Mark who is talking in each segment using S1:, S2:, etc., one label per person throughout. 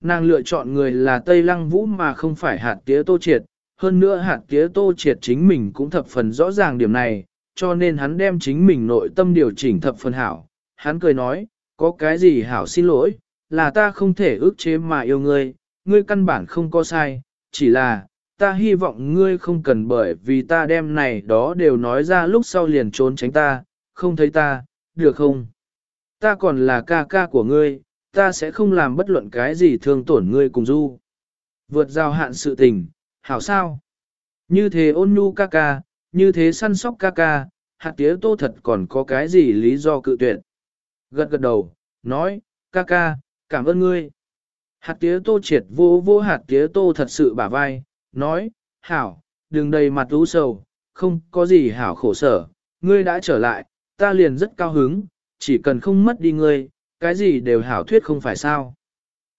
S1: nàng lựa chọn người là Tây Lăng Vũ mà không phải hạt tía tô triệt, hơn nữa hạt tía tô triệt chính mình cũng thập phần rõ ràng điểm này, cho nên hắn đem chính mình nội tâm điều chỉnh thập phần hảo. Hắn cười nói, có cái gì hảo xin lỗi, là ta không thể ước chế mà yêu ngươi, ngươi căn bản không có sai, chỉ là, ta hy vọng ngươi không cần bởi vì ta đem này đó đều nói ra lúc sau liền trốn tránh ta, không thấy ta, được không? Ta còn là ca ca của ngươi, ta sẽ không làm bất luận cái gì thương tổn ngươi cùng du. Vượt giao hạn sự tình, hảo sao? Như thế ôn nhu ca ca, như thế săn sóc ca ca, hạt tía tô thật còn có cái gì lý do cự tuyệt. Gật gật đầu, nói, ca ca, cảm ơn ngươi. Hạt tía tô triệt vô vô hạt tía tô thật sự bả vai, nói, hảo, đừng đầy mặt ú sầu, không có gì hảo khổ sở, ngươi đã trở lại, ta liền rất cao hứng, chỉ cần không mất đi ngươi, cái gì đều hảo thuyết không phải sao.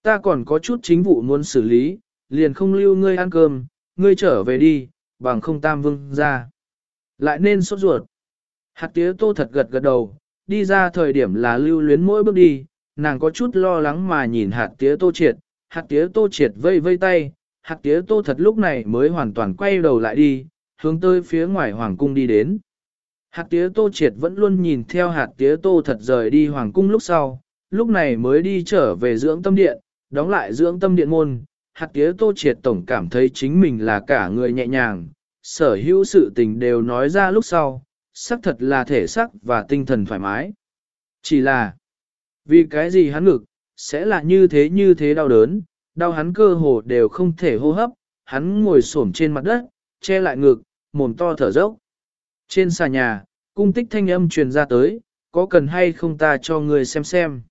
S1: Ta còn có chút chính vụ muốn xử lý, liền không lưu ngươi ăn cơm, ngươi trở về đi, bằng không tam vương ra. Lại nên sốt ruột. Hạt tía tô thật gật gật đầu, đi ra thời điểm là lưu luyến mỗi bước đi, nàng có chút lo lắng mà nhìn hạt tía tô triệt, hạt tía tô triệt vây vây tay, hạt tía tô thật lúc này mới hoàn toàn quay đầu lại đi, hướng tới phía ngoài hoàng cung đi đến. Hạt tía tô triệt vẫn luôn nhìn theo hạt tía tô thật rời đi hoàng cung lúc sau, lúc này mới đi trở về dưỡng tâm điện, đóng lại dưỡng tâm điện môn, hạt tía tô triệt tổng cảm thấy chính mình là cả người nhẹ nhàng, sở hữu sự tình đều nói ra lúc sau, sắc thật là thể sắc và tinh thần thoải mái. Chỉ là, vì cái gì hắn ngực, sẽ là như thế như thế đau đớn, đau hắn cơ hồ đều không thể hô hấp, hắn ngồi xổm trên mặt đất, che lại ngực, mồm to thở dốc. Trên xà nhà, cung tích thanh âm truyền ra tới, có cần hay không ta cho người xem xem.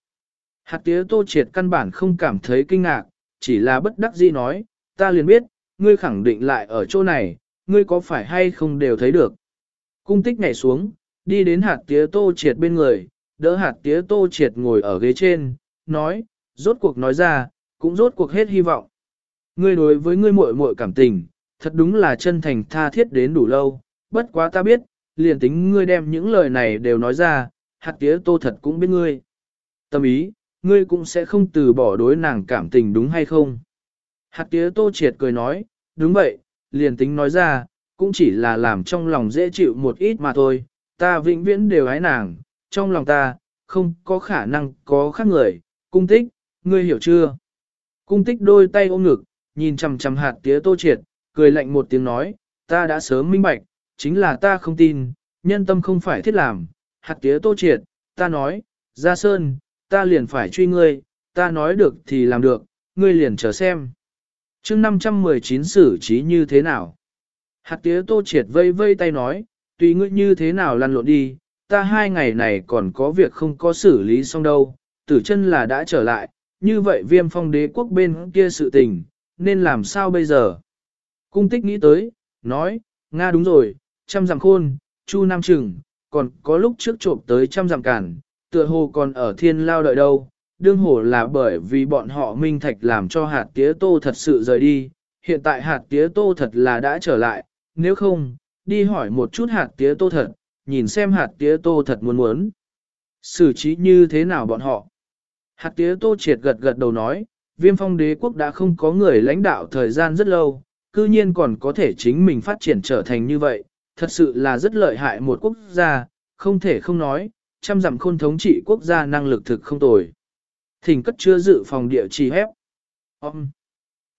S1: Hạt tía tô triệt căn bản không cảm thấy kinh ngạc, chỉ là bất đắc dĩ nói, ta liền biết, ngươi khẳng định lại ở chỗ này, ngươi có phải hay không đều thấy được. Cung tích nhảy xuống, đi đến hạt tía tô triệt bên người, đỡ hạt tía tô triệt ngồi ở ghế trên, nói, rốt cuộc nói ra, cũng rốt cuộc hết hy vọng. Ngươi đối với ngươi muội muội cảm tình, thật đúng là chân thành tha thiết đến đủ lâu, bất quá ta biết, liền tính ngươi đem những lời này đều nói ra, hạt tía tô thật cũng biết ngươi. Tâm ý, ngươi cũng sẽ không từ bỏ đối nàng cảm tình đúng hay không? Hạt tía tô triệt cười nói, đúng vậy, liền tính nói ra, cũng chỉ là làm trong lòng dễ chịu một ít mà thôi, ta vĩnh viễn đều ái nàng, trong lòng ta, không có khả năng có khác người, cung tích, ngươi hiểu chưa? Cung tích đôi tay ôm ngực, nhìn chằm chằm hạt tía tô triệt, cười lạnh một tiếng nói, ta đã sớm minh bạch, chính là ta không tin, nhân tâm không phải thiết làm, hạt tía tô triệt, ta nói, ra sơn, ta liền phải truy ngươi, ta nói được thì làm được, ngươi liền chờ xem. chương 519 xử trí như thế nào? Hạt tía tô triệt vây vây tay nói, tùy ngươi như thế nào lăn lộn đi, ta hai ngày này còn có việc không có xử lý xong đâu, tử chân là đã trở lại, như vậy viêm phong đế quốc bên kia sự tình, nên làm sao bây giờ? Cung tích nghĩ tới, nói, Nga đúng rồi, trăm dặm khôn, chu nam trừng, còn có lúc trước trộm tới trăm dặm cản, tựa hồ còn ở thiên lao đợi đâu, đương hồ là bởi vì bọn họ minh thạch làm cho hạt tía tô thật sự rời đi, hiện tại hạt tía tô thật là đã trở lại, nếu không, đi hỏi một chút hạt tía tô thật, nhìn xem hạt tía tô thật muốn muốn. Xử trí như thế nào bọn họ? Hạt tía tô triệt gật gật đầu nói, viêm phong đế quốc đã không có người lãnh đạo thời gian rất lâu, cư nhiên còn có thể chính mình phát triển trở thành như vậy, thật sự là rất lợi hại một quốc gia, không thể không nói, trăm dặm khôn thống trị quốc gia năng lực thực không tồi. Thỉnh cất chưa dự phòng địa chỉ hép. Ông.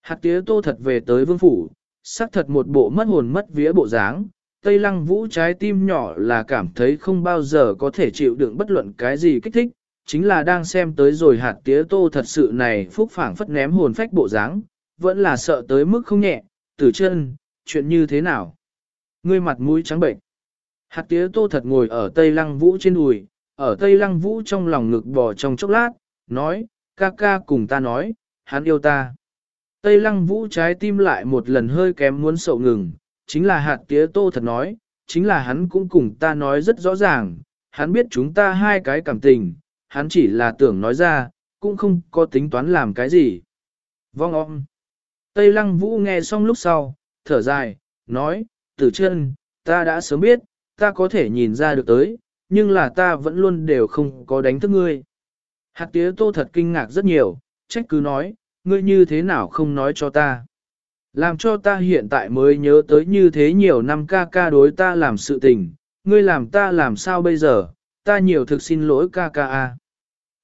S1: Hạt tía tô thật về tới vương phủ, xác thật một bộ mất hồn mất vía bộ dáng. Tây lăng vũ trái tim nhỏ là cảm thấy không bao giờ có thể chịu đựng bất luận cái gì kích thích, chính là đang xem tới rồi hạt tía tô thật sự này phúc phảng phất ném hồn phách bộ dáng, vẫn là sợ tới mức không nhẹ, tử chân, chuyện như thế nào? Ngươi mặt mũi trắng bệnh. Hạt tía tô thật ngồi ở Tây Lăng Vũ trên đùi, ở Tây Lăng Vũ trong lòng ngực bò trong chốc lát, nói, ca ca cùng ta nói, hắn yêu ta. Tây Lăng Vũ trái tim lại một lần hơi kém muốn sậu ngừng, chính là hạt tía tô thật nói, chính là hắn cũng cùng ta nói rất rõ ràng, hắn biết chúng ta hai cái cảm tình, hắn chỉ là tưởng nói ra, cũng không có tính toán làm cái gì. Vong om. Tây Lăng Vũ nghe xong lúc sau, thở dài, nói, tử chân, ta đã sớm biết, ta có thể nhìn ra được tới, nhưng là ta vẫn luôn đều không có đánh thức ngươi. Hạt tía tô thật kinh ngạc rất nhiều, trách cứ nói, ngươi như thế nào không nói cho ta. Làm cho ta hiện tại mới nhớ tới như thế nhiều năm ca ca đối ta làm sự tình, ngươi làm ta làm sao bây giờ, ta nhiều thực xin lỗi ca ca a.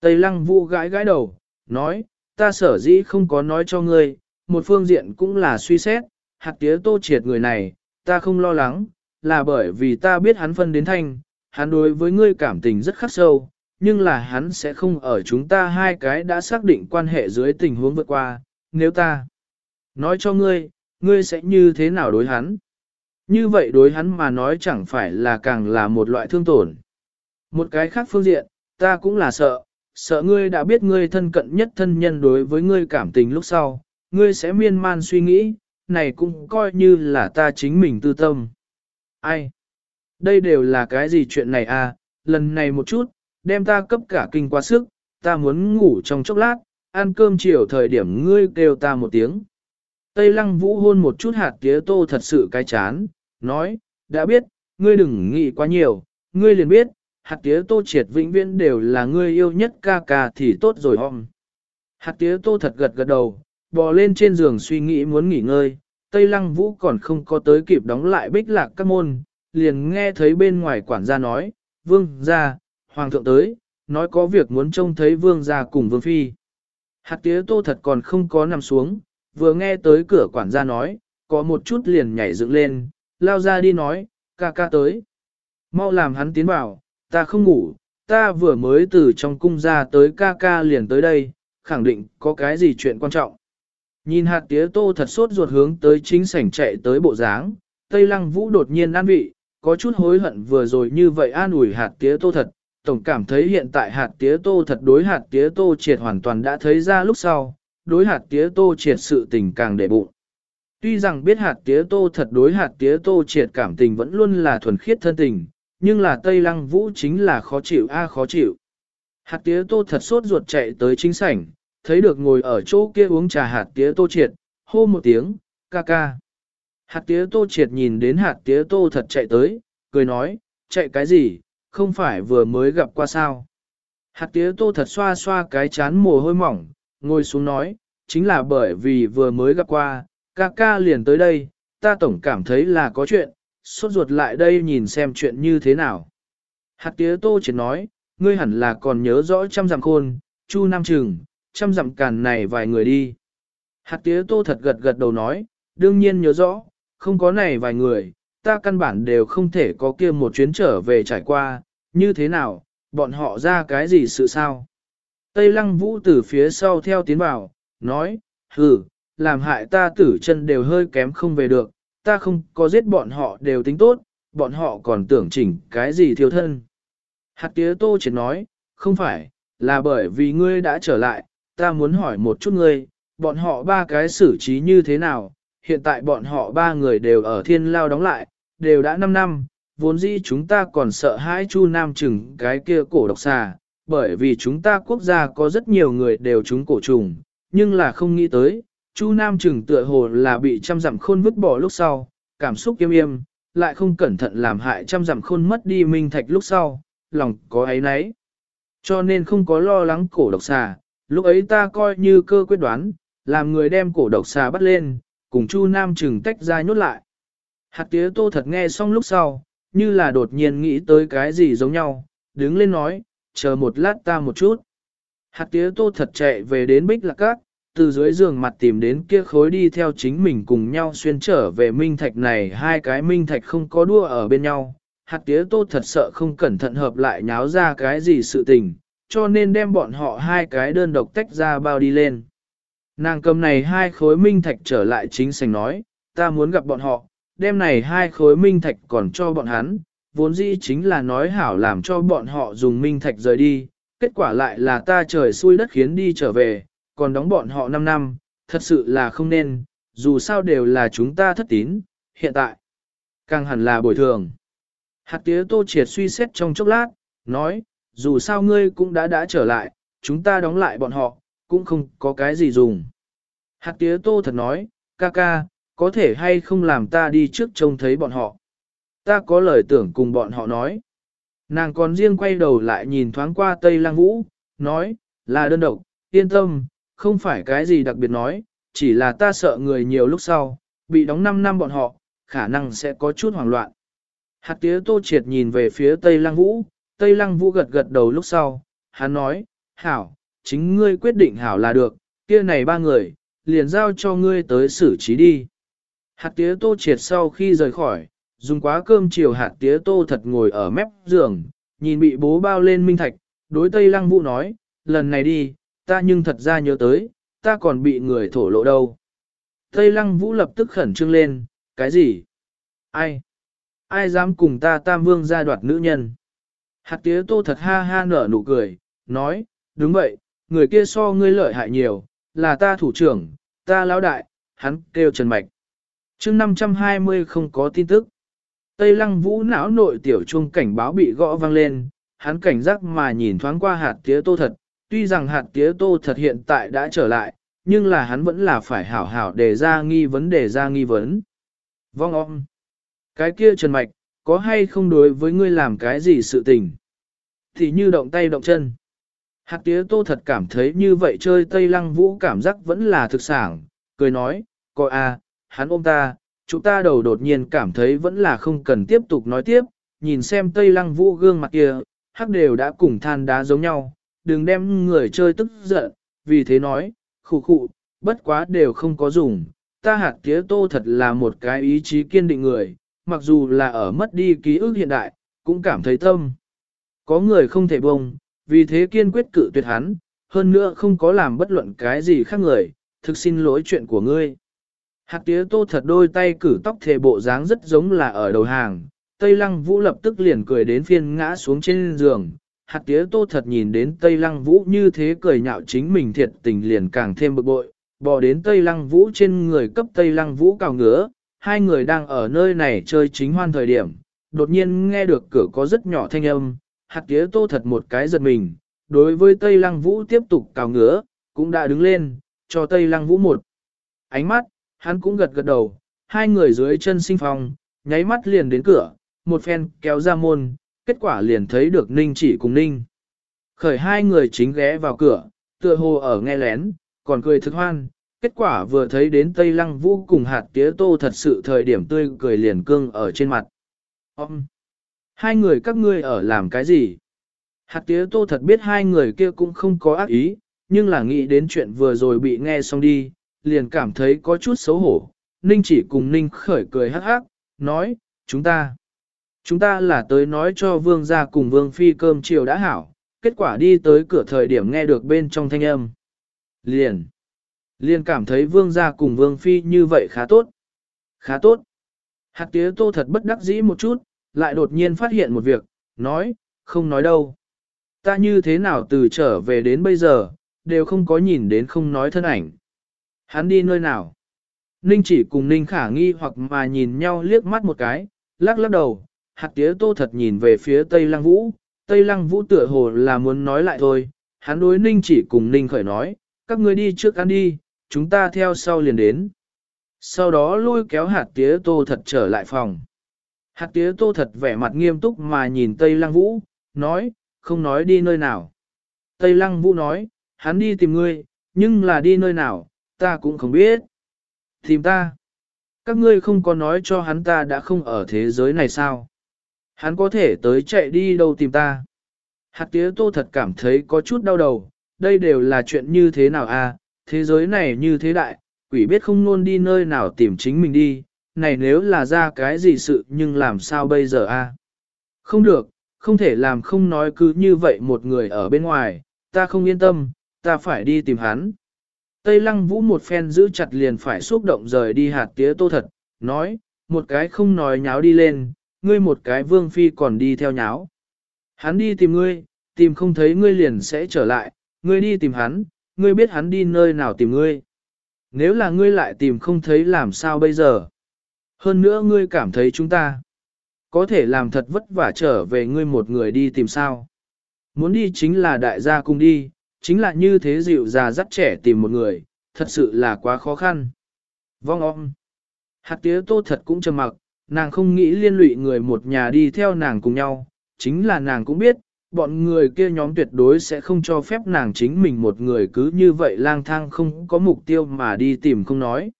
S1: Tây lăng vũ gãi gãi đầu, nói, ta sở dĩ không có nói cho ngươi, một phương diện cũng là suy xét, hạt tía tô triệt người này, ta không lo lắng, là bởi vì ta biết hắn phân đến thanh, hắn đối với ngươi cảm tình rất khắc sâu, nhưng là hắn sẽ không ở chúng ta hai cái đã xác định quan hệ dưới tình huống vượt qua, nếu ta nói cho ngươi, ngươi sẽ như thế nào đối hắn. Như vậy đối hắn mà nói chẳng phải là càng là một loại thương tổn. Một cái khác phương diện, ta cũng là sợ, sợ ngươi đã biết ngươi thân cận nhất thân nhân đối với ngươi cảm tình lúc sau, ngươi sẽ miên man suy nghĩ, này cũng coi như là ta chính mình tư tâm. Ai? Đây đều là cái gì chuyện này à, lần này một chút, đem ta cấp cả kinh quá sức, ta muốn ngủ trong chốc lát, ăn cơm chiều thời điểm ngươi kêu ta một tiếng. Tây lăng vũ hôn một chút hạt tía tô thật sự cái chán, nói, đã biết, ngươi đừng nghĩ quá nhiều, ngươi liền biết, hạt tía tô triệt vĩnh viễn đều là ngươi yêu nhất ca ca thì tốt rồi hòm. Hạt tía tô thật gật gật đầu, bò lên trên giường suy nghĩ muốn nghỉ ngơi, Tây Lăng Vũ còn không có tới kịp đóng lại bích lạc các môn, liền nghe thấy bên ngoài quản gia nói, vương gia, hoàng thượng tới, nói có việc muốn trông thấy vương gia cùng vương phi. Hạt tía tô thật còn không có nằm xuống, vừa nghe tới cửa quản gia nói, có một chút liền nhảy dựng lên, lao ra đi nói, ca ca tới. Mau làm hắn tiến vào, ta không ngủ, ta vừa mới từ trong cung ra tới ca ca liền tới đây, khẳng định có cái gì chuyện quan trọng. Nhìn hạt tía tô thật sốt ruột hướng tới chính sảnh chạy tới bộ dáng, Tây Lăng Vũ đột nhiên an vị, có chút hối hận vừa rồi như vậy an ủi hạt tía tô thật, tổng cảm thấy hiện tại hạt tía tô thật đối hạt tía tô triệt hoàn toàn đã thấy ra lúc sau, đối hạt tía tô triệt sự tình càng để bụng. Tuy rằng biết hạt tía tô thật đối hạt tía tô triệt cảm tình vẫn luôn là thuần khiết thân tình, nhưng là Tây Lăng Vũ chính là khó chịu a khó chịu. Hạt tía tô thật sốt ruột chạy tới chính sảnh, thấy được ngồi ở chỗ kia uống trà hạt tía tô triệt, hô một tiếng, ca ca. Hạt tía tô triệt nhìn đến hạt tía tô thật chạy tới, cười nói, chạy cái gì, không phải vừa mới gặp qua sao. Hạt tía tô thật xoa xoa cái chán mồ hôi mỏng, ngồi xuống nói, chính là bởi vì vừa mới gặp qua, ca ca liền tới đây, ta tổng cảm thấy là có chuyện, sốt ruột lại đây nhìn xem chuyện như thế nào. Hạt tía tô triệt nói, ngươi hẳn là còn nhớ rõ trăm dặm khôn, chu nam trừng, chăm dặm càn này vài người đi. Hạt tía tô thật gật gật đầu nói, đương nhiên nhớ rõ, không có này vài người, ta căn bản đều không thể có kia một chuyến trở về trải qua, như thế nào, bọn họ ra cái gì sự sao. Tây lăng vũ từ phía sau theo tiến vào, nói, hừ, làm hại ta tử chân đều hơi kém không về được, ta không có giết bọn họ đều tính tốt, bọn họ còn tưởng chỉnh cái gì thiếu thân. Hạt tía tô chỉ nói, không phải, là bởi vì ngươi đã trở lại, ta muốn hỏi một chút ngươi, bọn họ ba cái xử trí như thế nào, hiện tại bọn họ ba người đều ở thiên lao đóng lại, đều đã 5 năm, vốn dĩ chúng ta còn sợ hãi chu nam chừng cái kia cổ độc xà, bởi vì chúng ta quốc gia có rất nhiều người đều trúng cổ trùng, nhưng là không nghĩ tới, chu nam chừng tựa hồ là bị trăm dặm khôn vứt bỏ lúc sau, cảm xúc yêm yêm, lại không cẩn thận làm hại trăm dặm khôn mất đi minh thạch lúc sau, lòng có ấy nấy. Cho nên không có lo lắng cổ độc xà, lúc ấy ta coi như cơ quyết đoán, làm người đem cổ độc xà bắt lên, cùng Chu Nam Trừng tách ra nhốt lại. Hạt tía tô thật nghe xong lúc sau, như là đột nhiên nghĩ tới cái gì giống nhau, đứng lên nói, chờ một lát ta một chút. Hạt tía tô thật chạy về đến bích lạc cát, từ dưới giường mặt tìm đến kia khối đi theo chính mình cùng nhau xuyên trở về minh thạch này hai cái minh thạch không có đua ở bên nhau. Hạt tía tô thật sợ không cẩn thận hợp lại nháo ra cái gì sự tình, cho nên đem bọn họ hai cái đơn độc tách ra bao đi lên. Nàng cầm này hai khối minh thạch trở lại chính sành nói, ta muốn gặp bọn họ, đem này hai khối minh thạch còn cho bọn hắn, vốn dĩ chính là nói hảo làm cho bọn họ dùng minh thạch rời đi, kết quả lại là ta trời xui đất khiến đi trở về, còn đóng bọn họ 5 năm, thật sự là không nên, dù sao đều là chúng ta thất tín, hiện tại, càng hẳn là bồi thường. Hạt tía tô triệt suy xét trong chốc lát, nói, dù sao ngươi cũng đã đã trở lại, chúng ta đóng lại bọn họ, cũng không có cái gì dùng. Hạt tía tô thật nói, ca ca, có thể hay không làm ta đi trước trông thấy bọn họ. Ta có lời tưởng cùng bọn họ nói. Nàng còn riêng quay đầu lại nhìn thoáng qua Tây Lang Vũ, nói, là đơn độc, yên tâm, không phải cái gì đặc biệt nói, chỉ là ta sợ người nhiều lúc sau, bị đóng 5 năm bọn họ, khả năng sẽ có chút hoảng loạn. Hạt tía tô triệt nhìn về phía Tây Lăng Vũ, Tây Lăng Vũ gật gật đầu lúc sau, hắn nói, hảo, chính ngươi quyết định hảo là được, kia này ba người, liền giao cho ngươi tới xử trí đi. Hạt tía tô triệt sau khi rời khỏi, dùng quá cơm chiều hạt tía tô thật ngồi ở mép giường, nhìn bị bố bao lên minh thạch, đối Tây Lăng Vũ nói, lần này đi, ta nhưng thật ra nhớ tới, ta còn bị người thổ lộ đâu. Tây Lăng Vũ lập tức khẩn trương lên, cái gì? Ai? Ai dám cùng ta tam vương gia đoạt nữ nhân? Hạt tía tô thật ha ha nở nụ cười, nói, đúng vậy, người kia so ngươi lợi hại nhiều, là ta thủ trưởng, ta lão đại, hắn kêu Trần Mạch. chương 520 không có tin tức. Tây lăng vũ não nội tiểu trung cảnh báo bị gõ vang lên, hắn cảnh giác mà nhìn thoáng qua hạt tía tô thật, tuy rằng hạt tía tô thật hiện tại đã trở lại, nhưng là hắn vẫn là phải hảo hảo để ra nghi vấn đề ra nghi vấn. Vong om. Cái kia Trần Mạch, có hay không đối với ngươi làm cái gì sự tình? Thì như động tay động chân. Hạt tía tô thật cảm thấy như vậy chơi Tây Lăng Vũ cảm giác vẫn là thực sản, cười nói, coi a, à, hắn ôm ta, chúng ta đầu đột nhiên cảm thấy vẫn là không cần tiếp tục nói tiếp, nhìn xem Tây Lăng Vũ gương mặt kia, hắc đều đã cùng than đá giống nhau, đừng đem người chơi tức giận, vì thế nói, khụ khụ, bất quá đều không có dùng, ta hạt tía tô thật là một cái ý chí kiên định người, mặc dù là ở mất đi ký ức hiện đại, cũng cảm thấy tâm. Có người không thể bông, vì thế kiên quyết cự tuyệt hắn, hơn nữa không có làm bất luận cái gì khác người, thực xin lỗi chuyện của ngươi. Hạt tía tô thật đôi tay cử tóc thề bộ dáng rất giống là ở đầu hàng, Tây Lăng Vũ lập tức liền cười đến phiên ngã xuống trên giường. Hạt tía tô thật nhìn đến Tây Lăng Vũ như thế cười nhạo chính mình thiệt tình liền càng thêm bực bội, bò đến Tây Lăng Vũ trên người cấp Tây Lăng Vũ cào ngứa, hai người đang ở nơi này chơi chính hoan thời điểm, đột nhiên nghe được cửa có rất nhỏ thanh âm, hạt tía tô thật một cái giật mình, đối với Tây Lăng Vũ tiếp tục cào ngứa, cũng đã đứng lên, cho Tây Lăng Vũ một ánh mắt, hắn cũng gật gật đầu, hai người dưới chân sinh phong, nháy mắt liền đến cửa, một phen kéo ra môn, kết quả liền thấy được Ninh chỉ cùng Ninh. Khởi hai người chính ghé vào cửa, tựa hồ ở nghe lén, còn cười thức hoan, kết quả vừa thấy đến Tây Lăng Vũ cùng hạt tía tô thật sự thời điểm tươi cười liền cương ở trên mặt. Ông! Hai người các ngươi ở làm cái gì? Hạt tía tô thật biết hai người kia cũng không có ác ý, nhưng là nghĩ đến chuyện vừa rồi bị nghe xong đi, liền cảm thấy có chút xấu hổ. Ninh chỉ cùng Ninh khởi cười hắc hắc, nói, chúng ta, chúng ta là tới nói cho vương gia cùng vương phi cơm chiều đã hảo, kết quả đi tới cửa thời điểm nghe được bên trong thanh âm. Liền, liền cảm thấy vương gia cùng vương phi như vậy khá tốt, khá tốt. Hạt tía tô thật bất đắc dĩ một chút, lại đột nhiên phát hiện một việc, nói, không nói đâu. Ta như thế nào từ trở về đến bây giờ, đều không có nhìn đến không nói thân ảnh. Hắn đi nơi nào? Ninh chỉ cùng Ninh khả nghi hoặc mà nhìn nhau liếc mắt một cái, lắc lắc đầu, hạt tía tô thật nhìn về phía Tây Lăng Vũ. Tây Lăng Vũ tựa hồ là muốn nói lại thôi, hắn đối Ninh chỉ cùng Ninh khởi nói, các ngươi đi trước ăn đi, chúng ta theo sau liền đến. Sau đó lôi kéo hạt tía tô thật trở lại phòng. Hạt tía tô thật vẻ mặt nghiêm túc mà nhìn Tây Lăng Vũ, nói, không nói đi nơi nào. Tây Lăng Vũ nói, hắn đi tìm ngươi, nhưng là đi nơi nào, ta cũng không biết. Tìm ta. Các ngươi không có nói cho hắn ta đã không ở thế giới này sao? Hắn có thể tới chạy đi đâu tìm ta? Hạt tía tô thật cảm thấy có chút đau đầu, đây đều là chuyện như thế nào à, thế giới này như thế đại, quỷ biết không luôn đi nơi nào tìm chính mình đi, này nếu là ra cái gì sự nhưng làm sao bây giờ a? Không được, không thể làm không nói cứ như vậy một người ở bên ngoài, ta không yên tâm, ta phải đi tìm hắn. Tây lăng vũ một phen giữ chặt liền phải xúc động rời đi hạt tía tô thật, nói, một cái không nói nháo đi lên, ngươi một cái vương phi còn đi theo nháo. Hắn đi tìm ngươi, tìm không thấy ngươi liền sẽ trở lại, ngươi đi tìm hắn, ngươi biết hắn đi nơi nào tìm ngươi. Nếu là ngươi lại tìm không thấy làm sao bây giờ? Hơn nữa ngươi cảm thấy chúng ta có thể làm thật vất vả trở về ngươi một người đi tìm sao. Muốn đi chính là đại gia cùng đi, chính là như thế dịu già dắt trẻ tìm một người, thật sự là quá khó khăn. Vong om. Hạt tía tô thật cũng trầm mặc, nàng không nghĩ liên lụy người một nhà đi theo nàng cùng nhau, chính là nàng cũng biết, bọn người kia nhóm tuyệt đối sẽ không cho phép nàng chính mình một người cứ như vậy lang thang không có mục tiêu mà đi tìm không nói.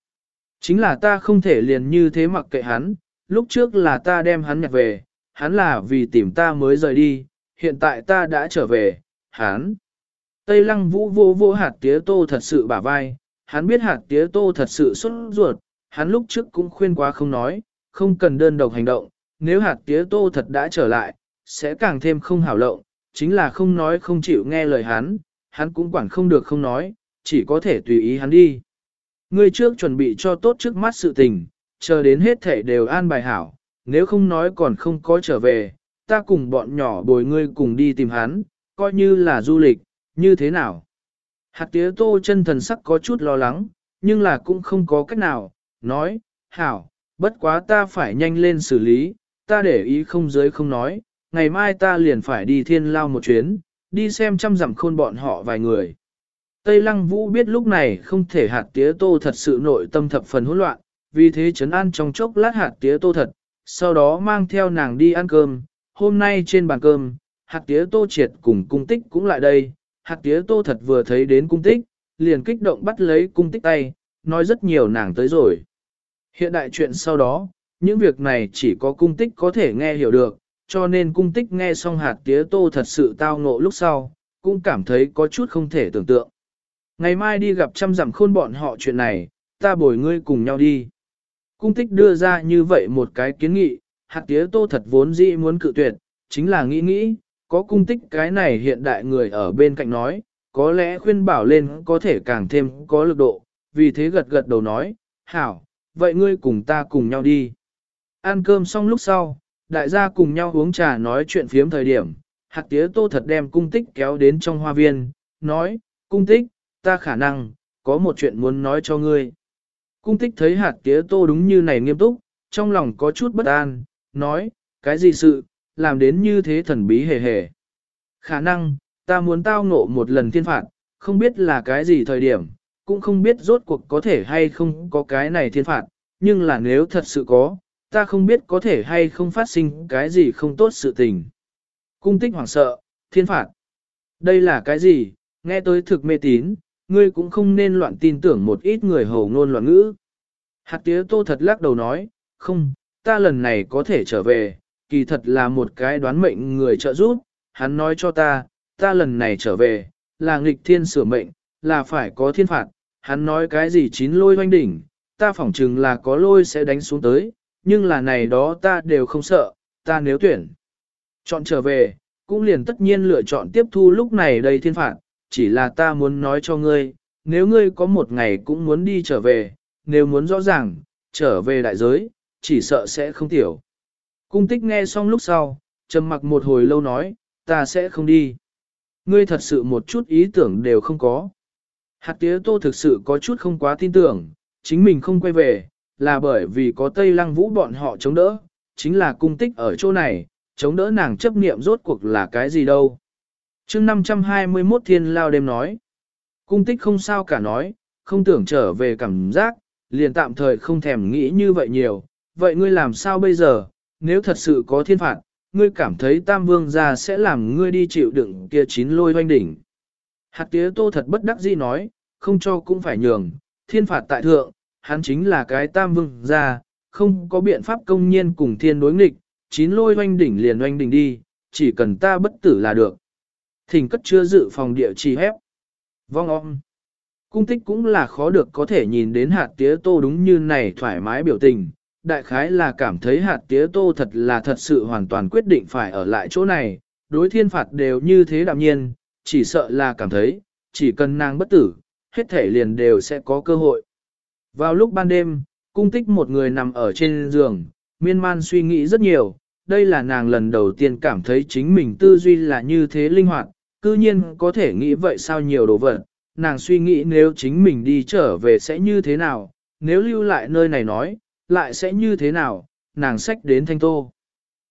S1: Chính là ta không thể liền như thế mặc kệ hắn, lúc trước là ta đem hắn nhặt về, hắn là vì tìm ta mới rời đi, hiện tại ta đã trở về, hắn. Tây lăng vũ vô vô hạt tía tô thật sự bả vai, hắn biết hạt tía tô thật sự xuất ruột, hắn lúc trước cũng khuyên quá không nói, không cần đơn độc hành động, nếu hạt tía tô thật đã trở lại, sẽ càng thêm không hảo lộng, chính là không nói không chịu nghe lời hắn, hắn cũng quản không được không nói, chỉ có thể tùy ý hắn đi. Ngươi trước chuẩn bị cho tốt trước mắt sự tình, chờ đến hết thể đều an bài hảo, nếu không nói còn không có trở về, ta cùng bọn nhỏ bồi ngươi cùng đi tìm hắn, coi như là du lịch, như thế nào? Hạt tía tô chân thần sắc có chút lo lắng, nhưng là cũng không có cách nào, nói, hảo, bất quá ta phải nhanh lên xử lý, ta để ý không giới không nói, ngày mai ta liền phải đi thiên lao một chuyến, đi xem chăm dặm khôn bọn họ vài người. Tây Lăng Vũ biết lúc này không thể hạt tía tô thật sự nội tâm thập phần hỗn loạn, vì thế chấn an trong chốc lát hạt tía tô thật, sau đó mang theo nàng đi ăn cơm. Hôm nay trên bàn cơm, hạt tía tô triệt cùng cung tích cũng lại đây, hạt tía tô thật vừa thấy đến cung tích, liền kích động bắt lấy cung tích tay, nói rất nhiều nàng tới rồi. Hiện đại chuyện sau đó, những việc này chỉ có cung tích có thể nghe hiểu được, cho nên cung tích nghe xong hạt tía tô thật sự tao ngộ lúc sau, cũng cảm thấy có chút không thể tưởng tượng. Ngày mai đi gặp trăm dặm khôn bọn họ chuyện này, ta bồi ngươi cùng nhau đi. Cung tích đưa ra như vậy một cái kiến nghị, hạt tía tô thật vốn dĩ muốn cự tuyệt, chính là nghĩ nghĩ, có cung tích cái này hiện đại người ở bên cạnh nói, có lẽ khuyên bảo lên có thể càng thêm có lực độ, vì thế gật gật đầu nói, hảo, vậy ngươi cùng ta cùng nhau đi. Ăn cơm xong lúc sau, đại gia cùng nhau uống trà nói chuyện phiếm thời điểm, hạt tía tô thật đem cung tích kéo đến trong hoa viên, nói, cung tích, ta khả năng, có một chuyện muốn nói cho ngươi. Cung tích thấy hạt tía tô đúng như này nghiêm túc, trong lòng có chút bất an, nói, cái gì sự, làm đến như thế thần bí hề hề. Khả năng, ta muốn tao ngộ một lần thiên phạt, không biết là cái gì thời điểm, cũng không biết rốt cuộc có thể hay không có cái này thiên phạt, nhưng là nếu thật sự có, ta không biết có thể hay không phát sinh cái gì không tốt sự tình. Cung tích hoảng sợ, thiên phạt. Đây là cái gì, nghe tới thực mê tín, ngươi cũng không nên loạn tin tưởng một ít người hầu ngôn loạn ngữ. Hạt tía tô thật lắc đầu nói, không, ta lần này có thể trở về, kỳ thật là một cái đoán mệnh người trợ giúp, hắn nói cho ta, ta lần này trở về, là nghịch thiên sửa mệnh, là phải có thiên phạt, hắn nói cái gì chín lôi hoanh đỉnh, ta phỏng chừng là có lôi sẽ đánh xuống tới, nhưng là này đó ta đều không sợ, ta nếu tuyển. Chọn trở về, cũng liền tất nhiên lựa chọn tiếp thu lúc này đây thiên phạt, chỉ là ta muốn nói cho ngươi, nếu ngươi có một ngày cũng muốn đi trở về, nếu muốn rõ ràng, trở về đại giới, chỉ sợ sẽ không tiểu. Cung tích nghe xong lúc sau, trầm mặc một hồi lâu nói, ta sẽ không đi. Ngươi thật sự một chút ý tưởng đều không có. Hạt tía tô thực sự có chút không quá tin tưởng, chính mình không quay về, là bởi vì có Tây Lăng Vũ bọn họ chống đỡ, chính là cung tích ở chỗ này, chống đỡ nàng chấp niệm rốt cuộc là cái gì đâu. chương 521 thiên lao đêm nói, cung tích không sao cả nói, không tưởng trở về cảm giác, liền tạm thời không thèm nghĩ như vậy nhiều, vậy ngươi làm sao bây giờ, nếu thật sự có thiên phạt, ngươi cảm thấy tam vương gia sẽ làm ngươi đi chịu đựng kia chín lôi hoanh đỉnh. Hạt tía tô thật bất đắc dĩ nói, không cho cũng phải nhường, thiên phạt tại thượng, hắn chính là cái tam vương gia, không có biện pháp công nhiên cùng thiên đối nghịch, chín lôi oanh đỉnh liền oanh đỉnh đi, chỉ cần ta bất tử là được. Thỉnh cất chưa dự phòng địa chỉ hép. Vong om. Cung tích cũng là khó được có thể nhìn đến hạt tía tô đúng như này thoải mái biểu tình. Đại khái là cảm thấy hạt tía tô thật là thật sự hoàn toàn quyết định phải ở lại chỗ này, đối thiên phạt đều như thế đạm nhiên, chỉ sợ là cảm thấy, chỉ cần nàng bất tử, hết thể liền đều sẽ có cơ hội. Vào lúc ban đêm, cung tích một người nằm ở trên giường, miên man suy nghĩ rất nhiều, đây là nàng lần đầu tiên cảm thấy chính mình tư duy là như thế linh hoạt, cư nhiên có thể nghĩ vậy sao nhiều đồ vật, nàng suy nghĩ nếu chính mình đi trở về sẽ như thế nào, nếu lưu lại nơi này nói, lại sẽ như thế nào, nàng sách đến thanh tô.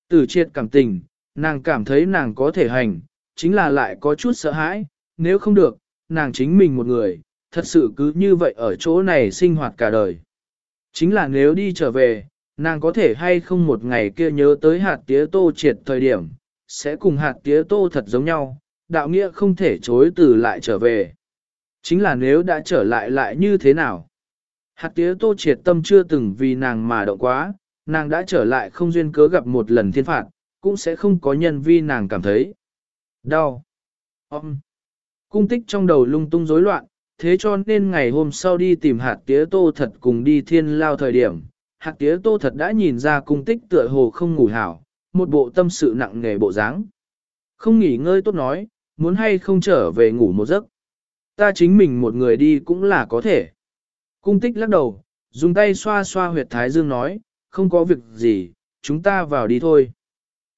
S1: Từ triệt cảm tình, nàng cảm thấy nàng có thể hành, chính là lại có chút sợ hãi, nếu không được, nàng chính mình một người, thật sự cứ như vậy ở chỗ này sinh hoạt cả đời. Chính là nếu đi trở về, nàng có thể hay không một ngày kia nhớ tới hạt tía tô triệt thời điểm, sẽ cùng hạt tía tô thật giống nhau, đạo nghĩa không thể chối từ lại trở về. Chính là nếu đã trở lại lại như thế nào? Hạt tía tô triệt tâm chưa từng vì nàng mà động quá, nàng đã trở lại không duyên cớ gặp một lần thiên phạt, cũng sẽ không có nhân vi nàng cảm thấy đau. Ôm. Cung tích trong đầu lung tung rối loạn, thế cho nên ngày hôm sau đi tìm hạt tía tô thật cùng đi thiên lao thời điểm, hạt tía tô thật đã nhìn ra cung tích tựa hồ không ngủ hảo, một bộ tâm sự nặng nề bộ dáng. Không nghỉ ngơi tốt nói, muốn hay không trở về ngủ một giấc. Ta chính mình một người đi cũng là có thể. Cung tích lắc đầu, dùng tay xoa xoa huyệt thái dương nói, không có việc gì, chúng ta vào đi thôi.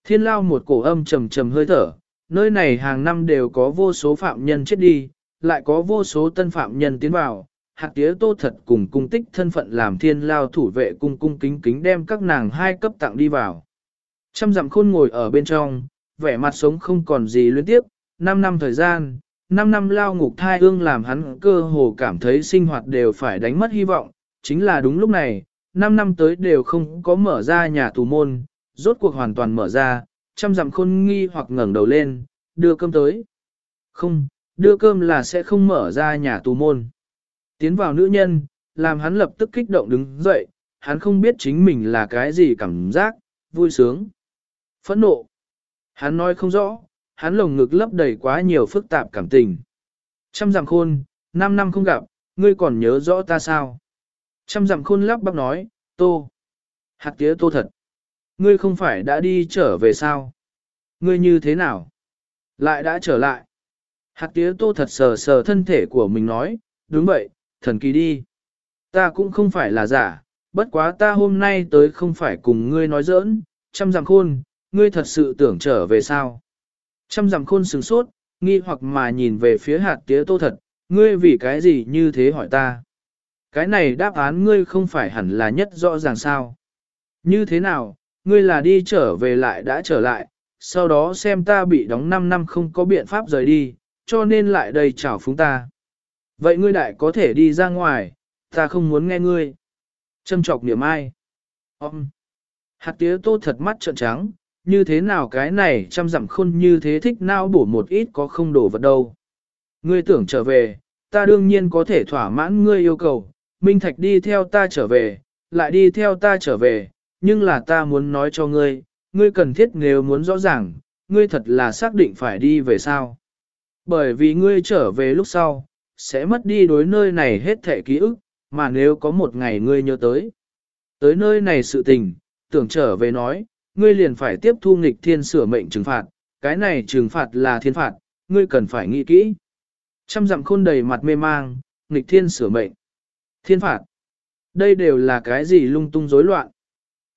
S1: Thiên lao một cổ âm trầm trầm hơi thở, nơi này hàng năm đều có vô số phạm nhân chết đi, lại có vô số tân phạm nhân tiến vào. Hạt tía tô thật cùng cung tích thân phận làm thiên lao thủ vệ cung cung kính kính đem các nàng hai cấp tặng đi vào. Trăm dặm khôn ngồi ở bên trong, vẻ mặt sống không còn gì luyến tiếp, 5 năm thời gian, 5 năm lao ngục thai ương làm hắn cơ hồ cảm thấy sinh hoạt đều phải đánh mất hy vọng, chính là đúng lúc này, 5 năm tới đều không có mở ra nhà tù môn, rốt cuộc hoàn toàn mở ra, trăm dặm khôn nghi hoặc ngẩng đầu lên, đưa cơm tới. Không, đưa cơm là sẽ không mở ra nhà tù môn. Tiến vào nữ nhân, làm hắn lập tức kích động đứng dậy, hắn không biết chính mình là cái gì cảm giác, vui sướng, phẫn nộ. Hắn nói không rõ, hắn lồng ngực lấp đầy quá nhiều phức tạp cảm tình. Trăm dặm khôn, năm năm không gặp, ngươi còn nhớ rõ ta sao? Trăm dặm khôn lắp bắp nói, tô. Hạt tía tô thật. Ngươi không phải đã đi trở về sao? Ngươi như thế nào? Lại đã trở lại. Hạt tía tô thật sờ sờ thân thể của mình nói, đúng vậy, thần kỳ đi. Ta cũng không phải là giả, bất quá ta hôm nay tới không phải cùng ngươi nói giỡn, chăm dặm khôn, ngươi thật sự tưởng trở về sao? Chăm dặm khôn sừng sốt, nghi hoặc mà nhìn về phía hạt tía tô thật, ngươi vì cái gì như thế hỏi ta? Cái này đáp án ngươi không phải hẳn là nhất rõ ràng sao? Như thế nào, ngươi là đi trở về lại đã trở lại, sau đó xem ta bị đóng 5 năm không có biện pháp rời đi, cho nên lại đây chào phúng ta. Vậy ngươi đại có thể đi ra ngoài, ta không muốn nghe ngươi. Châm trọc niệm ai? Ông! Hạt tía tô thật mắt trợn trắng, như thế nào cái này trăm dặm khôn như thế thích nao bổ một ít có không đổ vật đâu. Ngươi tưởng trở về, ta đương nhiên có thể thỏa mãn ngươi yêu cầu, Minh Thạch đi theo ta trở về, lại đi theo ta trở về, nhưng là ta muốn nói cho ngươi, ngươi cần thiết nếu muốn rõ ràng, ngươi thật là xác định phải đi về sao. Bởi vì ngươi trở về lúc sau, sẽ mất đi đối nơi này hết thẻ ký ức, mà nếu có một ngày ngươi nhớ tới. Tới nơi này sự tình, tưởng trở về nói, ngươi liền phải tiếp thu nghịch thiên sửa mệnh trừng phạt, cái này trừng phạt là thiên phạt, ngươi cần phải nghĩ kỹ. Trăm dặm khôn đầy mặt mê mang, nghịch thiên sửa mệnh. Thiên phạt. Đây đều là cái gì lung tung rối loạn.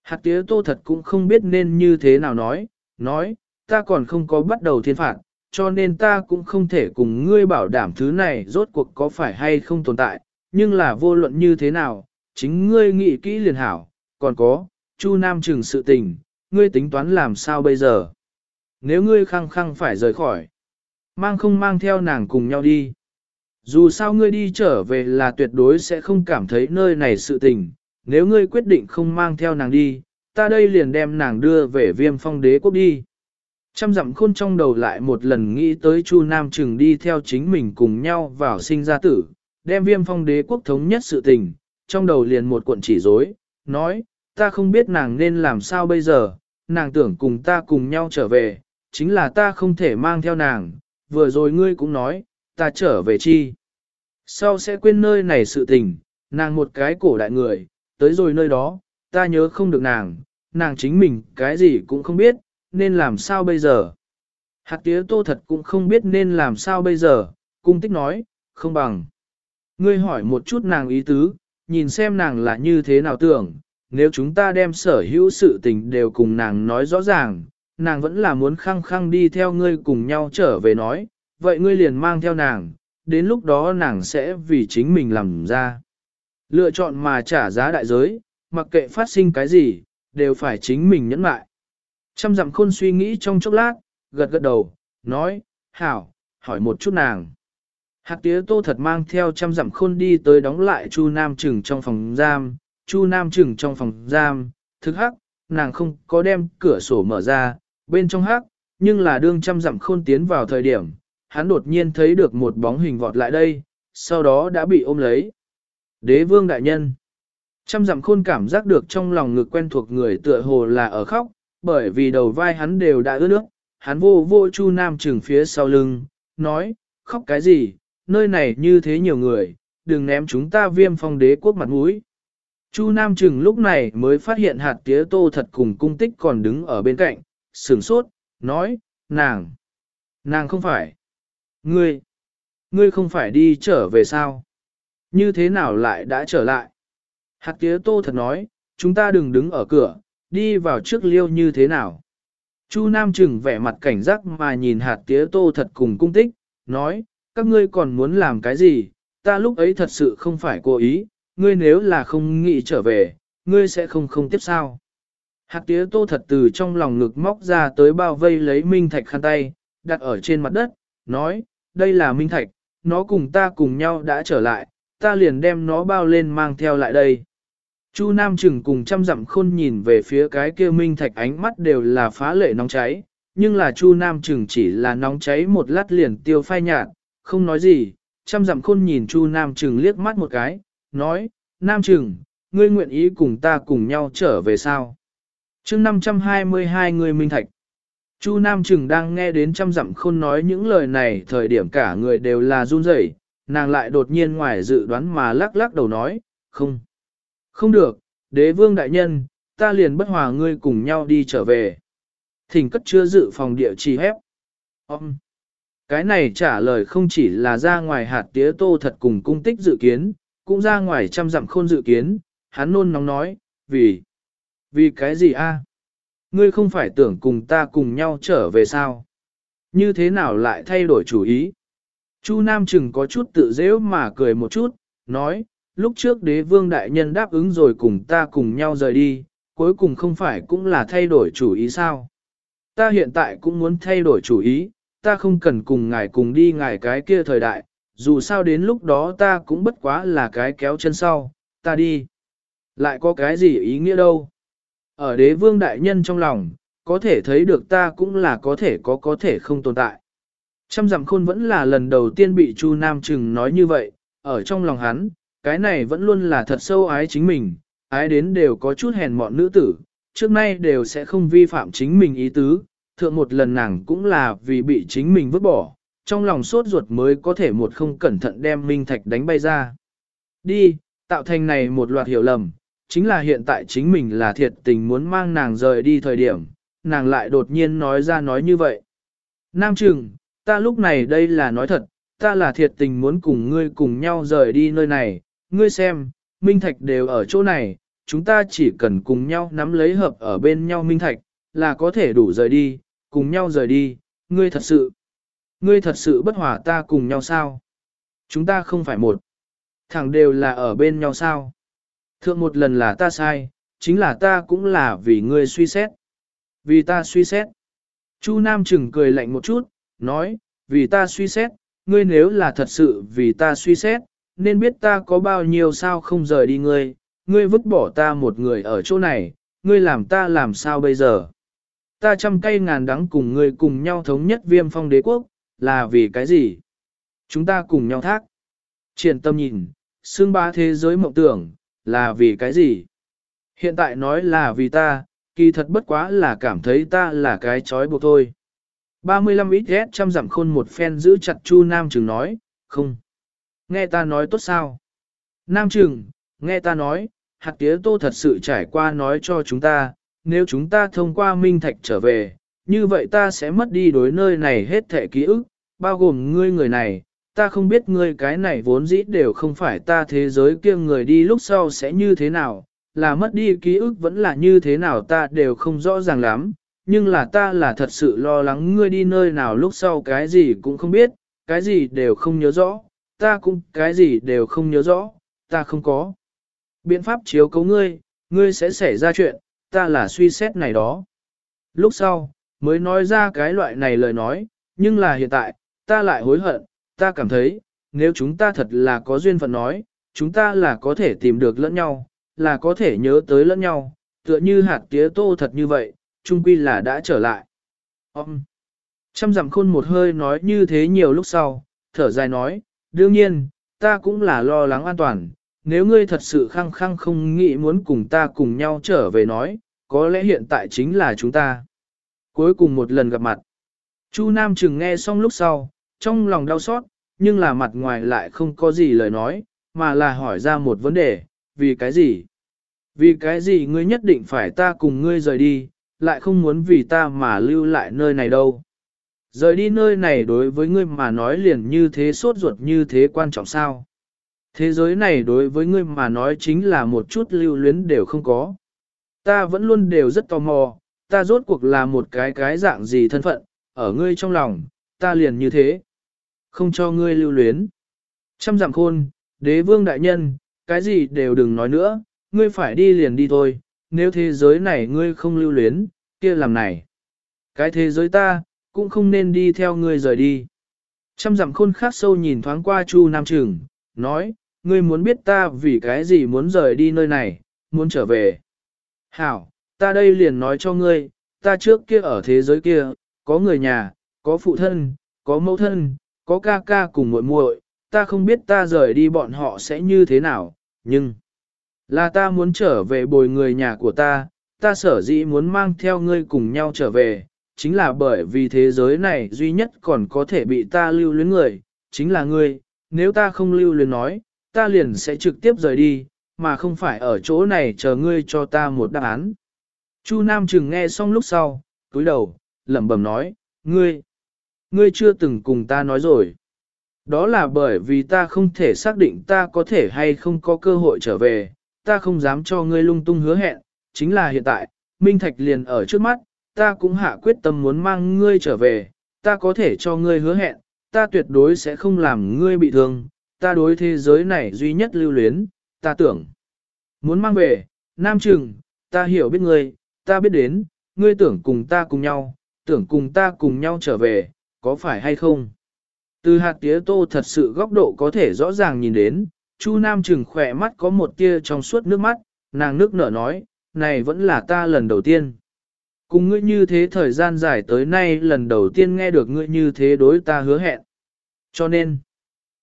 S1: Hạt tía tô thật cũng không biết nên như thế nào nói, nói, ta còn không có bắt đầu thiên phạt, cho nên ta cũng không thể cùng ngươi bảo đảm thứ này rốt cuộc có phải hay không tồn tại, nhưng là vô luận như thế nào, chính ngươi nghĩ kỹ liền hảo, còn có, Chu Nam trừng sự tình, ngươi tính toán làm sao bây giờ? Nếu ngươi khăng khăng phải rời khỏi, mang không mang theo nàng cùng nhau đi. Dù sao ngươi đi trở về là tuyệt đối sẽ không cảm thấy nơi này sự tình, nếu ngươi quyết định không mang theo nàng đi, ta đây liền đem nàng đưa về viêm phong đế quốc đi. Trăm dặm khôn trong đầu lại một lần nghĩ tới Chu Nam Trừng đi theo chính mình cùng nhau vào sinh ra tử, đem viêm phong đế quốc thống nhất sự tình, trong đầu liền một cuộn chỉ rối, nói, ta không biết nàng nên làm sao bây giờ, nàng tưởng cùng ta cùng nhau trở về, chính là ta không thể mang theo nàng, vừa rồi ngươi cũng nói, ta trở về chi. Sau sẽ quên nơi này sự tình, nàng một cái cổ đại người, tới rồi nơi đó, ta nhớ không được nàng, nàng chính mình cái gì cũng không biết, nên làm sao bây giờ. Hạt tía tô thật cũng không biết nên làm sao bây giờ, cung tích nói, không bằng. Ngươi hỏi một chút nàng ý tứ, nhìn xem nàng là như thế nào tưởng, nếu chúng ta đem sở hữu sự tình đều cùng nàng nói rõ ràng, nàng vẫn là muốn khăng khăng đi theo ngươi cùng nhau trở về nói, vậy ngươi liền mang theo nàng, đến lúc đó nàng sẽ vì chính mình làm ra. Lựa chọn mà trả giá đại giới, mặc kệ phát sinh cái gì, đều phải chính mình nhẫn lại. Trăm dặm khôn suy nghĩ trong chốc lát, gật gật đầu, nói, hảo, hỏi một chút nàng. Hạt tía tô thật mang theo trăm dặm khôn đi tới đóng lại Chu Nam Trừng trong phòng giam, Chu Nam Trừng trong phòng giam, thực hắc, nàng không có đem cửa sổ mở ra, bên trong hắc, nhưng là đương trăm dặm khôn tiến vào thời điểm, hắn đột nhiên thấy được một bóng hình vọt lại đây, sau đó đã bị ôm lấy. Đế vương đại nhân. Trăm dặm khôn cảm giác được trong lòng ngực quen thuộc người tựa hồ là ở khóc, bởi vì đầu vai hắn đều đã ướt nước, hắn vô vô chu nam trừng phía sau lưng, nói, khóc cái gì, nơi này như thế nhiều người, đừng ném chúng ta viêm phong đế quốc mặt mũi. Chu Nam Trừng lúc này mới phát hiện hạt tía tô thật cùng cung tích còn đứng ở bên cạnh, sửng sốt, nói, nàng, nàng không phải, ngươi, ngươi không phải đi trở về sao? Như thế nào lại đã trở lại? Hạt tía tô thật nói, chúng ta đừng đứng ở cửa, đi vào trước liêu như thế nào? Chu Nam Trừng vẻ mặt cảnh giác mà nhìn hạt tía tô thật cùng cung tích, nói, các ngươi còn muốn làm cái gì, ta lúc ấy thật sự không phải cố ý, ngươi nếu là không nghĩ trở về, ngươi sẽ không không tiếp sao. Hạt tía tô thật từ trong lòng ngực móc ra tới bao vây lấy minh thạch khăn tay, đặt ở trên mặt đất, nói, đây là minh thạch, nó cùng ta cùng nhau đã trở lại, ta liền đem nó bao lên mang theo lại đây. Chu Nam Trừng cùng trăm dặm khôn nhìn về phía cái kia minh thạch ánh mắt đều là phá lệ nóng cháy, nhưng là Chu Nam Trừng chỉ là nóng cháy một lát liền tiêu phai nhạt, không nói gì, trăm dặm khôn nhìn Chu Nam Trừng liếc mắt một cái, nói, Nam Trừng, ngươi nguyện ý cùng ta cùng nhau trở về sao? chương 522 người minh thạch. Chu Nam Trừng đang nghe đến trăm dặm khôn nói những lời này thời điểm cả người đều là run rẩy, nàng lại đột nhiên ngoài dự đoán mà lắc lắc đầu nói, không, không được, đế vương đại nhân, ta liền bất hòa ngươi cùng nhau đi trở về. Thỉnh cất chưa dự phòng địa chỉ hép. Ông, cái này trả lời không chỉ là ra ngoài hạt tía tô thật cùng cung tích dự kiến, cũng ra ngoài trăm dặm khôn dự kiến, hắn nôn nóng nói, vì, vì cái gì a? Ngươi không phải tưởng cùng ta cùng nhau trở về sao? Như thế nào lại thay đổi chủ ý? Chu Nam Trừng có chút tự dễ mà cười một chút, nói, lúc trước đế vương đại nhân đáp ứng rồi cùng ta cùng nhau rời đi, cuối cùng không phải cũng là thay đổi chủ ý sao? Ta hiện tại cũng muốn thay đổi chủ ý, ta không cần cùng ngài cùng đi ngài cái kia thời đại, dù sao đến lúc đó ta cũng bất quá là cái kéo chân sau, ta đi. Lại có cái gì ý nghĩa đâu? Ở đế vương đại nhân trong lòng, có thể thấy được ta cũng là có thể có có thể không tồn tại. Trăm dặm khôn vẫn là lần đầu tiên bị Chu Nam Trừng nói như vậy, ở trong lòng hắn, cái này vẫn luôn là thật sâu ái chính mình, ái đến đều có chút hèn mọn nữ tử, trước nay đều sẽ không vi phạm chính mình ý tứ, thượng một lần nàng cũng là vì bị chính mình vứt bỏ, trong lòng sốt ruột mới có thể một không cẩn thận đem Minh Thạch đánh bay ra. Đi, tạo thành này một loạt hiểu lầm, chính là hiện tại chính mình là thiệt tình muốn mang nàng rời đi thời điểm, nàng lại đột nhiên nói ra nói như vậy. Nam Trừng, ta lúc này đây là nói thật, ta là thiệt tình muốn cùng ngươi cùng nhau rời đi nơi này, ngươi xem, Minh Thạch đều ở chỗ này, chúng ta chỉ cần cùng nhau nắm lấy hợp ở bên nhau Minh Thạch, là có thể đủ rời đi, cùng nhau rời đi, ngươi thật sự, ngươi thật sự bất hòa ta cùng nhau sao? Chúng ta không phải một, thẳng đều là ở bên nhau sao? Thượng một lần là ta sai, chính là ta cũng là vì ngươi suy xét. Vì ta suy xét. Chu Nam Trừng cười lạnh một chút, nói, vì ta suy xét, ngươi nếu là thật sự vì ta suy xét, nên biết ta có bao nhiêu sao không rời đi ngươi, ngươi vứt bỏ ta một người ở chỗ này, ngươi làm ta làm sao bây giờ. Ta trăm cây ngàn đắng cùng ngươi cùng nhau thống nhất viêm phong đế quốc, là vì cái gì? Chúng ta cùng nhau thác. Triển tâm nhìn, xương ba thế giới mộng tưởng, là vì cái gì? Hiện tại nói là vì ta, kỳ thật bất quá là cảm thấy ta là cái chói buộc thôi. 35 ít ghét trăm dặm khôn một phen giữ chặt Chu Nam trường nói, không. Nghe ta nói tốt sao? Nam Trừng, nghe ta nói, hạt tía tô thật sự trải qua nói cho chúng ta, nếu chúng ta thông qua minh thạch trở về, như vậy ta sẽ mất đi đối nơi này hết thẻ ký ức, bao gồm ngươi người này, ta không biết ngươi cái này vốn dĩ đều không phải ta thế giới kia người đi lúc sau sẽ như thế nào, là mất đi ký ức vẫn là như thế nào ta đều không rõ ràng lắm, nhưng là ta là thật sự lo lắng ngươi đi nơi nào lúc sau cái gì cũng không biết, cái gì đều không nhớ rõ, ta cũng cái gì đều không nhớ rõ, ta không có. Biện pháp chiếu cấu ngươi, ngươi sẽ xảy ra chuyện, ta là suy xét này đó. Lúc sau, mới nói ra cái loại này lời nói, nhưng là hiện tại, ta lại hối hận, ta cảm thấy, nếu chúng ta thật là có duyên phận nói, chúng ta là có thể tìm được lẫn nhau, là có thể nhớ tới lẫn nhau, tựa như hạt tía tô thật như vậy, chung quy là đã trở lại. Ông! Trăm dặm khôn một hơi nói như thế nhiều lúc sau, thở dài nói, đương nhiên, ta cũng là lo lắng an toàn, nếu ngươi thật sự khăng khăng không nghĩ muốn cùng ta cùng nhau trở về nói, có lẽ hiện tại chính là chúng ta. Cuối cùng một lần gặp mặt, Chu Nam Trừng nghe xong lúc sau, trong lòng đau xót, nhưng là mặt ngoài lại không có gì lời nói, mà là hỏi ra một vấn đề, vì cái gì? Vì cái gì ngươi nhất định phải ta cùng ngươi rời đi, lại không muốn vì ta mà lưu lại nơi này đâu? Rời đi nơi này đối với ngươi mà nói liền như thế sốt ruột như thế quan trọng sao? Thế giới này đối với ngươi mà nói chính là một chút lưu luyến đều không có. Ta vẫn luôn đều rất tò mò, ta rốt cuộc là một cái cái dạng gì thân phận, ở ngươi trong lòng, ta liền như thế. Không cho ngươi lưu luyến. Trăm dặm khôn, đế vương đại nhân, cái gì đều đừng nói nữa, ngươi phải đi liền đi thôi, nếu thế giới này ngươi không lưu luyến, kia làm này. Cái thế giới ta, cũng không nên đi theo ngươi rời đi. Trăm dặm khôn khác sâu nhìn thoáng qua Chu Nam Trừng, nói, ngươi muốn biết ta vì cái gì muốn rời đi nơi này, muốn trở về. Hảo, ta đây liền nói cho ngươi, ta trước kia ở thế giới kia, có người nhà, có phụ thân, có mẫu thân, có ca ca cùng muội muội, ta không biết ta rời đi bọn họ sẽ như thế nào, nhưng là ta muốn trở về bồi người nhà của ta, ta sở dĩ muốn mang theo ngươi cùng nhau trở về, chính là bởi vì thế giới này duy nhất còn có thể bị ta lưu luyến người, chính là ngươi, nếu ta không lưu luyến nói, ta liền sẽ trực tiếp rời đi, mà không phải ở chỗ này chờ ngươi cho ta một đáp án. Chu Nam Trừng nghe xong lúc sau, túi đầu, lẩm bẩm nói, ngươi, ngươi chưa từng cùng ta nói rồi. Đó là bởi vì ta không thể xác định ta có thể hay không có cơ hội trở về, ta không dám cho ngươi lung tung hứa hẹn, chính là hiện tại, Minh Thạch liền ở trước mắt, ta cũng hạ quyết tâm muốn mang ngươi trở về, ta có thể cho ngươi hứa hẹn, ta tuyệt đối sẽ không làm ngươi bị thương, ta đối thế giới này duy nhất lưu luyến, ta tưởng. Muốn mang về, Nam Trừng, ta hiểu biết ngươi, ta biết đến, ngươi tưởng cùng ta cùng nhau, tưởng cùng ta cùng nhau trở về, có phải hay không? Từ hạt tía tô thật sự góc độ có thể rõ ràng nhìn đến, Chu Nam Trừng khỏe mắt có một tia trong suốt nước mắt, nàng nước nở nói, này vẫn là ta lần đầu tiên. Cùng ngươi như thế thời gian dài tới nay lần đầu tiên nghe được ngươi như thế đối ta hứa hẹn. Cho nên,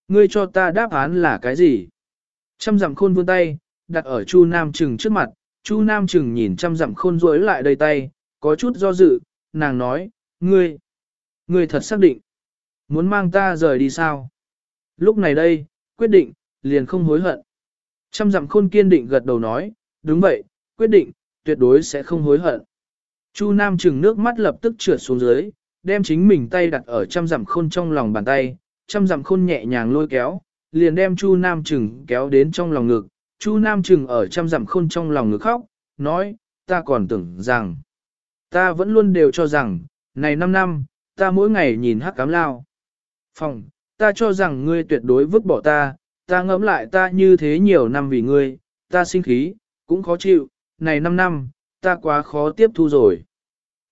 S1: ngươi cho ta đáp án là cái gì? Trăm dặm khôn vươn tay, đặt ở Chu Nam Trừng trước mặt, Chu Nam Trừng nhìn trăm dặm khôn rối lại đầy tay, có chút do dự, nàng nói, ngươi, ngươi thật xác định, muốn mang ta rời đi sao? Lúc này đây, quyết định, liền không hối hận. Trăm dặm khôn kiên định gật đầu nói, đúng vậy, quyết định, tuyệt đối sẽ không hối hận. Chu Nam Trừng nước mắt lập tức trượt xuống dưới, đem chính mình tay đặt ở trăm dặm khôn trong lòng bàn tay, trăm dặm khôn nhẹ nhàng lôi kéo, liền đem Chu Nam Trừng kéo đến trong lòng ngực, Chu Nam Trừng ở trăm dặm khôn trong lòng ngực khóc, nói, ta còn tưởng rằng, ta vẫn luôn đều cho rằng, này 5 năm, ta mỗi ngày nhìn hắc cám lao. Phòng, ta cho rằng ngươi tuyệt đối vứt bỏ ta, ta ngẫm lại ta như thế nhiều năm vì ngươi, ta sinh khí, cũng khó chịu, này 5 năm, ta quá khó tiếp thu rồi.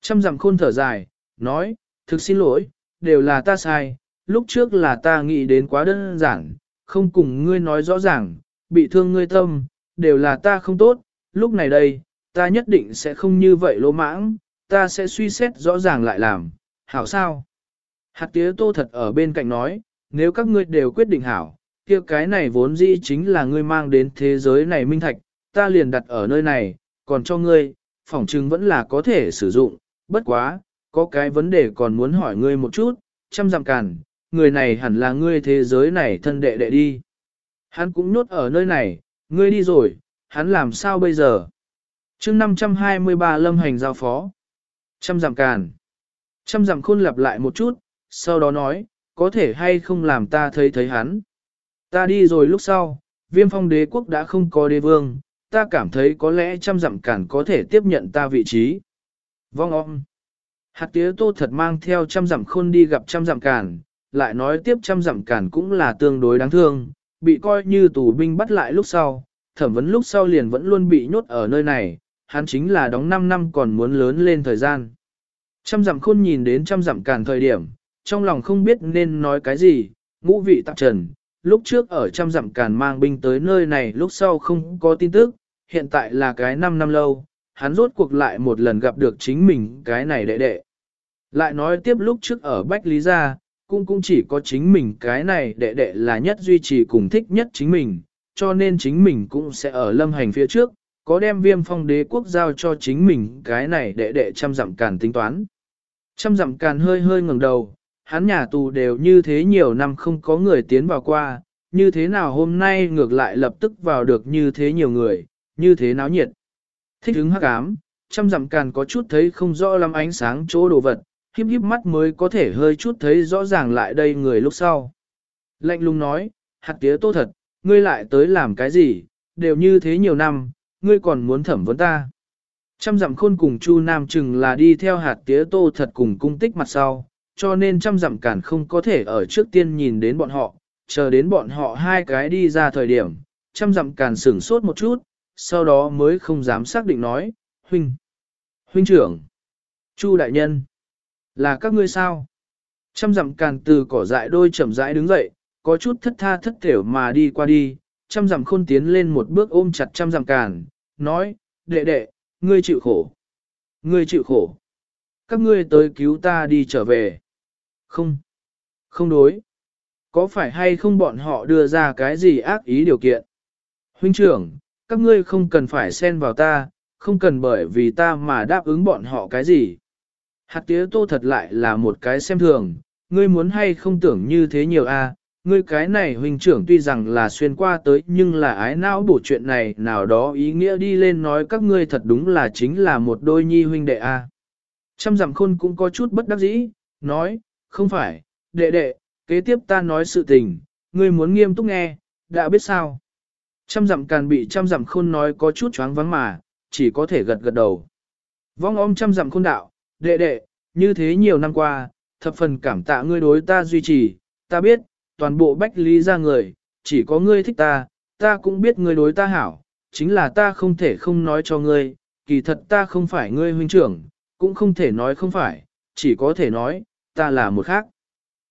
S1: Trăm dặm khôn thở dài, nói, thực xin lỗi, đều là ta sai, lúc trước là ta nghĩ đến quá đơn giản, không cùng ngươi nói rõ ràng, bị thương ngươi tâm, đều là ta không tốt, lúc này đây, ta nhất định sẽ không như vậy lỗ mãng, ta sẽ suy xét rõ ràng lại làm, hảo sao? Hạt tía tô thật ở bên cạnh nói, nếu các ngươi đều quyết định hảo, kia cái này vốn dĩ chính là ngươi mang đến thế giới này minh thạch, ta liền đặt ở nơi này, còn cho ngươi, phỏng chừng vẫn là có thể sử dụng, bất quá, có cái vấn đề còn muốn hỏi ngươi một chút, chăm dặm càn, người này hẳn là ngươi thế giới này thân đệ đệ đi. Hắn cũng nốt ở nơi này, ngươi đi rồi, hắn làm sao bây giờ? chương 523 lâm hành giao phó. Trăm dặm càn. Trăm dặm khôn lặp lại một chút, sau đó nói, có thể hay không làm ta thấy thấy hắn. Ta đi rồi lúc sau, viêm phong đế quốc đã không có đế vương, ta cảm thấy có lẽ trăm dặm cản có thể tiếp nhận ta vị trí. Vong om. Hạt tía tô thật mang theo trăm dặm khôn đi gặp trăm dặm cản, lại nói tiếp trăm dặm cản cũng là tương đối đáng thương, bị coi như tù binh bắt lại lúc sau, thẩm vấn lúc sau liền vẫn luôn bị nhốt ở nơi này, hắn chính là đóng 5 năm còn muốn lớn lên thời gian. Trăm dặm khôn nhìn đến trăm dặm cản thời điểm, trong lòng không biết nên nói cái gì, ngũ vị tạp trần, lúc trước ở trăm dặm cản mang binh tới nơi này lúc sau không có tin tức, hiện tại là cái 5 năm lâu, hắn rốt cuộc lại một lần gặp được chính mình cái này đệ đệ. Lại nói tiếp lúc trước ở Bách Lý Gia, cũng cũng chỉ có chính mình cái này đệ đệ là nhất duy trì cùng thích nhất chính mình, cho nên chính mình cũng sẽ ở lâm hành phía trước, có đem viêm phong đế quốc giao cho chính mình cái này đệ đệ chăm dặm càn tính toán. Chăm dặm càn hơi hơi ngẩng đầu, hắn nhà tù đều như thế nhiều năm không có người tiến vào qua, như thế nào hôm nay ngược lại lập tức vào được như thế nhiều người, như thế náo nhiệt. Thích hứng hắc ám, chăm dặm càn có chút thấy không rõ lắm ánh sáng chỗ đồ vật, híp híp mắt mới có thể hơi chút thấy rõ ràng lại đây người lúc sau. Lạnh lùng nói, hạt tía tô thật, ngươi lại tới làm cái gì, đều như thế nhiều năm, ngươi còn muốn thẩm vấn ta. Trăm dặm khôn cùng Chu Nam chừng là đi theo hạt tía tô thật cùng cung tích mặt sau, cho nên trăm dặm cản không có thể ở trước tiên nhìn đến bọn họ, chờ đến bọn họ hai cái đi ra thời điểm, trăm dặm cản sửng sốt một chút, sau đó mới không dám xác định nói, huynh, huynh trưởng, Chu đại nhân, là các ngươi sao? Trăm dặm càn từ cỏ dại đôi chậm rãi đứng dậy, có chút thất tha thất thểu mà đi qua đi, trăm dặm khôn tiến lên một bước ôm chặt trăm dặm càn, nói, đệ đệ, ngươi chịu khổ. Ngươi chịu khổ. Các ngươi tới cứu ta đi trở về. Không. Không đối. Có phải hay không bọn họ đưa ra cái gì ác ý điều kiện? Huynh trưởng, các ngươi không cần phải xen vào ta, không cần bởi vì ta mà đáp ứng bọn họ cái gì. Hạt tía tô thật lại là một cái xem thường, ngươi muốn hay không tưởng như thế nhiều a ngươi cái này huynh trưởng tuy rằng là xuyên qua tới nhưng là ái não bổ chuyện này nào đó ý nghĩa đi lên nói các ngươi thật đúng là chính là một đôi nhi huynh đệ a. Trăm dặm khôn cũng có chút bất đắc dĩ, nói, không phải, đệ đệ, kế tiếp ta nói sự tình, ngươi muốn nghiêm túc nghe, đã biết sao. Trăm dặm càn bị trăm dặm khôn nói có chút choáng vắng mà, chỉ có thể gật gật đầu. Vong om trăm dặm khôn đạo, đệ đệ, như thế nhiều năm qua, thập phần cảm tạ ngươi đối ta duy trì, ta biết, toàn bộ bách lý ra người, chỉ có ngươi thích ta, ta cũng biết ngươi đối ta hảo, chính là ta không thể không nói cho ngươi, kỳ thật ta không phải ngươi huynh trưởng, cũng không thể nói không phải, chỉ có thể nói, ta là một khác.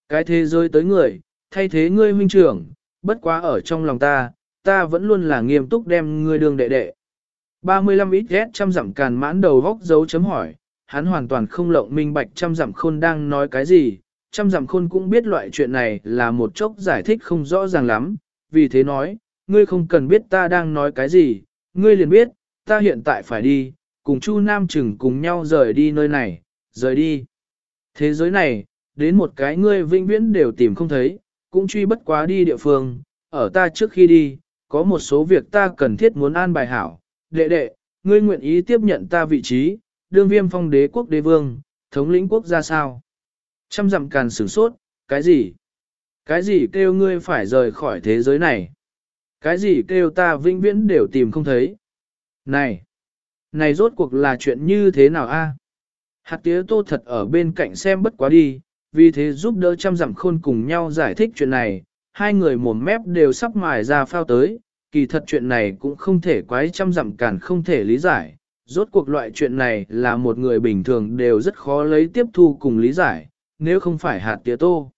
S1: Cái thế giới tới người, thay thế ngươi huynh trưởng, bất quá ở trong lòng ta, ta vẫn luôn là nghiêm túc đem ngươi đường đệ đệ. 35 ít ghét trăm dặm càn mãn đầu góc dấu chấm hỏi, hắn hoàn toàn không lộng minh bạch trăm dặm khôn đang nói cái gì, trăm dặm khôn cũng biết loại chuyện này là một chốc giải thích không rõ ràng lắm, vì thế nói, ngươi không cần biết ta đang nói cái gì, ngươi liền biết, ta hiện tại phải đi, cùng Chu Nam Trừng cùng nhau rời đi nơi này, rời đi. Thế giới này, đến một cái ngươi vĩnh viễn đều tìm không thấy, cũng truy bất quá đi địa phương, ở ta trước khi đi, có một số việc ta cần thiết muốn an bài hảo, đệ đệ, ngươi nguyện ý tiếp nhận ta vị trí, đương viêm phong đế quốc đế vương, thống lĩnh quốc gia sao? Trăm dặm càn sửng sốt, cái gì? Cái gì kêu ngươi phải rời khỏi thế giới này? Cái gì kêu ta vĩnh viễn đều tìm không thấy? Này! Này rốt cuộc là chuyện như thế nào a? Hạt tía tô thật ở bên cạnh xem bất quá đi, vì thế giúp đỡ trăm dặm khôn cùng nhau giải thích chuyện này, hai người mồm mép đều sắp mài ra phao tới, kỳ thật chuyện này cũng không thể quái trăm dặm cản không thể lý giải, rốt cuộc loại chuyện này là một người bình thường đều rất khó lấy tiếp thu cùng lý giải, nếu không phải hạt tía tô.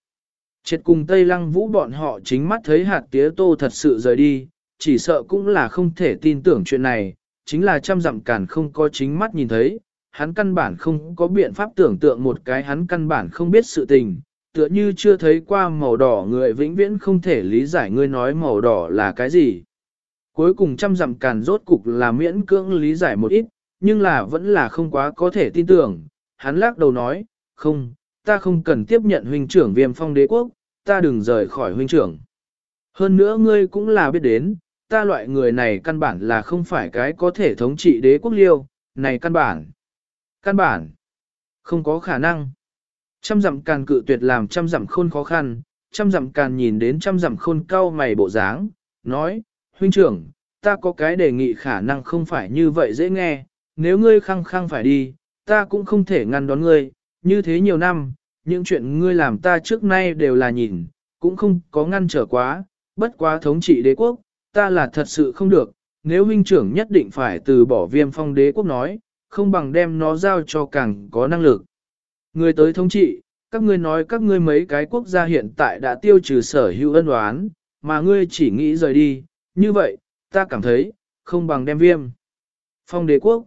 S1: Chết cùng Tây Lăng Vũ bọn họ chính mắt thấy hạt tía tô thật sự rời đi, chỉ sợ cũng là không thể tin tưởng chuyện này, chính là trăm dặm cản không có chính mắt nhìn thấy, hắn căn bản không có biện pháp tưởng tượng một cái hắn căn bản không biết sự tình, tựa như chưa thấy qua màu đỏ người vĩnh viễn không thể lý giải ngươi nói màu đỏ là cái gì. Cuối cùng trăm dặm càn rốt cục là miễn cưỡng lý giải một ít, nhưng là vẫn là không quá có thể tin tưởng. Hắn lắc đầu nói, không, ta không cần tiếp nhận huynh trưởng viêm phong đế quốc, ta đừng rời khỏi huynh trưởng. Hơn nữa ngươi cũng là biết đến, ta loại người này căn bản là không phải cái có thể thống trị đế quốc liêu, này căn bản. Căn bản, không có khả năng. Trăm dặm càn cự tuyệt làm trăm dặm khôn khó khăn, trăm dặm càn nhìn đến trăm dặm khôn cao mày bộ dáng, nói, huynh trưởng, ta có cái đề nghị khả năng không phải như vậy dễ nghe, nếu ngươi khăng khăng phải đi, ta cũng không thể ngăn đón ngươi, như thế nhiều năm, những chuyện ngươi làm ta trước nay đều là nhìn, cũng không có ngăn trở quá, bất quá thống trị đế quốc, ta là thật sự không được, nếu huynh trưởng nhất định phải từ bỏ viêm phong đế quốc nói, không bằng đem nó giao cho càng có năng lực. Người tới thống trị, các ngươi nói các ngươi mấy cái quốc gia hiện tại đã tiêu trừ sở hữu ân oán, mà ngươi chỉ nghĩ rời đi, như vậy, ta cảm thấy, không bằng đem viêm. Phong đế quốc,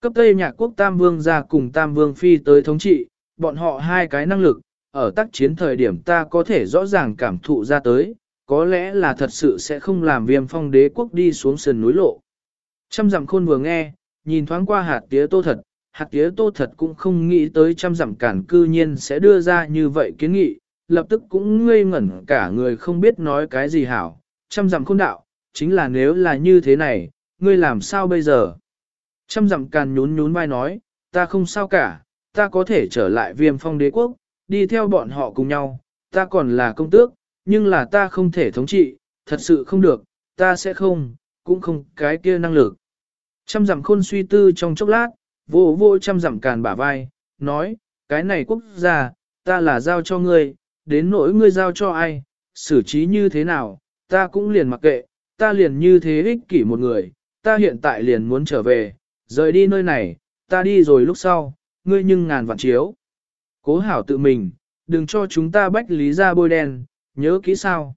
S1: cấp Tây Nhạc quốc Tam Vương ra cùng Tam Vương Phi tới thống trị, bọn họ hai cái năng lực, ở tác chiến thời điểm ta có thể rõ ràng cảm thụ ra tới, có lẽ là thật sự sẽ không làm viêm phong đế quốc đi xuống sườn núi lộ. Trăm dặm khôn vừa nghe, nhìn thoáng qua hạt tía tô thật, hạt tía tô thật cũng không nghĩ tới trăm dặm cản cư nhiên sẽ đưa ra như vậy kiến nghị, lập tức cũng ngây ngẩn cả người không biết nói cái gì hảo, trăm dặm khôn đạo, chính là nếu là như thế này, ngươi làm sao bây giờ? Trăm dặm càn nhún nhún vai nói, ta không sao cả, ta có thể trở lại viêm phong đế quốc, đi theo bọn họ cùng nhau, ta còn là công tước, nhưng là ta không thể thống trị, thật sự không được, ta sẽ không, cũng không cái kia năng lực. Trăm dặm khôn suy tư trong chốc lát, vô vô chăm dặm càn bả vai, nói, cái này quốc gia, ta là giao cho ngươi, đến nỗi ngươi giao cho ai, xử trí như thế nào, ta cũng liền mặc kệ, ta liền như thế ích kỷ một người, ta hiện tại liền muốn trở về, rời đi nơi này, ta đi rồi lúc sau, ngươi nhưng ngàn vạn chiếu. Cố hảo tự mình, đừng cho chúng ta bách lý ra bôi đen, nhớ kỹ sao.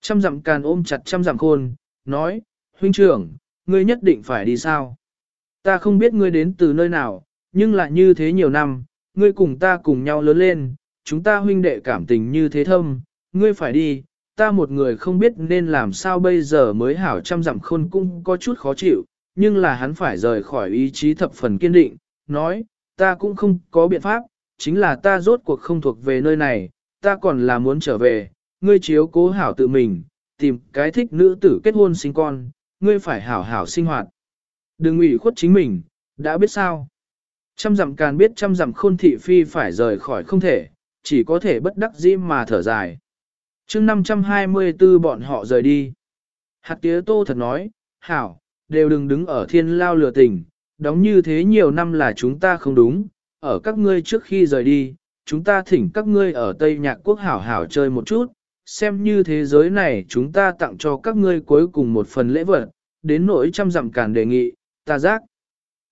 S1: Trăm dặm càn ôm chặt trăm dặm khôn, nói, huynh trưởng, ngươi nhất định phải đi sao. Ta không biết ngươi đến từ nơi nào, nhưng lại như thế nhiều năm, ngươi cùng ta cùng nhau lớn lên, chúng ta huynh đệ cảm tình như thế thâm, ngươi phải đi, ta một người không biết nên làm sao bây giờ mới hảo trăm dặm khôn cung có chút khó chịu, nhưng là hắn phải rời khỏi ý chí thập phần kiên định, nói, ta cũng không có biện pháp, chính là ta rốt cuộc không thuộc về nơi này, ta còn là muốn trở về, ngươi chiếu cố hảo tự mình, tìm cái thích nữ tử kết hôn sinh con, ngươi phải hảo hảo sinh hoạt. Đừng ủy khuất chính mình, đã biết sao. Trăm dặm càng biết trăm dặm khôn thị phi phải rời khỏi không thể, chỉ có thể bất đắc dĩ mà thở dài. chương 524 bọn họ rời đi. Hạt tía tô thật nói, hảo, đều đừng đứng ở thiên lao lừa tình, đóng như thế nhiều năm là chúng ta không đúng, ở các ngươi trước khi rời đi, chúng ta thỉnh các ngươi ở Tây Nhạc Quốc hảo hảo chơi một chút, xem như thế giới này chúng ta tặng cho các ngươi cuối cùng một phần lễ vật, đến nỗi trăm dặm cản đề nghị, ta giác.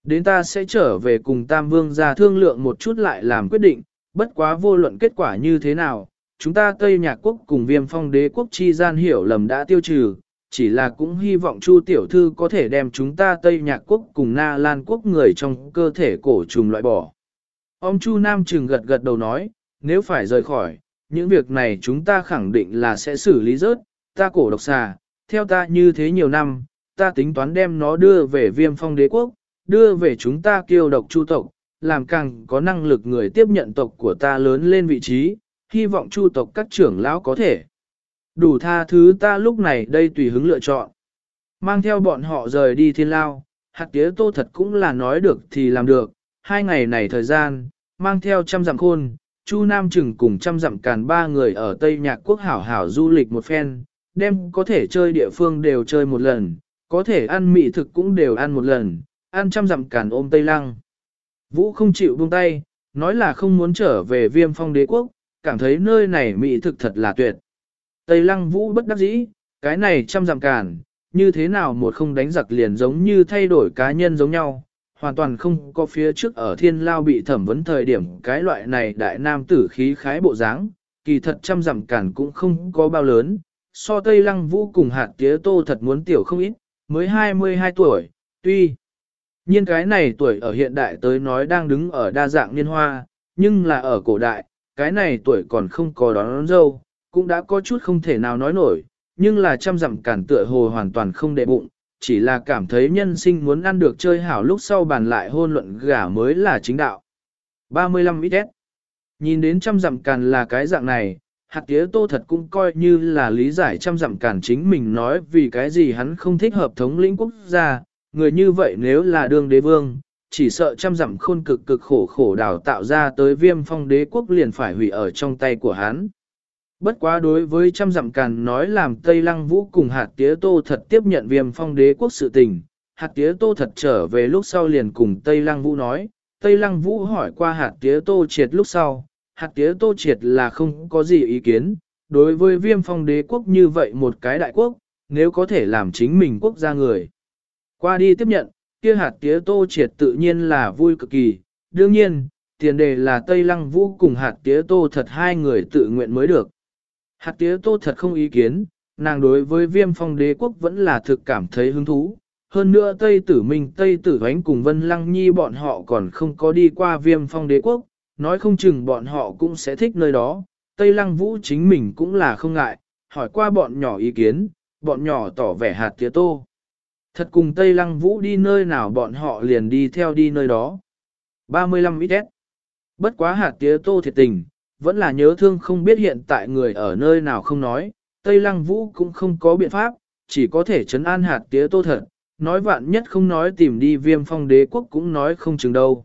S1: Đến ta sẽ trở về cùng Tam Vương ra thương lượng một chút lại làm quyết định, bất quá vô luận kết quả như thế nào, chúng ta Tây Nhạc Quốc cùng viêm phong đế quốc chi gian hiểu lầm đã tiêu trừ, chỉ là cũng hy vọng Chu Tiểu Thư có thể đem chúng ta Tây Nhạc Quốc cùng Na Lan Quốc người trong cơ thể cổ trùng loại bỏ. Ông Chu Nam Trừng gật gật đầu nói, nếu phải rời khỏi, những việc này chúng ta khẳng định là sẽ xử lý rớt, ta cổ độc xà, theo ta như thế nhiều năm, ta tính toán đem nó đưa về viêm phong đế quốc, đưa về chúng ta kiêu độc chu tộc, làm càng có năng lực người tiếp nhận tộc của ta lớn lên vị trí, hy vọng chu tộc các trưởng lão có thể. Đủ tha thứ ta lúc này đây tùy hứng lựa chọn. Mang theo bọn họ rời đi thiên lao, hạt tía tô thật cũng là nói được thì làm được, hai ngày này thời gian, mang theo trăm dặm khôn, Chu Nam Trừng cùng trăm dặm càn ba người ở Tây Nhạc Quốc hảo hảo du lịch một phen, đem có thể chơi địa phương đều chơi một lần, có thể ăn mị thực cũng đều ăn một lần, ăn trăm dặm càn ôm Tây Lăng. Vũ không chịu buông tay, nói là không muốn trở về viêm phong đế quốc, cảm thấy nơi này mị thực thật là tuyệt. Tây Lăng Vũ bất đắc dĩ, cái này trăm dặm càn, như thế nào một không đánh giặc liền giống như thay đổi cá nhân giống nhau, hoàn toàn không có phía trước ở thiên lao bị thẩm vấn thời điểm cái loại này đại nam tử khí khái bộ dáng, kỳ thật trăm dặm cản cũng không có bao lớn, so Tây Lăng Vũ cùng hạt tía tô thật muốn tiểu không ít, mới 22 tuổi, tuy nhiên cái này tuổi ở hiện đại tới nói đang đứng ở đa dạng niên hoa, nhưng là ở cổ đại, cái này tuổi còn không có đón, đón dâu, cũng đã có chút không thể nào nói nổi, nhưng là trăm dặm cản tựa hồ hoàn toàn không đệ bụng, chỉ là cảm thấy nhân sinh muốn ăn được chơi hảo lúc sau bàn lại hôn luận gả mới là chính đạo. 35 ít Nhìn đến trăm dặm càn là cái dạng này, hạt tía tô thật cũng coi như là lý giải trăm dặm Cản chính mình nói vì cái gì hắn không thích hợp thống lĩnh quốc gia, người như vậy nếu là đương đế vương, chỉ sợ trăm dặm khôn cực cực khổ khổ đào tạo ra tới viêm phong đế quốc liền phải hủy ở trong tay của hắn. Bất quá đối với trăm dặm càn nói làm Tây Lăng Vũ cùng hạt tía tô thật tiếp nhận viêm phong đế quốc sự tình, hạt tía tô thật trở về lúc sau liền cùng Tây Lăng Vũ nói, Tây Lăng Vũ hỏi qua hạt tía tô triệt lúc sau, hạt tía tô triệt là không có gì ý kiến, đối với viêm phong đế quốc như vậy một cái đại quốc, nếu có thể làm chính mình quốc gia người. Qua đi tiếp nhận, kia hạt tía tô triệt tự nhiên là vui cực kỳ, đương nhiên, tiền đề là Tây Lăng Vũ cùng hạt tía tô thật hai người tự nguyện mới được. Hạt tía tô thật không ý kiến, nàng đối với viêm phong đế quốc vẫn là thực cảm thấy hứng thú. Hơn nữa Tây Tử Minh Tây Tử Vánh cùng Vân Lăng Nhi bọn họ còn không có đi qua viêm phong đế quốc, nói không chừng bọn họ cũng sẽ thích nơi đó, Tây Lăng Vũ chính mình cũng là không ngại, hỏi qua bọn nhỏ ý kiến, bọn nhỏ tỏ vẻ hạt tía tô. Thật cùng Tây Lăng Vũ đi nơi nào bọn họ liền đi theo đi nơi đó. 35 ít Bất quá hạt tía tô thiệt tình, vẫn là nhớ thương không biết hiện tại người ở nơi nào không nói, Tây Lăng Vũ cũng không có biện pháp, chỉ có thể chấn an hạt tía tô thật, nói vạn nhất không nói tìm đi viêm phong đế quốc cũng nói không chừng đâu.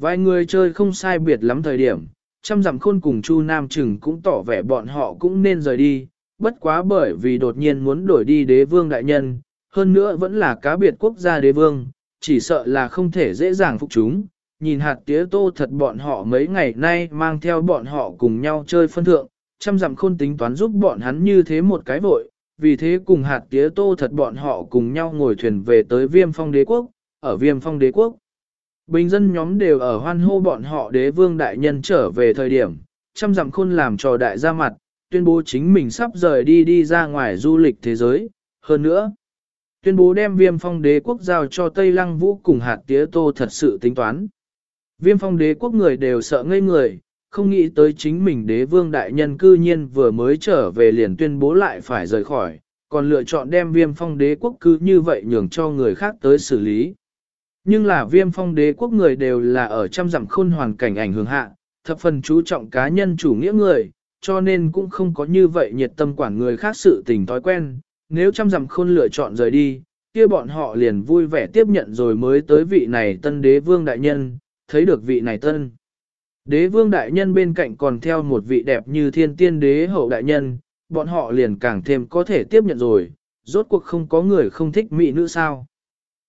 S1: Vài người chơi không sai biệt lắm thời điểm, trăm dặm khôn cùng Chu Nam Trừng cũng tỏ vẻ bọn họ cũng nên rời đi, bất quá bởi vì đột nhiên muốn đổi đi đế vương đại nhân, hơn nữa vẫn là cá biệt quốc gia đế vương, chỉ sợ là không thể dễ dàng phục chúng. Nhìn hạt tía tô thật bọn họ mấy ngày nay mang theo bọn họ cùng nhau chơi phân thượng, trăm dặm khôn tính toán giúp bọn hắn như thế một cái vội, vì thế cùng hạt tía tô thật bọn họ cùng nhau ngồi thuyền về tới viêm phong đế quốc, ở viêm phong đế quốc. Bình dân nhóm đều ở hoan hô bọn họ đế vương đại nhân trở về thời điểm, trăm dặm khôn làm trò đại ra mặt, tuyên bố chính mình sắp rời đi đi ra ngoài du lịch thế giới, hơn nữa. Tuyên bố đem viêm phong đế quốc giao cho Tây Lăng Vũ cùng hạt tía tô thật sự tính toán. Viêm phong đế quốc người đều sợ ngây người, không nghĩ tới chính mình đế vương đại nhân cư nhiên vừa mới trở về liền tuyên bố lại phải rời khỏi, còn lựa chọn đem viêm phong đế quốc cứ như vậy nhường cho người khác tới xử lý. Nhưng là viêm phong đế quốc người đều là ở trăm dặm khôn hoàn cảnh ảnh hưởng hạ, thập phần chú trọng cá nhân chủ nghĩa người, cho nên cũng không có như vậy nhiệt tâm quản người khác sự tình thói quen. Nếu trăm dặm khôn lựa chọn rời đi, kia bọn họ liền vui vẻ tiếp nhận rồi mới tới vị này tân đế vương đại nhân, thấy được vị này tân. Đế vương đại nhân bên cạnh còn theo một vị đẹp như thiên tiên đế hậu đại nhân, bọn họ liền càng thêm có thể tiếp nhận rồi, rốt cuộc không có người không thích mỹ nữ sao.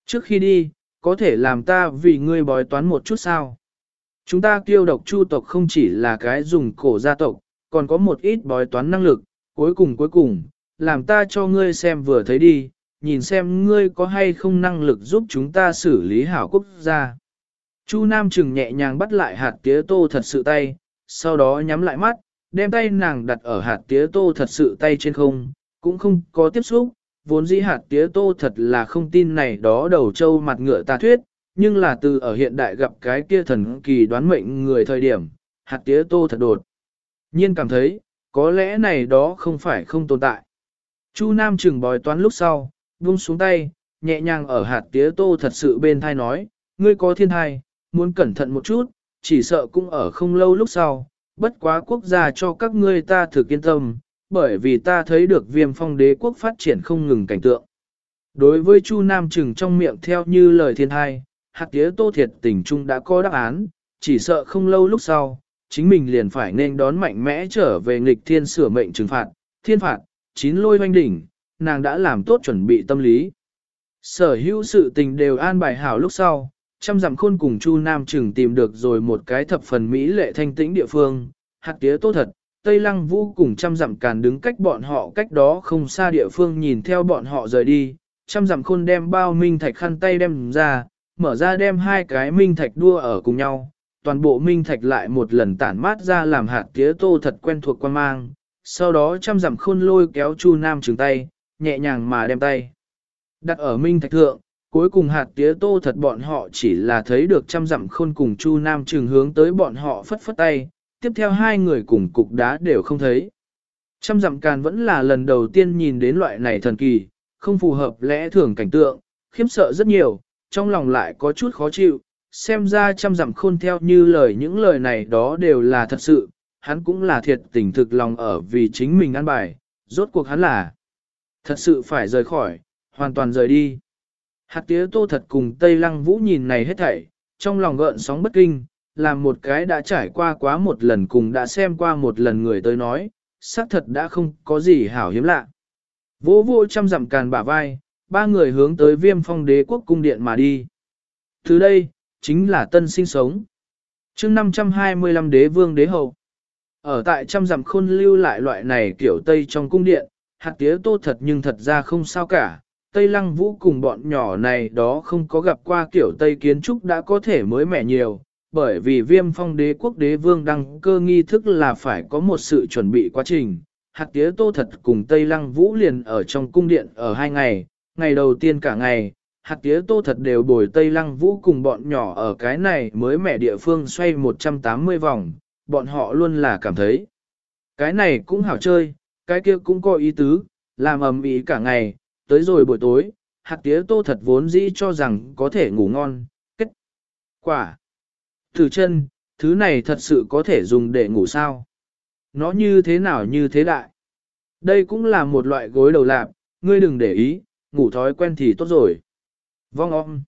S1: Trước khi đi, có thể làm ta vì ngươi bói toán một chút sao. Chúng ta kiêu độc chu tộc không chỉ là cái dùng cổ gia tộc, còn có một ít bói toán năng lực, cuối cùng cuối cùng, làm ta cho ngươi xem vừa thấy đi, nhìn xem ngươi có hay không năng lực giúp chúng ta xử lý hảo quốc gia. Chu Nam Trừng nhẹ nhàng bắt lại hạt tía tô thật sự tay, sau đó nhắm lại mắt, đem tay nàng đặt ở hạt tía tô thật sự tay trên không, cũng không có tiếp xúc, vốn dĩ hạt tía tô thật là không tin này đó đầu trâu mặt ngựa ta thuyết, nhưng là từ ở hiện đại gặp cái kia thần kỳ đoán mệnh người thời điểm, hạt tía tô thật đột. Nhiên cảm thấy, có lẽ này đó không phải không tồn tại. Chu Nam Trừng bòi toán lúc sau, buông xuống tay, nhẹ nhàng ở hạt tía tô thật sự bên thai nói, ngươi có thiên thai, muốn cẩn thận một chút, chỉ sợ cũng ở không lâu lúc sau, bất quá quốc gia cho các ngươi ta thử kiên tâm, bởi vì ta thấy được viêm phong đế quốc phát triển không ngừng cảnh tượng. Đối với Chu Nam Trừng trong miệng theo như lời thiên hai, hạt tía tô thiệt tình trung đã có đáp án, chỉ sợ không lâu lúc sau, chính mình liền phải nên đón mạnh mẽ trở về nghịch thiên sửa mệnh trừng phạt, thiên phạt, chín lôi hoanh đỉnh, nàng đã làm tốt chuẩn bị tâm lý. Sở hữu sự tình đều an bài hảo lúc sau, trăm dặm khôn cùng Chu Nam Trừng tìm được rồi một cái thập phần mỹ lệ thanh tĩnh địa phương, hạt tía tô thật, Tây Lăng Vũ cùng trăm dặm càn đứng cách bọn họ cách đó không xa địa phương nhìn theo bọn họ rời đi, trăm dặm khôn đem bao minh thạch khăn tay đem ra, mở ra đem hai cái minh thạch đua ở cùng nhau, toàn bộ minh thạch lại một lần tản mát ra làm hạt tía tô thật quen thuộc quan mang, sau đó trăm dặm khôn lôi kéo Chu Nam trường tay, nhẹ nhàng mà đem tay. Đặt ở minh thạch thượng, cuối cùng hạt tía tô thật bọn họ chỉ là thấy được trăm dặm khôn cùng Chu Nam Trường hướng tới bọn họ phất phất tay, tiếp theo hai người cùng cục đá đều không thấy. Trăm dặm càn vẫn là lần đầu tiên nhìn đến loại này thần kỳ, không phù hợp lẽ thường cảnh tượng, khiếm sợ rất nhiều, trong lòng lại có chút khó chịu, xem ra trăm dặm khôn theo như lời những lời này đó đều là thật sự, hắn cũng là thiệt tình thực lòng ở vì chính mình ăn bài, rốt cuộc hắn là thật sự phải rời khỏi, hoàn toàn rời đi. Hạt tía tô thật cùng Tây Lăng Vũ nhìn này hết thảy, trong lòng gợn sóng bất kinh, làm một cái đã trải qua quá một lần cùng đã xem qua một lần người tới nói, xác thật đã không có gì hảo hiếm lạ. Vô vô trăm dặm càn bả vai, ba người hướng tới viêm phong đế quốc cung điện mà đi. Từ đây, chính là tân sinh sống. chương 525 đế vương đế hậu. Ở tại trăm dặm khôn lưu lại loại này kiểu Tây trong cung điện, hạt tía tô thật nhưng thật ra không sao cả, Tây Lăng Vũ cùng bọn nhỏ này đó không có gặp qua kiểu Tây kiến trúc đã có thể mới mẻ nhiều, bởi vì viêm phong đế quốc đế vương đăng cơ nghi thức là phải có một sự chuẩn bị quá trình. Hạt tía tô thật cùng Tây Lăng Vũ liền ở trong cung điện ở hai ngày, ngày đầu tiên cả ngày, hạt tía tô thật đều bồi Tây Lăng Vũ cùng bọn nhỏ ở cái này mới mẻ địa phương xoay 180 vòng, bọn họ luôn là cảm thấy. Cái này cũng hảo chơi, cái kia cũng có ý tứ, làm ầm ĩ cả ngày, tới rồi buổi tối, hạt tía tô thật vốn dĩ cho rằng có thể ngủ ngon, kết quả. Từ chân, thứ này thật sự có thể dùng để ngủ sao? Nó như thế nào như thế đại? Đây cũng là một loại gối đầu lạp, ngươi đừng để ý, ngủ thói quen thì tốt rồi. Vong om.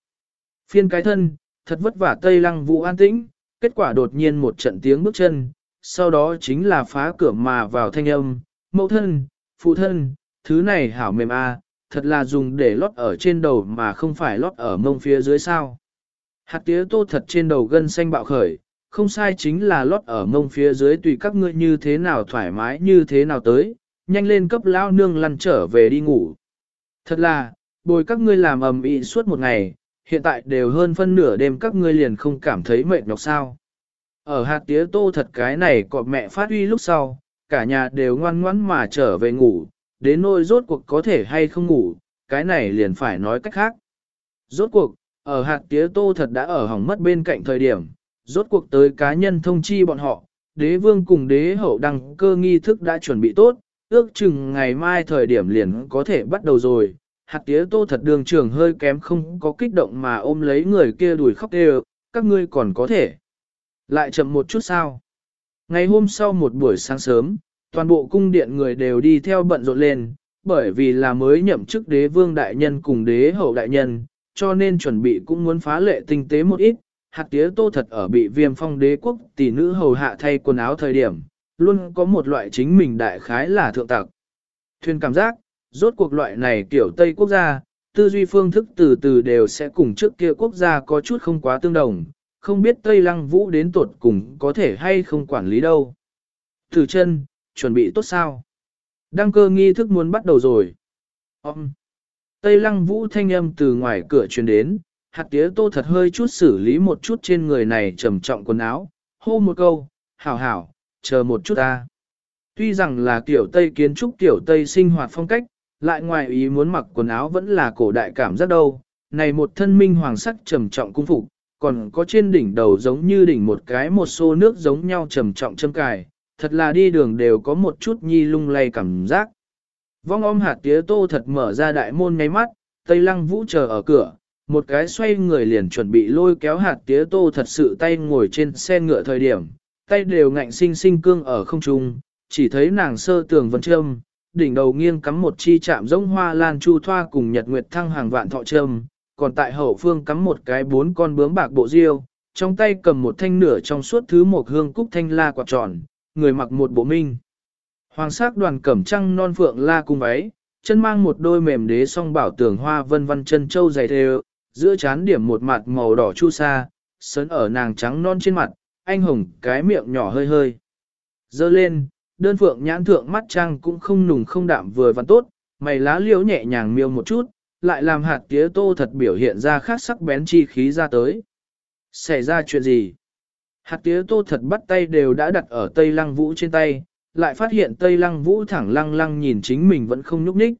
S1: Phiên cái thân, thật vất vả Tây Lăng Vũ an tĩnh, kết quả đột nhiên một trận tiếng bước chân, sau đó chính là phá cửa mà vào thanh âm, mẫu thân, phụ thân, thứ này hảo mềm a, thật là dùng để lót ở trên đầu mà không phải lót ở mông phía dưới sao. Hạt tía tô thật trên đầu gân xanh bạo khởi, không sai chính là lót ở mông phía dưới tùy các ngươi như thế nào thoải mái như thế nào tới, nhanh lên cấp lao nương lăn trở về đi ngủ. Thật là, bồi các ngươi làm ầm ĩ suốt một ngày, hiện tại đều hơn phân nửa đêm các ngươi liền không cảm thấy mệt nhọc sao. Ở hạt tía tô thật cái này cọp mẹ phát huy lúc sau, cả nhà đều ngoan ngoãn mà trở về ngủ, đến nỗi rốt cuộc có thể hay không ngủ, cái này liền phải nói cách khác. Rốt cuộc, ở hạt tía tô thật đã ở hỏng mất bên cạnh thời điểm, rốt cuộc tới cá nhân thông chi bọn họ, đế vương cùng đế hậu đăng cơ nghi thức đã chuẩn bị tốt, ước chừng ngày mai thời điểm liền có thể bắt đầu rồi. Hạt tía tô thật đường trường hơi kém không có kích động mà ôm lấy người kia đùi khóc đều, các ngươi còn có thể. Lại chậm một chút sao? Ngày hôm sau một buổi sáng sớm, toàn bộ cung điện người đều đi theo bận rộn lên, bởi vì là mới nhậm chức đế vương đại nhân cùng đế hậu đại nhân, cho nên chuẩn bị cũng muốn phá lệ tinh tế một ít. Hạt tía tô thật ở bị viêm phong đế quốc tỷ nữ hầu hạ thay quần áo thời điểm, luôn có một loại chính mình đại khái là thượng tặc. Thuyền cảm giác, rốt cuộc loại này kiểu Tây quốc gia, tư duy phương thức từ từ đều sẽ cùng trước kia quốc gia có chút không quá tương đồng, không biết Tây Lăng Vũ đến tuột cùng có thể hay không quản lý đâu. Thử chân, chuẩn bị tốt sao? Đăng cơ nghi thức muốn bắt đầu rồi. Ông! Tây Lăng Vũ thanh âm từ ngoài cửa truyền đến, hạt tía tô thật hơi chút xử lý một chút trên người này trầm trọng quần áo, hô một câu, hảo hảo, chờ một chút ta. Tuy rằng là kiểu Tây kiến trúc kiểu Tây sinh hoạt phong cách, lại ngoài ý muốn mặc quần áo vẫn là cổ đại cảm giác đâu. Này một thân minh hoàng sắc trầm trọng cung phục, còn có trên đỉnh đầu giống như đỉnh một cái một xô nước giống nhau trầm trọng châm cài, thật là đi đường đều có một chút nhi lung lay cảm giác. Vong om hạt tía tô thật mở ra đại môn ngay mắt, Tây Lăng Vũ chờ ở cửa, một cái xoay người liền chuẩn bị lôi kéo hạt tía tô thật sự tay ngồi trên xe ngựa thời điểm, tay đều ngạnh sinh sinh cương ở không trung, chỉ thấy nàng sơ tường vân châm, đỉnh đầu nghiêng cắm một chi chạm giống hoa lan chu thoa cùng nhật nguyệt thăng hàng vạn thọ châm, còn tại hậu phương cắm một cái bốn con bướm bạc bộ diêu, trong tay cầm một thanh nửa trong suốt thứ một hương cúc thanh la quạt tròn, người mặc một bộ minh. Hoàng sắc đoàn cẩm trăng non phượng la cung váy, chân mang một đôi mềm đế song bảo tường hoa vân vân chân châu dày thề, giữa chán điểm một mặt màu đỏ chu sa, sấn ở nàng trắng non trên mặt, anh hồng cái miệng nhỏ hơi hơi. Dơ lên, đơn phượng nhãn thượng mắt trang cũng không nùng không đạm vừa văn tốt, mày lá liễu nhẹ nhàng miêu một chút, lại làm hạt tía tô thật biểu hiện ra khác sắc bén chi khí ra tới. Xảy ra chuyện gì? Hạt tía tô thật bắt tay đều đã đặt ở Tây Lăng Vũ trên tay, lại phát hiện Tây Lăng Vũ thẳng lăng lăng nhìn chính mình vẫn không nhúc nhích.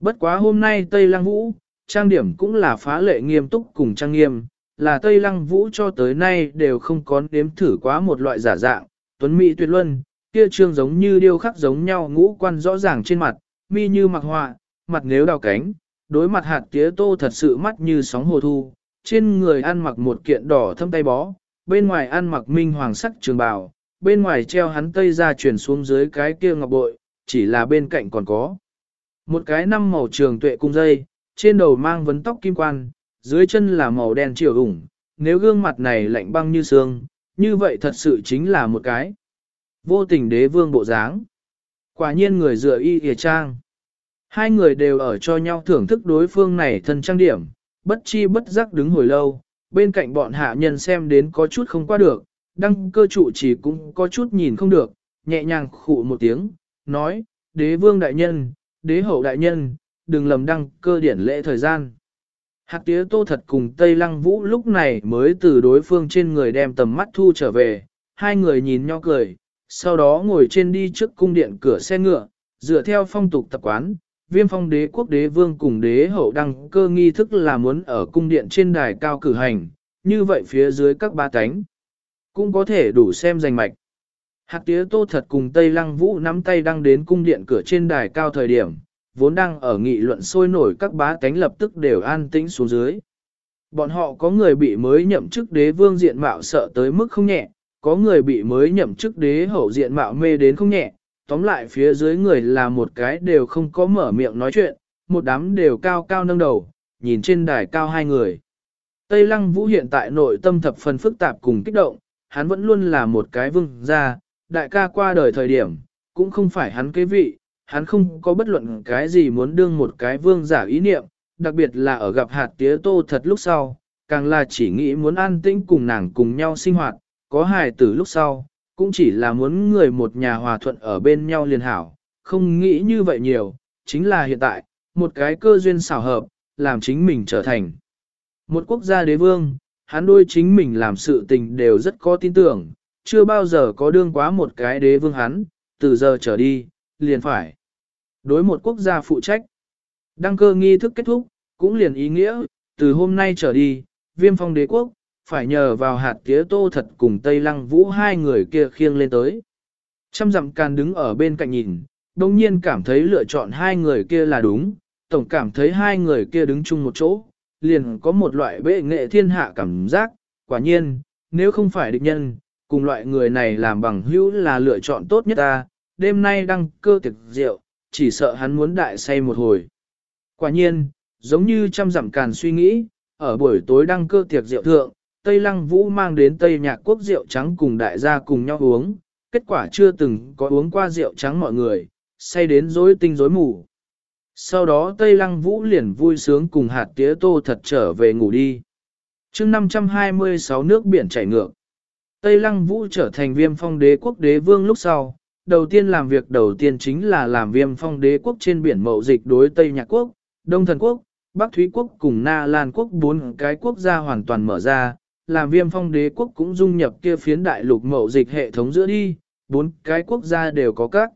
S1: Bất quá hôm nay Tây Lăng Vũ, trang điểm cũng là phá lệ nghiêm túc cùng trang nghiêm, là Tây Lăng Vũ cho tới nay đều không có nếm thử quá một loại giả dạng, tuấn mỹ tuyệt luân, kia trương giống như điêu khắc giống nhau ngũ quan rõ ràng trên mặt, mi như mặc họa, mặt nếu đào cánh, đối mặt hạt tía tô thật sự mắt như sóng hồ thu, trên người ăn mặc một kiện đỏ thâm tay bó, bên ngoài ăn mặc minh hoàng sắc trường bào, bên ngoài treo hắn tây ra chuyển xuống dưới cái kia ngọc bội, chỉ là bên cạnh còn có. Một cái năm màu trường tuệ cung dây, trên đầu mang vấn tóc kim quan, dưới chân là màu đen chiều ủng, nếu gương mặt này lạnh băng như xương, như vậy thật sự chính là một cái. Vô tình đế vương bộ dáng. Quả nhiên người dựa y kìa trang. Hai người đều ở cho nhau thưởng thức đối phương này thân trang điểm, bất chi bất giác đứng hồi lâu, bên cạnh bọn hạ nhân xem đến có chút không qua được, đăng cơ trụ chỉ cũng có chút nhìn không được, nhẹ nhàng khụ một tiếng, nói, đế vương đại nhân, đế hậu đại nhân, đừng lầm đăng cơ điển lễ thời gian. Hạt tía tô thật cùng Tây Lăng Vũ lúc này mới từ đối phương trên người đem tầm mắt thu trở về, hai người nhìn nhau cười, sau đó ngồi trên đi trước cung điện cửa xe ngựa, dựa theo phong tục tập quán, viêm phong đế quốc đế vương cùng đế hậu đăng cơ nghi thức là muốn ở cung điện trên đài cao cử hành, như vậy phía dưới các ba cánh cũng có thể đủ xem danh mạch. Hạt tía tô thật cùng Tây Lăng Vũ nắm tay đang đến cung điện cửa trên đài cao thời điểm, vốn đang ở nghị luận sôi nổi các bá cánh lập tức đều an tĩnh xuống dưới. Bọn họ có người bị mới nhậm chức đế vương diện mạo sợ tới mức không nhẹ, có người bị mới nhậm chức đế hậu diện mạo mê đến không nhẹ, tóm lại phía dưới người là một cái đều không có mở miệng nói chuyện, một đám đều cao cao nâng đầu, nhìn trên đài cao hai người. Tây Lăng Vũ hiện tại nội tâm thập phần phức tạp cùng kích động, hắn vẫn luôn là một cái vương gia, đại ca qua đời thời điểm, cũng không phải hắn kế vị, hắn không có bất luận cái gì muốn đương một cái vương giả ý niệm, đặc biệt là ở gặp hạt tía tô thật lúc sau, càng là chỉ nghĩ muốn an tĩnh cùng nàng cùng nhau sinh hoạt, có hài tử lúc sau, cũng chỉ là muốn người một nhà hòa thuận ở bên nhau liền hảo, không nghĩ như vậy nhiều, chính là hiện tại, một cái cơ duyên xảo hợp, làm chính mình trở thành một quốc gia đế vương, hắn đôi chính mình làm sự tình đều rất có tin tưởng, chưa bao giờ có đương quá một cái đế vương hắn, từ giờ trở đi, liền phải. Đối một quốc gia phụ trách, đăng cơ nghi thức kết thúc, cũng liền ý nghĩa, từ hôm nay trở đi, viêm phong đế quốc, phải nhờ vào hạt tía tô thật cùng Tây Lăng Vũ hai người kia khiêng lên tới. Trăm dặm can đứng ở bên cạnh nhìn, đồng nhiên cảm thấy lựa chọn hai người kia là đúng, tổng cảm thấy hai người kia đứng chung một chỗ, liền có một loại bệ nghệ thiên hạ cảm giác, quả nhiên, nếu không phải địch nhân, cùng loại người này làm bằng hữu là lựa chọn tốt nhất ta, đêm nay đăng cơ tiệc rượu, chỉ sợ hắn muốn đại say một hồi. Quả nhiên, giống như trăm dặm càn suy nghĩ, ở buổi tối đăng cơ tiệc rượu thượng, Tây Lăng Vũ mang đến Tây Nhạc Quốc rượu trắng cùng đại gia cùng nhau uống, kết quả chưa từng có uống qua rượu trắng mọi người, say đến rối tinh rối mù. Sau đó Tây Lăng Vũ liền vui sướng cùng hạt tía tô thật trở về ngủ đi. chương 526 nước biển chảy ngược. Tây Lăng Vũ trở thành viêm phong đế quốc đế vương lúc sau, đầu tiên làm việc đầu tiên chính là làm viêm phong đế quốc trên biển mậu dịch đối Tây Nhạc Quốc, Đông Thần Quốc, Bắc Thúy Quốc cùng Na Lan Quốc bốn cái quốc gia hoàn toàn mở ra, làm viêm phong đế quốc cũng dung nhập kia phiến đại lục mậu dịch hệ thống giữa đi, bốn cái quốc gia đều có các.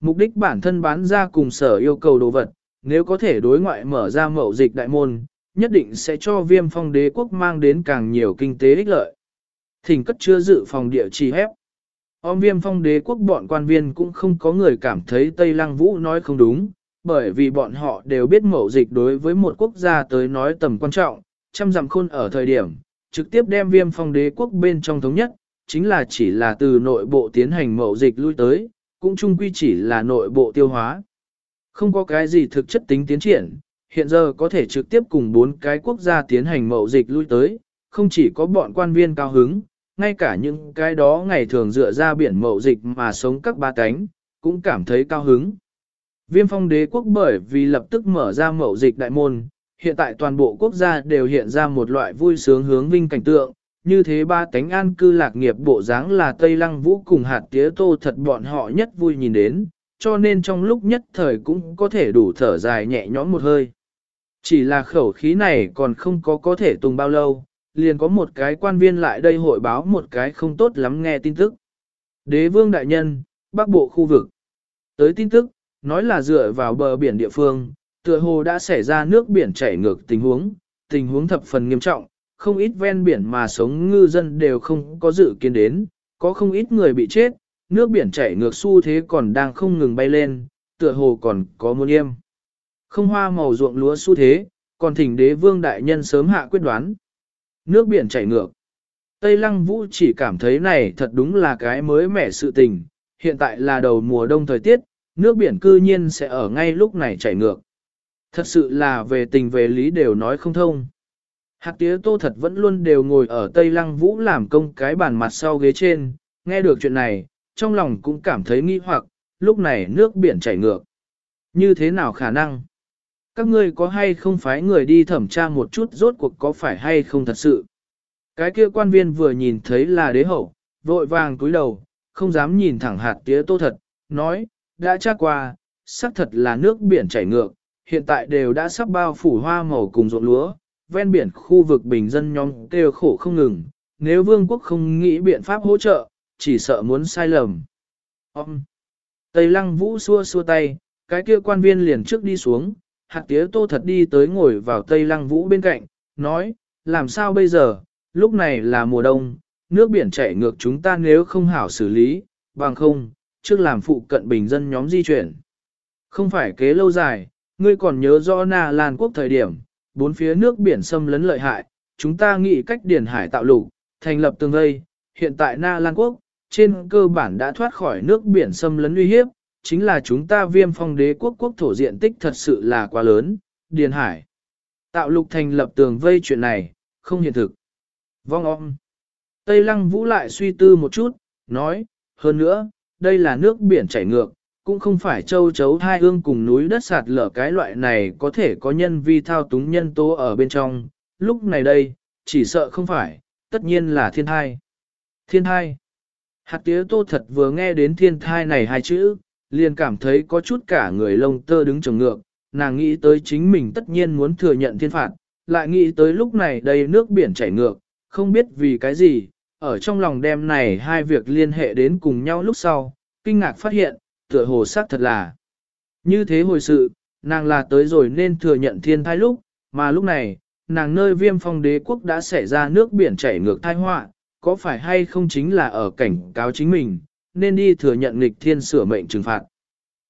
S1: Mục đích bản thân bán ra cùng sở yêu cầu đồ vật, nếu có thể đối ngoại mở ra mậu dịch đại môn, nhất định sẽ cho viêm phong đế quốc mang đến càng nhiều kinh tế ích lợi. Thỉnh cất chưa dự phòng địa chỉ hép. Om viêm phong đế quốc bọn quan viên cũng không có người cảm thấy Tây Lăng Vũ nói không đúng, bởi vì bọn họ đều biết mậu dịch đối với một quốc gia tới nói tầm quan trọng, chăm dặm khôn ở thời điểm, trực tiếp đem viêm phong đế quốc bên trong thống nhất, chính là chỉ là từ nội bộ tiến hành mậu dịch lui tới, cũng chung quy chỉ là nội bộ tiêu hóa. Không có cái gì thực chất tính tiến triển, hiện giờ có thể trực tiếp cùng bốn cái quốc gia tiến hành mậu dịch lui tới, không chỉ có bọn quan viên cao hứng, ngay cả những cái đó ngày thường dựa ra biển mậu dịch mà sống các ba cánh, cũng cảm thấy cao hứng. Viêm phong đế quốc bởi vì lập tức mở ra mậu dịch đại môn, hiện tại toàn bộ quốc gia đều hiện ra một loại vui sướng hướng vinh cảnh tượng, như thế ba tánh an cư lạc nghiệp bộ dáng là Tây Lăng Vũ cùng hạt tía tô thật bọn họ nhất vui nhìn đến, cho nên trong lúc nhất thời cũng có thể đủ thở dài nhẹ nhõm một hơi. Chỉ là khẩu khí này còn không có có thể tùng bao lâu, liền có một cái quan viên lại đây hội báo một cái không tốt lắm nghe tin tức. Đế vương đại nhân, bắc bộ khu vực. Tới tin tức, nói là dựa vào bờ biển địa phương, tựa hồ đã xảy ra nước biển chảy ngược tình huống, tình huống thập phần nghiêm trọng, không ít ven biển mà sống ngư dân đều không có dự kiến đến, có không ít người bị chết, nước biển chảy ngược xu thế còn đang không ngừng bay lên, tựa hồ còn có muôn yêm. Không hoa màu ruộng lúa xu thế, còn thỉnh đế vương đại nhân sớm hạ quyết đoán. Nước biển chảy ngược. Tây Lăng Vũ chỉ cảm thấy này thật đúng là cái mới mẻ sự tình, hiện tại là đầu mùa đông thời tiết, nước biển cư nhiên sẽ ở ngay lúc này chảy ngược. Thật sự là về tình về lý đều nói không thông. Hạt tía tô thật vẫn luôn đều ngồi ở Tây Lăng Vũ làm công cái bàn mặt sau ghế trên, nghe được chuyện này, trong lòng cũng cảm thấy nghi hoặc, lúc này nước biển chảy ngược. Như thế nào khả năng? Các ngươi có hay không phải người đi thẩm tra một chút rốt cuộc có phải hay không thật sự? Cái kia quan viên vừa nhìn thấy là đế hậu, vội vàng cúi đầu, không dám nhìn thẳng hạt tía tô thật, nói, đã tra qua, xác thật là nước biển chảy ngược, hiện tại đều đã sắp bao phủ hoa màu cùng ruộng lúa, ven biển khu vực bình dân nhóm kêu khổ không ngừng, nếu vương quốc không nghĩ biện pháp hỗ trợ, chỉ sợ muốn sai lầm. Ông! Tây lăng vũ xua xua tay, cái kia quan viên liền trước đi xuống, hạt tía tô thật đi tới ngồi vào tây lăng vũ bên cạnh, nói, làm sao bây giờ, lúc này là mùa đông, nước biển chảy ngược chúng ta nếu không hảo xử lý, bằng không, trước làm phụ cận bình dân nhóm di chuyển. Không phải kế lâu dài, ngươi còn nhớ rõ Na Lan quốc thời điểm, bốn phía nước biển xâm lấn lợi hại, chúng ta nghĩ cách điển hải tạo lục, thành lập tường vây, hiện tại Na Lan quốc, trên cơ bản đã thoát khỏi nước biển xâm lấn uy hiếp, chính là chúng ta viêm phong đế quốc quốc thổ diện tích thật sự là quá lớn, điền hải. Tạo lục thành lập tường vây chuyện này, không hiện thực. Vong om. Tây lăng vũ lại suy tư một chút, nói, hơn nữa, đây là nước biển chảy ngược, cũng không phải châu chấu hai ương cùng núi đất sạt lở cái loại này có thể có nhân vi thao túng nhân tố ở bên trong, lúc này đây, chỉ sợ không phải, tất nhiên là thiên thai. Thiên thai. Hạt tía tô thật vừa nghe đến thiên thai này hai chữ, liền cảm thấy có chút cả người lông tơ đứng trồng ngược, nàng nghĩ tới chính mình tất nhiên muốn thừa nhận thiên phạt, lại nghĩ tới lúc này đây nước biển chảy ngược, không biết vì cái gì, ở trong lòng đem này hai việc liên hệ đến cùng nhau lúc sau, kinh ngạc phát hiện, tựa hồ xác thật là. Như thế hồi sự, nàng là tới rồi nên thừa nhận thiên thai lúc, mà lúc này, nàng nơi viêm phong đế quốc đã xảy ra nước biển chảy ngược thai họa, có phải hay không chính là ở cảnh cáo chính mình, nên đi thừa nhận nghịch thiên sửa mệnh trừng phạt.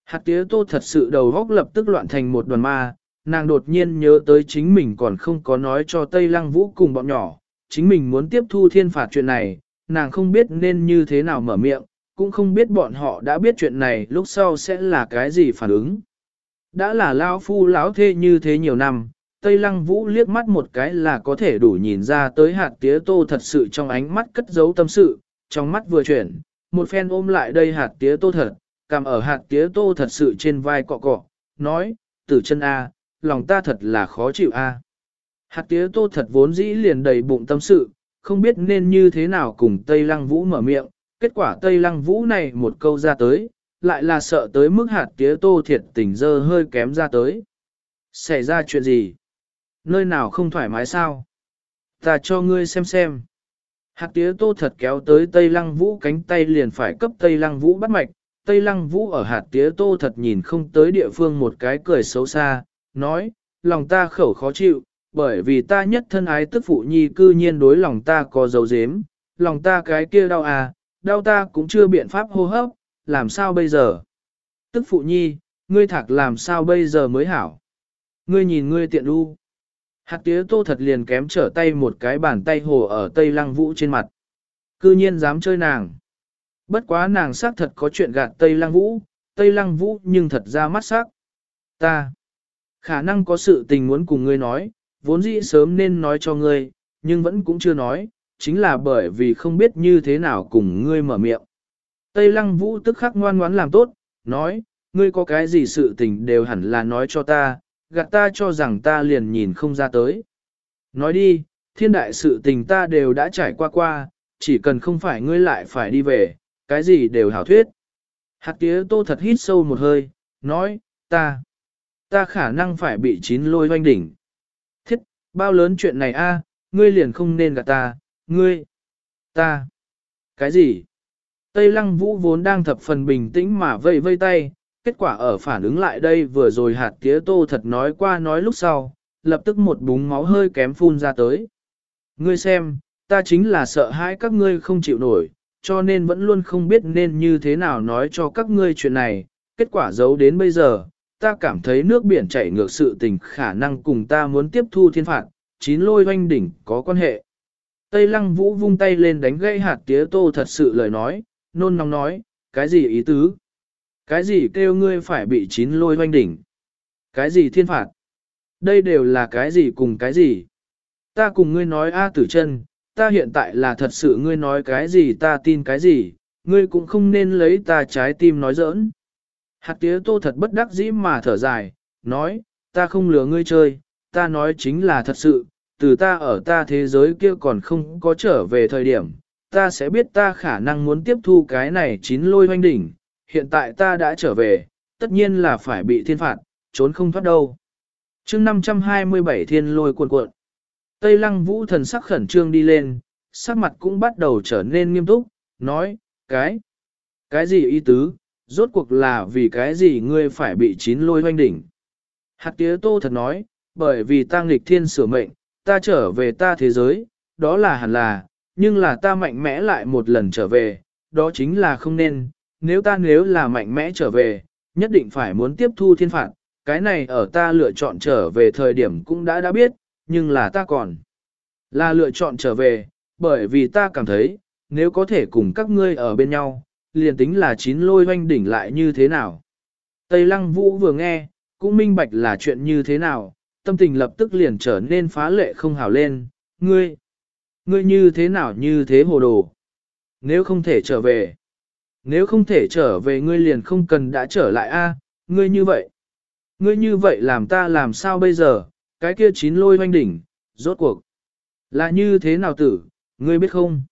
S1: Hạt tía tô thật sự đầu góc lập tức loạn thành một đoàn ma, nàng đột nhiên nhớ tới chính mình còn không có nói cho Tây Lăng Vũ cùng bọn nhỏ, chính mình muốn tiếp thu thiên phạt chuyện này, nàng không biết nên như thế nào mở miệng, cũng không biết bọn họ đã biết chuyện này lúc sau sẽ là cái gì phản ứng. Đã là lao phu lão thê như thế nhiều năm, Tây Lăng Vũ liếc mắt một cái là có thể đủ nhìn ra tới hạt tía tô thật sự trong ánh mắt cất giấu tâm sự, trong mắt vừa chuyển, một phen ôm lại đây hạt tía tô thật, cầm ở hạt tía tô thật sự trên vai cọ cọ, nói, tử chân A, lòng ta thật là khó chịu A. Hạt tía tô thật vốn dĩ liền đầy bụng tâm sự, không biết nên như thế nào cùng Tây Lăng Vũ mở miệng, kết quả Tây Lăng Vũ này một câu ra tới, lại là sợ tới mức hạt tía tô thiệt tình dơ hơi kém ra tới. Xảy ra chuyện gì? Nơi nào không thoải mái sao? Ta cho ngươi xem xem. Hạt tía tô thật kéo tới Tây Lăng Vũ cánh tay liền phải cấp Tây Lăng Vũ bắt mạch. Tây Lăng Vũ ở hạt tía tô thật nhìn không tới địa phương một cái cười xấu xa, nói, lòng ta khẩu khó chịu, bởi vì ta nhất thân ái tức phụ nhi cư nhiên đối lòng ta có dấu dếm, lòng ta cái kia đau à, đau ta cũng chưa biện pháp hô hấp, làm sao bây giờ? Tức phụ nhi, ngươi thạc làm sao bây giờ mới hảo? Ngươi nhìn ngươi tiện u. Hạt tía tô thật liền kém trở tay một cái bàn tay hồ ở Tây Lăng Vũ trên mặt. Cư nhiên dám chơi nàng. Bất quá nàng xác thật có chuyện gạt Tây Lăng Vũ, Tây Lăng Vũ nhưng thật ra mắt sắc. Ta, khả năng có sự tình muốn cùng ngươi nói, vốn dĩ sớm nên nói cho ngươi, nhưng vẫn cũng chưa nói, chính là bởi vì không biết như thế nào cùng ngươi mở miệng. Tây Lăng Vũ tức khắc ngoan ngoãn làm tốt, nói, ngươi có cái gì sự tình đều hẳn là nói cho ta, gạt ta cho rằng ta liền nhìn không ra tới. Nói đi, thiên đại sự tình ta đều đã trải qua qua, chỉ cần không phải ngươi lại phải đi về, cái gì đều hảo thuyết. Hạt tía tô thật hít sâu một hơi, nói, ta, ta khả năng phải bị chín lôi doanh đỉnh. Thiết, bao lớn chuyện này a, ngươi liền không nên gạt ta, ngươi, ta, cái gì? Tây lăng vũ vốn đang thập phần bình tĩnh mà vây vây tay, kết quả ở phản ứng lại đây vừa rồi hạt tía tô thật nói qua nói lúc sau, lập tức một búng máu hơi kém phun ra tới. Ngươi xem, ta chính là sợ hãi các ngươi không chịu nổi, cho nên vẫn luôn không biết nên như thế nào nói cho các ngươi chuyện này, kết quả giấu đến bây giờ, ta cảm thấy nước biển chảy ngược sự tình khả năng cùng ta muốn tiếp thu thiên phạt, chín lôi doanh đỉnh có quan hệ. Tây lăng vũ vung tay lên đánh gãy hạt tía tô thật sự lời nói, nôn nóng nói, cái gì ý tứ? Cái gì kêu ngươi phải bị chín lôi hoanh đỉnh? Cái gì thiên phạt? Đây đều là cái gì cùng cái gì? Ta cùng ngươi nói A tử chân, ta hiện tại là thật sự ngươi nói cái gì ta tin cái gì, ngươi cũng không nên lấy ta trái tim nói giỡn. Hạt tía tô thật bất đắc dĩ mà thở dài, nói, ta không lừa ngươi chơi, ta nói chính là thật sự, từ ta ở ta thế giới kia còn không có trở về thời điểm, ta sẽ biết ta khả năng muốn tiếp thu cái này chín lôi hoanh đỉnh, hiện tại ta đã trở về, tất nhiên là phải bị thiên phạt, trốn không thoát đâu. chương 527 thiên lôi cuộn cuộn. Tây lăng vũ thần sắc khẩn trương đi lên, sắc mặt cũng bắt đầu trở nên nghiêm túc, nói, cái, cái gì ý tứ, rốt cuộc là vì cái gì ngươi phải bị chín lôi hoanh đỉnh. Hạt tía tô thật nói, bởi vì ta nghịch thiên sửa mệnh, ta trở về ta thế giới, đó là hẳn là, nhưng là ta mạnh mẽ lại một lần trở về, đó chính là không nên, nếu ta nếu là mạnh mẽ trở về, nhất định phải muốn tiếp thu thiên phạt, cái này ở ta lựa chọn trở về thời điểm cũng đã đã biết, nhưng là ta còn là lựa chọn trở về, bởi vì ta cảm thấy, nếu có thể cùng các ngươi ở bên nhau, liền tính là chín lôi hoanh đỉnh lại như thế nào. Tây Lăng Vũ vừa nghe, cũng minh bạch là chuyện như thế nào, tâm tình lập tức liền trở nên phá lệ không hào lên, ngươi, ngươi như thế nào như thế hồ đồ. Nếu không thể trở về, nếu không thể trở về ngươi liền không cần đã trở lại a, ngươi như vậy. Ngươi như vậy làm ta làm sao bây giờ, cái kia chín lôi hoanh đỉnh, rốt cuộc. Là như thế nào tử, ngươi biết không?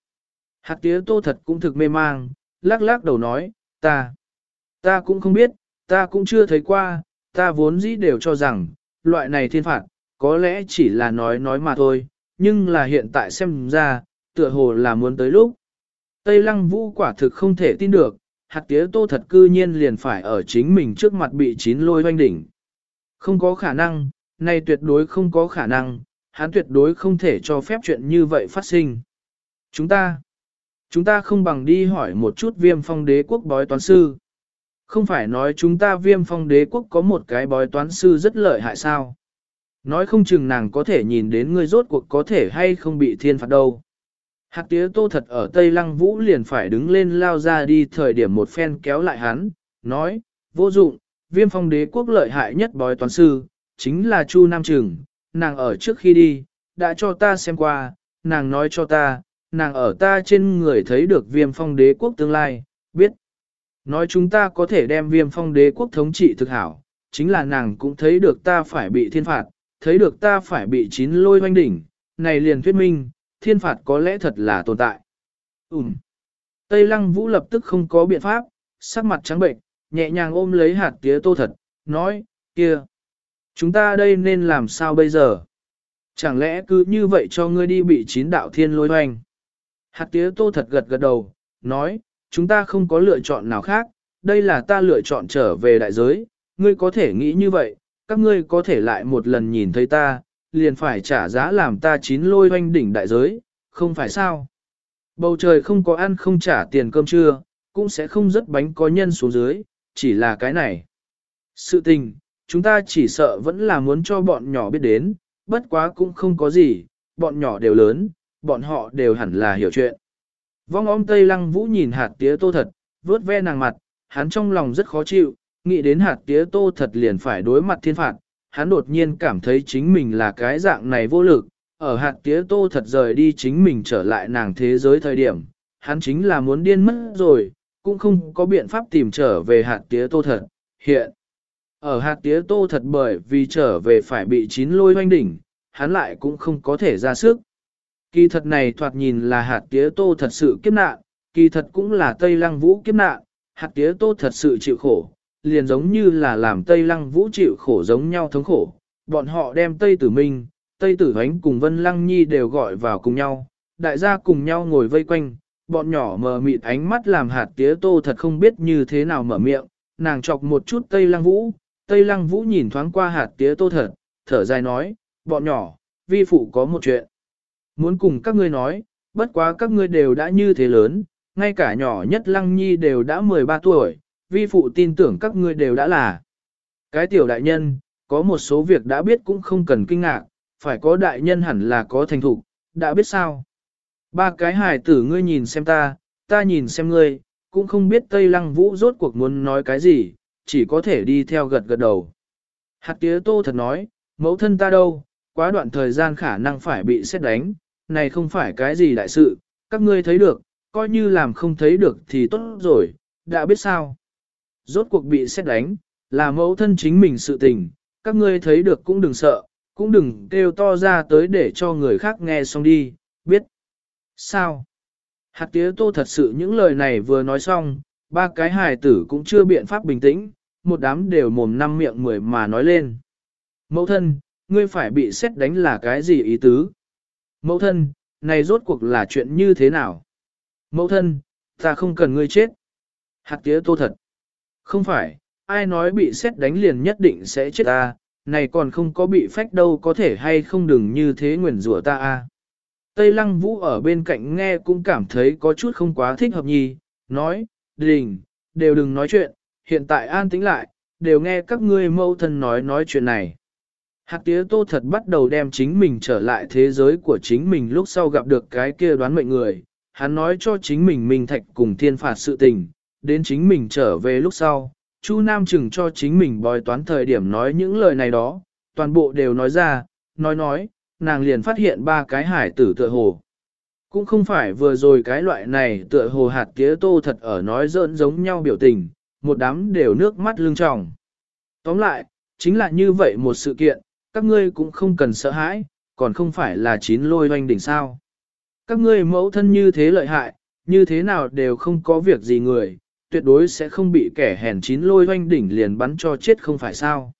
S1: Hạt tía tô thật cũng thực mê mang, lắc lắc đầu nói, ta, ta cũng không biết, ta cũng chưa thấy qua, ta vốn dĩ đều cho rằng, loại này thiên phạt, có lẽ chỉ là nói nói mà thôi, nhưng là hiện tại xem ra, tựa hồ là muốn tới lúc. Tây lăng vũ quả thực không thể tin được, hạt tía tô thật cư nhiên liền phải ở chính mình trước mặt bị chín lôi hoanh đỉnh. Không có khả năng, này tuyệt đối không có khả năng, hắn tuyệt đối không thể cho phép chuyện như vậy phát sinh. Chúng ta, chúng ta không bằng đi hỏi một chút viêm phong đế quốc bói toán sư. Không phải nói chúng ta viêm phong đế quốc có một cái bói toán sư rất lợi hại sao. Nói không chừng nàng có thể nhìn đến ngươi rốt cuộc có thể hay không bị thiên phạt đâu. Hạt tía tô thật ở Tây Lăng Vũ liền phải đứng lên lao ra đi thời điểm một phen kéo lại hắn, nói, vô dụng, viêm phong đế quốc lợi hại nhất bói toán sư, chính là Chu Nam Trừng, nàng ở trước khi đi, đã cho ta xem qua, nàng nói cho ta, nàng ở ta trên người thấy được viêm phong đế quốc tương lai, biết. Nói chúng ta có thể đem viêm phong đế quốc thống trị thực hảo, chính là nàng cũng thấy được ta phải bị thiên phạt, thấy được ta phải bị chín lôi hoanh đỉnh, này liền thuyết minh, thiên phạt có lẽ thật là tồn tại. Ừm. Tây lăng vũ lập tức không có biện pháp, sắc mặt trắng bệnh, nhẹ nhàng ôm lấy hạt tía tô thật, nói, kia. Chúng ta đây nên làm sao bây giờ? Chẳng lẽ cứ như vậy cho ngươi đi bị chín đạo thiên lôi hoành? Hạt tía tô thật gật gật đầu, nói, chúng ta không có lựa chọn nào khác, đây là ta lựa chọn trở về đại giới, ngươi có thể nghĩ như vậy, các ngươi có thể lại một lần nhìn thấy ta, liền phải trả giá làm ta chín lôi hoanh đỉnh đại giới, không phải sao? Bầu trời không có ăn không trả tiền cơm trưa, cũng sẽ không rất bánh có nhân xuống dưới, chỉ là cái này. Sự tình, chúng ta chỉ sợ vẫn là muốn cho bọn nhỏ biết đến, bất quá cũng không có gì, bọn nhỏ đều lớn, bọn họ đều hẳn là hiểu chuyện. Vong ôm Tây Lăng Vũ nhìn hạt tía tô thật, vớt ve nàng mặt, hắn trong lòng rất khó chịu, nghĩ đến hạt tía tô thật liền phải đối mặt thiên phạt, hắn đột nhiên cảm thấy chính mình là cái dạng này vô lực, ở hạt tía tô thật rời đi chính mình trở lại nàng thế giới thời điểm, hắn chính là muốn điên mất rồi, cũng không có biện pháp tìm trở về hạt tía tô thật, hiện. Ở hạt tía tô thật bởi vì trở về phải bị chín lôi hoanh đỉnh, hắn lại cũng không có thể ra sức. Kỳ thật này thoạt nhìn là hạt tía tô thật sự kiếp nạn, kỳ thật cũng là Tây Lăng Vũ kiếp nạn, hạt tía tô thật sự chịu khổ, liền giống như là làm Tây Lăng Vũ chịu khổ giống nhau thống khổ. Bọn họ đem Tây Tử Minh, Tây Tử Hoánh cùng Vân Lăng Nhi đều gọi vào cùng nhau, đại gia cùng nhau ngồi vây quanh, bọn nhỏ mờ mịt ánh mắt làm hạt tía tô thật không biết như thế nào mở miệng, nàng chọc một chút Tây Lăng Vũ, Tây Lăng Vũ nhìn thoáng qua hạt tía tô thật, thở dài nói, bọn nhỏ, vi phụ có một chuyện. Muốn cùng các ngươi nói, bất quá các ngươi đều đã như thế lớn, ngay cả nhỏ nhất Lăng Nhi đều đã 13 tuổi, vi phụ tin tưởng các ngươi đều đã là. Cái tiểu đại nhân, có một số việc đã biết cũng không cần kinh ngạc, phải có đại nhân hẳn là có thành thục, đã biết sao. Ba cái hài tử ngươi nhìn xem ta, ta nhìn xem ngươi, cũng không biết Tây Lăng Vũ rốt cuộc muốn nói cái gì, chỉ có thể đi theo gật gật đầu. Hạt tía tô thật nói, mẫu thân ta đâu, quá đoạn thời gian khả năng phải bị xét đánh, này không phải cái gì đại sự, các ngươi thấy được, coi như làm không thấy được thì tốt rồi, đã biết sao. Rốt cuộc bị xét đánh, là mẫu thân chính mình sự tình, các ngươi thấy được cũng đừng sợ, cũng đừng kêu to ra tới để cho người khác nghe xong đi, biết. Sao? Hạt tía tô thật sự những lời này vừa nói xong, ba cái hài tử cũng chưa biện pháp bình tĩnh, một đám đều mồm năm miệng mười mà nói lên. Mẫu thân, ngươi phải bị xét đánh là cái gì ý tứ? Mẫu thân, này rốt cuộc là chuyện như thế nào? Mẫu thân, ta không cần ngươi chết. Hạt tía tô thật. Không phải, ai nói bị xét đánh liền nhất định sẽ chết ta, này còn không có bị phách đâu có thể hay không đừng như thế nguyền rủa ta a. Tây Lăng Vũ ở bên cạnh nghe cũng cảm thấy có chút không quá thích hợp nhì, nói, đình, đều đừng nói chuyện, hiện tại an tĩnh lại, đều nghe các ngươi mâu thân nói nói chuyện này. Hạt tía tô thật bắt đầu đem chính mình trở lại thế giới của chính mình lúc sau gặp được cái kia đoán mệnh người, hắn nói cho chính mình minh thạch cùng thiên phạt sự tình, đến chính mình trở về lúc sau, Chu Nam chừng cho chính mình bói toán thời điểm nói những lời này đó, toàn bộ đều nói ra, nói nói, nàng liền phát hiện ba cái hải tử tựa hồ. Cũng không phải vừa rồi cái loại này tựa hồ hạt tía tô thật ở nói giỡn giống nhau biểu tình, một đám đều nước mắt lưng tròng. Tóm lại, chính là như vậy một sự kiện, các ngươi cũng không cần sợ hãi, còn không phải là chín lôi doanh đỉnh sao. Các ngươi mẫu thân như thế lợi hại, như thế nào đều không có việc gì người, tuyệt đối sẽ không bị kẻ hèn chín lôi doanh đỉnh liền bắn cho chết không phải sao.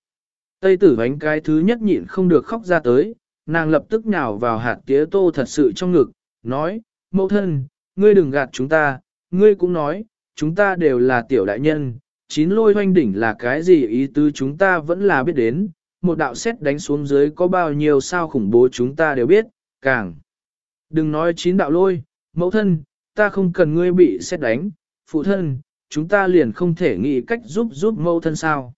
S1: Tây tử bánh cái thứ nhất nhịn không được khóc ra tới, nàng lập tức nhào vào hạt tía tô thật sự trong ngực, nói, mẫu thân, ngươi đừng gạt chúng ta, ngươi cũng nói, chúng ta đều là tiểu đại nhân, chín lôi hoanh đỉnh là cái gì ý tứ chúng ta vẫn là biết đến, một đạo xét đánh xuống dưới có bao nhiêu sao khủng bố chúng ta đều biết, càng. Đừng nói chín đạo lôi, mẫu thân, ta không cần ngươi bị xét đánh, phụ thân, chúng ta liền không thể nghĩ cách giúp giúp mẫu thân sao.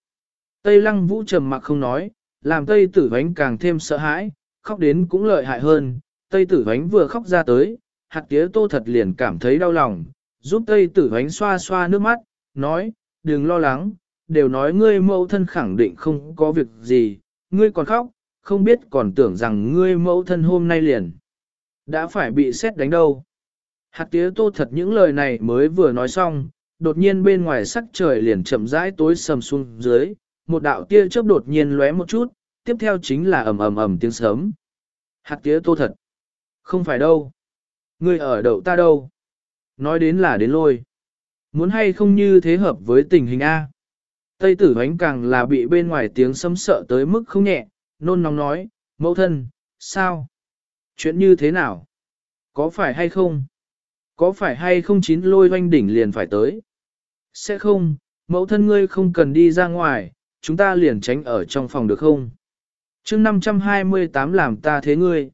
S1: Tây lăng vũ trầm mặc không nói, làm Tây tử vánh càng thêm sợ hãi, khóc đến cũng lợi hại hơn. Tây tử vánh vừa khóc ra tới, hạt tía tô thật liền cảm thấy đau lòng, giúp Tây tử vánh xoa xoa nước mắt, nói, đừng lo lắng, đều nói ngươi mẫu thân khẳng định không có việc gì, ngươi còn khóc, không biết còn tưởng rằng ngươi mẫu thân hôm nay liền. Đã phải bị xét đánh đâu. Hạt tía tô thật những lời này mới vừa nói xong, đột nhiên bên ngoài sắc trời liền chậm rãi tối sầm xuống dưới, một đạo tia chớp đột nhiên lóe một chút, tiếp theo chính là ầm ầm ầm tiếng sớm. Hạt tía tô thật. Không phải đâu. Ngươi ở đậu ta đâu. Nói đến là đến lôi. Muốn hay không như thế hợp với tình hình A. Tây tử ánh càng là bị bên ngoài tiếng sấm sợ tới mức không nhẹ, nôn nóng nói, mẫu thân, sao? Chuyện như thế nào? Có phải hay không? Có phải hay không chín lôi doanh đỉnh liền phải tới? Sẽ không, mẫu thân ngươi không cần đi ra ngoài, chúng ta liền tránh ở trong phòng được không? chương 528 làm ta thế ngươi.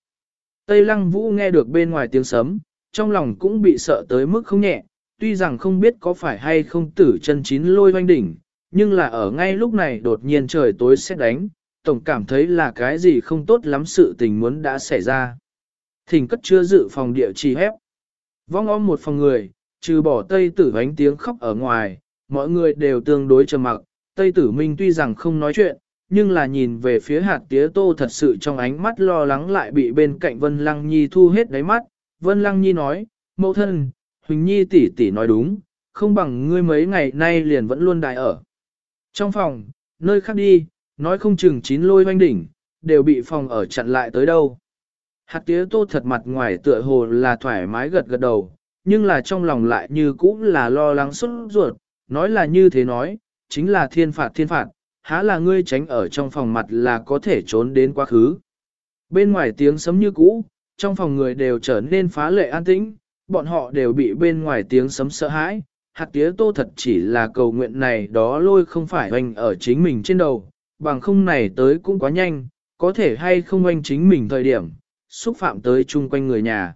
S1: Tây lăng vũ nghe được bên ngoài tiếng sấm, trong lòng cũng bị sợ tới mức không nhẹ, tuy rằng không biết có phải hay không tử chân chín lôi doanh đỉnh, nhưng là ở ngay lúc này đột nhiên trời tối sẽ đánh, tổng cảm thấy là cái gì không tốt lắm sự tình muốn đã xảy ra. Thỉnh cất chưa dự phòng địa chỉ hép. Vong om một phòng người, trừ bỏ tây tử ánh tiếng khóc ở ngoài, mọi người đều tương đối trầm mặc. Tây tử minh tuy rằng không nói chuyện, nhưng là nhìn về phía hạt tía tô thật sự trong ánh mắt lo lắng lại bị bên cạnh Vân Lăng Nhi thu hết đáy mắt. Vân Lăng Nhi nói, mẫu thân, Huỳnh Nhi tỷ tỷ nói đúng, không bằng ngươi mấy ngày nay liền vẫn luôn đại ở. Trong phòng, nơi khác đi, nói không chừng chín lôi hoanh đỉnh, đều bị phòng ở chặn lại tới đâu. Hạt tía tô thật mặt ngoài tựa hồ là thoải mái gật gật đầu, nhưng là trong lòng lại như cũng là lo lắng xuất ruột, nói là như thế nói, chính là thiên phạt thiên phạt, há là ngươi tránh ở trong phòng mặt là có thể trốn đến quá khứ. Bên ngoài tiếng sấm như cũ, trong phòng người đều trở nên phá lệ an tĩnh, bọn họ đều bị bên ngoài tiếng sấm sợ hãi, hạt tía tô thật chỉ là cầu nguyện này đó lôi không phải hoành ở chính mình trên đầu, bằng không này tới cũng quá nhanh, có thể hay không hoành chính mình thời điểm, xúc phạm tới chung quanh người nhà.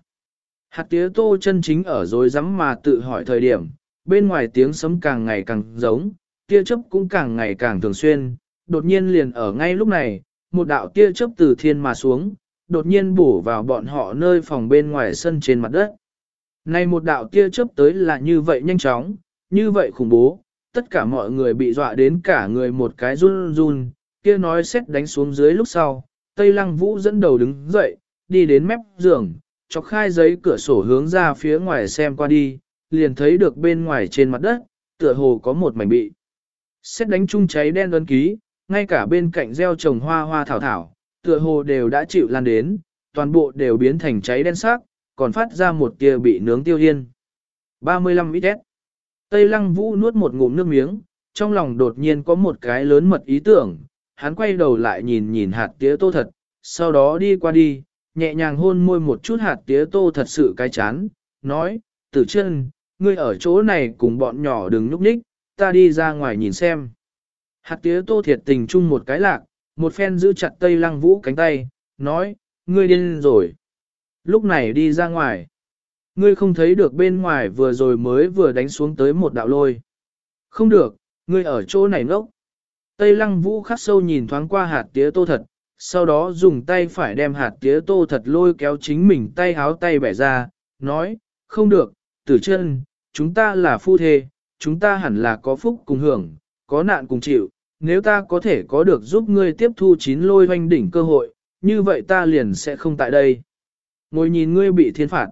S1: Hạt tía tô chân chính ở rồi rắm mà tự hỏi thời điểm, bên ngoài tiếng sấm càng ngày càng giống, tia chớp cũng càng ngày càng thường xuyên, đột nhiên liền ở ngay lúc này, một đạo tia chớp từ thiên mà xuống, đột nhiên bổ vào bọn họ nơi phòng bên ngoài sân trên mặt đất. Này một đạo tia chớp tới là như vậy nhanh chóng, như vậy khủng bố, tất cả mọi người bị dọa đến cả người một cái run run, kia nói xét đánh xuống dưới lúc sau, Tây Lăng Vũ dẫn đầu đứng dậy, đi đến mép giường, chọc khai giấy cửa sổ hướng ra phía ngoài xem qua đi, liền thấy được bên ngoài trên mặt đất, tựa hồ có một mảnh bị. Xét đánh chung cháy đen đơn ký, ngay cả bên cạnh gieo trồng hoa hoa thảo thảo, tựa hồ đều đã chịu lan đến, toàn bộ đều biến thành cháy đen sắc, còn phát ra một tia bị nướng tiêu yên. 35 ít Tây Lăng Vũ nuốt một ngụm nước miếng, trong lòng đột nhiên có một cái lớn mật ý tưởng, hắn quay đầu lại nhìn nhìn hạt tía tô thật, sau đó đi qua đi, nhẹ nhàng hôn môi một chút hạt tía tô thật sự cái chán, nói, tử chân, ngươi ở chỗ này cùng bọn nhỏ đừng núp nhích, ta đi ra ngoài nhìn xem. Hạt tía tô thiệt tình chung một cái lạc, một phen giữ chặt Tây Lăng Vũ cánh tay, nói, ngươi điên rồi. Lúc này đi ra ngoài. Ngươi không thấy được bên ngoài vừa rồi mới vừa đánh xuống tới một đạo lôi. Không được, ngươi ở chỗ này ngốc. Tây Lăng Vũ khắc sâu nhìn thoáng qua hạt tía tô thật, sau đó dùng tay phải đem hạt tía tô thật lôi kéo chính mình tay háo tay bẻ ra, nói, không được, tử chân, chúng ta là phu thê, chúng ta hẳn là có phúc cùng hưởng, có nạn cùng chịu, nếu ta có thể có được giúp ngươi tiếp thu chín lôi hoanh đỉnh cơ hội, như vậy ta liền sẽ không tại đây. Ngồi nhìn ngươi bị thiên phạt.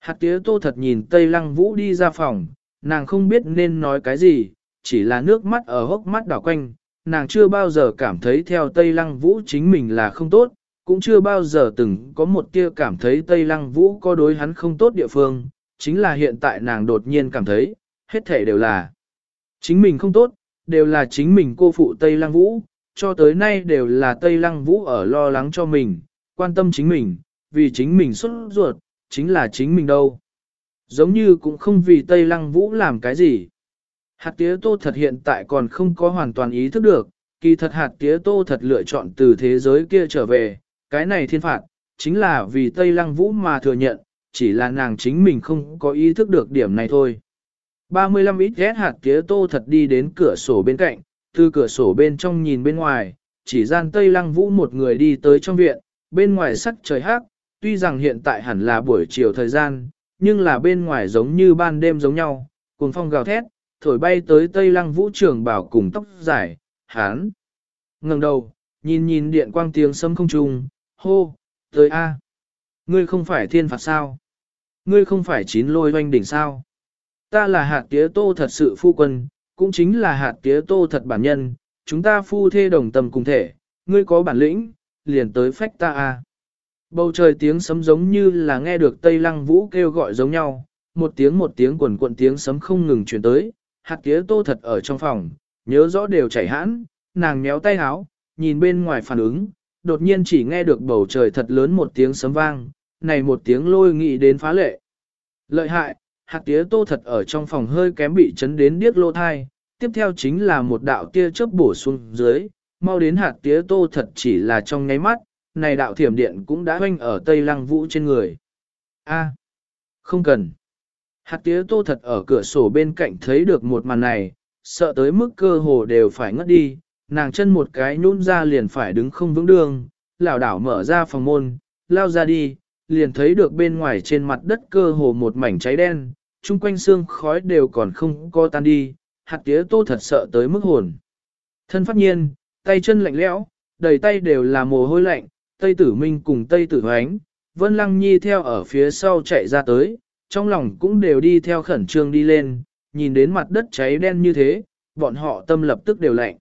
S1: Hạt tía tô thật nhìn Tây Lăng Vũ đi ra phòng, nàng không biết nên nói cái gì, chỉ là nước mắt ở hốc mắt đảo quanh, nàng chưa bao giờ cảm thấy theo Tây Lăng Vũ chính mình là không tốt, cũng chưa bao giờ từng có một tia cảm thấy Tây Lăng Vũ có đối hắn không tốt địa phương, chính là hiện tại nàng đột nhiên cảm thấy, hết thể đều là chính mình không tốt, đều là chính mình cô phụ Tây Lăng Vũ, cho tới nay đều là Tây Lăng Vũ ở lo lắng cho mình, quan tâm chính mình, vì chính mình xuất ruột, chính là chính mình đâu. Giống như cũng không vì Tây Lăng Vũ làm cái gì. Hạt tía tô thật hiện tại còn không có hoàn toàn ý thức được, kỳ thật hạt tía tô thật lựa chọn từ thế giới kia trở về, cái này thiên phạt, chính là vì Tây Lăng Vũ mà thừa nhận, chỉ là nàng chính mình không có ý thức được điểm này thôi. 35 ít ghét hạt tía tô thật đi đến cửa sổ bên cạnh, từ cửa sổ bên trong nhìn bên ngoài, chỉ gian Tây Lăng Vũ một người đi tới trong viện, bên ngoài sắc trời hắc, tuy rằng hiện tại hẳn là buổi chiều thời gian, nhưng là bên ngoài giống như ban đêm giống nhau, cuồng phong gào thét, thổi bay tới Tây Lăng Vũ trường bảo cùng tóc dài, hán. ngẩng đầu, nhìn nhìn điện quang tiếng sấm không trùng, hô, tới A. Ngươi không phải thiên phạt sao? Ngươi không phải chín lôi doanh đỉnh sao? Ta là hạt tía tô thật sự phu quân, cũng chính là hạt tía tô thật bản nhân, chúng ta phu thê đồng tâm cùng thể, ngươi có bản lĩnh, liền tới phách ta A. Bầu trời tiếng sấm giống như là nghe được Tây Lăng Vũ kêu gọi giống nhau, một tiếng một tiếng quần cuộn tiếng sấm không ngừng truyền tới, hạt tía tô thật ở trong phòng, nhớ rõ đều chảy hãn, nàng méo tay háo, nhìn bên ngoài phản ứng, đột nhiên chỉ nghe được bầu trời thật lớn một tiếng sấm vang, này một tiếng lôi nghị đến phá lệ. Lợi hại, hạt tía tô thật ở trong phòng hơi kém bị chấn đến điếc lô thai, tiếp theo chính là một đạo tia chớp bổ xuống dưới, mau đến hạt tía tô thật chỉ là trong nháy mắt, này đạo thiểm điện cũng đã hoanh ở tây lăng vũ trên người. A, không cần. Hạt tía tô thật ở cửa sổ bên cạnh thấy được một màn này, sợ tới mức cơ hồ đều phải ngất đi, nàng chân một cái nhún ra liền phải đứng không vững đường, lảo đảo mở ra phòng môn, lao ra đi, liền thấy được bên ngoài trên mặt đất cơ hồ một mảnh cháy đen, chung quanh xương khói đều còn không co tan đi, hạt tía tô thật sợ tới mức hồn. Thân phát nhiên, tay chân lạnh lẽo, đầy tay đều là mồ hôi lạnh, Tây Tử Minh cùng Tây Tử Hoánh, Vân Lăng Nhi theo ở phía sau chạy ra tới, trong lòng cũng đều đi theo khẩn trương đi lên, nhìn đến mặt đất cháy đen như thế, bọn họ tâm lập tức đều lạnh.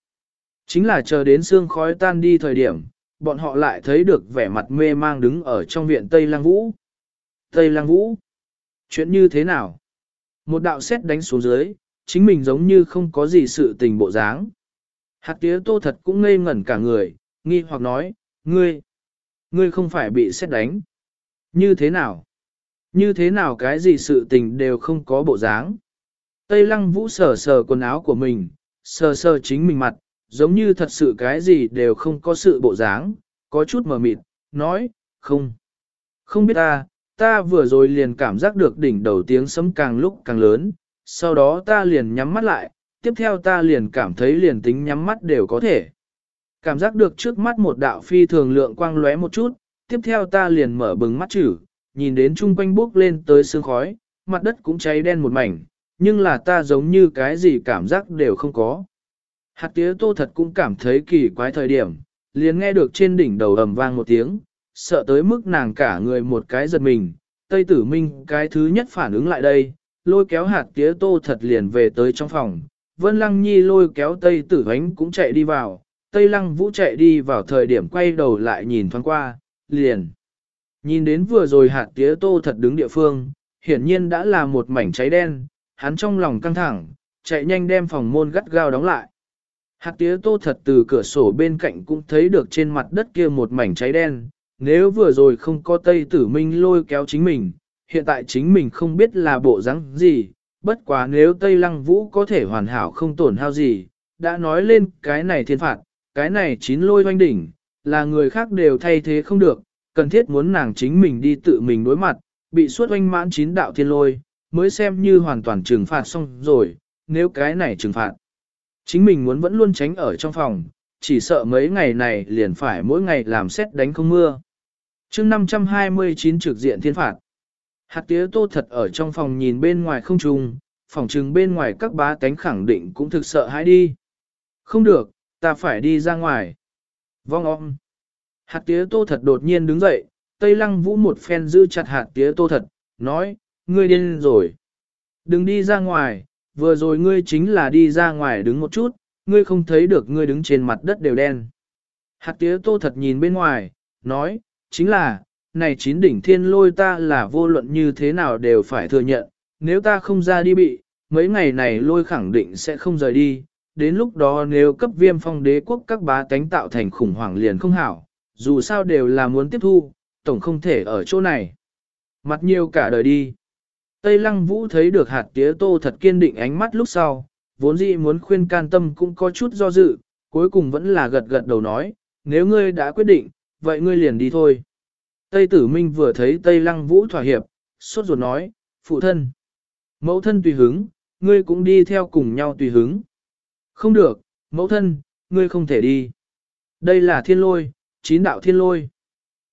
S1: Chính là chờ đến xương khói tan đi thời điểm, bọn họ lại thấy được vẻ mặt mê mang đứng ở trong viện Tây Lăng Vũ. Tây Lăng Vũ? Chuyện như thế nào? Một đạo xét đánh xuống dưới, chính mình giống như không có gì sự tình bộ dáng. Hạt tía tô thật cũng ngây ngẩn cả người, nghi hoặc nói, ngươi, ngươi không phải bị xét đánh. Như thế nào? Như thế nào cái gì sự tình đều không có bộ dáng. Tây lăng vũ sờ sờ quần áo của mình, sờ sờ chính mình mặt, giống như thật sự cái gì đều không có sự bộ dáng, có chút mờ mịt, nói, không. Không biết ta, ta vừa rồi liền cảm giác được đỉnh đầu tiếng sấm càng lúc càng lớn, sau đó ta liền nhắm mắt lại, tiếp theo ta liền cảm thấy liền tính nhắm mắt đều có thể. Cảm giác được trước mắt một đạo phi thường lượng quang lóe một chút, tiếp theo ta liền mở bừng mắt chữ, nhìn đến chung quanh bốc lên tới sương khói, mặt đất cũng cháy đen một mảnh, nhưng là ta giống như cái gì cảm giác đều không có. Hạt tía tô thật cũng cảm thấy kỳ quái thời điểm, liền nghe được trên đỉnh đầu ầm vang một tiếng, sợ tới mức nàng cả người một cái giật mình. Tây tử minh cái thứ nhất phản ứng lại đây, lôi kéo hạt tía tô thật liền về tới trong phòng. Vân Lăng Nhi lôi kéo Tây tử Hánh cũng chạy đi vào, Tây Lăng Vũ chạy đi vào thời điểm quay đầu lại nhìn thoáng qua, liền. Nhìn đến vừa rồi hạt tía tô thật đứng địa phương, hiển nhiên đã là một mảnh cháy đen, hắn trong lòng căng thẳng, chạy nhanh đem phòng môn gắt gao đóng lại. Hạt tía tô thật từ cửa sổ bên cạnh cũng thấy được trên mặt đất kia một mảnh cháy đen, nếu vừa rồi không có Tây Tử Minh lôi kéo chính mình, hiện tại chính mình không biết là bộ rắn gì, bất quá nếu Tây Lăng Vũ có thể hoàn hảo không tổn hao gì, đã nói lên cái này thiên phạt, cái này chín lôi hoanh đỉnh, là người khác đều thay thế không được, cần thiết muốn nàng chính mình đi tự mình đối mặt, bị suốt oanh mãn chín đạo thiên lôi, mới xem như hoàn toàn trừng phạt xong rồi, nếu cái này trừng phạt. Chính mình muốn vẫn luôn tránh ở trong phòng, chỉ sợ mấy ngày này liền phải mỗi ngày làm xét đánh không mưa. chương 529 trực diện thiên phạt. Hạt tía tô thật ở trong phòng nhìn bên ngoài không trùng, phòng trừng bên ngoài các bá cánh khẳng định cũng thực sợ hãi đi. Không được, ta phải đi ra ngoài. Vong om. Hạt tía tô thật đột nhiên đứng dậy, Tây Lăng Vũ một phen giữ chặt hạt tía tô thật, nói, ngươi điên rồi. Đừng đi ra ngoài, vừa rồi ngươi chính là đi ra ngoài đứng một chút, ngươi không thấy được ngươi đứng trên mặt đất đều đen. Hạt tía tô thật nhìn bên ngoài, nói, chính là, này chín đỉnh thiên lôi ta là vô luận như thế nào đều phải thừa nhận, nếu ta không ra đi bị, mấy ngày này lôi khẳng định sẽ không rời đi, đến lúc đó nếu cấp viêm phong đế quốc các bá tánh tạo thành khủng hoảng liền không hảo, dù sao đều là muốn tiếp thu, tổng không thể ở chỗ này. Mặt nhiều cả đời đi. Tây Lăng Vũ thấy được hạt tía tô thật kiên định ánh mắt lúc sau, vốn dĩ muốn khuyên can tâm cũng có chút do dự, cuối cùng vẫn là gật gật đầu nói, nếu ngươi đã quyết định, vậy ngươi liền đi thôi. Tây Tử Minh vừa thấy Tây Lăng Vũ thỏa hiệp, sốt ruột nói, phụ thân. Mẫu thân tùy hứng, ngươi cũng đi theo cùng nhau tùy hứng. Không được, mẫu thân, ngươi không thể đi. Đây là thiên lôi, chín đạo thiên lôi.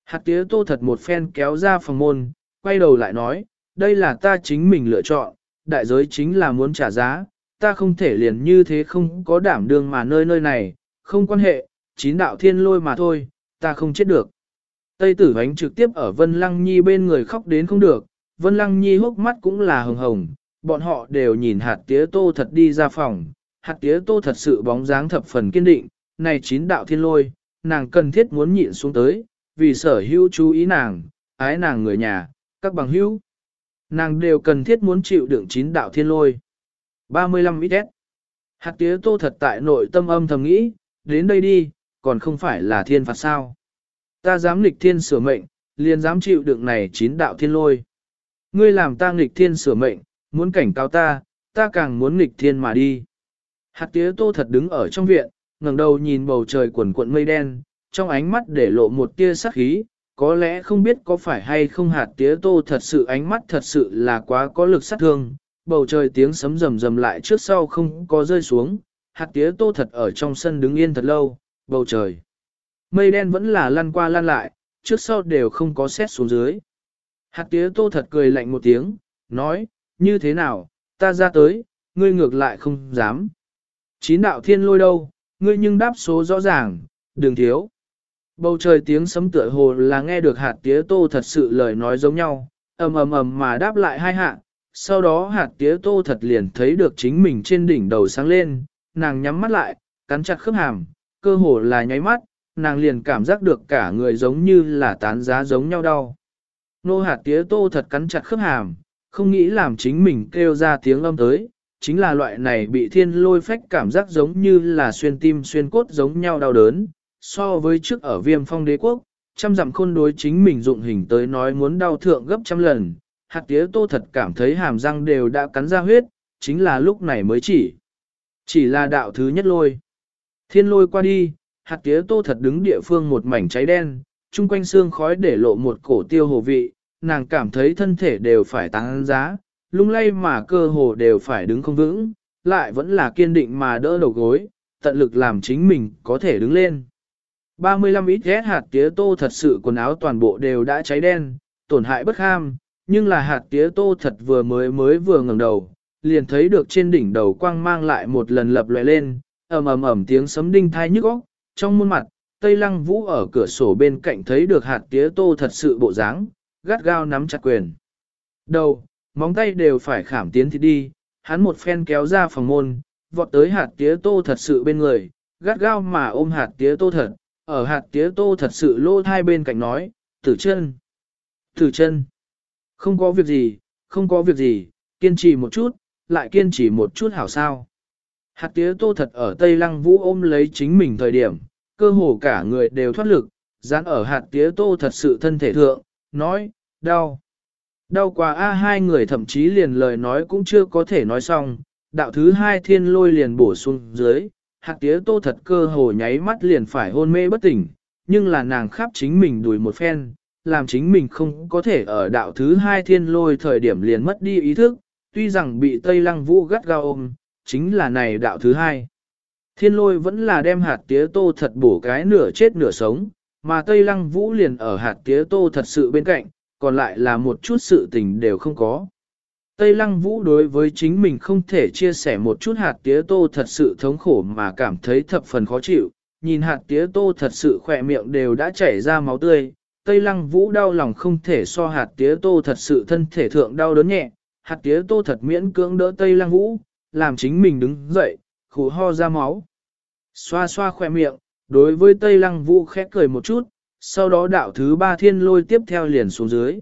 S1: Hạt tía tô thật một phen kéo ra phòng môn, quay đầu lại nói, đây là ta chính mình lựa chọn, đại giới chính là muốn trả giá, ta không thể liền như thế không có đảm đương mà nơi nơi này, không quan hệ, chín đạo thiên lôi mà thôi, ta không chết được. Tây tử bánh trực tiếp ở Vân Lăng Nhi bên người khóc đến không được, Vân Lăng Nhi hốc mắt cũng là hồng hồng, bọn họ đều nhìn hạt tía tô thật đi ra phòng, hạt tía tô thật sự bóng dáng thập phần kiên định, này chín đạo thiên lôi, nàng cần thiết muốn nhịn xuống tới, vì sở hữu chú ý nàng, ái nàng người nhà, các bằng hữu. Nàng đều cần thiết muốn chịu đựng chín đạo thiên lôi. 35 ít Hạt tía tô thật tại nội tâm âm thầm nghĩ, đến đây đi, còn không phải là thiên phạt sao. Ta dám nghịch thiên sửa mệnh, liền dám chịu đựng này chín đạo thiên lôi. Ngươi làm ta nghịch thiên sửa mệnh, muốn cảnh cáo ta, ta càng muốn nghịch thiên mà đi. Hạt tía tô thật đứng ở trong viện, ngẩng đầu nhìn bầu trời quần cuộn mây đen, trong ánh mắt để lộ một tia sắc khí, có lẽ không biết có phải hay không hạt tía tô thật sự ánh mắt thật sự là quá có lực sát thương, bầu trời tiếng sấm rầm rầm lại trước sau không có rơi xuống, hạt tía tô thật ở trong sân đứng yên thật lâu, bầu trời. Mây đen vẫn là lăn qua lăn lại, trước sau đều không có xét xuống dưới. Hạt tía tô thật cười lạnh một tiếng, nói, như thế nào, ta ra tới, ngươi ngược lại không dám. Chín đạo thiên lôi đâu, ngươi nhưng đáp số rõ ràng, đừng thiếu. Bầu trời tiếng sấm tựa hồ là nghe được hạt tía tô thật sự lời nói giống nhau, ầm ầm ầm mà đáp lại hai hạ, sau đó hạt tía tô thật liền thấy được chính mình trên đỉnh đầu sáng lên, nàng nhắm mắt lại, cắn chặt khớp hàm, cơ hồ là nháy mắt, nàng liền cảm giác được cả người giống như là tán giá giống nhau đau. Nô hạt tía tô thật cắn chặt khớp hàm, không nghĩ làm chính mình kêu ra tiếng âm tới, chính là loại này bị thiên lôi phách cảm giác giống như là xuyên tim xuyên cốt giống nhau đau đớn, so với trước ở viêm phong đế quốc, trăm dặm khôn đối chính mình dụng hình tới nói muốn đau thượng gấp trăm lần, hạt tía tô thật cảm thấy hàm răng đều đã cắn ra huyết, chính là lúc này mới chỉ. Chỉ là đạo thứ nhất lôi. Thiên lôi qua đi, hạt tía tô thật đứng địa phương một mảnh cháy đen, chung quanh xương khói để lộ một cổ tiêu hồ vị, nàng cảm thấy thân thể đều phải tăng giá, lung lay mà cơ hồ đều phải đứng không vững, lại vẫn là kiên định mà đỡ đầu gối, tận lực làm chính mình có thể đứng lên. 35 ít ghét hạt tía tô thật sự quần áo toàn bộ đều đã cháy đen, tổn hại bất ham, nhưng là hạt tía tô thật vừa mới mới vừa ngẩng đầu, liền thấy được trên đỉnh đầu quang mang lại một lần lập lòe lên, ầm ầm ầm tiếng sấm đinh thai nhức óc, trong muôn mặt, Tây Lăng Vũ ở cửa sổ bên cạnh thấy được hạt tía tô thật sự bộ dáng, gắt gao nắm chặt quyền. Đầu, móng tay đều phải khảm tiến thì đi, hắn một phen kéo ra phòng môn, vọt tới hạt tía tô thật sự bên người, gắt gao mà ôm hạt tía tô thật, ở hạt tía tô thật sự lô thai bên cạnh nói, tử chân, tử chân, không có việc gì, không có việc gì, kiên trì một chút, lại kiên trì một chút hảo sao. Hạt tía tô thật ở Tây Lăng Vũ ôm lấy chính mình thời điểm, cơ hồ cả người đều thoát lực, dán ở hạt tía tô thật sự thân thể thượng, nói, đau, Đau quá A hai người thậm chí liền lời nói cũng chưa có thể nói xong, đạo thứ hai thiên lôi liền bổ xuống dưới, hạt tía tô thật cơ hồ nháy mắt liền phải hôn mê bất tỉnh, nhưng là nàng khắp chính mình đùi một phen, làm chính mình không có thể ở đạo thứ hai thiên lôi thời điểm liền mất đi ý thức, tuy rằng bị Tây Lăng Vũ gắt gao ôm, chính là này đạo thứ hai. Thiên lôi vẫn là đem hạt tía tô thật bổ cái nửa chết nửa sống, mà Tây Lăng Vũ liền ở hạt tía tô thật sự bên cạnh, còn lại là một chút sự tình đều không có. Tây Lăng Vũ đối với chính mình không thể chia sẻ một chút hạt tía tô thật sự thống khổ mà cảm thấy thập phần khó chịu, nhìn hạt tía tô thật sự khỏe miệng đều đã chảy ra máu tươi, Tây Lăng Vũ đau lòng không thể so hạt tía tô thật sự thân thể thượng đau đớn nhẹ, hạt tía tô thật miễn cưỡng đỡ Tây Lăng Vũ, làm chính mình đứng dậy, khủ ho ra máu. Xoa xoa khỏe miệng, đối với Tây Lăng Vũ khẽ cười một chút, sau đó đạo thứ ba thiên lôi tiếp theo liền xuống dưới.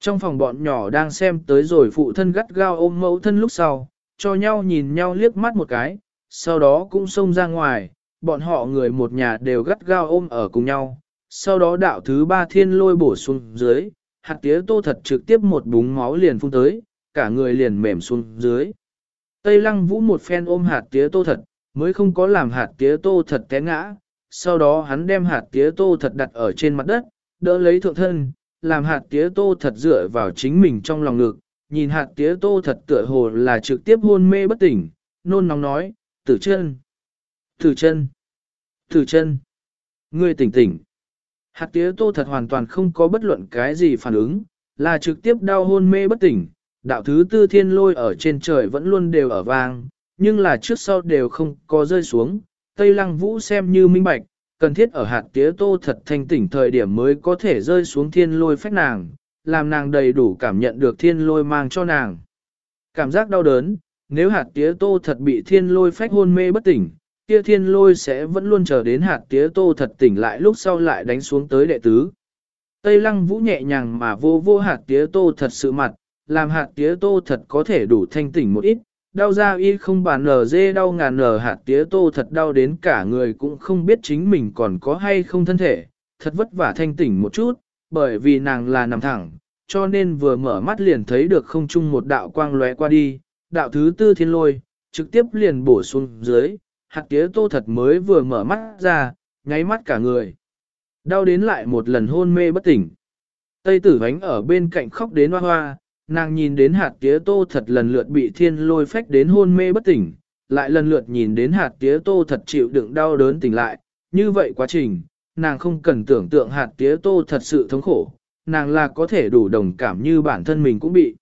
S1: Trong phòng bọn nhỏ đang xem tới rồi phụ thân gắt gao ôm mẫu thân lúc sau, cho nhau nhìn nhau liếc mắt một cái, sau đó cũng xông ra ngoài, bọn họ người một nhà đều gắt gao ôm ở cùng nhau. Sau đó đạo thứ ba thiên lôi bổ xuống dưới, hạt tía tô thật trực tiếp một búng máu liền phun tới, cả người liền mềm xuống dưới. Tây lăng vũ một phen ôm hạt tía tô thật, mới không có làm hạt tía tô thật té ngã. Sau đó hắn đem hạt tía tô thật đặt ở trên mặt đất, đỡ lấy thượng thân, làm hạt tía tô thật dựa vào chính mình trong lòng ngực, nhìn hạt tía tô thật tựa hồ là trực tiếp hôn mê bất tỉnh, nôn nóng nói, tử chân, tử chân, tử chân, ngươi tỉnh tỉnh. Hạt tía tô thật hoàn toàn không có bất luận cái gì phản ứng, là trực tiếp đau hôn mê bất tỉnh, đạo thứ tư thiên lôi ở trên trời vẫn luôn đều ở vang, nhưng là trước sau đều không có rơi xuống, Tây Lăng Vũ xem như minh bạch, cần thiết ở hạt tía tô thật thanh tỉnh thời điểm mới có thể rơi xuống thiên lôi phách nàng, làm nàng đầy đủ cảm nhận được thiên lôi mang cho nàng. Cảm giác đau đớn, nếu hạt tía tô thật bị thiên lôi phách hôn mê bất tỉnh, kia thiên lôi sẽ vẫn luôn chờ đến hạt tía tô thật tỉnh lại lúc sau lại đánh xuống tới đệ tứ. Tây lăng vũ nhẹ nhàng mà vô vô hạt tía tô thật sự mặt, làm hạt tía tô thật có thể đủ thanh tỉnh một ít, đau da y không bàn nở dê đau ngàn nở hạt tía tô thật đau đến cả người cũng không biết chính mình còn có hay không thân thể, thật vất vả thanh tỉnh một chút, bởi vì nàng là nằm thẳng, cho nên vừa mở mắt liền thấy được không chung một đạo quang lóe qua đi, đạo thứ tư thiên lôi, trực tiếp liền bổ xuống dưới, hạt tía tô thật mới vừa mở mắt ra, nháy mắt cả người. Đau đến lại một lần hôn mê bất tỉnh. Tây tử bánh ở bên cạnh khóc đến hoa hoa, nàng nhìn đến hạt tía tô thật lần lượt bị thiên lôi phách đến hôn mê bất tỉnh, lại lần lượt nhìn đến hạt tía tô thật chịu đựng đau đớn tỉnh lại, như vậy quá trình, nàng không cần tưởng tượng hạt tía tô thật sự thống khổ, nàng là có thể đủ đồng cảm như bản thân mình cũng bị.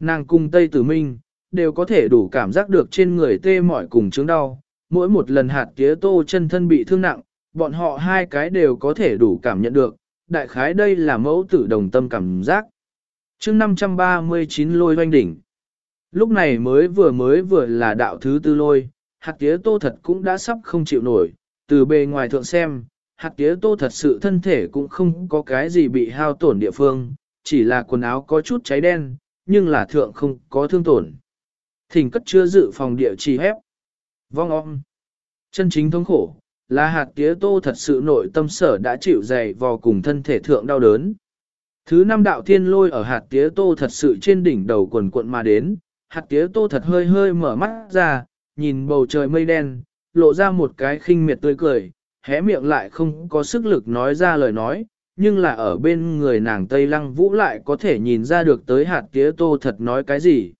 S1: Nàng cùng Tây Tử Minh, đều có thể đủ cảm giác được trên người tê mỏi cùng chứng đau, mỗi một lần hạt tía tô chân thân bị thương nặng, bọn họ hai cái đều có thể đủ cảm nhận được, đại khái đây là mẫu tử đồng tâm cảm giác chương 539 lôi doanh đỉnh. Lúc này mới vừa mới vừa là đạo thứ tư lôi, hạt tía tô thật cũng đã sắp không chịu nổi, từ bề ngoài thượng xem, hạt tía tô thật sự thân thể cũng không có cái gì bị hao tổn địa phương, chỉ là quần áo có chút cháy đen, nhưng là thượng không có thương tổn. Thỉnh cất chưa dự phòng địa chỉ hép. Vong om. Chân chính thống khổ, là hạt tía tô thật sự nội tâm sở đã chịu dày vò cùng thân thể thượng đau đớn. Thứ năm đạo thiên lôi ở hạt tía tô thật sự trên đỉnh đầu quần cuộn mà đến, hạt tía tô thật hơi hơi mở mắt ra, nhìn bầu trời mây đen, lộ ra một cái khinh miệt tươi cười, hé miệng lại không có sức lực nói ra lời nói, nhưng là ở bên người nàng Tây Lăng Vũ lại có thể nhìn ra được tới hạt tía tô thật nói cái gì.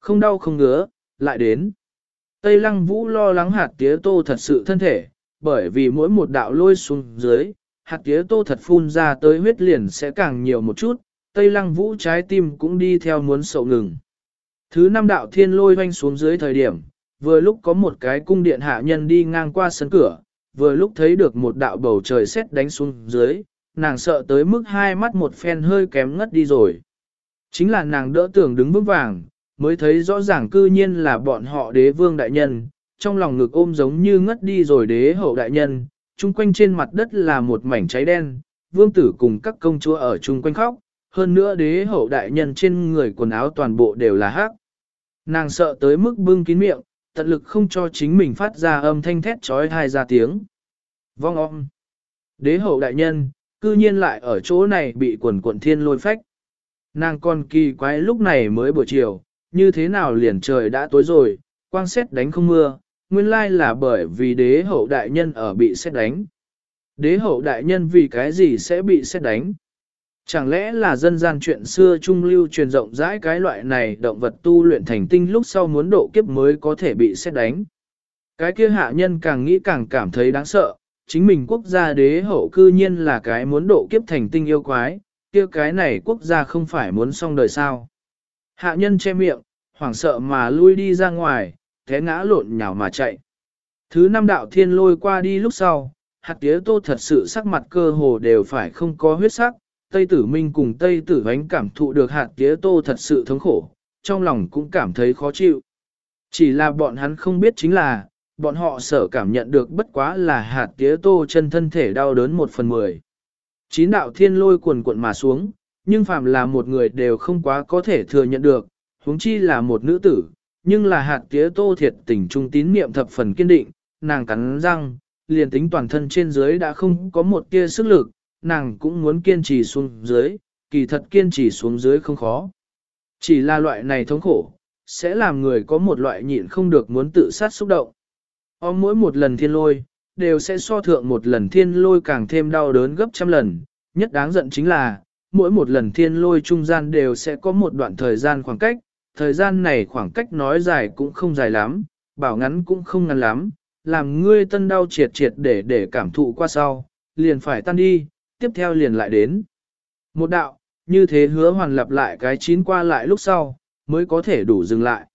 S1: Không đau không ngứa, lại đến. Tây Lăng Vũ lo lắng hạt tía tô thật sự thân thể, bởi vì mỗi một đạo lôi xuống dưới, hạt tía tô thật phun ra tới huyết liền sẽ càng nhiều một chút, tây lăng vũ trái tim cũng đi theo muốn sậu ngừng. Thứ năm đạo thiên lôi hoanh xuống dưới thời điểm, vừa lúc có một cái cung điện hạ nhân đi ngang qua sân cửa, vừa lúc thấy được một đạo bầu trời xét đánh xuống dưới, nàng sợ tới mức hai mắt một phen hơi kém ngất đi rồi. Chính là nàng đỡ tưởng đứng vững vàng, mới thấy rõ ràng cư nhiên là bọn họ đế vương đại nhân, trong lòng ngực ôm giống như ngất đi rồi đế hậu đại nhân, chung quanh trên mặt đất là một mảnh cháy đen, vương tử cùng các công chúa ở chung quanh khóc, hơn nữa đế hậu đại nhân trên người quần áo toàn bộ đều là hắc. Nàng sợ tới mức bưng kín miệng, tận lực không cho chính mình phát ra âm thanh thét trói hai ra tiếng. Vong om. Đế hậu đại nhân, cư nhiên lại ở chỗ này bị quần quần thiên lôi phách. Nàng còn kỳ quái lúc này mới buổi chiều, như thế nào liền trời đã tối rồi, quang xét đánh không mưa, nguyên lai là bởi vì đế hậu đại nhân ở bị xét đánh. Đế hậu đại nhân vì cái gì sẽ bị xét đánh? Chẳng lẽ là dân gian chuyện xưa trung lưu truyền rộng rãi cái loại này động vật tu luyện thành tinh lúc sau muốn độ kiếp mới có thể bị xét đánh? Cái kia hạ nhân càng nghĩ càng cảm thấy đáng sợ, chính mình quốc gia đế hậu cư nhiên là cái muốn độ kiếp thành tinh yêu quái, kia cái này quốc gia không phải muốn xong đời sao. Hạ nhân che miệng, hoảng sợ mà lui đi ra ngoài, thế ngã lộn nhào mà chạy. Thứ năm đạo thiên lôi qua đi lúc sau, hạt tía tô thật sự sắc mặt cơ hồ đều phải không có huyết sắc, Tây Tử Minh cùng Tây Tử Vánh cảm thụ được hạt tía tô thật sự thống khổ, trong lòng cũng cảm thấy khó chịu. Chỉ là bọn hắn không biết chính là, bọn họ sở cảm nhận được bất quá là hạt tía tô chân thân thể đau đớn một phần mười. Chín đạo thiên lôi cuồn cuộn mà xuống, nhưng phàm là một người đều không quá có thể thừa nhận được, huống chi là một nữ tử, nhưng là hạt tía tô thiệt tình trung tín niệm thập phần kiên định, nàng cắn răng, liền tính toàn thân trên dưới đã không có một tia sức lực, nàng cũng muốn kiên trì xuống dưới, kỳ thật kiên trì xuống dưới không khó. Chỉ là loại này thống khổ, sẽ làm người có một loại nhịn không được muốn tự sát xúc động. Ở mỗi một lần thiên lôi, đều sẽ so thượng một lần thiên lôi càng thêm đau đớn gấp trăm lần, nhất đáng giận chính là, mỗi một lần thiên lôi trung gian đều sẽ có một đoạn thời gian khoảng cách, thời gian này khoảng cách nói dài cũng không dài lắm, bảo ngắn cũng không ngắn lắm, làm ngươi tân đau triệt triệt để để cảm thụ qua sau, liền phải tan đi, tiếp theo liền lại đến. Một đạo, như thế hứa hoàn lặp lại cái chín qua lại lúc sau, mới có thể đủ dừng lại.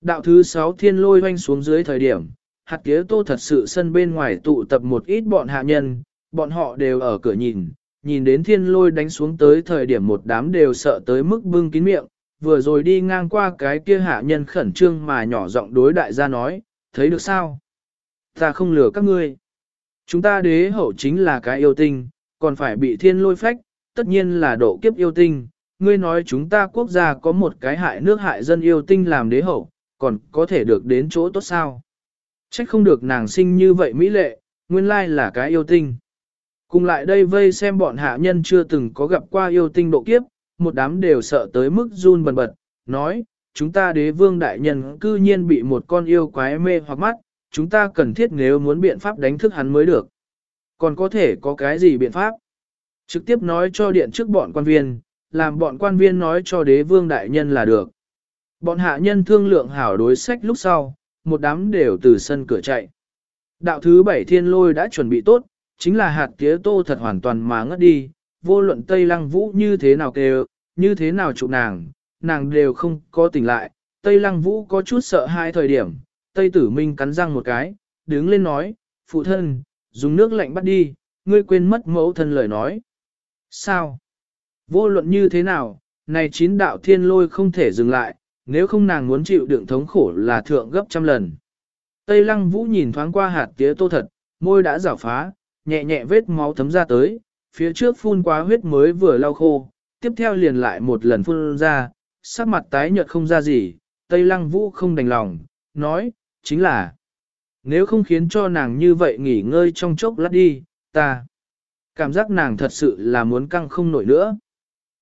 S1: Đạo thứ sáu thiên lôi hoanh xuống dưới thời điểm, hạt tía tô thật sự sân bên ngoài tụ tập một ít bọn hạ nhân, bọn họ đều ở cửa nhìn, nhìn đến thiên lôi đánh xuống tới thời điểm một đám đều sợ tới mức bưng kín miệng, vừa rồi đi ngang qua cái kia hạ nhân khẩn trương mà nhỏ giọng đối đại gia nói, thấy được sao? Ta không lừa các ngươi. Chúng ta đế hậu chính là cái yêu tinh, còn phải bị thiên lôi phách, tất nhiên là độ kiếp yêu tinh. Ngươi nói chúng ta quốc gia có một cái hại nước hại dân yêu tinh làm đế hậu, còn có thể được đến chỗ tốt sao? Trách không được nàng sinh như vậy mỹ lệ, nguyên lai là cái yêu tinh. Cùng lại đây vây xem bọn hạ nhân chưa từng có gặp qua yêu tinh độ kiếp, một đám đều sợ tới mức run bần bật, nói, chúng ta đế vương đại nhân cư nhiên bị một con yêu quái mê hoặc mắt, chúng ta cần thiết nếu muốn biện pháp đánh thức hắn mới được. Còn có thể có cái gì biện pháp? Trực tiếp nói cho điện trước bọn quan viên, làm bọn quan viên nói cho đế vương đại nhân là được. Bọn hạ nhân thương lượng hảo đối sách lúc sau, một đám đều từ sân cửa chạy. Đạo thứ bảy thiên lôi đã chuẩn bị tốt, chính là hạt tía tô thật hoàn toàn mà ngất đi, vô luận Tây Lăng Vũ như thế nào kêu, như thế nào chụp nàng, nàng đều không có tỉnh lại. Tây Lăng Vũ có chút sợ hai thời điểm, Tây Tử Minh cắn răng một cái, đứng lên nói, phụ thân, dùng nước lạnh bắt đi, ngươi quên mất mẫu thân lời nói. Sao? Vô luận như thế nào, này chín đạo thiên lôi không thể dừng lại, nếu không nàng muốn chịu đựng thống khổ là thượng gấp trăm lần. Tây Lăng Vũ nhìn thoáng qua hạt tía tô thật, môi đã rảo phá, nhẹ nhẹ vết máu thấm ra tới, phía trước phun quá huyết mới vừa lau khô, tiếp theo liền lại một lần phun ra, sắc mặt tái nhợt không ra gì, Tây Lăng Vũ không đành lòng, nói, chính là, nếu không khiến cho nàng như vậy nghỉ ngơi trong chốc lát đi, ta, cảm giác nàng thật sự là muốn căng không nổi nữa.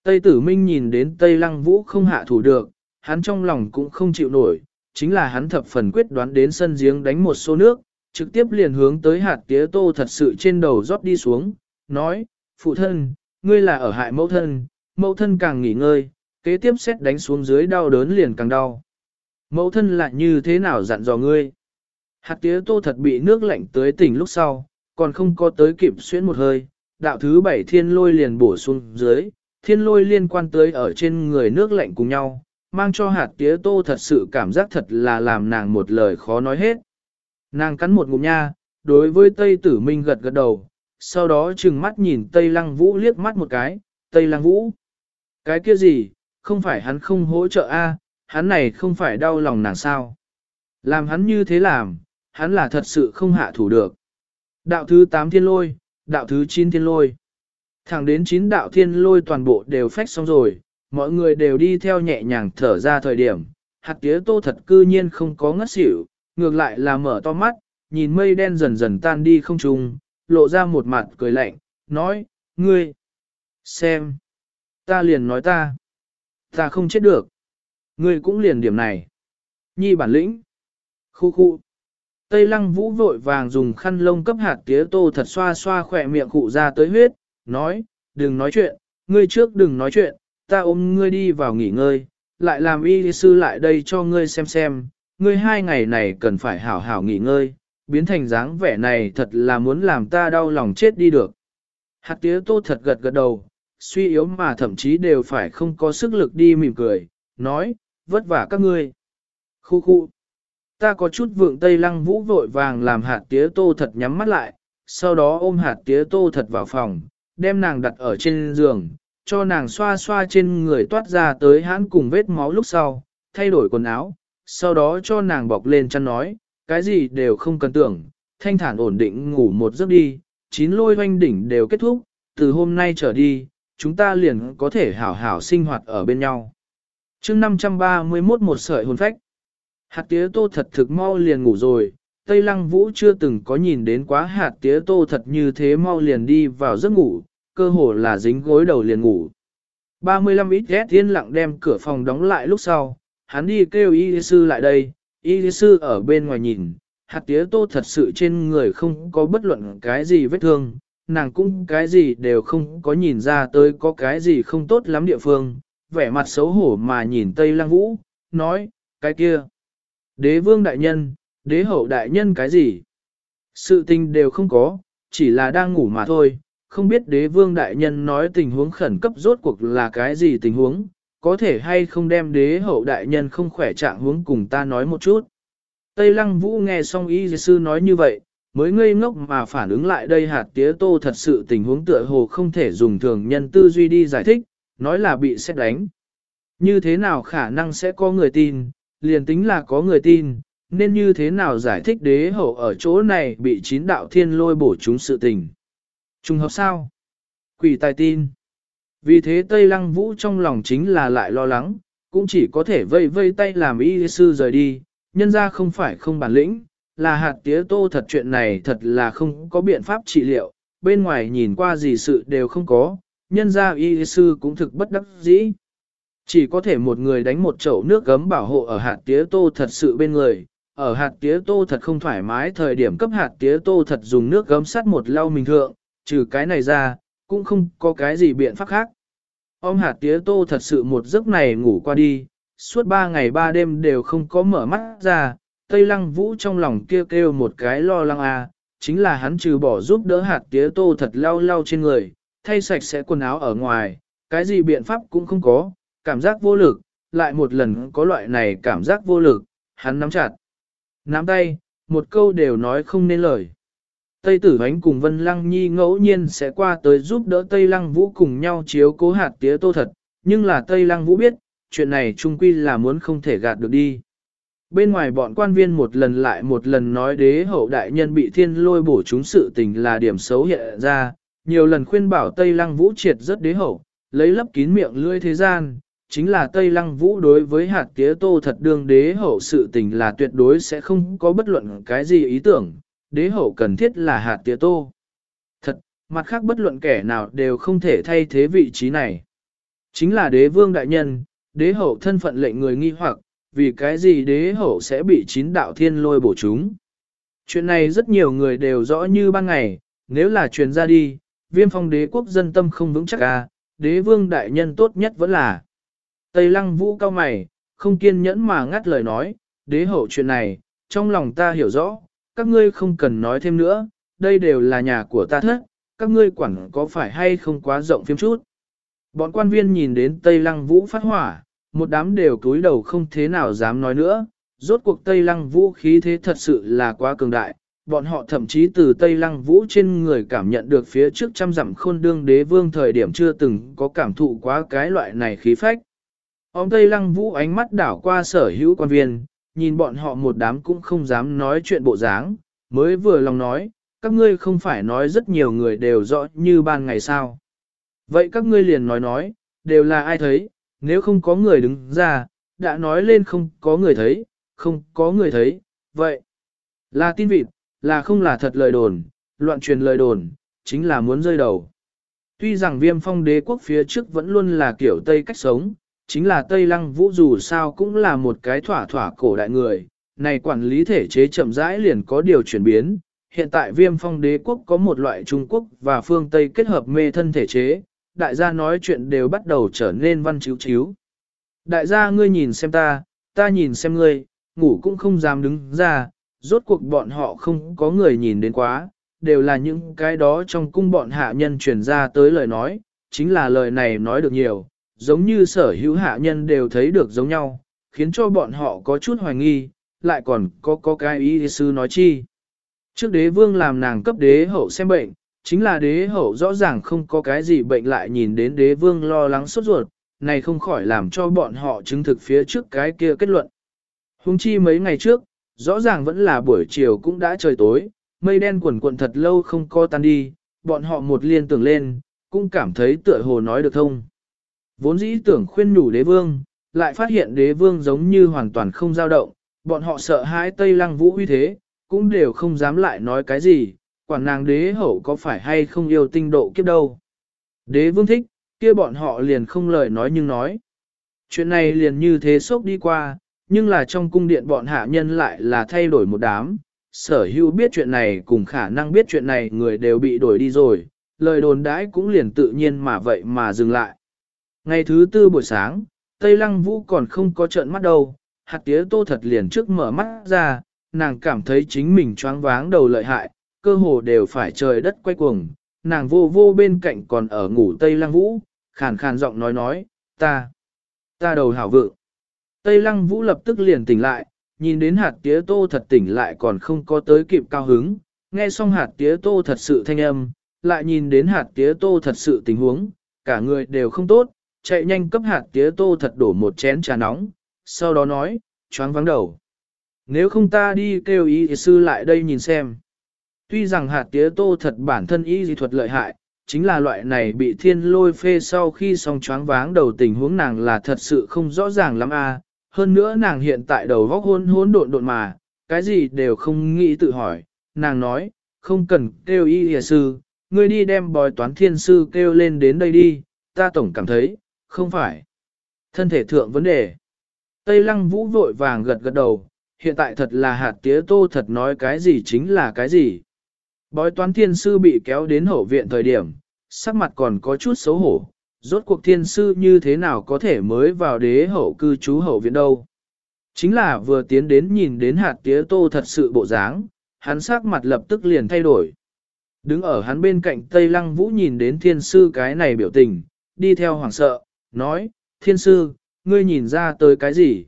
S1: Tây Tử Minh nhìn đến Tây Lăng Vũ không hạ thủ được, hắn trong lòng cũng không chịu nổi, chính là hắn thập phần quyết đoán đến sân giếng đánh một xô nước, trực tiếp liền hướng tới hạt tía tô thật sự trên đầu rót đi xuống, nói, phụ thân, ngươi là ở hại mẫu thân, mẫu thân càng nghỉ ngơi, kế tiếp xét đánh xuống dưới đau đớn liền càng đau. Mẫu thân lại như thế nào dặn dò ngươi? Hạt tía tô thật bị nước lạnh tới tỉnh lúc sau, còn không có tới kịp xuyên một hơi, đạo thứ bảy thiên lôi liền bổ xuống dưới, thiên lôi liên quan tới ở trên người nước lạnh cùng nhau, mang cho hạt tía tô thật sự cảm giác thật là làm nàng một lời khó nói hết. Nàng cắn một ngụm nha, đối với Tây Tử Minh gật gật đầu, sau đó trừng mắt nhìn Tây Lăng Vũ liếc mắt một cái, Tây Lăng Vũ. Cái kia gì, không phải hắn không hỗ trợ a, hắn này không phải đau lòng nàng sao. Làm hắn như thế làm, hắn là thật sự không hạ thủ được. Đạo thứ 8 thiên lôi, đạo thứ 9 thiên lôi. Thẳng đến 9 đạo thiên lôi toàn bộ đều phách xong rồi, mọi người đều đi theo nhẹ nhàng thở ra thời điểm. Hạt tía tô thật cư nhiên không có ngất xỉu, ngược lại là mở to mắt, nhìn mây đen dần dần tan đi không trùng, lộ ra một mặt cười lạnh, nói, ngươi, xem, ta liền nói ta, Ta không chết được. Ngươi cũng liền điểm này. Nhi bản lĩnh. Khu khu. Tây lăng vũ vội vàng dùng khăn lông cấp hạt tía tô thật xoa xoa khỏe miệng cụ ra tới huyết, nói, đừng nói chuyện, ngươi trước đừng nói chuyện, ta ôm ngươi đi vào nghỉ ngơi, lại làm y sư lại đây cho ngươi xem xem, ngươi hai ngày này cần phải hảo hảo nghỉ ngơi, biến thành dáng vẻ này thật là muốn làm ta đau lòng chết đi được. Hạt tía tô thật gật gật đầu, suy yếu mà thậm chí đều phải không có sức lực đi mỉm cười, nói, vất vả các ngươi. Khu khu. Ta có chút vượng tây lăng vũ vội vàng làm hạt tía tô thật nhắm mắt lại, sau đó ôm hạt tía tô thật vào phòng, đem nàng đặt ở trên giường, cho nàng xoa xoa trên người toát ra tới hãn cùng vết máu lúc sau, thay đổi quần áo, sau đó cho nàng bọc lên chăn nói, cái gì đều không cần tưởng, thanh thản ổn định ngủ một giấc đi, chín lôi hoanh đỉnh đều kết thúc, từ hôm nay trở đi, chúng ta liền có thể hảo hảo sinh hoạt ở bên nhau. chương 531 một sợi hồn phách, hạt tía tô thật thực mau liền ngủ rồi, Tây Lăng Vũ chưa từng có nhìn đến quá hạt tía tô thật như thế mau liền đi vào giấc ngủ, cơ hồ là dính gối đầu liền ngủ. 35 ít ghét thiên lặng đem cửa phòng đóng lại lúc sau, hắn đi kêu y sư lại đây, y sư ở bên ngoài nhìn, hạt tía tô thật sự trên người không có bất luận cái gì vết thương, nàng cũng cái gì đều không có nhìn ra tới có cái gì không tốt lắm địa phương, vẻ mặt xấu hổ mà nhìn Tây Lăng Vũ, nói, cái kia, đế vương đại nhân, đế hậu đại nhân cái gì? Sự tình đều không có, chỉ là đang ngủ mà thôi, không biết đế vương đại nhân nói tình huống khẩn cấp rốt cuộc là cái gì tình huống, có thể hay không đem đế hậu đại nhân không khỏe trạng hướng cùng ta nói một chút. Tây lăng vũ nghe xong y sư nói như vậy, mới ngây ngốc mà phản ứng lại đây hạt tía tô thật sự tình huống tựa hồ không thể dùng thường nhân tư duy đi giải thích, nói là bị xét đánh. Như thế nào khả năng sẽ có người tin, liền tính là có người tin, nên như thế nào giải thích đế hậu ở chỗ này bị chín đạo thiên lôi bổ chúng sự tình. Trùng hợp sao? Quỷ tài tin. Vì thế Tây Lăng Vũ trong lòng chính là lại lo lắng, cũng chỉ có thể vây vây tay làm y sư rời đi, nhân ra không phải không bản lĩnh, là hạt tía tô thật chuyện này thật là không có biện pháp trị liệu, bên ngoài nhìn qua gì sự đều không có, nhân ra y sư cũng thực bất đắc dĩ. Chỉ có thể một người đánh một chậu nước gấm bảo hộ ở hạt tía tô thật sự bên người, ở hạt tía tô thật không thoải mái thời điểm cấp hạt tía tô thật dùng nước gấm sắt một lau mình thượng, trừ cái này ra, cũng không có cái gì biện pháp khác. Ông hạt tía tô thật sự một giấc này ngủ qua đi, suốt ba ngày ba đêm đều không có mở mắt ra, Tây Lăng Vũ trong lòng kêu kêu một cái lo lắng à, chính là hắn trừ bỏ giúp đỡ hạt tía tô thật lau lau trên người, thay sạch sẽ quần áo ở ngoài, cái gì biện pháp cũng không có, cảm giác vô lực, lại một lần có loại này cảm giác vô lực, hắn nắm chặt. Nắm tay, một câu đều nói không nên lời. Tây Tử Hánh cùng Vân Lăng Nhi ngẫu nhiên sẽ qua tới giúp đỡ Tây Lăng Vũ cùng nhau chiếu cố hạt tía tô thật, nhưng là Tây Lăng Vũ biết, chuyện này trung quy là muốn không thể gạt được đi. Bên ngoài bọn quan viên một lần lại một lần nói đế hậu đại nhân bị thiên lôi bổ chúng sự tình là điểm xấu hiện ra, nhiều lần khuyên bảo Tây Lăng Vũ triệt rất đế hậu, lấy lấp kín miệng lưỡi thế gian, chính là Tây Lăng Vũ đối với hạt tía tô thật đương đế hậu sự tình là tuyệt đối sẽ không có bất luận cái gì ý tưởng, đế hậu cần thiết là hạt tía tô. Thật, mặt khác bất luận kẻ nào đều không thể thay thế vị trí này. Chính là đế vương đại nhân, đế hậu thân phận lệnh người nghi hoặc, vì cái gì đế hậu sẽ bị chín đạo thiên lôi bổ chúng. Chuyện này rất nhiều người đều rõ như ban ngày, nếu là truyền ra đi, viêm phong đế quốc dân tâm không vững chắc à, đế vương đại nhân tốt nhất vẫn là. Tây lăng vũ cao mày, không kiên nhẫn mà ngắt lời nói, đế hậu chuyện này, trong lòng ta hiểu rõ, các ngươi không cần nói thêm nữa, đây đều là nhà của ta thất, các ngươi quản có phải hay không quá rộng phiếm chút. Bọn quan viên nhìn đến Tây Lăng Vũ phát hỏa, một đám đều cúi đầu không thế nào dám nói nữa, rốt cuộc Tây Lăng Vũ khí thế thật sự là quá cường đại, bọn họ thậm chí từ Tây Lăng Vũ trên người cảm nhận được phía trước trăm dặm khôn đương đế vương thời điểm chưa từng có cảm thụ quá cái loại này khí phách. Ông Tây Lăng Vũ ánh mắt đảo qua sở hữu quan viên, nhìn bọn họ một đám cũng không dám nói chuyện bộ dáng, mới vừa lòng nói, các ngươi không phải nói rất nhiều người đều rõ như ban ngày sao. Vậy các ngươi liền nói nói, đều là ai thấy, nếu không có người đứng ra, đã nói lên không có người thấy, không có người thấy, vậy là tin vịt, là không là thật lời đồn, loạn truyền lời đồn, chính là muốn rơi đầu. Tuy rằng viêm phong đế quốc phía trước vẫn luôn là kiểu Tây cách sống, chính là Tây Lăng Vũ dù sao cũng là một cái thỏa thỏa cổ đại người, này quản lý thể chế chậm rãi liền có điều chuyển biến. Hiện tại viêm phong đế quốc có một loại Trung Quốc và phương Tây kết hợp mê thân thể chế, đại gia nói chuyện đều bắt đầu trở nên văn chiếu chiếu. Đại gia ngươi nhìn xem ta, ta nhìn xem ngươi, ngủ cũng không dám đứng ra, rốt cuộc bọn họ không có người nhìn đến quá, đều là những cái đó trong cung bọn hạ nhân truyền ra tới lời nói, chính là lời này nói được nhiều, giống như sở hữu hạ nhân đều thấy được giống nhau, khiến cho bọn họ có chút hoài nghi, lại còn có có cái ý sư nói chi. Trước đế vương làm nàng cấp đế hậu xem bệnh, chính là đế hậu rõ ràng không có cái gì bệnh lại nhìn đến đế vương lo lắng sốt ruột, này không khỏi làm cho bọn họ chứng thực phía trước cái kia kết luận. Hùng chi mấy ngày trước, rõ ràng vẫn là buổi chiều cũng đã trời tối, mây đen quần quần thật lâu không co tan đi, bọn họ một liên tưởng lên, cũng cảm thấy tựa hồ nói được thông. Vốn dĩ tưởng khuyên nhủ đế vương, lại phát hiện đế vương giống như hoàn toàn không dao động, bọn họ sợ hãi Tây Lăng Vũ uy thế, cũng đều không dám lại nói cái gì, quản nàng đế hậu có phải hay không yêu tinh độ kiếp đâu. Đế vương thích, kia bọn họ liền không lời nói nhưng nói. Chuyện này liền như thế sốc đi qua, nhưng là trong cung điện bọn hạ nhân lại là thay đổi một đám, sở hữu biết chuyện này cùng khả năng biết chuyện này người đều bị đổi đi rồi, lời đồn đãi cũng liền tự nhiên mà vậy mà dừng lại. Ngày thứ tư buổi sáng, Tây Lăng Vũ còn không có trợn mắt đâu, hạt tía tô thật liền trước mở mắt ra, nàng cảm thấy chính mình choáng váng đầu lợi hại, cơ hồ đều phải trời đất quay cuồng, nàng vô vô bên cạnh còn ở ngủ Tây Lăng Vũ, khàn khàn giọng nói nói, ta, ta đầu hảo vượng. Tây Lăng Vũ lập tức liền tỉnh lại, nhìn đến hạt tía tô thật tỉnh lại còn không có tới kịp cao hứng, nghe xong hạt tía tô thật sự thanh âm, lại nhìn đến hạt tía tô thật sự tình huống, cả người đều không tốt, chạy nhanh cấp hạt tía tô thật đổ một chén trà nóng, sau đó nói, choáng vắng đầu. Nếu không ta đi kêu y sư lại đây nhìn xem. Tuy rằng hạt tía tô thật bản thân y dị thuật lợi hại, chính là loại này bị thiên lôi phê sau khi xong choáng váng đầu tình huống nàng là thật sự không rõ ràng lắm a. Hơn nữa nàng hiện tại đầu vóc hôn hôn độn độn mà, cái gì đều không nghĩ tự hỏi. Nàng nói, không cần kêu y y sư, ngươi đi đem bòi toán thiên sư kêu lên đến đây đi, ta tổng cảm thấy, không phải. Thân thể thượng vấn đề. Tây lăng vũ vội vàng gật gật đầu, hiện tại thật là hạt tía tô thật nói cái gì chính là cái gì. Bói toán thiên sư bị kéo đến hậu viện thời điểm, sắc mặt còn có chút xấu hổ, rốt cuộc thiên sư như thế nào có thể mới vào đế hậu cư trú hậu viện đâu. Chính là vừa tiến đến nhìn đến hạt tía tô thật sự bộ dáng, hắn sắc mặt lập tức liền thay đổi. Đứng ở hắn bên cạnh Tây Lăng Vũ nhìn đến thiên sư cái này biểu tình, đi theo hoảng sợ, nói, thiên sư, ngươi nhìn ra tới cái gì?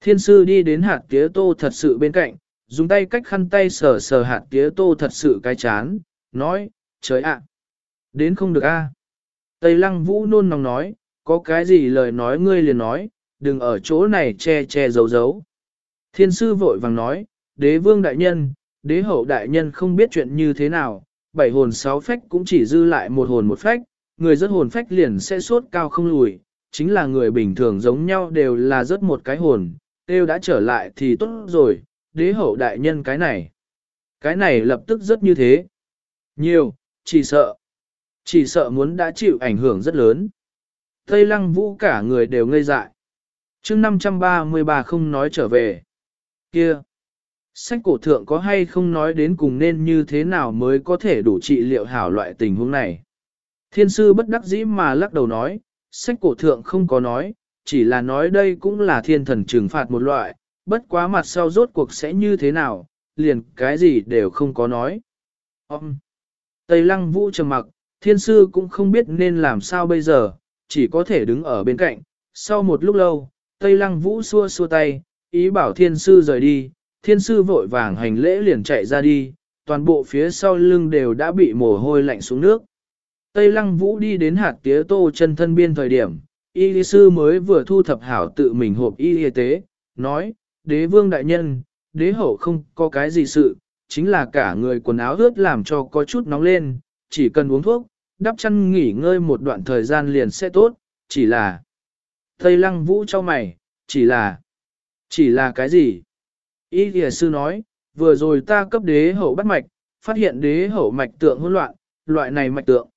S1: Thiên sư đi đến hạt tía tô thật sự bên cạnh, dùng tay cách khăn tay sờ sờ hạt tía tô thật sự cái chán, nói, trời ạ, đến không được a. Tây lăng vũ nôn nóng nói, có cái gì lời nói ngươi liền nói, đừng ở chỗ này che che giấu giấu. Thiên sư vội vàng nói, đế vương đại nhân, đế hậu đại nhân không biết chuyện như thế nào, bảy hồn sáu phách cũng chỉ dư lại một hồn một phách, người rất hồn phách liền sẽ sốt cao không lùi, chính là người bình thường giống nhau đều là rất một cái hồn, tiêu đã trở lại thì tốt rồi, đế hậu đại nhân cái này. Cái này lập tức rất như thế. Nhiều, chỉ sợ. Chỉ sợ muốn đã chịu ảnh hưởng rất lớn. Tây lăng vũ cả người đều ngây dại. chương 533 không nói trở về. Kia. Sách cổ thượng có hay không nói đến cùng nên như thế nào mới có thể đủ trị liệu hảo loại tình huống này. Thiên sư bất đắc dĩ mà lắc đầu nói, sách cổ thượng không có nói, chỉ là nói đây cũng là thiên thần trừng phạt một loại, bất quá mặt sau rốt cuộc sẽ như thế nào, liền cái gì đều không có nói. Ông! Tây lăng vũ trầm mặc, thiên sư cũng không biết nên làm sao bây giờ, chỉ có thể đứng ở bên cạnh. Sau một lúc lâu, Tây lăng vũ xua xua tay, ý bảo thiên sư rời đi, thiên sư vội vàng hành lễ liền chạy ra đi, toàn bộ phía sau lưng đều đã bị mồ hôi lạnh xuống nước. Tây lăng vũ đi đến hạt tía tô chân thân biên thời điểm, y lý sư mới vừa thu thập hảo tự mình hộp y y tế, nói, đế vương đại nhân, đế hậu không có cái gì sự, chính là cả người quần áo ướt làm cho có chút nóng lên, chỉ cần uống thuốc, đắp chăn nghỉ ngơi một đoạn thời gian liền sẽ tốt, chỉ là... Tây lăng vũ cho mày, chỉ là... Chỉ là cái gì? Y thìa sư nói, vừa rồi ta cấp đế hậu bắt mạch, phát hiện đế hậu mạch tượng hỗn loạn, loại này mạch tượng.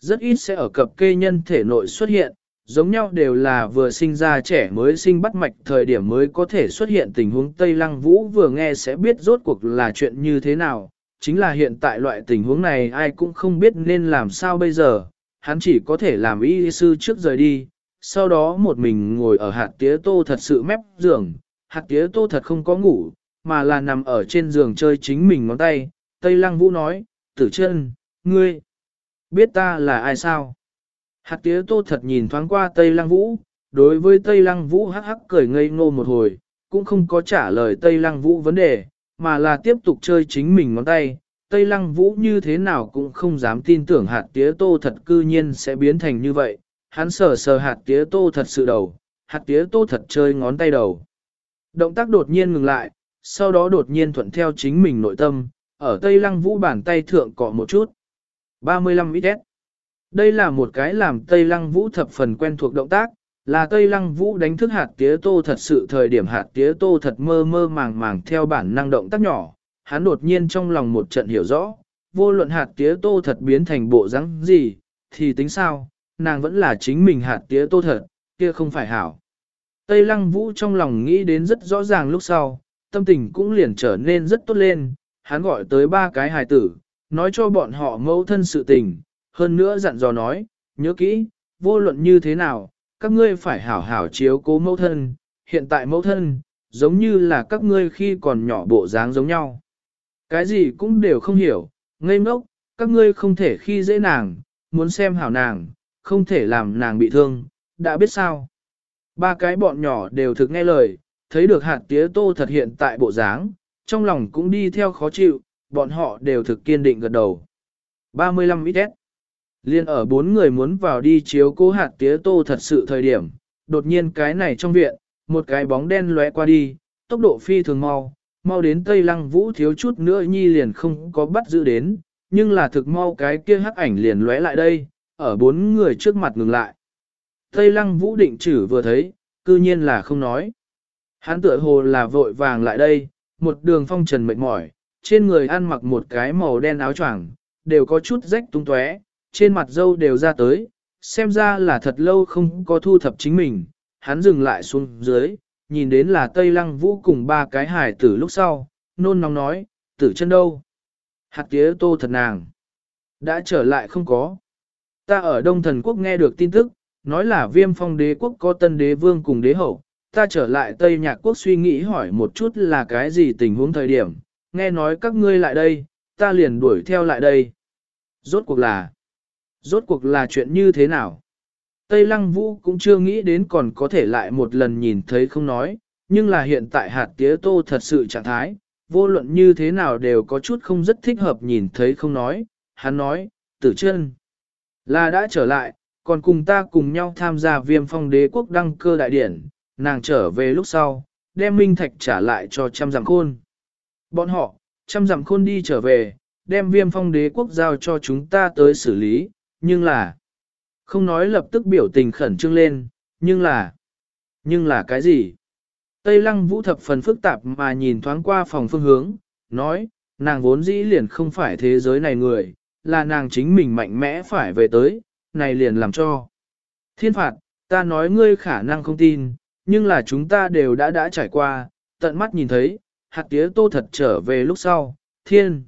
S1: Rất ít sẽ ở cập kê nhân thể nội xuất hiện, Giống nhau đều là vừa sinh ra trẻ mới sinh bắt mạch thời điểm mới có thể xuất hiện tình huống Tây Lăng Vũ vừa nghe sẽ biết rốt cuộc là chuyện như thế nào. Chính là hiện tại loại tình huống này ai cũng không biết nên làm sao bây giờ, hắn chỉ có thể làm y sư trước rời đi, sau đó một mình ngồi ở hạt tía tô thật sự mép giường, hạt tía tô thật không có ngủ, mà là nằm ở trên giường chơi chính mình ngón tay. Tây Lăng Vũ nói, tử chân, ngươi, biết ta là ai sao? Hạt tía tô thật nhìn thoáng qua Tây Lăng Vũ, đối với Tây Lăng Vũ hắc hắc cười ngây ngô một hồi, cũng không có trả lời Tây Lăng Vũ vấn đề, mà là tiếp tục chơi chính mình ngón tay. Tây Lăng Vũ như thế nào cũng không dám tin tưởng hạt tía tô thật cư nhiên sẽ biến thành như vậy, hắn sờ sờ hạt tía tô thật sự đầu, hạt tía tô thật chơi ngón tay đầu. Động tác đột nhiên ngừng lại, sau đó đột nhiên thuận theo chính mình nội tâm, ở Tây Lăng Vũ bàn tay thượng cọ một chút. 35 ít Đây là một cái làm Tây Lăng Vũ thập phần quen thuộc động tác, là Tây Lăng Vũ đánh thức hạt tía tô thật sự thời điểm hạt tía tô thật mơ mơ màng màng theo bản năng động tác nhỏ, hắn đột nhiên trong lòng một trận hiểu rõ, vô luận hạt tía tô thật biến thành bộ rắn gì, thì tính sao, nàng vẫn là chính mình hạt tía tô thật, kia không phải hảo. Tây Lăng Vũ trong lòng nghĩ đến rất rõ ràng lúc sau, tâm tình cũng liền trở nên rất tốt lên, hắn gọi tới ba cái hài tử, nói cho bọn họ mẫu thân sự tình, hơn nữa dặn dò nói, nhớ kỹ, vô luận như thế nào, các ngươi phải hảo hảo chiếu cố mẫu thân, hiện tại mẫu thân, giống như là các ngươi khi còn nhỏ bộ dáng giống nhau. Cái gì cũng đều không hiểu, ngây ngốc, các ngươi không thể khi dễ nàng, muốn xem hảo nàng, không thể làm nàng bị thương, đã biết sao. Ba cái bọn nhỏ đều thực nghe lời, thấy được hạt tía tô thật hiện tại bộ dáng, trong lòng cũng đi theo khó chịu, bọn họ đều thực kiên định gật đầu. 35 ít Liên ở bốn người muốn vào đi chiếu cố hạt tía tô thật sự thời điểm, đột nhiên cái này trong viện, một cái bóng đen lóe qua đi, tốc độ phi thường mau, mau đến Tây Lăng Vũ thiếu chút nữa nhi liền không có bắt giữ đến, nhưng là thực mau cái kia hắc ảnh liền lóe lại đây, ở bốn người trước mặt ngừng lại. Tây Lăng Vũ định chử vừa thấy, cư nhiên là không nói. Hắn tựa hồ là vội vàng lại đây, một đường phong trần mệt mỏi, trên người ăn mặc một cái màu đen áo choàng, đều có chút rách tung tóe, trên mặt dâu đều ra tới, xem ra là thật lâu không có thu thập chính mình. Hắn dừng lại xuống dưới, nhìn đến là Tây Lăng Vũ cùng ba cái hải tử lúc sau, nôn nóng nói, tử chân đâu? Hạt tía tô thật nàng. Đã trở lại không có. Ta ở Đông Thần Quốc nghe được tin tức, nói là viêm phong đế quốc có tân đế vương cùng đế hậu, ta trở lại Tây Nhạc Quốc suy nghĩ hỏi một chút là cái gì tình huống thời điểm, nghe nói các ngươi lại đây, ta liền đuổi theo lại đây. Rốt cuộc là, rốt cuộc là chuyện như thế nào? Tây Lăng Vũ cũng chưa nghĩ đến còn có thể lại một lần nhìn thấy không nói, nhưng là hiện tại hạt tía tô thật sự trạng thái, vô luận như thế nào đều có chút không rất thích hợp nhìn thấy không nói. Hắn nói, tử chân, là đã trở lại, còn cùng ta cùng nhau tham gia viêm phong đế quốc đăng cơ đại điển, nàng trở về lúc sau, đem minh thạch trả lại cho trăm giảm khôn. Bọn họ, chăm dặm khôn đi trở về, đem viêm phong đế quốc giao cho chúng ta tới xử lý, nhưng là, không nói lập tức biểu tình khẩn trương lên, nhưng là, nhưng là cái gì? Tây lăng vũ thập phần phức tạp mà nhìn thoáng qua phòng phương hướng, nói, nàng vốn dĩ liền không phải thế giới này người, là nàng chính mình mạnh mẽ phải về tới, này liền làm cho. Thiên phạt, ta nói ngươi khả năng không tin, nhưng là chúng ta đều đã đã trải qua, tận mắt nhìn thấy, hạt tía tô thật trở về lúc sau, thiên.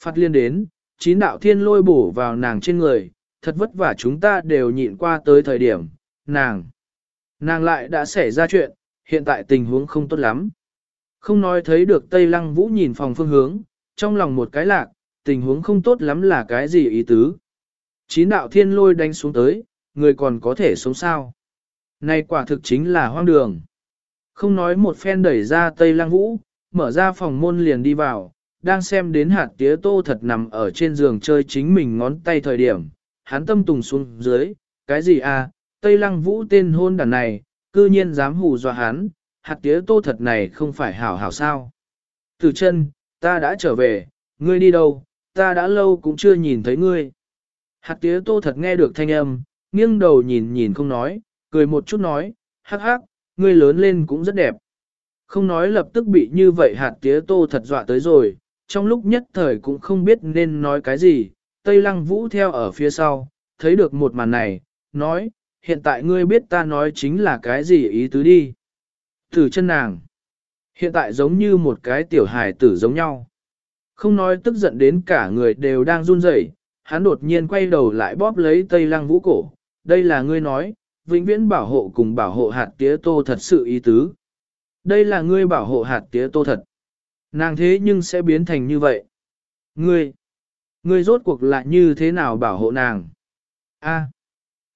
S1: Phát liên đến, chín đạo thiên lôi bổ vào nàng trên người, thật vất vả chúng ta đều nhịn qua tới thời điểm, nàng. Nàng lại đã xảy ra chuyện, hiện tại tình huống không tốt lắm. Không nói thấy được Tây Lăng Vũ nhìn phòng phương hướng, trong lòng một cái lạc, tình huống không tốt lắm là cái gì ý tứ. Chín đạo thiên lôi đánh xuống tới, người còn có thể sống sao. Này quả thực chính là hoang đường. Không nói một phen đẩy ra Tây Lăng Vũ, mở ra phòng môn liền đi vào, đang xem đến hạt tía tô thật nằm ở trên giường chơi chính mình ngón tay thời điểm. Hắn tâm tùng xuống dưới, cái gì à, Tây Lăng Vũ tên hôn đàn này, cư nhiên dám hù dọa hắn, hạt tía tô thật này không phải hảo hảo sao. Từ chân, ta đã trở về, ngươi đi đâu, ta đã lâu cũng chưa nhìn thấy ngươi. Hạt tía tô thật nghe được thanh âm, nghiêng đầu nhìn nhìn không nói, cười một chút nói, hắc hắc, ngươi lớn lên cũng rất đẹp. Không nói lập tức bị như vậy hạt tía tô thật dọa tới rồi, trong lúc nhất thời cũng không biết nên nói cái gì, Tây Lăng Vũ theo ở phía sau, thấy được một màn này, nói, hiện tại ngươi biết ta nói chính là cái gì ý tứ đi. Thử chân nàng, hiện tại giống như một cái tiểu hài tử giống nhau. Không nói tức giận đến cả người đều đang run rẩy, hắn đột nhiên quay đầu lại bóp lấy Tây Lăng Vũ cổ. Đây là ngươi nói, vĩnh viễn bảo hộ cùng bảo hộ hạt tía tô thật sự ý tứ. Đây là ngươi bảo hộ hạt tía tô thật. Nàng thế nhưng sẽ biến thành như vậy. Ngươi, ngươi rốt cuộc lại như thế nào bảo hộ nàng? A,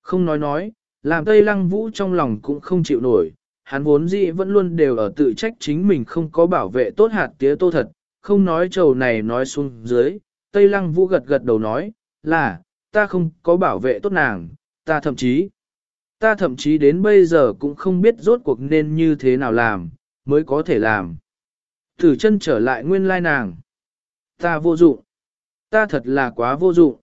S1: không nói nói, làm Tây Lăng Vũ trong lòng cũng không chịu nổi. Hắn vốn dĩ vẫn luôn đều ở tự trách chính mình không có bảo vệ tốt hạt tía tô thật, không nói trầu này nói xuống dưới. Tây Lăng Vũ gật gật đầu nói, là, ta không có bảo vệ tốt nàng, ta thậm chí, ta thậm chí đến bây giờ cũng không biết rốt cuộc nên như thế nào làm, mới có thể làm. Tử chân trở lại nguyên lai nàng. Ta vô dụng. Ta thật là quá vô dụng.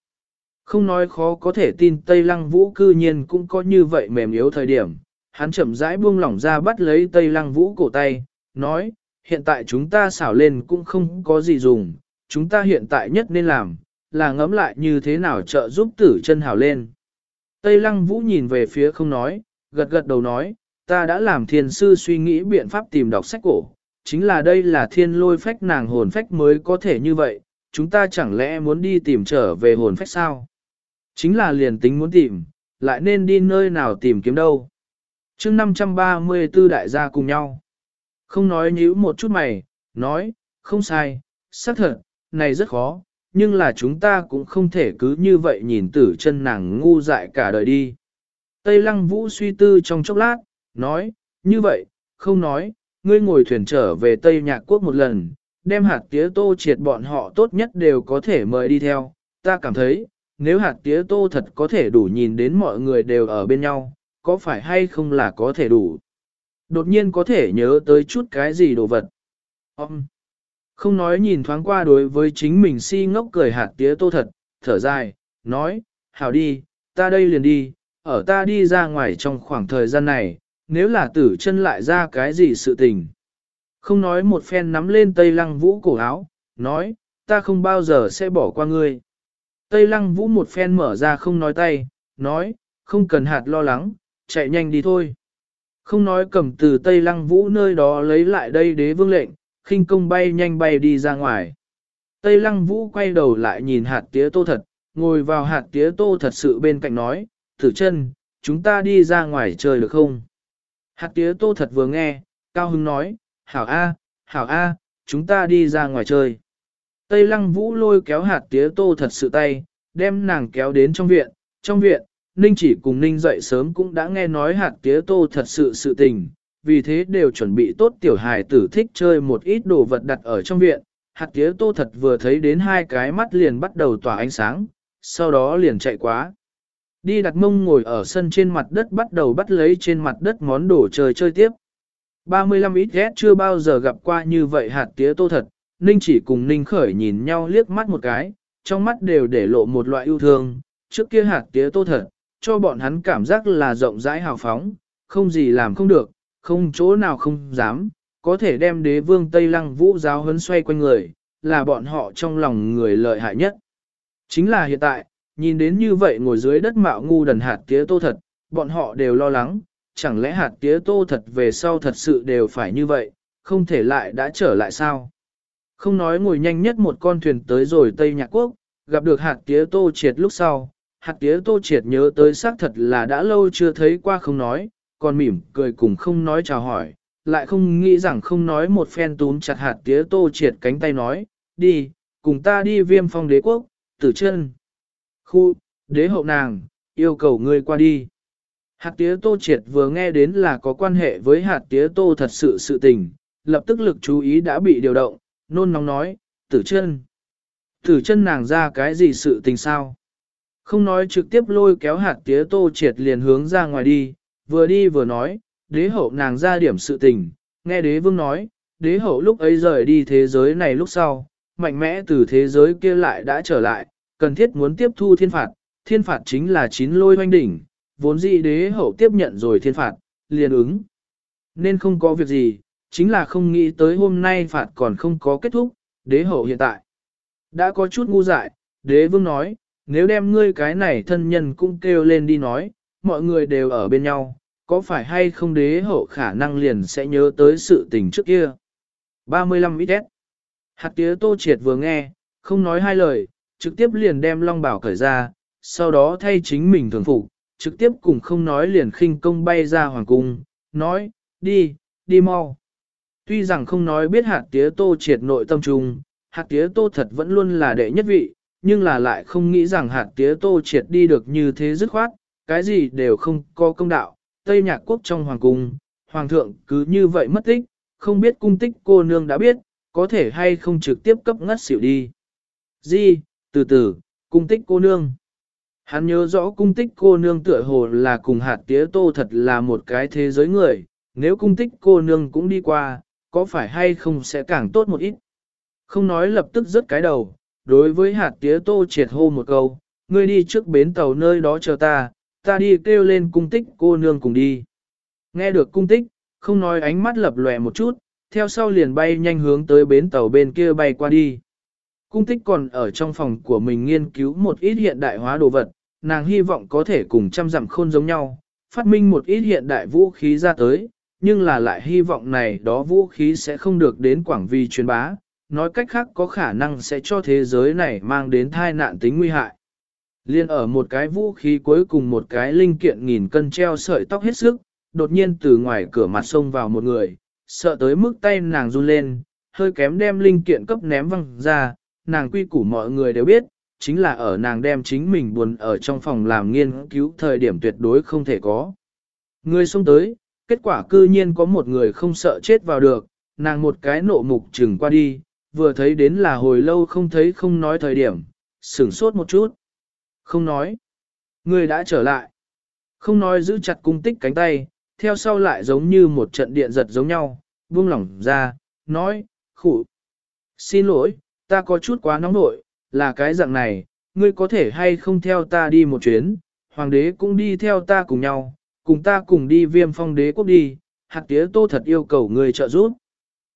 S1: Không nói khó có thể tin Tây Lăng Vũ cư nhiên cũng có như vậy mềm yếu thời điểm. Hắn chậm rãi buông lỏng ra bắt lấy Tây Lăng Vũ cổ tay, nói, hiện tại chúng ta xảo lên cũng không có gì dùng, chúng ta hiện tại nhất nên làm, là ngẫm lại như thế nào trợ giúp tử chân hảo lên. Tây Lăng Vũ nhìn về phía không nói, gật gật đầu nói, ta đã làm thiên sư suy nghĩ biện pháp tìm đọc sách cổ, chính là đây là thiên lôi phách nàng hồn phách mới có thể như vậy, chúng ta chẳng lẽ muốn đi tìm trở về hồn phách sao? Chính là liền tính muốn tìm, lại nên đi nơi nào tìm kiếm đâu. chương 534 đại gia cùng nhau. Không nói nhíu một chút mày, nói, không sai, xác thật, này rất khó, nhưng là chúng ta cũng không thể cứ như vậy nhìn tử chân nàng ngu dại cả đời đi. Tây lăng vũ suy tư trong chốc lát, nói, như vậy, không nói, ngươi ngồi thuyền trở về Tây Nhạc Quốc một lần, đem hạt tía tô triệt bọn họ tốt nhất đều có thể mời đi theo. Ta cảm thấy, nếu hạt tía tô thật có thể đủ nhìn đến mọi người đều ở bên nhau, có phải hay không là có thể đủ. Đột nhiên có thể nhớ tới chút cái gì đồ vật. Ông! Không nói nhìn thoáng qua đối với chính mình si ngốc cười hạt tía tô thật, thở dài, nói, hảo đi, ta đây liền đi, ở ta đi ra ngoài trong khoảng thời gian này, nếu là tử chân lại ra cái gì sự tình. Không nói một phen nắm lên Tây Lăng Vũ cổ áo, nói, ta không bao giờ sẽ bỏ qua ngươi. Tây Lăng Vũ một phen mở ra không nói tay, nói, không cần hạt lo lắng, chạy nhanh đi thôi. Không nói cầm từ Tây Lăng Vũ nơi đó lấy lại đây đế vương lệnh, khinh công bay nhanh bay đi ra ngoài. Tây Lăng Vũ quay đầu lại nhìn hạt tía tô thật, ngồi vào hạt tía tô thật sự bên cạnh nói, thử chân, chúng ta đi ra ngoài chơi được không? Hạt tía tô thật vừa nghe, Cao Hưng nói, hảo A, hảo A, chúng ta đi ra ngoài chơi. Tây Lăng Vũ lôi kéo hạt tía tô thật sự tay, đem nàng kéo đến trong viện, trong viện, Ninh chỉ cùng Ninh dậy sớm cũng đã nghe nói hạt tía tô thật sự sự tình, vì thế đều chuẩn bị tốt tiểu hài tử thích chơi một ít đồ vật đặt ở trong viện. Hạt tía tô thật vừa thấy đến hai cái mắt liền bắt đầu tỏa ánh sáng, sau đó liền chạy quá. Đi đặt mông ngồi ở sân trên mặt đất bắt đầu bắt lấy trên mặt đất món đồ chơi chơi tiếp. 35 ít ghét chưa bao giờ gặp qua như vậy hạt tía tô thật, Ninh chỉ cùng Ninh khởi nhìn nhau liếc mắt một cái, trong mắt đều để lộ một loại yêu thương, trước kia hạt tía tô thật, cho bọn hắn cảm giác là rộng rãi hào phóng, không gì làm không được, không chỗ nào không dám, có thể đem đế vương Tây Lăng vũ giáo hấn xoay quanh người, là bọn họ trong lòng người lợi hại nhất. Chính là hiện tại, nhìn đến như vậy ngồi dưới đất mạo ngu đần hạt tía tô thật, bọn họ đều lo lắng, chẳng lẽ hạt tía tô thật về sau thật sự đều phải như vậy, không thể lại đã trở lại sao? Không nói ngồi nhanh nhất một con thuyền tới rồi Tây Nhạc Quốc, gặp được hạt tía tô triệt lúc sau, hạt tía tô triệt nhớ tới xác thật là đã lâu chưa thấy qua không nói, còn mỉm cười cùng không nói chào hỏi, lại không nghĩ rằng không nói một phen túm chặt hạt tía tô triệt cánh tay nói, đi, cùng ta đi viêm phong đế quốc, tử chân. Khu, đế hậu nàng, yêu cầu ngươi qua đi. Hạt tía tô triệt vừa nghe đến là có quan hệ với hạt tía tô thật sự sự tình, lập tức lực chú ý đã bị điều động, nôn nóng nói, tử chân. Tử chân nàng ra cái gì sự tình sao? Không nói trực tiếp lôi kéo hạt tía tô triệt liền hướng ra ngoài đi, vừa đi vừa nói, đế hậu nàng ra điểm sự tình, nghe đế vương nói, đế hậu lúc ấy rời đi thế giới này lúc sau, mạnh mẽ từ thế giới kia lại đã trở lại, cần thiết muốn tiếp thu thiên phạt, thiên phạt chính là chín lôi hoanh đỉnh, vốn dĩ đế hậu tiếp nhận rồi thiên phạt, liền ứng. Nên không có việc gì, chính là không nghĩ tới hôm nay phạt còn không có kết thúc, đế hậu hiện tại. Đã có chút ngu dại, đế vương nói, nếu đem ngươi cái này thân nhân cũng kêu lên đi nói, mọi người đều ở bên nhau, có phải hay không đế hậu khả năng liền sẽ nhớ tới sự tình trước kia. 35 ít Hạt tía tô triệt vừa nghe, không nói hai lời, trực tiếp liền đem long bảo cởi ra, sau đó thay chính mình thường phục, trực tiếp cùng không nói liền khinh công bay ra hoàng cung, nói, đi, đi mau. Tuy rằng không nói biết hạt tía tô triệt nội tâm trung, hạt tía tô thật vẫn luôn là đệ nhất vị, nhưng là lại không nghĩ rằng hạt tía tô triệt đi được như thế dứt khoát, cái gì đều không có công đạo, Tây Nhạc Quốc trong hoàng cung, hoàng thượng cứ như vậy mất tích, không biết cung tích cô nương đã biết, có thể hay không trực tiếp cấp ngất xỉu đi. gì? Từ từ, cung tích cô nương. Hắn nhớ rõ cung tích cô nương tựa hồ là cùng hạt tía tô thật là một cái thế giới người, nếu cung tích cô nương cũng đi qua, có phải hay không sẽ càng tốt một ít. Không nói lập tức rớt cái đầu, đối với hạt tía tô triệt hô một câu, ngươi đi trước bến tàu nơi đó chờ ta, ta đi kêu lên cung tích cô nương cùng đi. Nghe được cung tích, không nói ánh mắt lập lòe một chút, theo sau liền bay nhanh hướng tới bến tàu bên kia bay qua đi. Cung tích còn ở trong phòng của mình nghiên cứu một ít hiện đại hóa đồ vật, nàng hy vọng có thể cùng trăm dặm khôn giống nhau, phát minh một ít hiện đại vũ khí ra tới, nhưng là lại hy vọng này đó vũ khí sẽ không được đến quảng vi truyền bá, nói cách khác có khả năng sẽ cho thế giới này mang đến thai nạn tính nguy hại. Liên ở một cái vũ khí cuối cùng một cái linh kiện nghìn cân treo sợi tóc hết sức, đột nhiên từ ngoài cửa mặt xông vào một người, sợ tới mức tay nàng run lên, hơi kém đem linh kiện cấp ném văng ra, nàng quy củ mọi người đều biết, chính là ở nàng đem chính mình buồn ở trong phòng làm nghiên cứu thời điểm tuyệt đối không thể có. Người xông tới, kết quả cư nhiên có một người không sợ chết vào được, nàng một cái nộ mục chừng qua đi, vừa thấy đến là hồi lâu không thấy không nói thời điểm, sửng sốt một chút. Không nói. Người đã trở lại. Không nói giữ chặt cung tích cánh tay, theo sau lại giống như một trận điện giật giống nhau, buông lỏng ra, nói, khủ. Xin lỗi, ta có chút quá nóng nội, là cái dạng này, ngươi có thể hay không theo ta đi một chuyến, hoàng đế cũng đi theo ta cùng nhau, cùng ta cùng đi viêm phong đế quốc đi, hạt tía tô thật yêu cầu ngươi trợ giúp.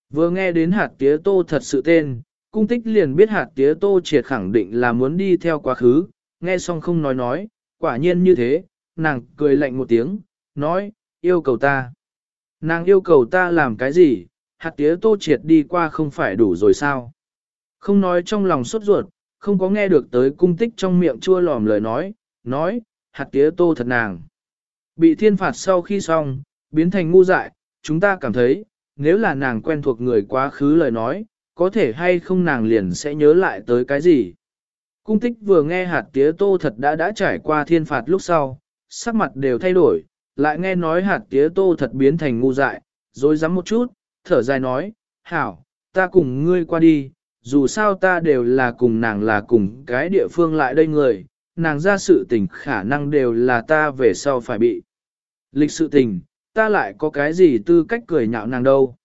S1: Vừa nghe đến hạt tía tô thật sự tên, cung tích liền biết hạt tía tô triệt khẳng định là muốn đi theo quá khứ, nghe xong không nói nói, quả nhiên như thế, nàng cười lạnh một tiếng, nói, yêu cầu ta. Nàng yêu cầu ta làm cái gì, hạt tía tô triệt đi qua không phải đủ rồi sao. Không nói trong lòng sốt ruột, không có nghe được tới cung tích trong miệng chua lòm lời nói, nói, hạt tía tô thật nàng. Bị thiên phạt sau khi xong, biến thành ngu dại, chúng ta cảm thấy, nếu là nàng quen thuộc người quá khứ lời nói, có thể hay không nàng liền sẽ nhớ lại tới cái gì. Cung tích vừa nghe hạt tía tô thật đã đã trải qua thiên phạt lúc sau, sắc mặt đều thay đổi, lại nghe nói hạt tía tô thật biến thành ngu dại, rồi dám một chút, thở dài nói, hảo, ta cùng ngươi qua đi, dù sao ta đều là cùng nàng là cùng cái địa phương lại đây người, nàng ra sự tình khả năng đều là ta về sau phải bị. Lịch sự tình, ta lại có cái gì tư cách cười nhạo nàng đâu.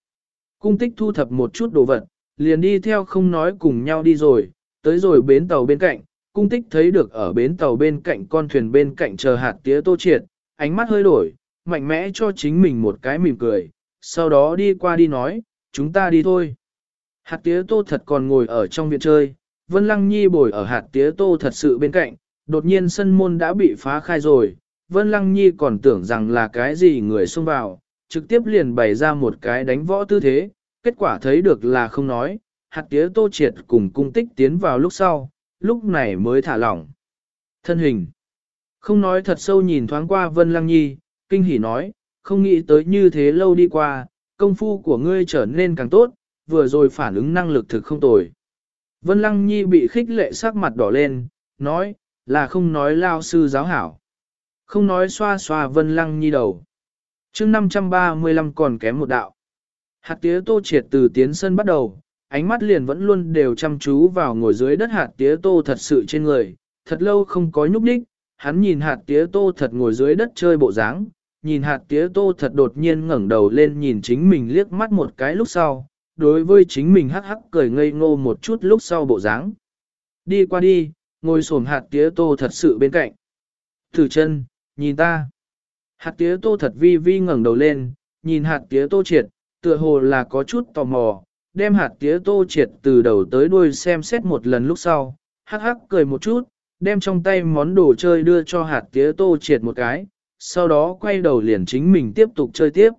S1: Cung tích thu thập một chút đồ vật, liền đi theo không nói cùng nhau đi rồi, tới rồi bến tàu bên cạnh, cung tích thấy được ở bến tàu bên cạnh con thuyền bên cạnh chờ hạt tía tô triệt, ánh mắt hơi đổi, mạnh mẽ cho chính mình một cái mỉm cười, sau đó đi qua đi nói, chúng ta đi thôi. Hạt tía tô thật còn ngồi ở trong viện chơi, Vân Lăng Nhi bồi ở hạt tía tô thật sự bên cạnh, đột nhiên sân môn đã bị phá khai rồi, Vân Lăng Nhi còn tưởng rằng là cái gì người xông vào, trực tiếp liền bày ra một cái đánh võ tư thế, kết quả thấy được là không nói, hạt tía tô triệt cùng cung tích tiến vào lúc sau, lúc này mới thả lỏng. Thân hình. Không nói thật sâu nhìn thoáng qua Vân Lăng Nhi, kinh hỉ nói, không nghĩ tới như thế lâu đi qua, công phu của ngươi trở nên càng tốt, vừa rồi phản ứng năng lực thực không tồi. Vân Lăng Nhi bị khích lệ sắc mặt đỏ lên, nói, là không nói lao sư giáo hảo. Không nói xoa xoa Vân Lăng Nhi đầu. chương 535 còn kém một đạo. Hạt tía tô triệt từ tiến sân bắt đầu, ánh mắt liền vẫn luôn đều chăm chú vào ngồi dưới đất hạt tía tô thật sự trên người, thật lâu không có nhúc nhích, hắn nhìn hạt tía tô thật ngồi dưới đất chơi bộ dáng, nhìn hạt tía tô thật đột nhiên ngẩng đầu lên nhìn chính mình liếc mắt một cái lúc sau, đối với chính mình hắc hắc cười ngây ngô một chút lúc sau bộ dáng. Đi qua đi, ngồi xổm hạt tía tô thật sự bên cạnh. Thử chân, nhìn ta. Hạt tía tô thật vi vi ngẩng đầu lên, nhìn hạt tía tô triệt, tựa hồ là có chút tò mò, đem hạt tía tô triệt từ đầu tới đuôi xem xét một lần lúc sau, hắc hắc cười một chút, đem trong tay món đồ chơi đưa cho hạt tía tô triệt một cái, sau đó quay đầu liền chính mình tiếp tục chơi tiếp.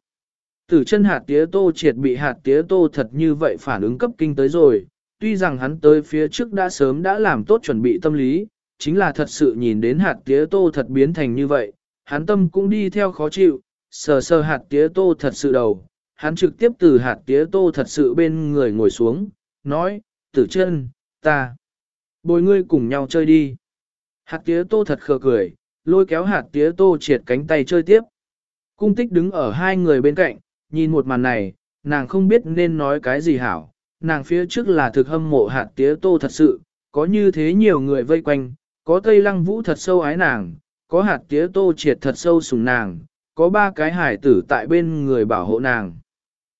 S1: Tử chân hạt tía tô triệt bị hạt tía tô thật như vậy phản ứng cấp kinh tới rồi, tuy rằng hắn tới phía trước đã sớm đã làm tốt chuẩn bị tâm lý, chính là thật sự nhìn đến hạt tía tô thật biến thành như vậy, hắn tâm cũng đi theo khó chịu, sờ sờ hạt tía tô thật sự đầu, hắn trực tiếp từ hạt tía tô thật sự bên người ngồi xuống, nói, tử chân, ta, bồi ngươi cùng nhau chơi đi. Hạt tía tô thật khờ cười, lôi kéo hạt tía tô triệt cánh tay chơi tiếp. Cung tích đứng ở hai người bên cạnh, nhìn một màn này, nàng không biết nên nói cái gì hảo. Nàng phía trước là thực hâm mộ hạt tía tô thật sự, có như thế nhiều người vây quanh, có Tây Lăng Vũ thật sâu ái nàng, có hạt tía tô triệt thật sâu sùng nàng, có ba cái hải tử tại bên người bảo hộ nàng.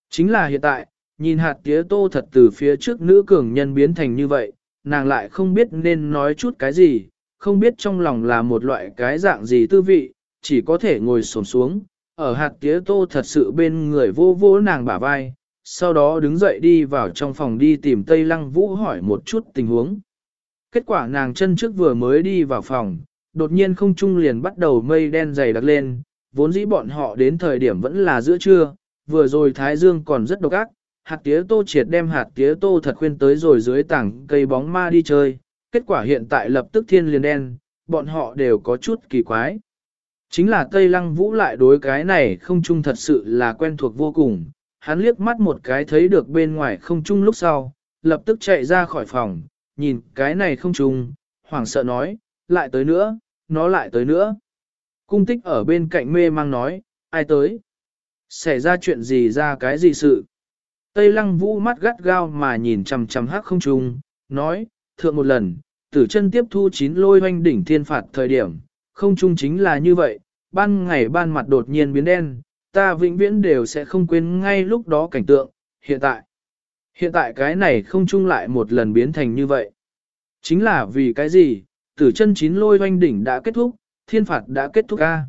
S1: Chính là hiện tại, nhìn hạt tía tô thật từ phía trước nữ cường nhân biến thành như vậy, nàng lại không biết nên nói chút cái gì, không biết trong lòng là một loại cái dạng gì tư vị, chỉ có thể ngồi xổm xuống, ở hạt tía tô thật sự bên người vô vô nàng bả vai, sau đó đứng dậy đi vào trong phòng đi tìm Tây Lăng Vũ hỏi một chút tình huống. Kết quả nàng chân trước vừa mới đi vào phòng, đột nhiên không trung liền bắt đầu mây đen dày đặc lên, vốn dĩ bọn họ đến thời điểm vẫn là giữa trưa, vừa rồi Thái Dương còn rất độc ác, hạt tía tô triệt đem hạt tía tô thật khuyên tới rồi dưới tảng cây bóng ma đi chơi, kết quả hiện tại lập tức thiên liền đen, bọn họ đều có chút kỳ quái. Chính là Tây Lăng Vũ lại đối cái này không chung thật sự là quen thuộc vô cùng, hắn liếc mắt một cái thấy được bên ngoài không chung lúc sau, lập tức chạy ra khỏi phòng, nhìn cái này không chung, hoảng sợ nói, lại tới nữa, nó lại tới nữa. Cung tích ở bên cạnh mê mang nói, ai tới? Xảy ra chuyện gì ra cái gì sự? Tây lăng vũ mắt gắt gao mà nhìn chằm chằm hắc không trung, nói, thượng một lần, tử chân tiếp thu chín lôi hoanh đỉnh thiên phạt thời điểm, không Chung chính là như vậy, ban ngày ban mặt đột nhiên biến đen, ta vĩnh viễn đều sẽ không quên ngay lúc đó cảnh tượng, hiện tại. Hiện tại cái này không Chung lại một lần biến thành như vậy. Chính là vì cái gì, tử chân chín lôi hoanh đỉnh đã kết thúc, thiên phạt đã kết thúc a.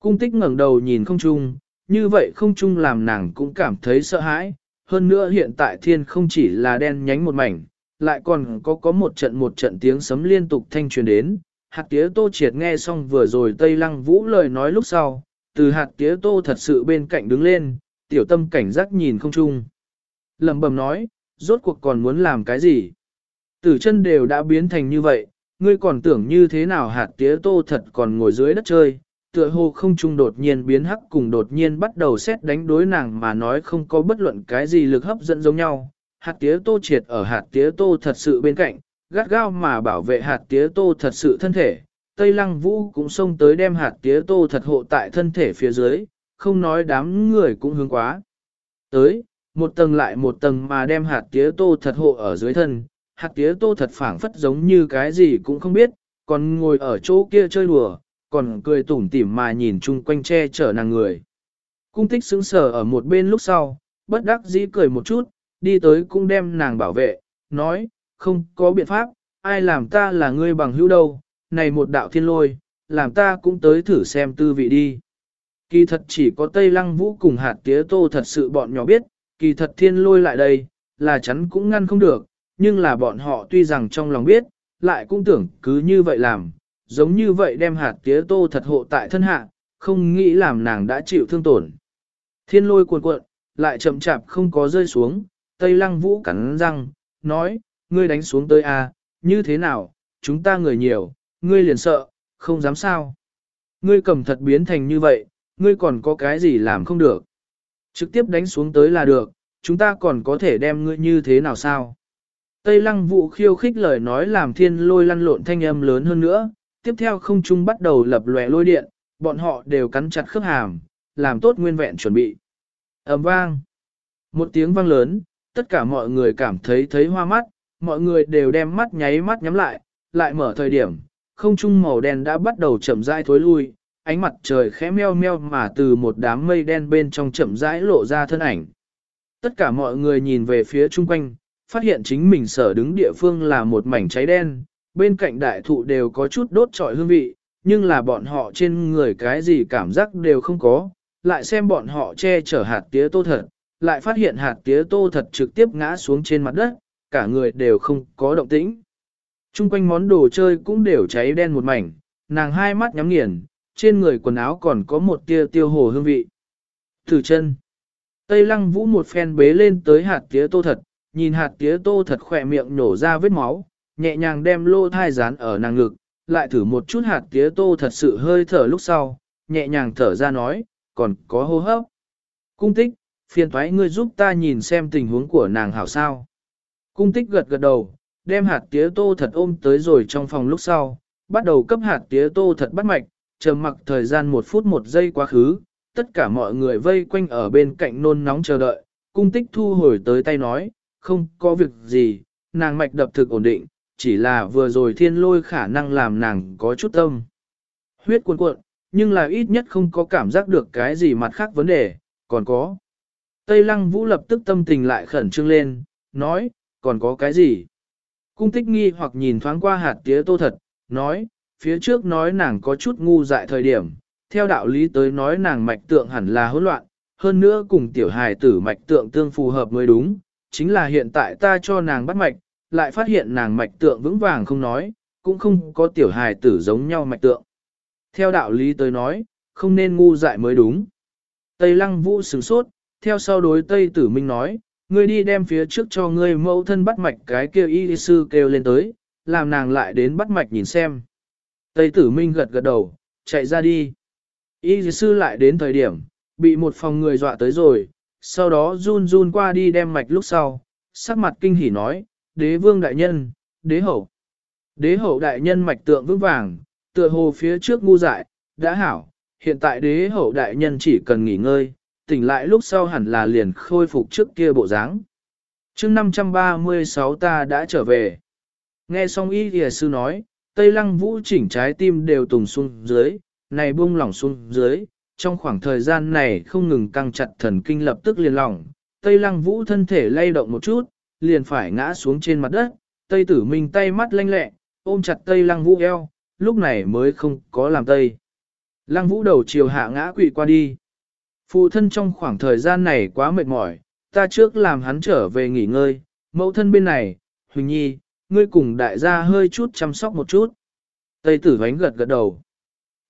S1: Cung tích ngẩng đầu nhìn không Chung, như vậy không Chung làm nàng cũng cảm thấy sợ hãi, hơn nữa hiện tại thiên không chỉ là đen nhánh một mảnh, lại còn có có một trận một trận tiếng sấm liên tục thanh truyền đến. Hạt tía tô triệt nghe xong vừa rồi Tây Lăng Vũ lời nói lúc sau, từ hạt tía tô thật sự bên cạnh đứng lên, tiểu tâm cảnh giác nhìn không chung. lẩm bẩm nói, rốt cuộc còn muốn làm cái gì? Tử chân đều đã biến thành như vậy, ngươi còn tưởng như thế nào hạt tía tô thật còn ngồi dưới đất chơi, tựa hồ không trung đột nhiên biến hắc cùng đột nhiên bắt đầu xét đánh đối nàng mà nói không có bất luận cái gì lực hấp dẫn giống nhau. Hạt tía tô triệt ở hạt tía tô thật sự bên cạnh, gắt gao mà bảo vệ hạt tía tô thật sự thân thể. Tây lăng vũ cũng xông tới đem hạt tía tô thật hộ tại thân thể phía dưới, không nói đám người cũng hướng quá. Tới, một tầng lại một tầng mà đem hạt tía tô thật hộ ở dưới thân, hạt tía tô thật phảng phất giống như cái gì cũng không biết, còn ngồi ở chỗ kia chơi đùa, còn cười tủm tỉm mà nhìn chung quanh che chở nàng người. Cung tích sững sờ ở một bên lúc sau, bất đắc dĩ cười một chút, đi tới cũng đem nàng bảo vệ, nói, không có biện pháp, ai làm ta là ngươi bằng hữu đâu, này một đạo thiên lôi, làm ta cũng tới thử xem tư vị đi. Kỳ thật chỉ có Tây Lăng Vũ cùng hạt tía tô thật sự bọn nhỏ biết, kỳ thật thiên lôi lại đây, là chắn cũng ngăn không được, nhưng là bọn họ tuy rằng trong lòng biết, lại cũng tưởng cứ như vậy làm, giống như vậy đem hạt tía tô thật hộ tại thân hạ, không nghĩ làm nàng đã chịu thương tổn. Thiên lôi cuộn cuộn, lại chậm chạp không có rơi xuống, Tây Lăng Vũ cắn răng, nói, ngươi đánh xuống tới a, à, như thế nào, chúng ta người nhiều, ngươi liền sợ, không dám sao. Ngươi cầm thật biến thành như vậy, ngươi còn có cái gì làm không được. Trực tiếp đánh xuống tới là được, chúng ta còn có thể đem ngươi như thế nào sao. Tây lăng vụ khiêu khích lời nói làm thiên lôi lăn lộn thanh âm lớn hơn nữa, tiếp theo không trung bắt đầu lập lòe lôi điện, bọn họ đều cắn chặt khớp hàm, làm tốt nguyên vẹn chuẩn bị. ầm vang. Một tiếng vang lớn, tất cả mọi người cảm thấy thấy hoa mắt, mọi người đều đem mắt nháy mắt nhắm lại, lại mở thời điểm, không trung màu đen đã bắt đầu chậm rãi thối lui, ánh mặt trời khẽ meo meo mà từ một đám mây đen bên trong chậm rãi lộ ra thân ảnh. Tất cả mọi người nhìn về phía chung quanh, phát hiện chính mình sở đứng địa phương là một mảnh cháy đen, bên cạnh đại thụ đều có chút đốt trọi hương vị, nhưng là bọn họ trên người cái gì cảm giác đều không có, lại xem bọn họ che chở hạt tía tô thật, lại phát hiện hạt tía tô thật trực tiếp ngã xuống trên mặt đất, cả người đều không có động tĩnh. Trung quanh món đồ chơi cũng đều cháy đen một mảnh, nàng hai mắt nhắm nghiền, trên người quần áo còn có một tia tiêu hồ hương vị. Thử chân. Tây lăng vũ một phen bế lên tới hạt tía tô thật, nhìn hạt tía tô thật khỏe miệng nổ ra vết máu, nhẹ nhàng đem lô thai dán ở nàng ngực, lại thử một chút hạt tía tô thật sự hơi thở lúc sau, nhẹ nhàng thở ra nói, còn có hô hấp. Cung tích, phiền thoái ngươi giúp ta nhìn xem tình huống của nàng hảo sao. Cung tích gật gật đầu, đem hạt tía tô thật ôm tới rồi trong phòng lúc sau, bắt đầu cấp hạt tía tô thật bắt mạch, chờ mặc thời gian một phút một giây quá khứ, tất cả mọi người vây quanh ở bên cạnh nôn nóng chờ đợi, cung tích thu hồi tới tay nói, không có việc gì, nàng mạch đập thực ổn định, chỉ là vừa rồi thiên lôi khả năng làm nàng có chút tâm. Huyết cuộn cuộn, nhưng là ít nhất không có cảm giác được cái gì mặt khác vấn đề, còn có. Tây lăng vũ lập tức tâm tình lại khẩn trương lên, nói, còn có cái gì? Cung tích nghi hoặc nhìn thoáng qua hạt tía tô thật, nói, phía trước nói nàng có chút ngu dại thời điểm, theo đạo lý tới nói nàng mạch tượng hẳn là hỗn loạn, hơn nữa cùng tiểu hài tử mạch tượng tương phù hợp mới đúng, chính là hiện tại ta cho nàng bắt mạch, lại phát hiện nàng mạch tượng vững vàng không nói, cũng không có tiểu hài tử giống nhau mạch tượng. Theo đạo lý tới nói, không nên ngu dại mới đúng. Tây lăng vũ sửng sốt, theo sau đối Tây tử minh nói, ngươi đi đem phía trước cho ngươi mẫu thân bắt mạch cái kêu y sư kêu lên tới, làm nàng lại đến bắt mạch nhìn xem. Tây tử minh gật gật đầu, chạy ra đi. Y sư lại đến thời điểm, bị một phòng người dọa tới rồi, sau đó run run qua đi đem mạch lúc sau, sắc mặt kinh hỉ nói, đế vương đại nhân, đế hậu. Đế hậu đại nhân mạch tượng vững vàng, tựa hồ phía trước ngu dại, đã hảo, hiện tại đế hậu đại nhân chỉ cần nghỉ ngơi, tỉnh lại lúc sau hẳn là liền khôi phục trước kia bộ dáng. chương 536 ta đã trở về. Nghe xong y thìa sư nói, Tây Lăng Vũ chỉnh trái tim đều tùng xuống dưới, này buông lỏng xuống dưới, trong khoảng thời gian này không ngừng căng chặt thần kinh lập tức liền lỏng, Tây Lăng Vũ thân thể lay động một chút, liền phải ngã xuống trên mặt đất, Tây Tử Minh tay mắt lanh lẹ, ôm chặt Tây Lăng Vũ eo, lúc này mới không có làm Tây. Lăng Vũ đầu chiều hạ ngã quỵ qua đi. Phụ thân trong khoảng thời gian này quá mệt mỏi, ta trước làm hắn trở về nghỉ ngơi, mẫu thân bên này, Huỳnh Nhi, ngươi cùng đại gia hơi chút chăm sóc một chút. Tây tử vánh gật gật đầu.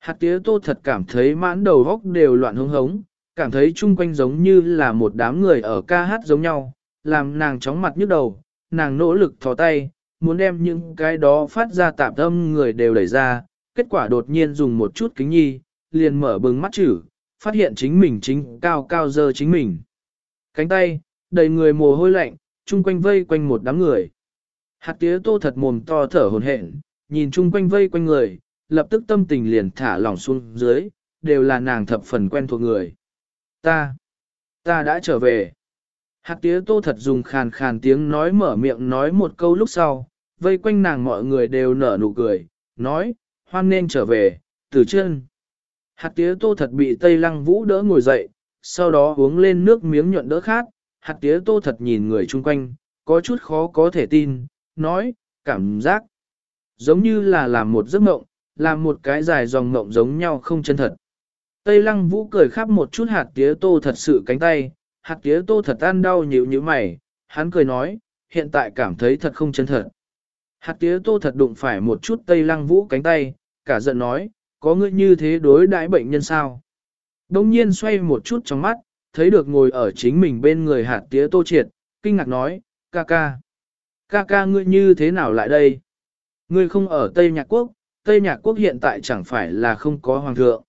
S1: Hạt tía tô thật cảm thấy mãn đầu góc đều loạn hống hống, cảm thấy chung quanh giống như là một đám người ở ca hát giống nhau, làm nàng chóng mặt nhức đầu, nàng nỗ lực thò tay, muốn đem những cái đó phát ra tạp âm người đều đẩy ra, kết quả đột nhiên dùng một chút kính nhi, liền mở bừng mắt chữ, phát hiện chính mình chính cao cao dơ chính mình. Cánh tay, đầy người mồ hôi lạnh, chung quanh vây quanh một đám người. Hạt tía tô thật mồm to thở hồn hển, nhìn chung quanh vây quanh người, lập tức tâm tình liền thả lỏng xuống dưới, đều là nàng thập phần quen thuộc người. Ta, ta đã trở về. Hạt tía tô thật dùng khàn khàn tiếng nói mở miệng nói một câu lúc sau, vây quanh nàng mọi người đều nở nụ cười, nói, hoan nên trở về, từ chân. Hạt tía tô thật bị Tây Lăng Vũ đỡ ngồi dậy, sau đó uống lên nước miếng nhuận đỡ khát, hạt tía tô thật nhìn người chung quanh, có chút khó có thể tin, nói, cảm giác giống như là làm một giấc mộng, làm một cái dài dòng mộng giống nhau không chân thật. Tây Lăng Vũ cười khắp một chút hạt tía tô thật sự cánh tay, hạt tía tô thật ăn đau nhíu như mày, hắn cười nói, hiện tại cảm thấy thật không chân thật. Hạt tía tô thật đụng phải một chút Tây Lăng Vũ cánh tay, cả giận nói, có ngươi như thế đối đãi bệnh nhân sao? Đông nhiên xoay một chút trong mắt, thấy được ngồi ở chính mình bên người hạt tía tô triệt, kinh ngạc nói, ca ca. Ca ca ngươi như thế nào lại đây? Ngươi không ở Tây Nhạc Quốc, Tây Nhạc Quốc hiện tại chẳng phải là không có hoàng thượng.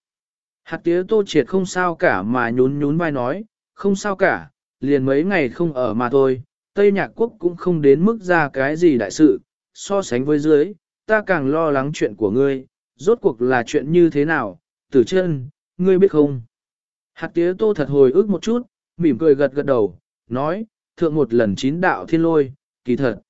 S1: Hạt tía tô triệt không sao cả mà nhún nhún vai nói, không sao cả, liền mấy ngày không ở mà thôi, Tây Nhạc Quốc cũng không đến mức ra cái gì đại sự, so sánh với dưới, ta càng lo lắng chuyện của ngươi, rốt cuộc là chuyện như thế nào, tử chân, ngươi biết không? Hạt tía tô thật hồi ức một chút, mỉm cười gật gật đầu, nói, thượng một lần chín đạo thiên lôi, kỳ thật.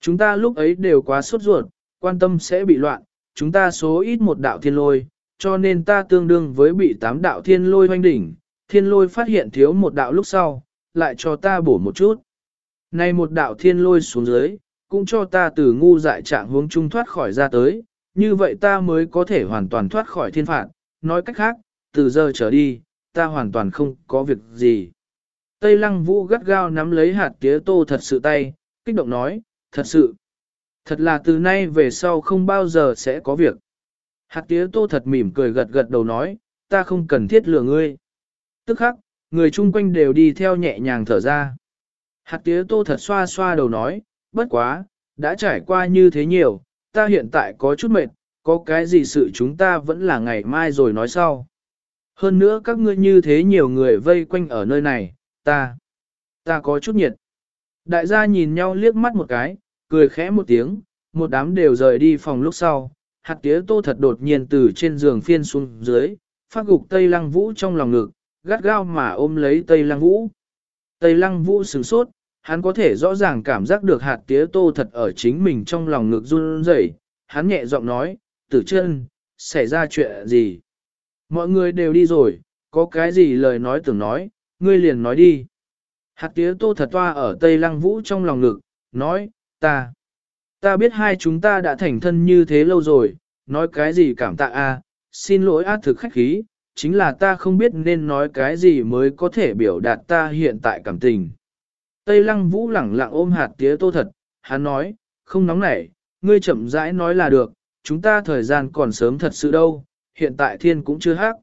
S1: Chúng ta lúc ấy đều quá sốt ruột, quan tâm sẽ bị loạn, chúng ta số ít một đạo thiên lôi, cho nên ta tương đương với bị tám đạo thiên lôi hoanh đỉnh, thiên lôi phát hiện thiếu một đạo lúc sau, lại cho ta bổ một chút. Nay một đạo thiên lôi xuống dưới, cũng cho ta từ ngu dại trạng hướng trung thoát khỏi ra tới, như vậy ta mới có thể hoàn toàn thoát khỏi thiên phạt, nói cách khác, từ giờ trở đi, ta hoàn toàn không có việc gì. Tây lăng vũ gắt gao nắm lấy hạt tía tô thật sự tay, kích động nói, thật sự, thật là từ nay về sau không bao giờ sẽ có việc. Hạt tía tô thật mỉm cười gật gật đầu nói, ta không cần thiết lừa ngươi. Tức khắc, người chung quanh đều đi theo nhẹ nhàng thở ra. Hạt tía tô thật xoa xoa đầu nói, bất quá, đã trải qua như thế nhiều, ta hiện tại có chút mệt, có cái gì sự chúng ta vẫn là ngày mai rồi nói sau. Hơn nữa các ngươi như thế nhiều người vây quanh ở nơi này, ta, ta có chút nhiệt. Đại gia nhìn nhau liếc mắt một cái, cười khẽ một tiếng, một đám đều rời đi phòng lúc sau. Hạt tía tô thật đột nhiên từ trên giường phiên xuống dưới, phát gục Tây Lăng Vũ trong lòng ngực, gắt gao mà ôm lấy Tây Lăng Vũ. Tây Lăng Vũ sửng sốt, hắn có thể rõ ràng cảm giác được hạt tía tô thật ở chính mình trong lòng ngực run rẩy. Hắn nhẹ giọng nói, tử chân, xảy ra chuyện gì? Mọi người đều đi rồi, có cái gì lời nói tưởng nói, ngươi liền nói đi. Hạt tía tô thật toa ở Tây Lăng Vũ trong lòng ngực, nói, ta, ta biết hai chúng ta đã thành thân như thế lâu rồi, nói cái gì cảm tạ a, xin lỗi ác thực khách khí, chính là ta không biết nên nói cái gì mới có thể biểu đạt ta hiện tại cảm tình. Tây Lăng Vũ lẳng lặng ôm hạt tía tô thật, hắn nói, không nóng nảy, ngươi chậm rãi nói là được, chúng ta thời gian còn sớm thật sự đâu, hiện tại thiên cũng chưa hát.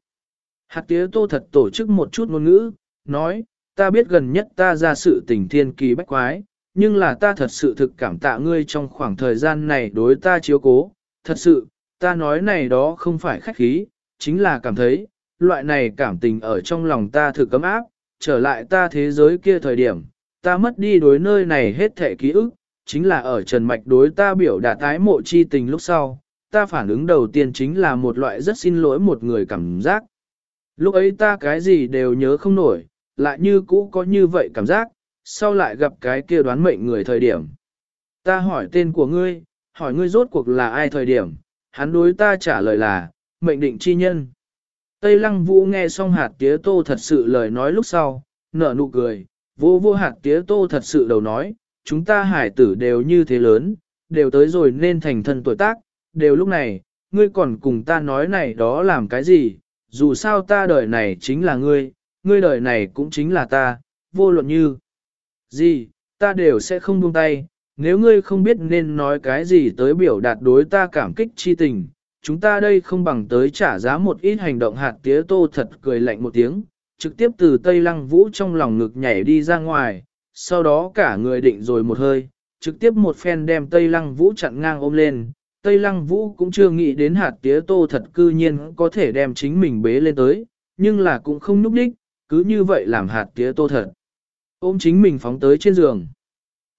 S1: Hạt tía tô thật tổ chức một chút ngôn ngữ, nói, ta biết gần nhất ta ra sự tình thiên kỳ bách quái, nhưng là ta thật sự thực cảm tạ ngươi trong khoảng thời gian này đối ta chiếu cố, thật sự, ta nói này đó không phải khách khí, chính là cảm thấy, loại này cảm tình ở trong lòng ta thực cấm áp, trở lại ta thế giới kia thời điểm, ta mất đi đối nơi này hết thể ký ức, chính là ở Trần Mạch đối ta biểu đạt tái mộ chi tình lúc sau, ta phản ứng đầu tiên chính là một loại rất xin lỗi một người cảm giác. Lúc ấy ta cái gì đều nhớ không nổi, lại như cũ có như vậy cảm giác, sau lại gặp cái kia đoán mệnh người thời điểm. Ta hỏi tên của ngươi, hỏi ngươi rốt cuộc là ai thời điểm, hắn đối ta trả lời là, mệnh định chi nhân. Tây lăng vũ nghe xong hạt tía tô thật sự lời nói lúc sau, nở nụ cười, vô vô hạt tía tô thật sự đầu nói, chúng ta hải tử đều như thế lớn, đều tới rồi nên thành thân tuổi tác, đều lúc này, ngươi còn cùng ta nói này đó làm cái gì, dù sao ta đời này chính là ngươi, ngươi đời này cũng chính là ta, vô luận như. Gì, ta đều sẽ không buông tay, nếu ngươi không biết nên nói cái gì tới biểu đạt đối ta cảm kích chi tình, chúng ta đây không bằng tới trả giá một ít hành động hạt tía tô thật cười lạnh một tiếng, trực tiếp từ Tây Lăng Vũ trong lòng ngực nhảy đi ra ngoài, sau đó cả người định rồi một hơi, trực tiếp một phen đem Tây Lăng Vũ chặn ngang ôm lên. Tây Lăng Vũ cũng chưa nghĩ đến hạt tía tô thật cư nhiên có thể đem chính mình bế lên tới, nhưng là cũng không núp đích, cứ như vậy làm hạt tía tô thật. Ôm chính mình phóng tới trên giường.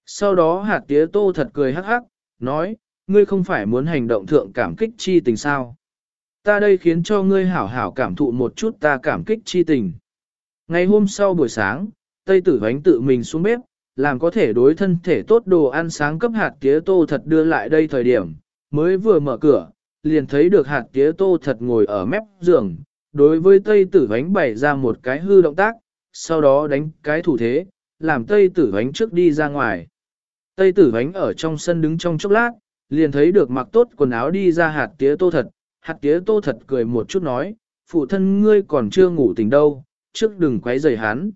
S1: Sau đó hạt tía tô thật cười hắc hắc, nói, ngươi không phải muốn hành động thượng cảm kích chi tình sao. Ta đây khiến cho ngươi hảo hảo cảm thụ một chút ta cảm kích chi tình. Ngày hôm sau buổi sáng, Tây Tử Hoánh tự mình xuống bếp, làm có thể đối thân thể tốt đồ ăn sáng cấp hạt tía tô thật đưa lại đây thời điểm, mới vừa mở cửa, liền thấy được hạt tía tô thật ngồi ở mép giường, đối với Tây Tử Hoánh bày ra một cái hư động tác, sau đó đánh cái thủ thế, làm Tây Tử Hoánh trước đi ra ngoài. Tây Tử Hoánh ở trong sân đứng trong chốc lát, liền thấy được mặc tốt quần áo đi ra hạt tía tô thật, hạt tía tô thật cười một chút nói, phụ thân ngươi còn chưa ngủ tỉnh đâu, trước đừng quấy rầy hắn.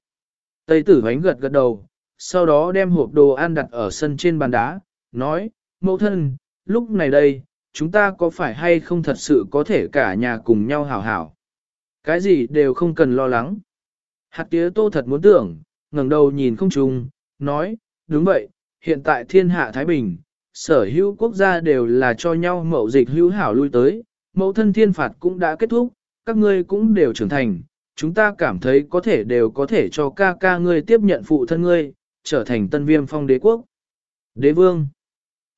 S1: Tây tử hoánh gật gật đầu, sau đó đem hộp đồ ăn đặt ở sân trên bàn đá, nói, mẫu thân, lúc này đây, chúng ta có phải hay không thật sự có thể cả nhà cùng nhau hảo hảo. Cái gì đều không cần lo lắng. Hạt tía tô thật muốn tưởng, ngẩng đầu nhìn không trùng, nói, đúng vậy, hiện tại thiên hạ Thái Bình, sở hữu quốc gia đều là cho nhau mậu dịch hữu hảo lui tới, mẫu thân thiên phạt cũng đã kết thúc, các ngươi cũng đều trưởng thành, chúng ta cảm thấy có thể đều có thể cho ca ca ngươi tiếp nhận phụ thân ngươi, trở thành tân viêm phong đế quốc. Đế vương.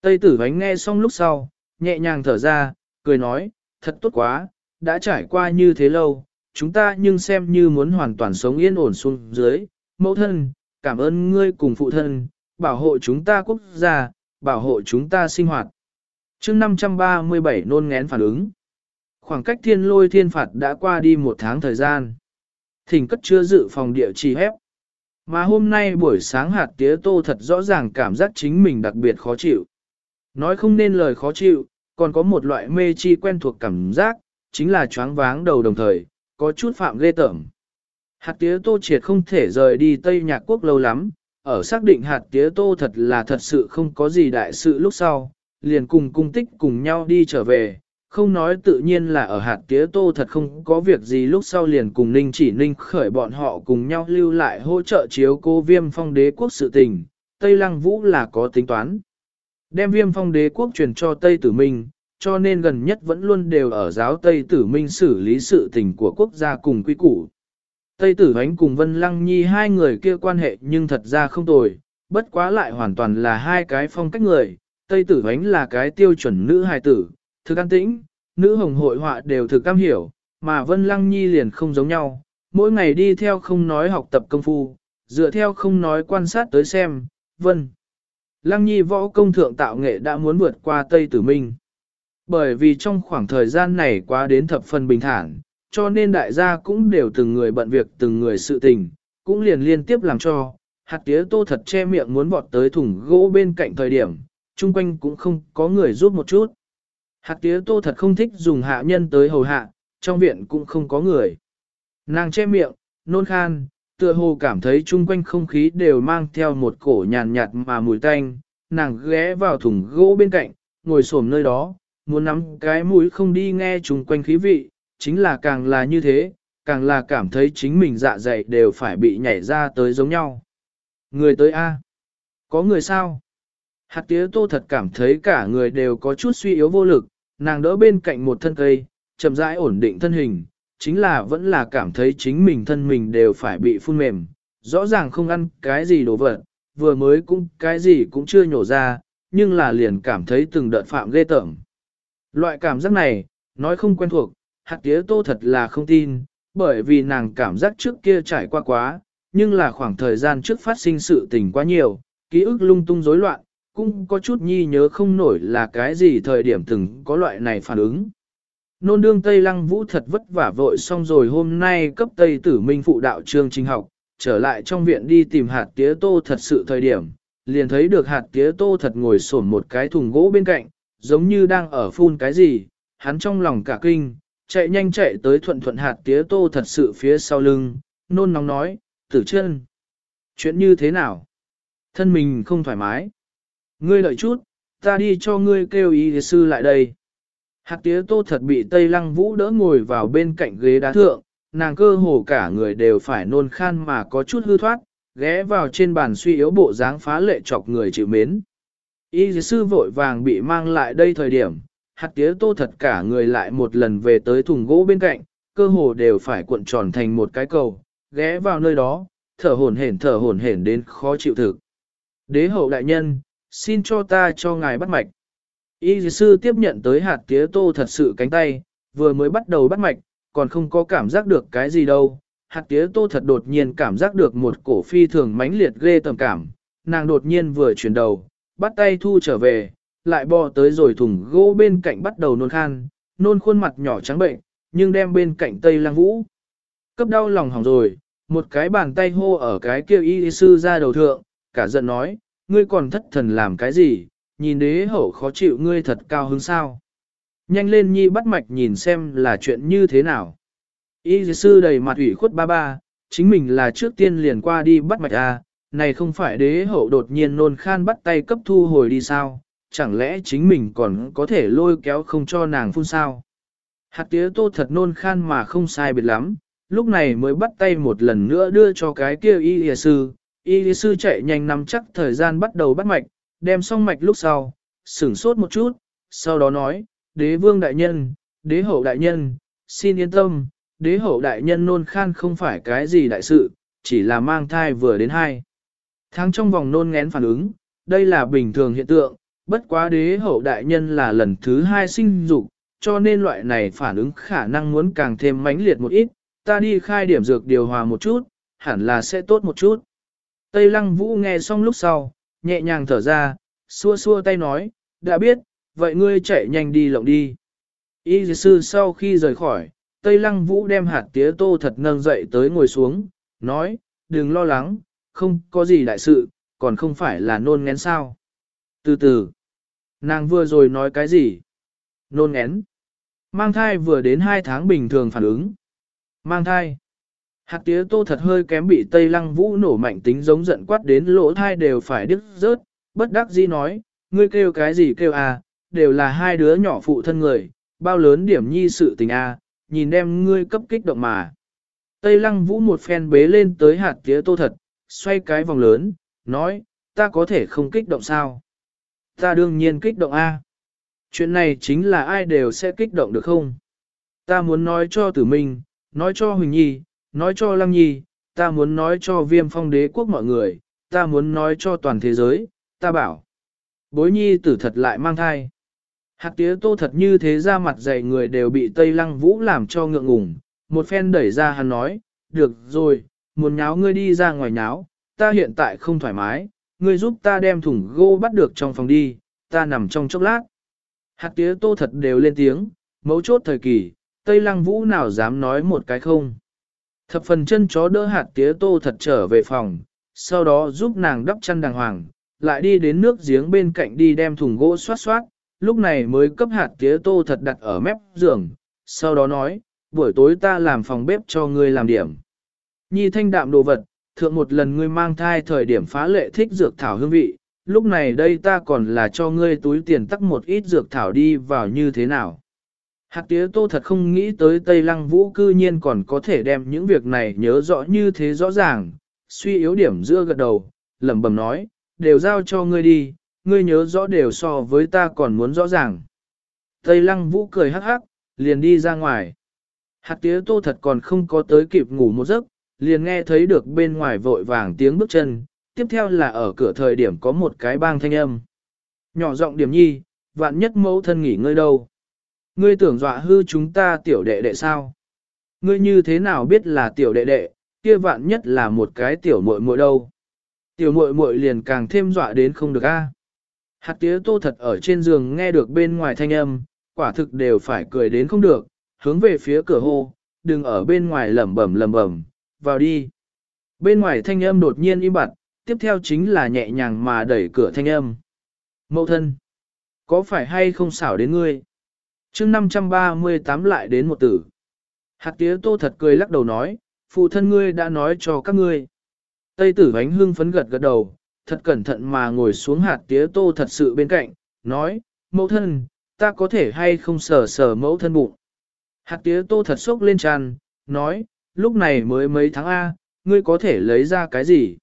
S1: Tây tử vánh nghe xong lúc sau, nhẹ nhàng thở ra, cười nói, thật tốt quá, đã trải qua như thế lâu, chúng ta nhưng xem như muốn hoàn toàn sống yên ổn xuống dưới. Mẫu thân, cảm ơn ngươi cùng phụ thân, bảo hộ chúng ta quốc gia, bảo hộ chúng ta sinh hoạt. chương 537 nôn ngén phản ứng. Khoảng cách thiên lôi thiên phạt đã qua đi một tháng thời gian. Thỉnh cất chưa dự phòng địa chỉ hép. Mà hôm nay buổi sáng hạt tía tô thật rõ ràng cảm giác chính mình đặc biệt khó chịu. Nói không nên lời khó chịu, còn có một loại mê chi quen thuộc cảm giác, chính là choáng váng đầu đồng thời, có chút phạm ghê tởm. Hạt tía tô triệt không thể rời đi Tây Nhạc Quốc lâu lắm, ở xác định hạt tía tô thật là thật sự không có gì đại sự lúc sau, liền cùng cung tích cùng nhau đi trở về, không nói tự nhiên là ở hạt tía tô thật không có việc gì lúc sau liền cùng ninh chỉ ninh khởi bọn họ cùng nhau lưu lại hỗ trợ chiếu cô viêm phong đế quốc sự tình, Tây Lăng Vũ là có tính toán. Đem viêm phong đế quốc truyền cho Tây Tử Minh, cho nên gần nhất vẫn luôn đều ở giáo Tây Tử Minh xử lý sự tình của quốc gia cùng quy củ. Tây Tử Hánh cùng Vân Lăng Nhi hai người kia quan hệ nhưng thật ra không tồi, bất quá lại hoàn toàn là hai cái phong cách người. Tây Tử Hánh là cái tiêu chuẩn nữ hài tử, thực an tĩnh, nữ hồng hội họa đều thực cam hiểu, mà Vân Lăng Nhi liền không giống nhau, mỗi ngày đi theo không nói học tập công phu, dựa theo không nói quan sát tới xem, Vân. Lăng Nhi võ công thượng tạo nghệ đã muốn vượt qua Tây Tử Minh. Bởi vì trong khoảng thời gian này quá đến thập phần bình thản, cho nên đại gia cũng đều từng người bận việc từng người sự tình, cũng liền liên tiếp làm cho, hạt tía tô thật che miệng muốn vọt tới thùng gỗ bên cạnh thời điểm, chung quanh cũng không có người giúp một chút. Hạt tía tô thật không thích dùng hạ nhân tới hầu hạ, trong viện cũng không có người. Nàng che miệng, nôn khan, tựa hồ cảm thấy chung quanh không khí đều mang theo một cổ nhàn nhạt mà mùi tanh, nàng ghé vào thùng gỗ bên cạnh, ngồi xổm nơi đó, muốn nắm cái mũi không đi nghe chung quanh khí vị, chính là càng là như thế, càng là cảm thấy chính mình dạ dày đều phải bị nhảy ra tới giống nhau. Người tới A. Có người sao? Hạt tía tô thật cảm thấy cả người đều có chút suy yếu vô lực, nàng đỡ bên cạnh một thân cây, chậm rãi ổn định thân hình, chính là vẫn là cảm thấy chính mình thân mình đều phải bị phun mềm, rõ ràng không ăn cái gì đồ vật, vừa mới cũng cái gì cũng chưa nhổ ra, nhưng là liền cảm thấy từng đợt phạm ghê tởm. Loại cảm giác này, nói không quen thuộc, hạt tía tô thật là không tin, bởi vì nàng cảm giác trước kia trải qua quá, nhưng là khoảng thời gian trước phát sinh sự tình quá nhiều, ký ức lung tung rối loạn, cũng có chút nhi nhớ không nổi là cái gì thời điểm từng có loại này phản ứng. Nôn đương Tây Lăng Vũ thật vất vả vội xong rồi hôm nay cấp Tây Tử Minh phụ đạo trương trình học, trở lại trong viện đi tìm hạt tía tô thật sự thời điểm, liền thấy được hạt tía tô thật ngồi sổn một cái thùng gỗ bên cạnh, giống như đang ở phun cái gì, hắn trong lòng cả kinh, chạy nhanh chạy tới thuận thuận hạt tía tô thật sự phía sau lưng, nôn nóng nói, tử chân. Chuyện như thế nào? Thân mình không thoải mái. Ngươi lợi chút, ta đi cho ngươi kêu y sư lại đây. Hạt tía tô thật bị Tây Lăng Vũ đỡ ngồi vào bên cạnh ghế đá thượng, nàng cơ hồ cả người đều phải nôn khan mà có chút hư thoát, ghé vào trên bàn suy yếu bộ dáng phá lệ chọc người chịu mến. Y sư vội vàng bị mang lại đây thời điểm, hạt tía tô thật cả người lại một lần về tới thùng gỗ bên cạnh, cơ hồ đều phải cuộn tròn thành một cái cầu, ghé vào nơi đó, thở hổn hển thở hổn hển đến khó chịu thực. Đế hậu đại nhân, xin cho ta cho ngài bắt mạch. Y sư tiếp nhận tới hạt tía tô thật sự cánh tay, vừa mới bắt đầu bắt mạch, còn không có cảm giác được cái gì đâu. Hạt tía tô thật đột nhiên cảm giác được một cổ phi thường mãnh liệt ghê tầm cảm, nàng đột nhiên vừa chuyển đầu, bắt tay thu trở về, lại bò tới rồi thùng gỗ bên cạnh bắt đầu nôn khan, nôn khuôn mặt nhỏ trắng bệnh, nhưng đem bên cạnh tây lang vũ. Cấp đau lòng hỏng rồi, một cái bàn tay hô ở cái kia y sư ra đầu thượng, cả giận nói, ngươi còn thất thần làm cái gì, nhìn đế hậu khó chịu ngươi thật cao hứng sao. Nhanh lên nhi bắt mạch nhìn xem là chuyện như thế nào. Y sư đầy mặt ủy khuất ba ba, chính mình là trước tiên liền qua đi bắt mạch à, này không phải đế hậu đột nhiên nôn khan bắt tay cấp thu hồi đi sao, chẳng lẽ chính mình còn có thể lôi kéo không cho nàng phun sao. Hạt tía tô thật nôn khan mà không sai biệt lắm, lúc này mới bắt tay một lần nữa đưa cho cái kia y sư, y sư chạy nhanh nắm chắc thời gian bắt đầu bắt mạch, đem xong mạch lúc sau, sửng sốt một chút, sau đó nói, đế vương đại nhân, đế hậu đại nhân, xin yên tâm, đế hậu đại nhân nôn khan không phải cái gì đại sự, chỉ là mang thai vừa đến hai. Tháng trong vòng nôn ngén phản ứng, đây là bình thường hiện tượng, bất quá đế hậu đại nhân là lần thứ hai sinh dục, cho nên loại này phản ứng khả năng muốn càng thêm mãnh liệt một ít, ta đi khai điểm dược điều hòa một chút, hẳn là sẽ tốt một chút. Tây lăng vũ nghe xong lúc sau, nhẹ nhàng thở ra, xua xua tay nói, đã biết, vậy ngươi chạy nhanh đi lộng đi. Y sư sau khi rời khỏi, Tây Lăng Vũ đem hạt tía tô thật nâng dậy tới ngồi xuống, nói, đừng lo lắng, không có gì đại sự, còn không phải là nôn ngén sao. Từ từ, nàng vừa rồi nói cái gì? Nôn ngén. Mang thai vừa đến 2 tháng bình thường phản ứng. Mang thai. Hạt tía tô thật hơi kém bị Tây Lăng Vũ nổ mạnh tính giống giận quát đến lỗ thai đều phải đứt rớt, bất đắc dĩ nói, ngươi kêu cái gì kêu à, đều là hai đứa nhỏ phụ thân người, bao lớn điểm nhi sự tình à? nhìn đem ngươi cấp kích động mà. Tây lăng vũ một phen bế lên tới hạt tía tô thật, xoay cái vòng lớn, nói, ta có thể không kích động sao? Ta đương nhiên kích động a. Chuyện này chính là ai đều sẽ kích động được không? Ta muốn nói cho tử mình, nói cho Huỳnh Nhi, nói cho Lăng Nhi, ta muốn nói cho viêm phong đế quốc mọi người, ta muốn nói cho toàn thế giới, ta bảo. Bối Nhi tử thật lại mang thai. Hạt tía tô thật như thế ra mặt dày người đều bị Tây Lăng Vũ làm cho ngượng ngùng, một phen đẩy ra hắn nói, được rồi, muốn nháo ngươi đi ra ngoài nháo, ta hiện tại không thoải mái, ngươi giúp ta đem thùng gô bắt được trong phòng đi, ta nằm trong chốc lát. Hạt tía tô thật đều lên tiếng, mấu chốt thời kỳ, Tây Lăng Vũ nào dám nói một cái không. Thập phần chân chó đỡ hạt tía tô thật trở về phòng, sau đó giúp nàng đắp chăn đàng hoàng, lại đi đến nước giếng bên cạnh đi đem thùng gỗ xoát xoát, lúc này mới cấp hạt tía tô thật đặt ở mép giường, sau đó nói, buổi tối ta làm phòng bếp cho ngươi làm điểm. Nhi thanh đạm đồ vật, thượng một lần ngươi mang thai thời điểm phá lệ thích dược thảo hương vị, lúc này đây ta còn là cho ngươi túi tiền tắc một ít dược thảo đi vào như thế nào. Hạc tía tô thật không nghĩ tới Tây Lăng Vũ cư nhiên còn có thể đem những việc này nhớ rõ như thế rõ ràng, suy yếu điểm giữa gật đầu, lẩm bẩm nói, đều giao cho ngươi đi, ngươi nhớ rõ đều so với ta còn muốn rõ ràng. Tây Lăng Vũ cười hắc hắc, liền đi ra ngoài. Hạt tía tô thật còn không có tới kịp ngủ một giấc, liền nghe thấy được bên ngoài vội vàng tiếng bước chân, tiếp theo là ở cửa thời điểm có một cái bang thanh âm. Nhỏ giọng điểm nhi, vạn nhất mẫu thân nghỉ ngơi đâu. Ngươi tưởng dọa hư chúng ta tiểu đệ đệ sao? Ngươi như thế nào biết là tiểu đệ đệ, kia vạn nhất là một cái tiểu muội muội đâu. Tiểu muội muội liền càng thêm dọa đến không được a. Hạt tía tô thật ở trên giường nghe được bên ngoài thanh âm, quả thực đều phải cười đến không được, hướng về phía cửa hô, đừng ở bên ngoài lẩm bẩm lẩm bẩm, vào đi. Bên ngoài thanh âm đột nhiên im bặt, tiếp theo chính là nhẹ nhàng mà đẩy cửa thanh âm. Mậu thân, có phải hay không xảo đến ngươi? Chương 538 lại đến một tử. Hạt tía tô thật cười lắc đầu nói, phụ thân ngươi đã nói cho các ngươi. Tây tử ánh hương phấn gật gật đầu, thật cẩn thận mà ngồi xuống hạt tía tô thật sự bên cạnh, nói, mẫu thân, ta có thể hay không sờ sờ mẫu thân bụng. Hạt tía tô thật sốc lên tràn, nói, lúc này mới mấy tháng A, ngươi có thể lấy ra cái gì?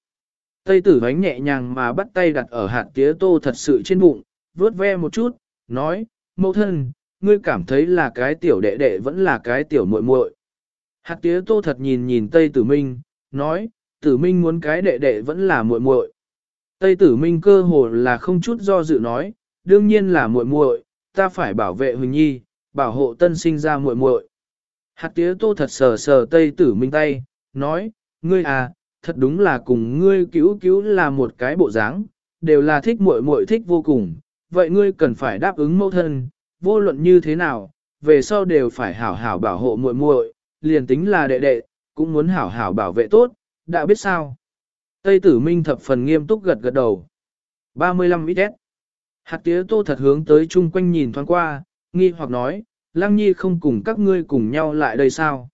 S1: Tây tử ánh nhẹ nhàng mà bắt tay đặt ở hạt tía tô thật sự trên bụng, vớt ve một chút, nói, mẫu thân, ngươi cảm thấy là cái tiểu đệ đệ vẫn là cái tiểu muội muội. Hạt tía tô thật nhìn nhìn Tây tử minh, nói, tử minh muốn cái đệ đệ vẫn là muội muội. Tây tử minh cơ hồ là không chút do dự nói, đương nhiên là muội muội, ta phải bảo vệ Huỳnh Nhi, bảo hộ tân sinh ra muội muội. Hạt tía tô thật sờ sờ Tây tử minh tay, nói, ngươi à, thật đúng là cùng ngươi cứu cứu là một cái bộ dáng, đều là thích muội muội thích vô cùng, vậy ngươi cần phải đáp ứng mẫu thân, vô luận như thế nào, về sau đều phải hảo hảo bảo hộ muội muội, liền tính là đệ đệ, cũng muốn hảo hảo bảo vệ tốt, đã biết sao. Tây tử minh thập phần nghiêm túc gật gật đầu. 35 ít Hạt tía tô thật hướng tới chung quanh nhìn thoáng qua, nghi hoặc nói, Lăng Nhi không cùng các ngươi cùng nhau lại đây sao?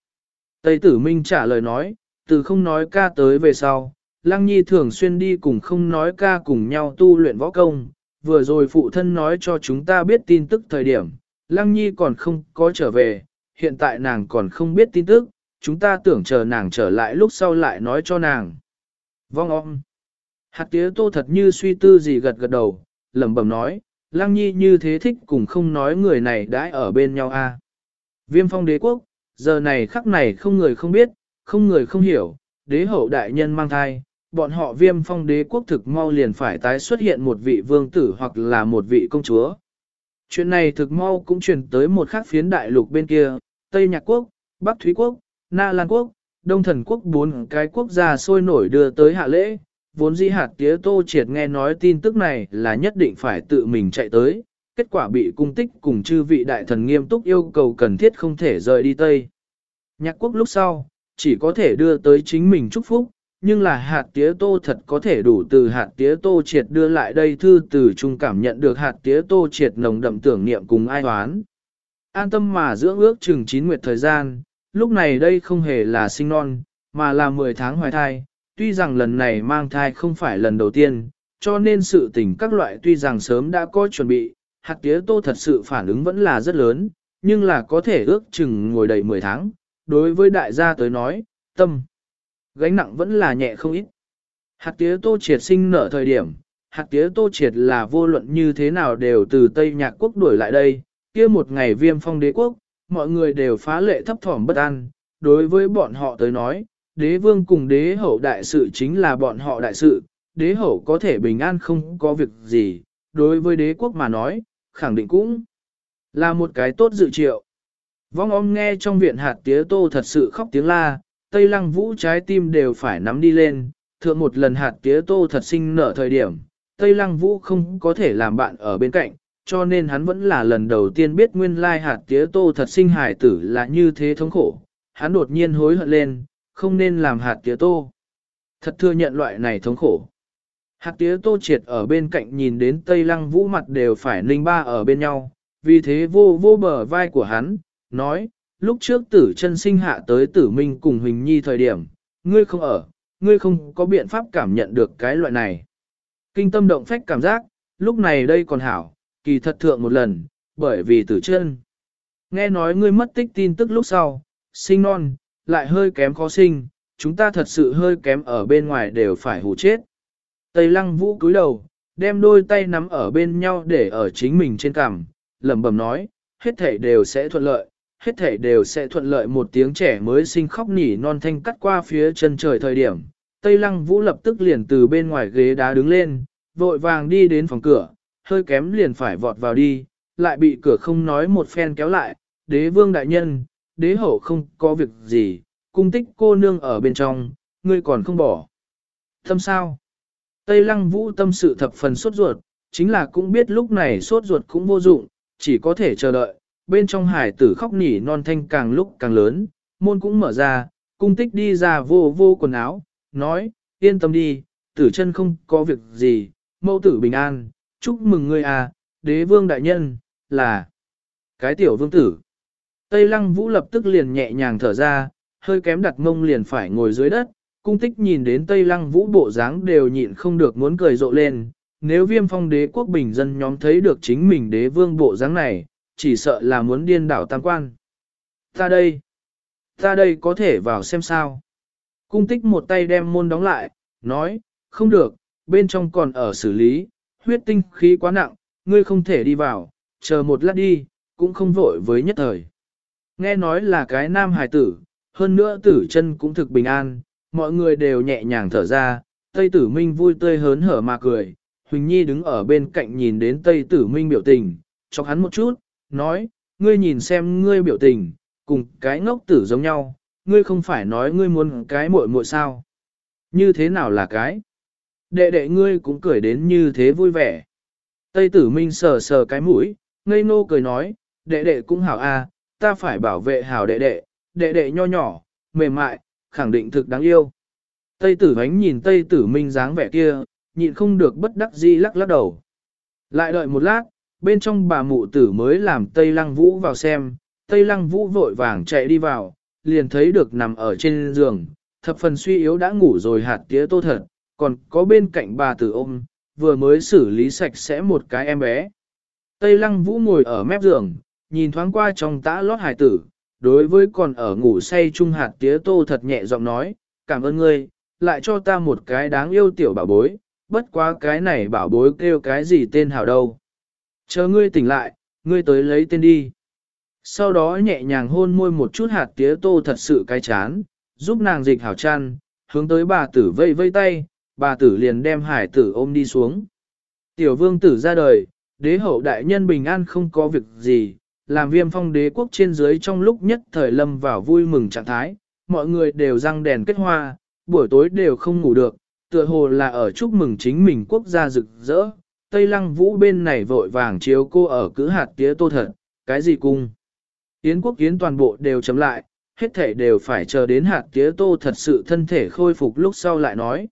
S1: Tây tử minh trả lời nói, từ không nói ca tới về sau, Lăng Nhi thường xuyên đi cùng không nói ca cùng nhau tu luyện võ công, vừa rồi phụ thân nói cho chúng ta biết tin tức thời điểm, Lăng Nhi còn không có trở về, hiện tại nàng còn không biết tin tức, chúng ta tưởng chờ nàng trở lại lúc sau lại nói cho nàng. Vong om. Hạt tía tô thật như suy tư gì gật gật đầu, lẩm bẩm nói, Lăng Nhi như thế thích cùng không nói người này đã ở bên nhau a. À. Viêm phong đế quốc, giờ này khắc này không người không biết, không người không hiểu, đế hậu đại nhân mang thai, bọn họ viêm phong đế quốc thực mau liền phải tái xuất hiện một vị vương tử hoặc là một vị công chúa. Chuyện này thực mau cũng truyền tới một khác phiến đại lục bên kia, Tây Nhạc Quốc, Bắc Thúy Quốc, Na Lan Quốc, Đông Thần Quốc bốn cái quốc gia sôi nổi đưa tới hạ lễ. Vốn dĩ hạt tía tô triệt nghe nói tin tức này là nhất định phải tự mình chạy tới, kết quả bị cung tích cùng chư vị đại thần nghiêm túc yêu cầu cần thiết không thể rời đi Tây. Nhạc quốc lúc sau, chỉ có thể đưa tới chính mình chúc phúc, nhưng là hạt tía tô thật có thể đủ từ hạt tía tô triệt đưa lại đây thư từ trung cảm nhận được hạt tía tô triệt nồng đậm tưởng niệm cùng ai hoán. An tâm mà dưỡng ước chừng 9 nguyệt thời gian, lúc này đây không hề là sinh non, mà là 10 tháng hoài thai, tuy rằng lần này mang thai không phải lần đầu tiên, cho nên sự tình các loại tuy rằng sớm đã có chuẩn bị, hạt tía tô thật sự phản ứng vẫn là rất lớn, nhưng là có thể ước chừng ngồi đầy 10 tháng, đối với đại gia tới nói, tâm, gánh nặng vẫn là nhẹ không ít. Hạt tía tô triệt sinh nở thời điểm, hạt tía tô triệt là vô luận như thế nào đều từ Tây Nhạc Quốc đuổi lại đây, kia một ngày viêm phong đế quốc, mọi người đều phá lệ thấp thỏm bất an, đối với bọn họ tới nói, đế vương cùng đế hậu đại sự chính là bọn họ đại sự, đế hậu có thể bình an không có việc gì, đối với đế quốc mà nói, khẳng định cũng là một cái tốt dự triệu. Vong om nghe trong viện hạt tía tô thật sự khóc tiếng la, tây lăng vũ trái tim đều phải nắm đi lên, thượng một lần hạt tía tô thật sinh nở thời điểm, tây lăng vũ không có thể làm bạn ở bên cạnh, cho nên hắn vẫn là lần đầu tiên biết nguyên lai hạt tía tô thật sinh hải tử là như thế thống khổ. Hắn đột nhiên hối hận lên, không nên làm hạt tía tô. Thật thừa nhận loại này thống khổ. Hạt tía tô triệt ở bên cạnh nhìn đến Tây Lăng Vũ mặt đều phải ninh ba ở bên nhau, vì thế vô vô bờ vai của hắn, nói, lúc trước tử chân sinh hạ tới tử minh cùng Huỳnh Nhi thời điểm, ngươi không ở, ngươi không có biện pháp cảm nhận được cái loại này. Kinh tâm động phách cảm giác, lúc này đây còn hảo, kỳ thật thượng một lần, bởi vì tử chân. Nghe nói ngươi mất tích tin tức lúc sau, sinh non, lại hơi kém khó sinh, chúng ta thật sự hơi kém ở bên ngoài đều phải hù chết. Tây lăng vũ cúi đầu, đem đôi tay nắm ở bên nhau để ở chính mình trên cằm, lẩm bẩm nói, hết thể đều sẽ thuận lợi, hết thể đều sẽ thuận lợi một tiếng trẻ mới sinh khóc nỉ non thanh cắt qua phía chân trời thời điểm. Tây lăng vũ lập tức liền từ bên ngoài ghế đá đứng lên, vội vàng đi đến phòng cửa, hơi kém liền phải vọt vào đi, lại bị cửa không nói một phen kéo lại, đế vương đại nhân, đế hậu không có việc gì, cung tích cô nương ở bên trong, ngươi còn không bỏ. Thâm sao? Tây lăng vũ tâm sự thập phần sốt ruột, chính là cũng biết lúc này sốt ruột cũng vô dụng, chỉ có thể chờ đợi, bên trong hải tử khóc nỉ non thanh càng lúc càng lớn, môn cũng mở ra, cung tích đi ra vô vô quần áo, nói, yên tâm đi, tử chân không có việc gì, mẫu tử bình an, chúc mừng ngươi à, đế vương đại nhân, là cái tiểu vương tử. Tây lăng vũ lập tức liền nhẹ nhàng thở ra, hơi kém đặt mông liền phải ngồi dưới đất, cung tích nhìn đến Tây lăng vũ bộ dáng đều nhịn không được muốn cười rộ lên, nếu viêm phong đế quốc bình dân nhóm thấy được chính mình đế vương bộ dáng này, chỉ sợ là muốn điên đảo tam quan. Ta đây, ta đây có thể vào xem sao. Cung tích một tay đem môn đóng lại, nói, không được, bên trong còn ở xử lý, huyết tinh khí quá nặng, ngươi không thể đi vào, chờ một lát đi, cũng không vội với nhất thời. Nghe nói là cái nam hài tử, hơn nữa tử chân cũng thực bình an, mọi người đều nhẹ nhàng thở ra, Tây Tử Minh vui tươi hớn hở mà cười, Huỳnh Nhi đứng ở bên cạnh nhìn đến Tây Tử Minh biểu tình, chọc hắn một chút, nói, ngươi nhìn xem ngươi biểu tình, cùng cái ngốc tử giống nhau, ngươi không phải nói ngươi muốn cái muội muội sao. Như thế nào là cái? Đệ đệ ngươi cũng cười đến như thế vui vẻ. Tây tử minh sờ sờ cái mũi, ngây nô cười nói, đệ đệ cũng hảo a, ta phải bảo vệ hảo đệ đệ, đệ đệ nho nhỏ, mềm mại, khẳng định thực đáng yêu. Tây tử ánh nhìn Tây tử minh dáng vẻ kia, nhịn không được bất đắc dĩ lắc lắc đầu. Lại đợi một lát, bên trong bà mụ tử mới làm Tây lăng vũ vào xem, Tây lăng vũ vội vàng chạy đi vào, liền thấy được nằm ở trên giường, thập phần suy yếu đã ngủ rồi hạt tía tô thật, còn có bên cạnh bà tử ôm, vừa mới xử lý sạch sẽ một cái em bé. Tây lăng vũ ngồi ở mép giường, nhìn thoáng qua trong tã lót hải tử, đối với còn ở ngủ say trung hạt tía tô thật nhẹ giọng nói, cảm ơn ngươi, lại cho ta một cái đáng yêu tiểu bảo bối, bất quá cái này bảo bối kêu cái gì tên hảo đâu. Chờ ngươi tỉnh lại, ngươi tới lấy tên đi. Sau đó nhẹ nhàng hôn môi một chút hạt tía tô thật sự cái chán, giúp nàng dịch hảo chăn, hướng tới bà tử vây vây tay, bà tử liền đem hải tử ôm đi xuống. Tiểu vương tử ra đời, đế hậu đại nhân bình an không có việc gì, làm viêm phong đế quốc trên dưới trong lúc nhất thời lâm vào vui mừng trạng thái, mọi người đều răng đèn kết hoa, buổi tối đều không ngủ được, tựa hồ là ở chúc mừng chính mình quốc gia rực rỡ. Tây lăng vũ bên này vội vàng chiếu cô ở cữ hạt tía tô thật, cái gì cung. Yến quốc yến toàn bộ đều chấm lại, hết thể đều phải chờ đến hạt tía tô thật sự thân thể khôi phục lúc sau lại nói.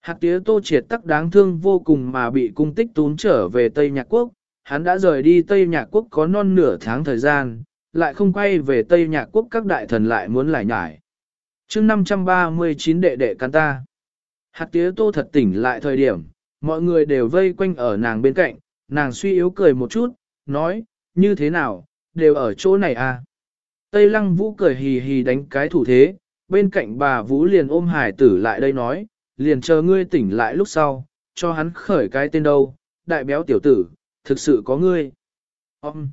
S1: Hạt tía tô triệt tắc đáng thương vô cùng mà bị cung tích tún trở về Tây Nhạc Quốc, hắn đã rời đi Tây Nhạc Quốc có non nửa tháng thời gian, lại không quay về Tây Nhạc Quốc các đại thần lại muốn lại nhải. chương 539 đệ đệ can ta, hạt tía tô thật tỉnh lại thời điểm, mọi người đều vây quanh ở nàng bên cạnh, nàng suy yếu cười một chút, nói, như thế nào, đều ở chỗ này à. Tây lăng vũ cười hì hì đánh cái thủ thế, bên cạnh bà vũ liền ôm hải tử lại đây nói, liền chờ ngươi tỉnh lại lúc sau, cho hắn khởi cái tên đâu, đại béo tiểu tử, thực sự có ngươi. Ông!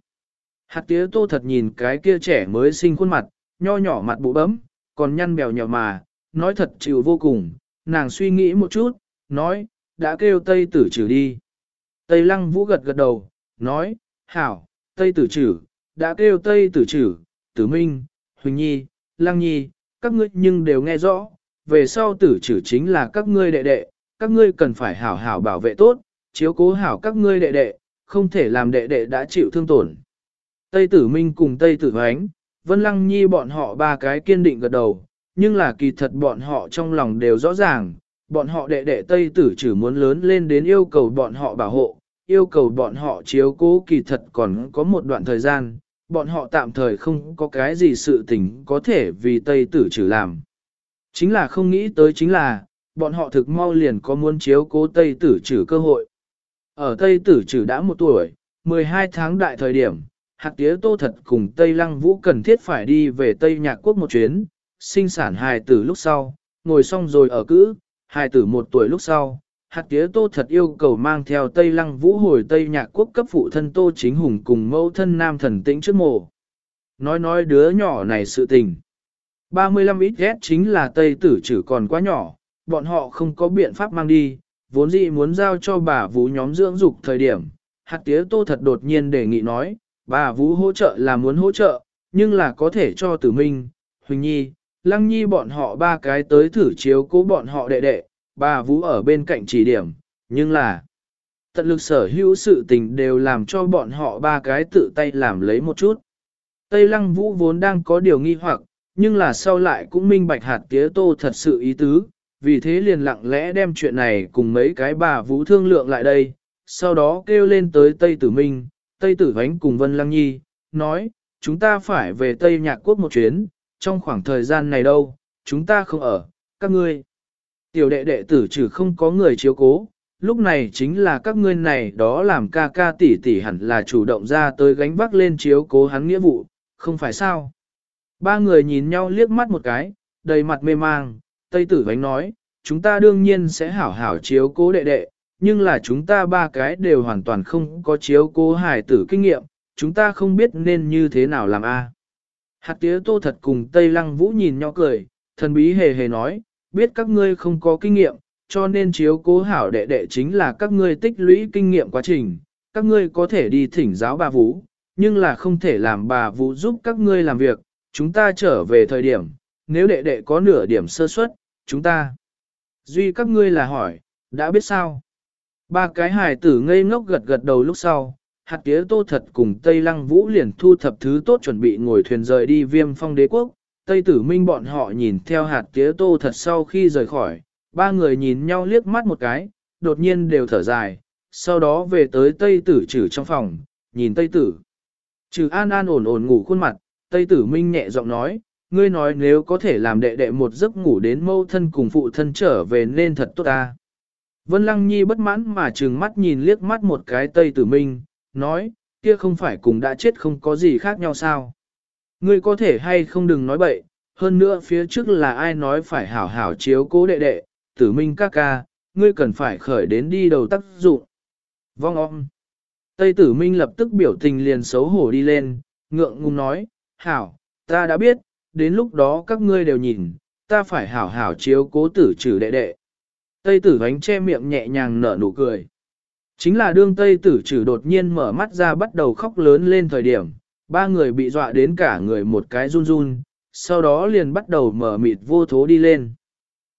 S1: Hạt tía tô thật nhìn cái kia trẻ mới sinh khuôn mặt, nho nhỏ mặt bụ bấm, còn nhăn bèo nhỏ mà, nói thật chịu vô cùng, nàng suy nghĩ một chút, nói, đã kêu Tây tử trừ đi. Tây lăng vũ gật gật đầu, nói, hảo, Tây tử trừ, đã kêu Tây tử trừ, tử minh, huỳnh nhi, lăng nhi, các ngươi nhưng đều nghe rõ, về sau tử trừ chính là các ngươi đệ đệ, các ngươi cần phải hảo hảo bảo vệ tốt, chiếu cố hảo các ngươi đệ đệ, không thể làm đệ đệ đã chịu thương tổn. Tây tử minh cùng Tây tử hoánh, Vân Lăng Nhi bọn họ ba cái kiên định gật đầu, nhưng là kỳ thật bọn họ trong lòng đều rõ ràng, bọn họ đệ đệ Tây tử Trừ muốn lớn lên đến yêu cầu bọn họ bảo hộ, yêu cầu bọn họ chiếu cố kỳ thật còn có một đoạn thời gian, bọn họ tạm thời không có cái gì sự tình có thể vì Tây tử trừ làm. Chính là không nghĩ tới chính là, bọn họ thực mau liền có muốn chiếu cố Tây tử trừ cơ hội. Ở Tây tử trừ đã một tuổi, 12 tháng đại thời điểm, hạt tía tô thật cùng Tây Lăng Vũ cần thiết phải đi về Tây Nhạc Quốc một chuyến, sinh sản hài tử lúc sau, ngồi xong rồi ở cữ, Hai tử một tuổi lúc sau, hạt tía tô thật yêu cầu mang theo Tây Lăng Vũ hồi Tây Nhạc Quốc cấp phụ thân Tô Chính Hùng cùng mẫu thân Nam Thần Tĩnh trước mộ. Nói nói đứa nhỏ này sự tình. 35 ít ghét chính là Tây tử chử còn quá nhỏ, bọn họ không có biện pháp mang đi, vốn dĩ muốn giao cho bà Vũ nhóm dưỡng dục thời điểm. Hạt tía tô thật đột nhiên đề nghị nói, bà Vũ hỗ trợ là muốn hỗ trợ, nhưng là có thể cho tử minh, Huỳnh Nhi, Lăng Nhi bọn họ ba cái tới thử chiếu cố bọn họ đệ đệ, bà Vũ ở bên cạnh chỉ điểm, nhưng là tận lực sở hữu sự tình đều làm cho bọn họ ba cái tự tay làm lấy một chút. Tây Lăng Vũ vốn đang có điều nghi hoặc, nhưng là sau lại cũng minh bạch hạt tía tô thật sự ý tứ, vì thế liền lặng lẽ đem chuyện này cùng mấy cái bà Vũ thương lượng lại đây, sau đó kêu lên tới Tây Tử Minh, Tây Tử Vánh cùng Vân Lăng Nhi, nói, chúng ta phải về Tây Nhạc Quốc một chuyến, trong khoảng thời gian này đâu, chúng ta không ở, các ngươi. Tiểu đệ đệ tử trừ không có người chiếu cố, lúc này chính là các ngươi này đó làm ca ca tỷ tỷ hẳn là chủ động ra tới gánh vác lên chiếu cố hắn nghĩa vụ, không phải sao. Ba người nhìn nhau liếc mắt một cái, đầy mặt mê mang, Tây Tử Vánh nói, chúng ta đương nhiên sẽ hảo hảo chiếu cố đệ đệ, nhưng là chúng ta ba cái đều hoàn toàn không có chiếu cố hài tử kinh nghiệm, chúng ta không biết nên như thế nào làm a. Hạt tía tô thật cùng Tây Lăng Vũ nhìn nhau cười, thần bí hề hề nói, biết các ngươi không có kinh nghiệm, cho nên chiếu cố hảo đệ đệ chính là các ngươi tích lũy kinh nghiệm quá trình, các ngươi có thể đi thỉnh giáo bà Vũ, nhưng là không thể làm bà Vũ giúp các ngươi làm việc, chúng ta trở về thời điểm, nếu đệ đệ có nửa điểm sơ suất, chúng ta. Duy các ngươi là hỏi, đã biết sao? Ba cái hài tử ngây ngốc gật gật đầu lúc sau, hạt tía tô thật cùng Tây Lăng Vũ liền thu thập thứ tốt chuẩn bị ngồi thuyền rời đi viêm phong đế quốc. Tây tử minh bọn họ nhìn theo hạt tía tô thật sau khi rời khỏi, ba người nhìn nhau liếc mắt một cái, đột nhiên đều thở dài, sau đó về tới Tây tử trừ trong phòng, nhìn Tây tử. Trừ an an ổn ổn ngủ khuôn mặt, Tây tử minh nhẹ giọng nói, ngươi nói nếu có thể làm đệ đệ một giấc ngủ đến mâu thân cùng phụ thân trở về nên thật tốt ta. Vân Lăng Nhi bất mãn mà trừng mắt nhìn liếc mắt một cái Tây Tử Minh, nói, kia không phải cùng đã chết không có gì khác nhau sao. Ngươi có thể hay không đừng nói bậy, hơn nữa phía trước là ai nói phải hảo hảo chiếu cố đệ đệ, Tử Minh ca ca, ngươi cần phải khởi đến đi đầu tác dụng. Vong om. Tây Tử Minh lập tức biểu tình liền xấu hổ đi lên, ngượng ngùng nói, hảo, ta đã biết, đến lúc đó các ngươi đều nhìn, ta phải hảo hảo chiếu cố tử trừ đệ đệ. Tây tử vánh che miệng nhẹ nhàng nở nụ cười. Chính là đương Tây tử trừ đột nhiên mở mắt ra bắt đầu khóc lớn lên thời điểm, ba người bị dọa đến cả người một cái run run, sau đó liền bắt đầu mở mịt vô thố đi lên.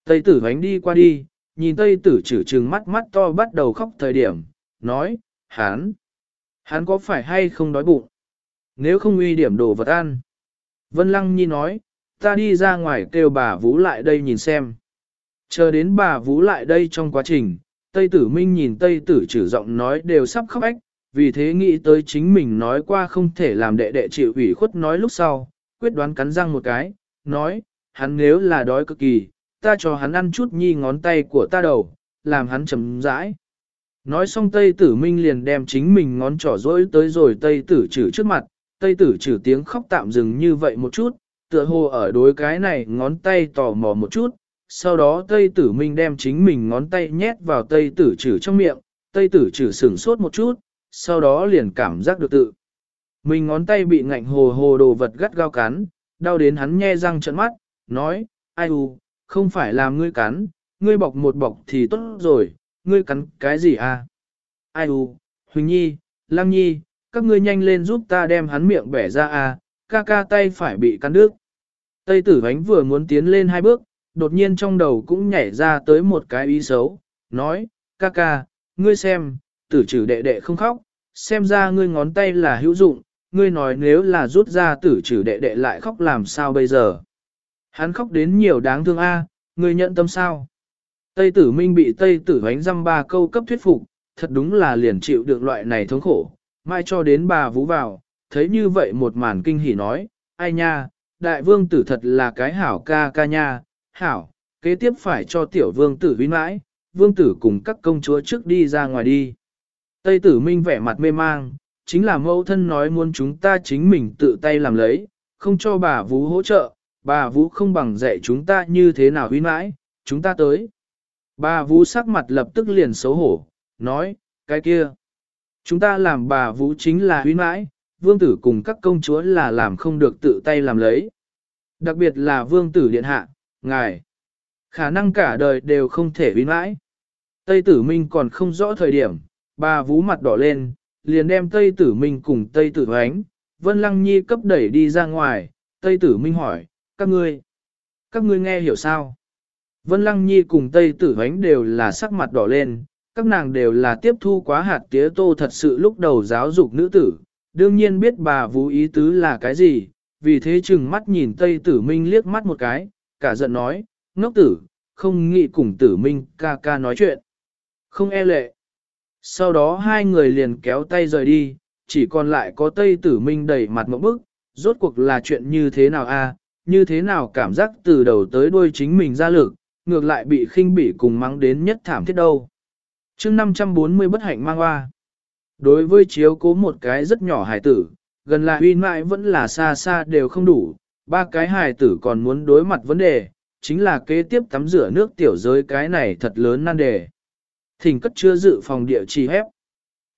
S1: Tây tử vánh đi qua đi, nhìn Tây tử trừ trừng mắt mắt to bắt đầu khóc thời điểm, nói, hắn, hắn có phải hay không đói bụng? Nếu không uy điểm đồ vật ăn. Vân Lăng Nhi nói, ta đi ra ngoài kêu bà Vũ lại đây nhìn xem. Chờ đến bà Vũ lại đây trong quá trình, Tây Tử Minh nhìn Tây Tử trừ giọng nói đều sắp khóc ách, vì thế nghĩ tới chính mình nói qua không thể làm đệ đệ chịu ủy khuất nói lúc sau, quyết đoán cắn răng một cái, nói, hắn nếu là đói cực kỳ, ta cho hắn ăn chút nhi ngón tay của ta đầu, làm hắn chấm rãi. Nói xong Tây Tử Minh liền đem chính mình ngón trỏ rỗi tới rồi Tây Tử trừ trước mặt, Tây tử trừ tiếng khóc tạm dừng như vậy một chút, tựa hồ ở đối cái này ngón tay tò mò một chút, sau đó Tây tử minh đem chính mình ngón tay nhét vào Tây tử Trử trong miệng, Tây tử Trử sửng sốt một chút, sau đó liền cảm giác được tự. Mình ngón tay bị ngạnh hồ hồ đồ vật gắt gao cắn, đau đến hắn nhe răng trợn mắt, nói, ai u, không phải làm ngươi cắn, ngươi bọc một bọc thì tốt rồi, ngươi cắn cái gì à? Ai u, Huỳnh Nhi, Lăng Nhi, các ngươi nhanh lên giúp ta đem hắn miệng bẻ ra à, ca ca tay phải bị cắn đứt. Tây tử ánh vừa muốn tiến lên hai bước, đột nhiên trong đầu cũng nhảy ra tới một cái ý xấu, nói, ca ca, ngươi xem, tử trừ đệ đệ không khóc, xem ra ngươi ngón tay là hữu dụng, ngươi nói nếu là rút ra tử trừ đệ đệ lại khóc làm sao bây giờ. Hắn khóc đến nhiều đáng thương a, ngươi nhận tâm sao. Tây tử minh bị Tây tử bánh răm ba câu cấp thuyết phục, thật đúng là liền chịu được loại này thống khổ, mai cho đến bà vũ vào, thấy như vậy một màn kinh hỉ nói, ai nha, đại vương tử thật là cái hảo ca ca nha, hảo, kế tiếp phải cho tiểu vương tử huy mãi, vương tử cùng các công chúa trước đi ra ngoài đi. Tây tử minh vẻ mặt mê mang, chính là mẫu thân nói muốn chúng ta chính mình tự tay làm lấy, không cho bà vú hỗ trợ, bà vú không bằng dạy chúng ta như thế nào huy mãi, chúng ta tới. Bà vú sắc mặt lập tức liền xấu hổ, nói, cái kia. Chúng ta làm bà vũ chính là huy mãi, vương tử cùng các công chúa là làm không được tự tay làm lấy. Đặc biệt là vương tử điện hạ, ngài. Khả năng cả đời đều không thể huy mãi. Tây tử minh còn không rõ thời điểm, bà vú mặt đỏ lên, liền đem Tây tử minh cùng Tây tử ánh, Vân Lăng Nhi cấp đẩy đi ra ngoài, Tây tử minh hỏi, các ngươi, các ngươi nghe hiểu sao? Vân Lăng Nhi cùng Tây tử ánh đều là sắc mặt đỏ lên, các nàng đều là tiếp thu quá hạt tía tô thật sự lúc đầu giáo dục nữ tử, đương nhiên biết bà vú ý tứ là cái gì, vì thế chừng mắt nhìn Tây Tử Minh liếc mắt một cái, cả giận nói, ngốc tử, không nghĩ cùng Tử Minh ca ca nói chuyện. Không e lệ. Sau đó hai người liền kéo tay rời đi, chỉ còn lại có Tây Tử Minh đẩy mặt một bức, rốt cuộc là chuyện như thế nào a? như thế nào cảm giác từ đầu tới đuôi chính mình ra lực, ngược lại bị khinh bỉ cùng mắng đến nhất thảm thiết đâu chương 540 bất hạnh mang hoa. Đối với chiếu cố một cái rất nhỏ hải tử, gần là uy mãi vẫn là xa xa đều không đủ, ba cái hài tử còn muốn đối mặt vấn đề, chính là kế tiếp tắm rửa nước tiểu giới cái này thật lớn nan đề. Thỉnh cất chưa dự phòng địa chỉ hép.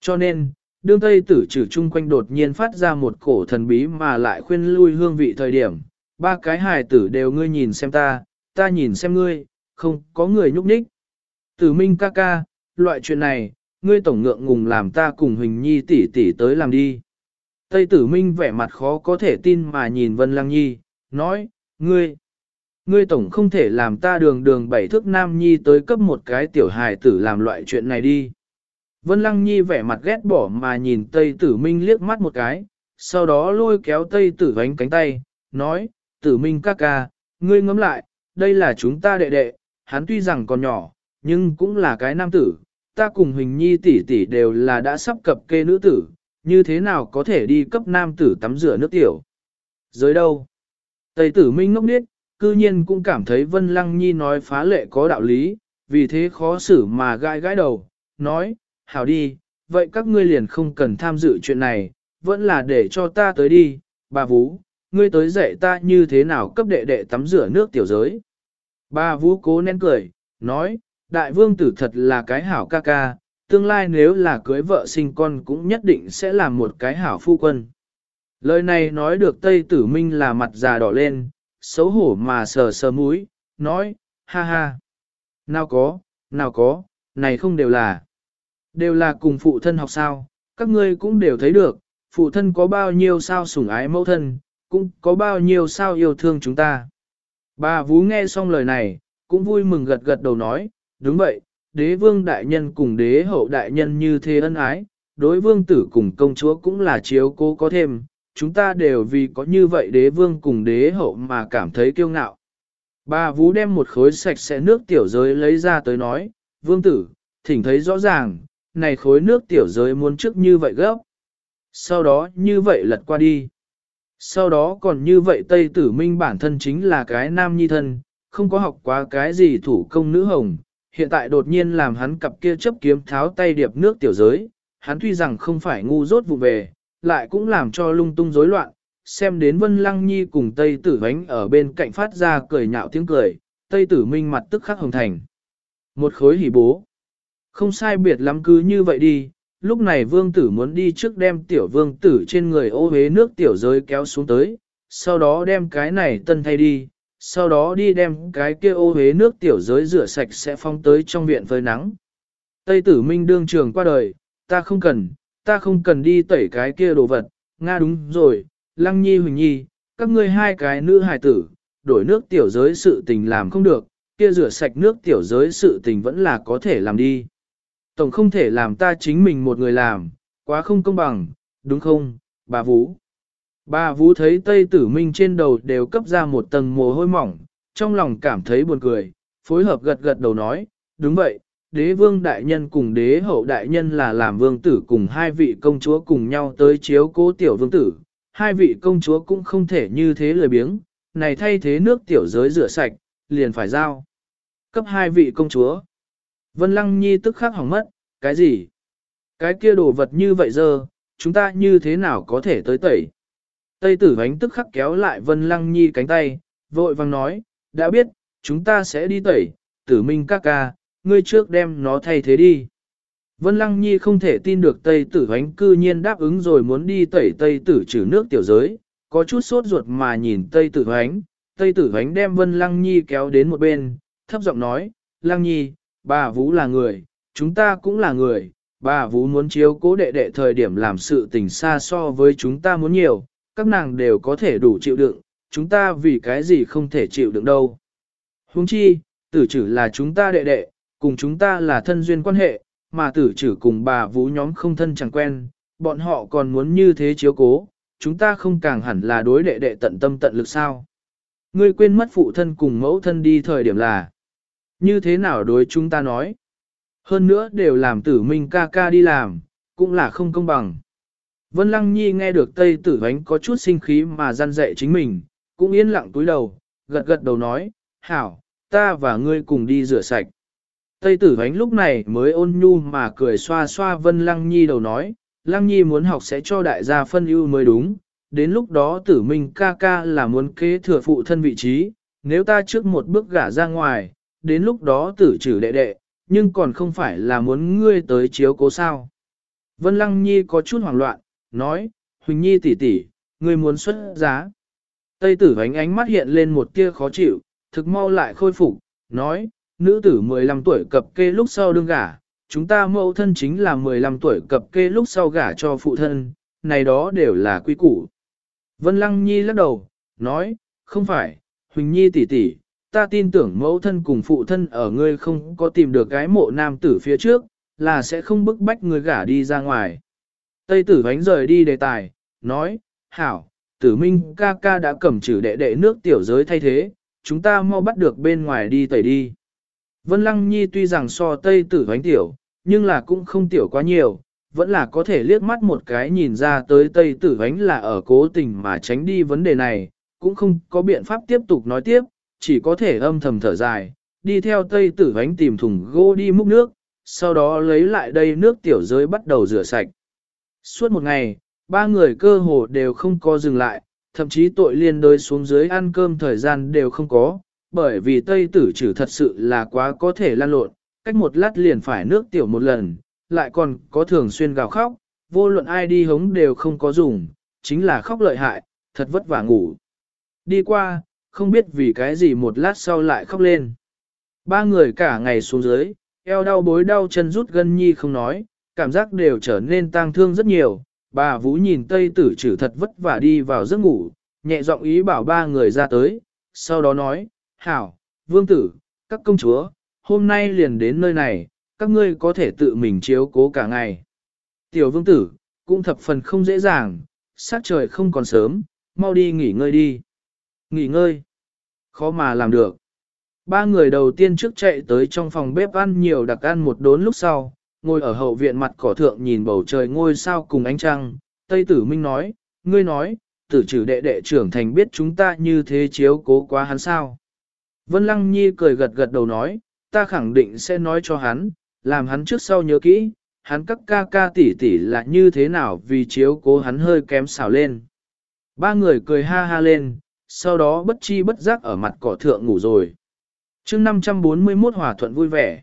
S1: Cho nên, đương Tây tử trừ chung quanh đột nhiên phát ra một cổ thần bí mà lại khuyên lui hương vị thời điểm, ba cái hài tử đều ngươi nhìn xem ta, ta nhìn xem ngươi, không có người nhúc nhích. Tử minh ca ca, loại chuyện này, ngươi tổng ngượng ngùng làm ta cùng Huỳnh Nhi tỷ tỷ tới làm đi. Tây tử minh vẻ mặt khó có thể tin mà nhìn Vân Lăng Nhi, nói, ngươi, ngươi tổng không thể làm ta đường đường bảy thước nam nhi tới cấp một cái tiểu hài tử làm loại chuyện này đi. Vân Lăng Nhi vẻ mặt ghét bỏ mà nhìn Tây tử minh liếc mắt một cái, sau đó lôi kéo Tây tử vánh cánh tay, nói, tử minh ca ca, ngươi ngẫm lại, đây là chúng ta đệ đệ, hắn tuy rằng còn nhỏ, nhưng cũng là cái nam tử, ta cùng Huỳnh Nhi tỷ tỷ đều là đã sắp cập kê nữ tử, như thế nào có thể đi cấp nam tử tắm rửa nước tiểu. Giới đâu? Tây tử minh ngốc niết, cư nhiên cũng cảm thấy Vân Lăng Nhi nói phá lệ có đạo lý, vì thế khó xử mà gai gãi đầu, nói, hảo đi, vậy các ngươi liền không cần tham dự chuyện này, vẫn là để cho ta tới đi, bà Vũ, ngươi tới dạy ta như thế nào cấp đệ đệ tắm rửa nước tiểu giới. Bà Vũ cố nén cười, nói, đại vương tử thật là cái hảo ca ca, tương lai nếu là cưới vợ sinh con cũng nhất định sẽ là một cái hảo phu quân. Lời này nói được Tây Tử Minh là mặt già đỏ lên, xấu hổ mà sờ sờ mũi, nói, ha ha. Nào có, nào có, này không đều là. Đều là cùng phụ thân học sao, các ngươi cũng đều thấy được, phụ thân có bao nhiêu sao sủng ái mẫu thân, cũng có bao nhiêu sao yêu thương chúng ta. Bà Vú nghe xong lời này, cũng vui mừng gật gật đầu nói, đúng vậy, đế vương đại nhân cùng đế hậu đại nhân như thế ân ái, đối vương tử cùng công chúa cũng là chiếu cố có thêm, chúng ta đều vì có như vậy đế vương cùng đế hậu mà cảm thấy kiêu ngạo. Bà Vũ đem một khối sạch sẽ nước tiểu giới lấy ra tới nói, vương tử, thỉnh thấy rõ ràng, này khối nước tiểu giới muốn trước như vậy gấp. Sau đó như vậy lật qua đi. Sau đó còn như vậy Tây Tử Minh bản thân chính là cái nam nhi thân, không có học quá cái gì thủ công nữ hồng, hiện tại đột nhiên làm hắn cặp kia chấp kiếm tháo tay điệp nước tiểu giới, hắn tuy rằng không phải ngu dốt vụ về, lại cũng làm cho lung tung rối loạn, xem đến Vân Lăng Nhi cùng Tây Tử Vánh ở bên cạnh phát ra cười nhạo tiếng cười, Tây Tử Minh mặt tức khắc hồng thành. Một khối hỉ bố. Không sai biệt lắm cứ như vậy đi, lúc này vương tử muốn đi trước đem tiểu vương tử trên người ô hế nước tiểu giới kéo xuống tới, sau đó đem cái này tân thay đi, sau đó đi đem cái kia ô hế nước tiểu giới rửa sạch sẽ phong tới trong viện phơi nắng. Tây tử minh đương trường qua đời, ta không cần, ta không cần đi tẩy cái kia đồ vật, Nga đúng rồi, Lăng Nhi Huỳnh Nhi, các ngươi hai cái nữ hài tử, đổi nước tiểu giới sự tình làm không được, kia rửa sạch nước tiểu giới sự tình vẫn là có thể làm đi. Tổng không thể làm ta chính mình một người làm, quá không công bằng, đúng không, bà Vũ. Bà Vũ thấy Tây Tử Minh trên đầu đều cấp ra một tầng mồ hôi mỏng, trong lòng cảm thấy buồn cười, phối hợp gật gật đầu nói, đúng vậy, đế vương đại nhân cùng đế hậu đại nhân là làm vương tử cùng hai vị công chúa cùng nhau tới chiếu cố tiểu vương tử, hai vị công chúa cũng không thể như thế lười biếng, này thay thế nước tiểu giới rửa sạch, liền phải giao. Cấp hai vị công chúa. Vân Lăng Nhi tức khắc hỏng mất, cái gì? Cái kia đồ vật như vậy giờ, chúng ta như thế nào có thể tới tẩy? Tây tử ánh tức khắc kéo lại Vân Lăng Nhi cánh tay, vội vang nói, đã biết, chúng ta sẽ đi tẩy, tử minh các ca, ngươi trước đem nó thay thế đi. Vân Lăng Nhi không thể tin được Tây tử ánh cư nhiên đáp ứng rồi muốn đi tẩy Tây tử trừ nước tiểu giới, có chút sốt ruột mà nhìn Tây tử ánh. Tây tử ánh đem Vân Lăng Nhi kéo đến một bên, thấp giọng nói, Lăng Nhi, bà Vũ là người, chúng ta cũng là người, bà Vũ muốn chiếu cố đệ đệ thời điểm làm sự tình xa so với chúng ta muốn nhiều, các nàng đều có thể đủ chịu đựng, chúng ta vì cái gì không thể chịu đựng đâu. Huống chi, tử trữ là chúng ta đệ đệ, cùng chúng ta là thân duyên quan hệ, mà tử trữ cùng bà Vũ nhóm không thân chẳng quen, bọn họ còn muốn như thế chiếu cố, chúng ta không càng hẳn là đối đệ đệ tận tâm tận lực sao. Ngươi quên mất phụ thân cùng mẫu thân đi thời điểm là như thế nào đối chúng ta nói? Hơn nữa đều làm tử minh ca ca đi làm, cũng là không công bằng. Vân Lăng Nhi nghe được Tây Tử Vánh có chút sinh khí mà gian dạy chính mình, cũng yên lặng túi đầu, gật gật đầu nói, hảo, ta và ngươi cùng đi rửa sạch. Tây Tử Vánh lúc này mới ôn nhu mà cười xoa xoa Vân Lăng Nhi đầu nói, Lăng Nhi muốn học sẽ cho đại gia phân ưu mới đúng, đến lúc đó tử minh ca ca là muốn kế thừa phụ thân vị trí, nếu ta trước một bước gả ra ngoài, đến lúc đó tử trừ đệ đệ, nhưng còn không phải là muốn ngươi tới chiếu cố sao. Vân Lăng Nhi có chút hoảng loạn, nói, Huỳnh Nhi tỷ tỷ, ngươi muốn xuất giá. Tây tử ánh ánh mắt hiện lên một tia khó chịu, thực mau lại khôi phục, nói, nữ tử 15 tuổi cập kê lúc sau đương gả, chúng ta mẫu thân chính là 15 tuổi cập kê lúc sau gả cho phụ thân, này đó đều là quy củ. Vân Lăng Nhi lắc đầu, nói, không phải, Huỳnh Nhi tỷ tỷ, ta tin tưởng mẫu thân cùng phụ thân ở ngươi không có tìm được cái mộ nam tử phía trước, là sẽ không bức bách người gả đi ra ngoài. Tây tử vánh rời đi đề tài, nói, hảo, tử minh ca ca đã cầm trừ đệ đệ nước tiểu giới thay thế, chúng ta mau bắt được bên ngoài đi tẩy đi. Vân Lăng Nhi tuy rằng so Tây tử vánh tiểu, nhưng là cũng không tiểu quá nhiều, vẫn là có thể liếc mắt một cái nhìn ra tới Tây tử vánh là ở cố tình mà tránh đi vấn đề này, cũng không có biện pháp tiếp tục nói tiếp, chỉ có thể âm thầm thở dài, đi theo Tây tử vánh tìm thùng gỗ đi múc nước, sau đó lấy lại đây nước tiểu giới bắt đầu rửa sạch. Suốt một ngày, ba người cơ hồ đều không có dừng lại, thậm chí tội liên đới xuống dưới ăn cơm thời gian đều không có, bởi vì Tây tử trừ thật sự là quá có thể lan lộn, cách một lát liền phải nước tiểu một lần, lại còn có thường xuyên gào khóc, vô luận ai đi hống đều không có dùng, chính là khóc lợi hại, thật vất vả ngủ. Đi qua, không biết vì cái gì một lát sau lại khóc lên. Ba người cả ngày xuống dưới, eo đau bối đau chân rút gân nhi không nói, cảm giác đều trở nên tang thương rất nhiều. Bà Vũ nhìn Tây tử Trử thật vất vả đi vào giấc ngủ, nhẹ giọng ý bảo ba người ra tới, sau đó nói, Hảo, Vương tử, các công chúa, hôm nay liền đến nơi này, các ngươi có thể tự mình chiếu cố cả ngày. Tiểu Vương tử, cũng thập phần không dễ dàng, sát trời không còn sớm, mau đi nghỉ ngơi đi. Nghỉ ngơi. Khó mà làm được. Ba người đầu tiên trước chạy tới trong phòng bếp ăn nhiều đặc ăn một đốn lúc sau, ngồi ở hậu viện mặt cỏ thượng nhìn bầu trời ngôi sao cùng ánh trăng. Tây tử minh nói, ngươi nói, tử trừ đệ đệ trưởng thành biết chúng ta như thế chiếu cố quá hắn sao. Vân Lăng Nhi cười gật gật đầu nói, ta khẳng định sẽ nói cho hắn, làm hắn trước sau nhớ kỹ, hắn các ca ca tỷ tỷ là như thế nào vì chiếu cố hắn hơi kém xào lên. Ba người cười ha ha lên, sau đó bất chi bất giác ở mặt cỏ thượng ngủ rồi. chương 541 hòa thuận vui vẻ.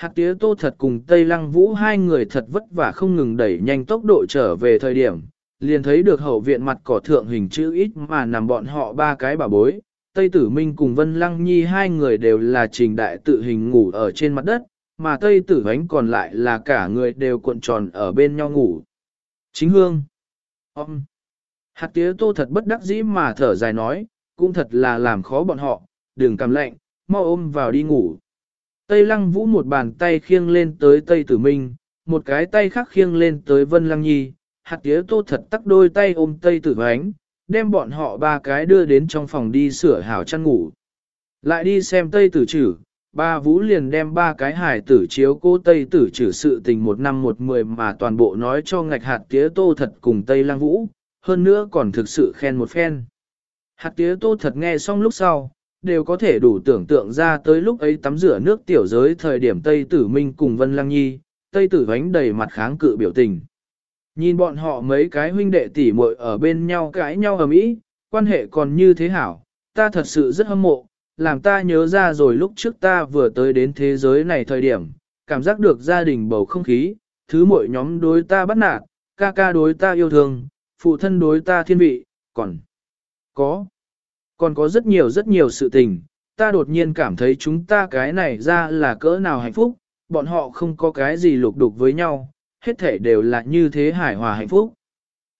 S1: Hạc tía tô thật cùng Tây Lăng Vũ hai người thật vất vả không ngừng đẩy nhanh tốc độ trở về thời điểm, liền thấy được hậu viện mặt cỏ thượng hình chữ ít mà nằm bọn họ ba cái bà bối. Tây Tử Minh cùng Vân Lăng Nhi hai người đều là trình đại tự hình ngủ ở trên mặt đất, mà Tây Tử Ánh còn lại là cả người đều cuộn tròn ở bên nhau ngủ. Chính hương. Ông. Hạt tía tô thật bất đắc dĩ mà thở dài nói, cũng thật là làm khó bọn họ, đừng cầm lạnh, mau ôm vào đi ngủ. Tây Lăng Vũ một bàn tay khiêng lên tới Tây Tử Minh, một cái tay khác khiêng lên tới Vân Lăng Nhi, hạt tía tô thật tắc đôi tay ôm Tây Tử Ánh, đem bọn họ ba cái đưa đến trong phòng đi sửa hảo chăn ngủ. Lại đi xem Tây Tử Chử. ba Vũ liền đem ba cái hải tử chiếu cô Tây Tử Chử sự tình một năm một mười mà toàn bộ nói cho ngạch hạt tía tô thật cùng Tây Lăng Vũ, hơn nữa còn thực sự khen một phen. Hạt tía tô thật nghe xong lúc sau, đều có thể đủ tưởng tượng ra tới lúc ấy tắm rửa nước tiểu giới thời điểm Tây Tử Minh cùng Vân Lăng Nhi, Tây Tử Vánh đầy mặt kháng cự biểu tình. Nhìn bọn họ mấy cái huynh đệ tỷ muội ở bên nhau cãi nhau ở mỹ, quan hệ còn như thế hảo, ta thật sự rất hâm mộ, làm ta nhớ ra rồi lúc trước ta vừa tới đến thế giới này thời điểm, cảm giác được gia đình bầu không khí, thứ mỗi nhóm đối ta bắt nạt, ca ca đối ta yêu thương, phụ thân đối ta thiên vị, còn có, còn có rất nhiều rất nhiều sự tình, ta đột nhiên cảm thấy chúng ta cái này ra là cỡ nào hạnh phúc, bọn họ không có cái gì lục đục với nhau, hết thể đều là như thế hài hòa hạnh phúc.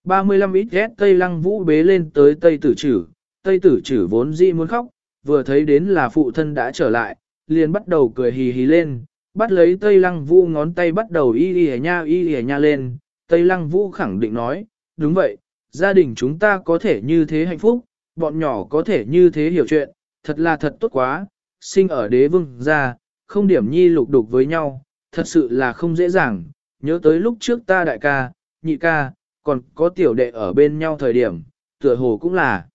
S1: 35 ít ghét Tây Lăng Vũ bế lên tới Tây Tử Chử, Tây Tử Chử vốn dĩ muốn khóc, vừa thấy đến là phụ thân đã trở lại, liền bắt đầu cười hì hì lên, bắt lấy Tây Lăng Vũ ngón tay bắt đầu y y nha y y nha lên, Tây Lăng Vũ khẳng định nói, đúng vậy, gia đình chúng ta có thể như thế hạnh phúc, bọn nhỏ có thể như thế hiểu chuyện, thật là thật tốt quá, sinh ở đế vương gia, không điểm nhi lục đục với nhau, thật sự là không dễ dàng, nhớ tới lúc trước ta đại ca, nhị ca, còn có tiểu đệ ở bên nhau thời điểm, tựa hồ cũng là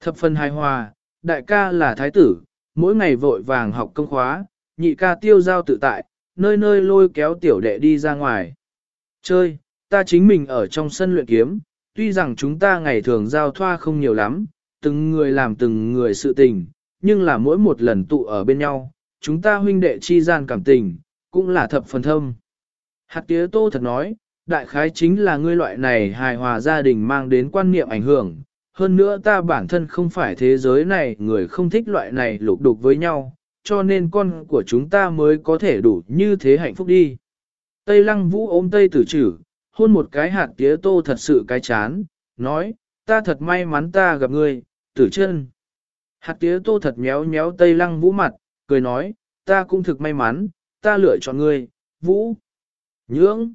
S1: thập phần hài hòa, đại ca là thái tử, mỗi ngày vội vàng học công khóa, nhị ca tiêu giao tự tại, nơi nơi lôi kéo tiểu đệ đi ra ngoài. Chơi, ta chính mình ở trong sân luyện kiếm, tuy rằng chúng ta ngày thường giao thoa không nhiều lắm, từng người làm từng người sự tình, nhưng là mỗi một lần tụ ở bên nhau, chúng ta huynh đệ chi gian cảm tình, cũng là thập phần thâm. Hạt tía tô thật nói, đại khái chính là ngươi loại này hài hòa gia đình mang đến quan niệm ảnh hưởng. Hơn nữa ta bản thân không phải thế giới này, người không thích loại này lục đục với nhau, cho nên con của chúng ta mới có thể đủ như thế hạnh phúc đi. Tây lăng vũ ôm tây tử chử hôn một cái hạt tía tô thật sự cái chán, nói, ta thật may mắn ta gặp ngươi, tử chân. Hạt tía tô thật méo méo tây lăng vũ mặt, cười nói, ta cũng thực may mắn, ta lựa chọn ngươi, vũ. Nhưỡng,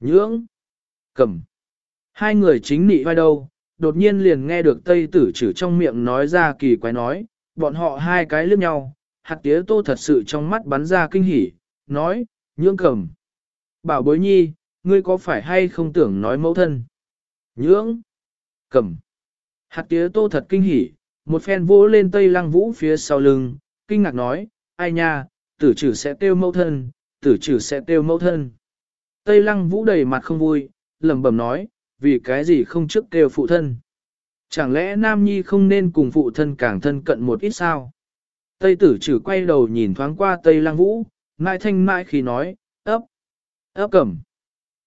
S1: nhưỡng, cầm. Hai người chính nị vai đâu, đột nhiên liền nghe được Tây Tử chử trong miệng nói ra kỳ quái nói, bọn họ hai cái liếc nhau, hạt tía tô thật sự trong mắt bắn ra kinh hỉ, nói, nhưỡng cầm. Bảo bối nhi, ngươi có phải hay không tưởng nói mẫu thân? Nhưỡng, cầm. Hạt tía tô thật kinh hỉ, một phen vỗ lên Tây Lăng Vũ phía sau lưng, kinh ngạc nói, ai nha, tử trừ sẽ tiêu mẫu thân, tử trừ sẽ tiêu mẫu thân. Tây lăng vũ đầy mặt không vui, lẩm bẩm nói, vì cái gì không trước kêu phụ thân. Chẳng lẽ Nam Nhi không nên cùng phụ thân càng thân cận một ít sao? Tây tử trừ quay đầu nhìn thoáng qua Tây lăng vũ, mãi thanh mãi khi nói, ấp, ấp cẩm.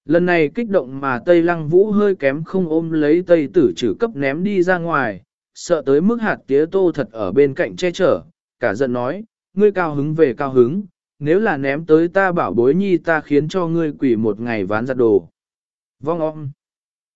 S1: Lần này kích động mà Tây lăng vũ hơi kém không ôm lấy Tây tử Trử cấp ném đi ra ngoài, sợ tới mức hạt tía tô thật ở bên cạnh che chở, cả giận nói, ngươi cao hứng về cao hứng, nếu là ném tới ta bảo bối nhi ta khiến cho ngươi quỷ một ngày ván giặt đồ. Vong om.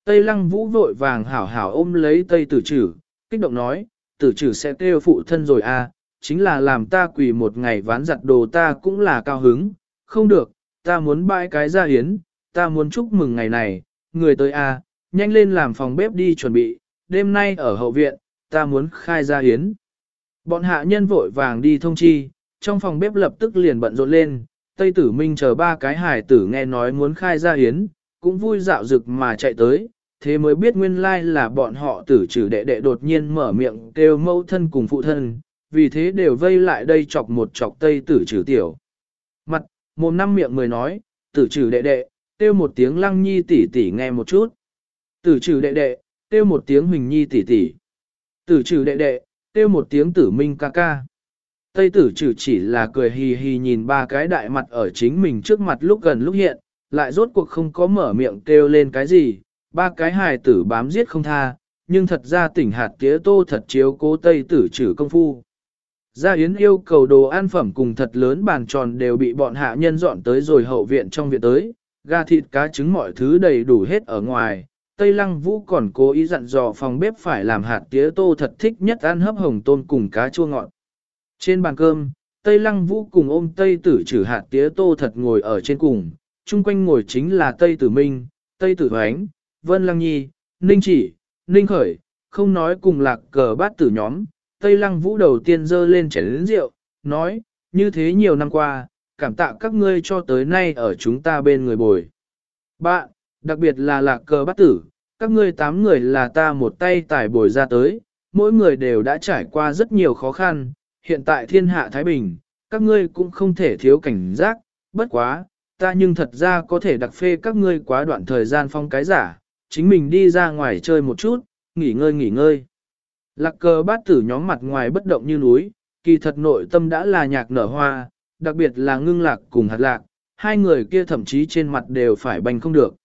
S1: Tây lăng vũ vội vàng hảo hảo ôm lấy tây tử Trử, kích động nói, tử Trử sẽ kêu phụ thân rồi à, chính là làm ta quỷ một ngày ván giặt đồ ta cũng là cao hứng, không được, ta muốn bãi cái ra hiến, ta muốn chúc mừng ngày này, người tới à, nhanh lên làm phòng bếp đi chuẩn bị, đêm nay ở hậu viện, ta muốn khai ra hiến. Bọn hạ nhân vội vàng đi thông chi, trong phòng bếp lập tức liền bận rộn lên, Tây Tử Minh chờ ba cái hài tử nghe nói muốn khai ra hiến, cũng vui dạo dực mà chạy tới, thế mới biết nguyên lai là bọn họ tử trừ đệ đệ đột nhiên mở miệng kêu mẫu thân cùng phụ thân, vì thế đều vây lại đây chọc một chọc Tây Tử trừ tiểu. Mặt, mồm năm miệng người nói, tử trừ đệ đệ, kêu một tiếng lăng nhi tỷ tỷ nghe một chút. Tử trừ đệ đệ, kêu một tiếng huỳnh nhi tỷ tỷ. Tử trừ đệ đệ, kêu một tiếng tử minh ca ca. Tây tử trừ chỉ là cười hì hì nhìn ba cái đại mặt ở chính mình trước mặt lúc gần lúc hiện, lại rốt cuộc không có mở miệng kêu lên cái gì, ba cái hài tử bám giết không tha, nhưng thật ra tỉnh hạt tía tô thật chiếu cố Tây tử trừ công phu. Gia Yến yêu cầu đồ ăn phẩm cùng thật lớn bàn tròn đều bị bọn hạ nhân dọn tới rồi hậu viện trong viện tới, gà thịt cá trứng mọi thứ đầy đủ hết ở ngoài. Tây Lăng Vũ còn cố ý dặn dò phòng bếp phải làm hạt tía tô thật thích nhất ăn hấp hồng tôm cùng cá chua ngọt. Trên bàn cơm, Tây Lăng Vũ cùng ôm Tây Tử trừ hạt tía tô thật ngồi ở trên cùng, chung quanh ngồi chính là Tây Tử Minh, Tây Tử Hoánh, Vân Lăng Nhi, Ninh Chỉ, Ninh Khởi, không nói cùng lạc cờ bát tử nhóm, Tây Lăng Vũ đầu tiên dơ lên chén lĩnh rượu, nói, như thế nhiều năm qua, cảm tạ các ngươi cho tới nay ở chúng ta bên người bồi. Bạn, đặc biệt là lạc cờ bát tử, các ngươi tám người là ta một tay tải bồi ra tới, mỗi người đều đã trải qua rất nhiều khó khăn, hiện tại thiên hạ Thái Bình, các ngươi cũng không thể thiếu cảnh giác, bất quá, ta nhưng thật ra có thể đặc phê các ngươi quá đoạn thời gian phong cái giả, chính mình đi ra ngoài chơi một chút, nghỉ ngơi nghỉ ngơi. Lạc cờ bát tử nhóm mặt ngoài bất động như núi, kỳ thật nội tâm đã là nhạc nở hoa, đặc biệt là ngưng lạc cùng hạt lạc, hai người kia thậm chí trên mặt đều phải bành không được.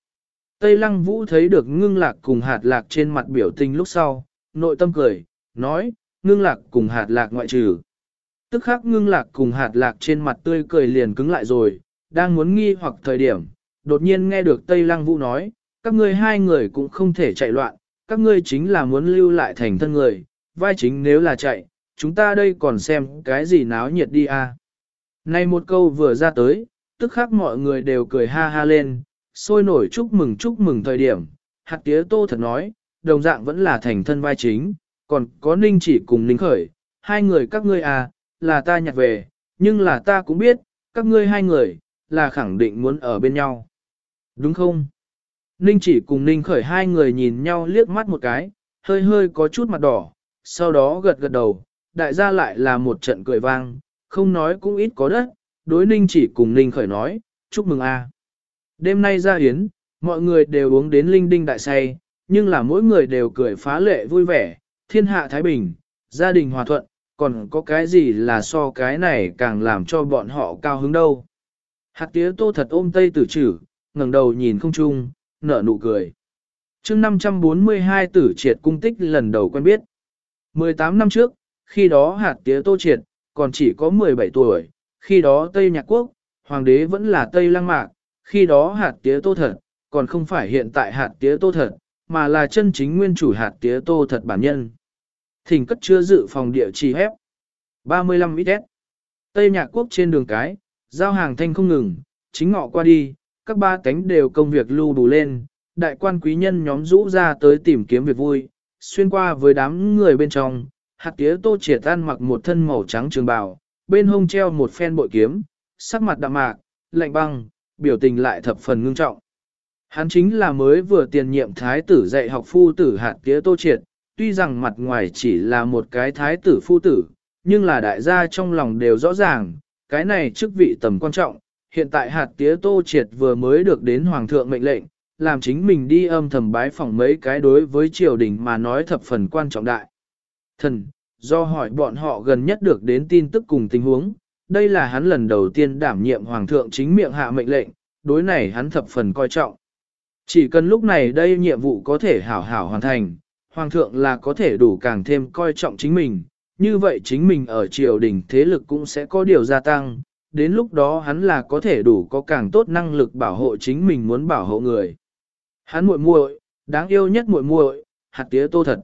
S1: Tây lăng vũ thấy được ngưng lạc cùng hạt lạc trên mặt biểu tình lúc sau, nội tâm cười, nói, ngưng lạc cùng hạt lạc ngoại trừ. Tức khắc ngưng lạc cùng hạt lạc trên mặt tươi cười liền cứng lại rồi, đang muốn nghi hoặc thời điểm, đột nhiên nghe được Tây lăng vũ nói, các ngươi hai người cũng không thể chạy loạn, các ngươi chính là muốn lưu lại thành thân người, vai chính nếu là chạy, chúng ta đây còn xem cái gì náo nhiệt đi à. Này một câu vừa ra tới, tức khắc mọi người đều cười ha ha lên, sôi nổi chúc mừng chúc mừng thời điểm, hạt tía tô thật nói, đồng dạng vẫn là thành thân vai chính, còn có ninh chỉ cùng ninh khởi, hai người các ngươi à, là ta nhặt về, nhưng là ta cũng biết, các ngươi hai người, là khẳng định muốn ở bên nhau. Đúng không? Ninh chỉ cùng Ninh khởi hai người nhìn nhau liếc mắt một cái, hơi hơi có chút mặt đỏ, sau đó gật gật đầu, đại gia lại là một trận cười vang, không nói cũng ít có đất, đối Ninh chỉ cùng Ninh khởi nói, chúc mừng a. Đêm nay ra hiến, mọi người đều uống đến linh đinh đại say, nhưng là mỗi người đều cười phá lệ vui vẻ, thiên hạ thái bình, gia đình hòa thuận, còn có cái gì là so cái này càng làm cho bọn họ cao hứng đâu. Hạt tía tô thật ôm tây tử chử, ngẩng đầu nhìn không chung, nở nụ cười. chương 542 tử triệt cung tích lần đầu quen biết. 18 năm trước, khi đó hạt tía tô triệt, còn chỉ có 17 tuổi, khi đó Tây Nhạc Quốc, hoàng đế vẫn là Tây Lăng Mạc, khi đó hạt tía tô thật, còn không phải hiện tại hạt tía tô thật, mà là chân chính nguyên chủ hạt tía tô thật bản nhân. Thỉnh cất chưa dự phòng địa chỉ hép. 35 ít Tây Nhạc Quốc trên đường cái, giao hàng thanh không ngừng, chính ngọ qua đi, các ba cánh đều công việc lưu đủ lên, đại quan quý nhân nhóm rũ ra tới tìm kiếm việc vui, xuyên qua với đám người bên trong, hạt tía tô triệt tan mặc một thân màu trắng trường bào, bên hông treo một phen bội kiếm, sắc mặt đạm mạc, lạnh băng, biểu tình lại thập phần ngưng trọng. Hắn chính là mới vừa tiền nhiệm thái tử dạy học phu tử hạt tía tô triệt, tuy rằng mặt ngoài chỉ là một cái thái tử phu tử, nhưng là đại gia trong lòng đều rõ ràng, cái này chức vị tầm quan trọng, hiện tại hạt tía tô triệt vừa mới được đến hoàng thượng mệnh lệnh, làm chính mình đi âm thầm bái phỏng mấy cái đối với triều đình mà nói thập phần quan trọng đại. Thần, do hỏi bọn họ gần nhất được đến tin tức cùng tình huống, đây là hắn lần đầu tiên đảm nhiệm hoàng thượng chính miệng hạ mệnh lệnh, đối này hắn thập phần coi trọng. Chỉ cần lúc này đây nhiệm vụ có thể hảo hảo hoàn thành, hoàng thượng là có thể đủ càng thêm coi trọng chính mình, như vậy chính mình ở triều đình thế lực cũng sẽ có điều gia tăng, đến lúc đó hắn là có thể đủ có càng tốt năng lực bảo hộ chính mình muốn bảo hộ người. Hắn muội muội, đáng yêu nhất muội muội, hạt tía tô thật.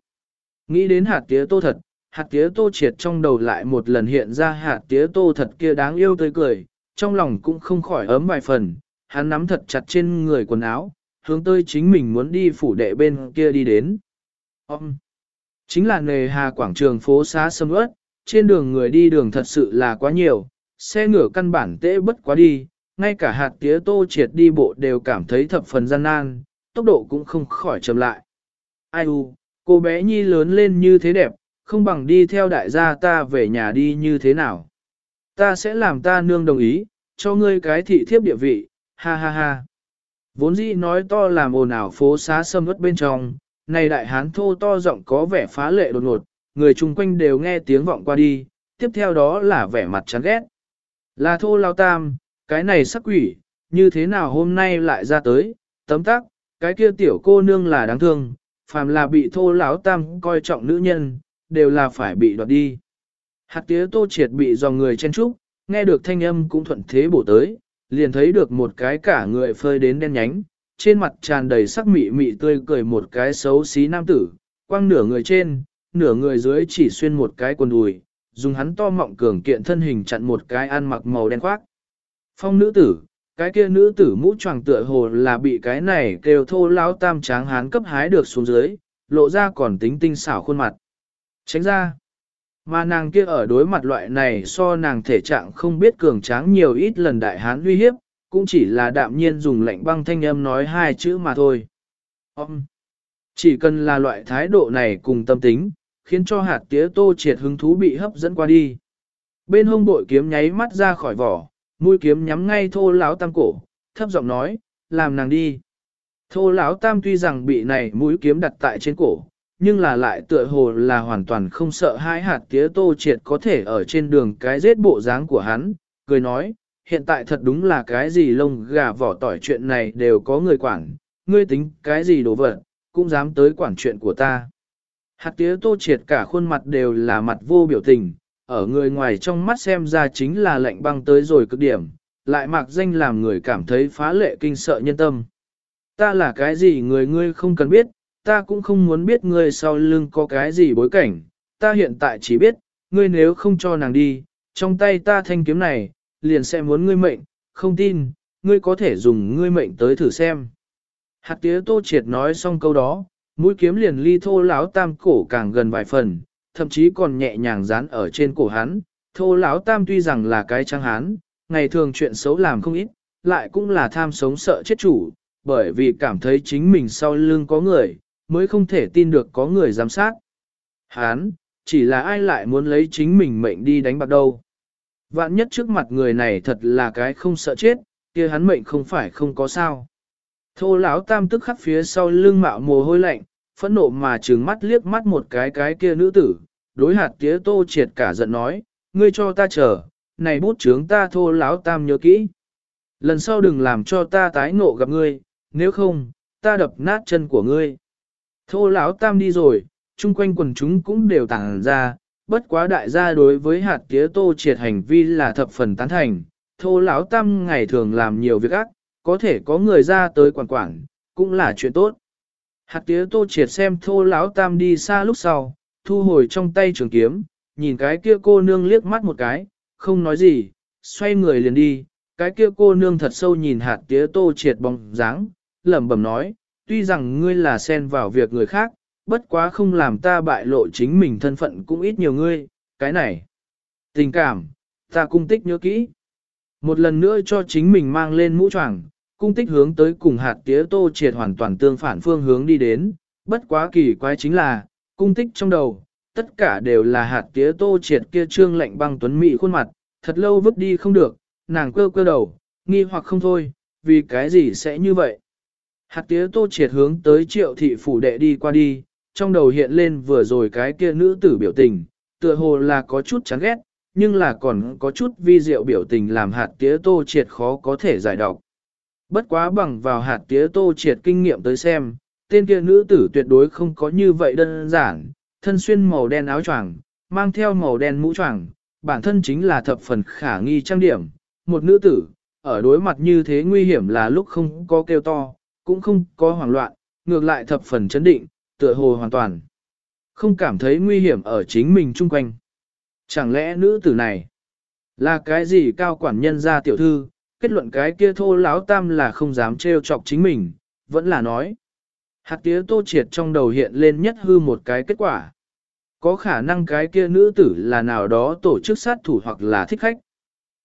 S1: Nghĩ đến hạt tía tô thật, hạt tía tô triệt trong đầu lại một lần hiện ra hạt tía tô thật kia đáng yêu tươi cười, trong lòng cũng không khỏi ấm vài phần, hắn nắm thật chặt trên người quần áo, hướng tới chính mình muốn đi phủ đệ bên kia đi đến. Ông! Chính là nề hà quảng trường phố xá sâm ớt, trên đường người đi đường thật sự là quá nhiều, xe ngựa căn bản tễ bất quá đi, ngay cả hạt tía tô triệt đi bộ đều cảm thấy thập phần gian nan, tốc độ cũng không khỏi chậm lại. Ai u, cô bé nhi lớn lên như thế đẹp, không bằng đi theo đại gia ta về nhà đi như thế nào. Ta sẽ làm ta nương đồng ý, cho ngươi cái thị thiếp địa vị, ha ha ha. Vốn dĩ nói to làm ồn ảo phố xá sâm ướt bên trong, này đại hán thô to giọng có vẻ phá lệ đột ngột, người chung quanh đều nghe tiếng vọng qua đi, tiếp theo đó là vẻ mặt chán ghét. Là thô lao tam, cái này sắc quỷ, như thế nào hôm nay lại ra tới, tấm tắc, cái kia tiểu cô nương là đáng thương, phàm là bị thô lão tam coi trọng nữ nhân, đều là phải bị đoạt đi. Hạt tía tô triệt bị dòng người chen trúc, nghe được thanh âm cũng thuận thế bổ tới, liền thấy được một cái cả người phơi đến đen nhánh, trên mặt tràn đầy sắc mị mị tươi cười một cái xấu xí nam tử, quăng nửa người trên, nửa người dưới chỉ xuyên một cái quần đùi, dùng hắn to mọng cường kiện thân hình chặn một cái ăn mặc màu đen khoác. Phong nữ tử, cái kia nữ tử mũ tràng tựa hồ là bị cái này kêu thô lão tam tráng hán cấp hái được xuống dưới, lộ ra còn tính tinh xảo khuôn mặt. Tránh ra. Mà nàng kia ở đối mặt loại này so nàng thể trạng không biết cường tráng nhiều ít lần đại hán uy hiếp, cũng chỉ là đạm nhiên dùng lệnh băng thanh âm nói hai chữ mà thôi. Ông! Chỉ cần là loại thái độ này cùng tâm tính, khiến cho hạt tía tô triệt hứng thú bị hấp dẫn qua đi. Bên hông bội kiếm nháy mắt ra khỏi vỏ, mũi kiếm nhắm ngay thô lão tam cổ, thấp giọng nói, làm nàng đi. Thô lão tam tuy rằng bị này mũi kiếm đặt tại trên cổ, nhưng là lại tựa hồ là hoàn toàn không sợ hai hạt tía tô triệt có thể ở trên đường cái giết bộ dáng của hắn, cười nói, hiện tại thật đúng là cái gì lông gà vỏ tỏi chuyện này đều có người quản, ngươi tính cái gì đồ vật, cũng dám tới quản chuyện của ta. Hạt tía tô triệt cả khuôn mặt đều là mặt vô biểu tình, ở người ngoài trong mắt xem ra chính là lạnh băng tới rồi cực điểm, lại mặc danh làm người cảm thấy phá lệ kinh sợ nhân tâm. Ta là cái gì người ngươi không cần biết, ta cũng không muốn biết ngươi sau lưng có cái gì bối cảnh, ta hiện tại chỉ biết, ngươi nếu không cho nàng đi, trong tay ta thanh kiếm này, liền sẽ muốn ngươi mệnh, không tin, ngươi có thể dùng ngươi mệnh tới thử xem. Hạt tía tô triệt nói xong câu đó, mũi kiếm liền ly thô lão tam cổ càng gần vài phần, thậm chí còn nhẹ nhàng dán ở trên cổ hắn. Thô lão tam tuy rằng là cái trang hán, ngày thường chuyện xấu làm không ít, lại cũng là tham sống sợ chết chủ, bởi vì cảm thấy chính mình sau lưng có người, mới không thể tin được có người giám sát. Hán, chỉ là ai lại muốn lấy chính mình mệnh đi đánh bạc đâu. Vạn nhất trước mặt người này thật là cái không sợ chết, kia hắn mệnh không phải không có sao. Thô lão tam tức khắc phía sau lưng mạo mồ hôi lạnh, phẫn nộ mà trừng mắt liếc mắt một cái cái kia nữ tử, đối hạt tía tô triệt cả giận nói, ngươi cho ta chờ, này bút chướng ta thô lão tam nhớ kỹ. Lần sau đừng làm cho ta tái ngộ gặp ngươi, nếu không, ta đập nát chân của ngươi. Thô lão tam đi rồi, chung quanh quần chúng cũng đều tàng ra, bất quá đại gia đối với hạt tía tô triệt hành vi là thập phần tán thành. Thô lão tam ngày thường làm nhiều việc ác, có thể có người ra tới quản quản, cũng là chuyện tốt. Hạt tía tô triệt xem thô lão tam đi xa lúc sau, thu hồi trong tay trường kiếm, nhìn cái kia cô nương liếc mắt một cái, không nói gì, xoay người liền đi, cái kia cô nương thật sâu nhìn hạt tía tô triệt bóng dáng, lẩm bẩm nói, tuy rằng ngươi là xen vào việc người khác, bất quá không làm ta bại lộ chính mình thân phận cũng ít nhiều ngươi, cái này. Tình cảm, ta cung tích nhớ kỹ. Một lần nữa cho chính mình mang lên mũ choàng, cung tích hướng tới cùng hạt tía tô triệt hoàn toàn tương phản phương hướng đi đến, bất quá kỳ quái chính là, cung tích trong đầu, tất cả đều là hạt tía tô triệt kia trương lạnh băng tuấn mỹ khuôn mặt, thật lâu vứt đi không được, nàng cơ cơ đầu, nghi hoặc không thôi, vì cái gì sẽ như vậy. Hạt tía tô triệt hướng tới triệu thị phủ đệ đi qua đi, trong đầu hiện lên vừa rồi cái kia nữ tử biểu tình, tựa hồ là có chút chán ghét, nhưng là còn có chút vi diệu biểu tình làm hạt tía tô triệt khó có thể giải đọc. Bất quá bằng vào hạt tía tô triệt kinh nghiệm tới xem, tên kia nữ tử tuyệt đối không có như vậy đơn giản, thân xuyên màu đen áo choàng, mang theo màu đen mũ choàng, bản thân chính là thập phần khả nghi trang điểm, một nữ tử, ở đối mặt như thế nguy hiểm là lúc không có kêu to, cũng không có hoảng loạn, ngược lại thập phần chấn định, tựa hồ hoàn toàn. Không cảm thấy nguy hiểm ở chính mình chung quanh. Chẳng lẽ nữ tử này là cái gì cao quản nhân gia tiểu thư, kết luận cái kia thô láo tam là không dám trêu chọc chính mình, vẫn là nói. Hạt tía tô triệt trong đầu hiện lên nhất hư một cái kết quả. Có khả năng cái kia nữ tử là nào đó tổ chức sát thủ hoặc là thích khách.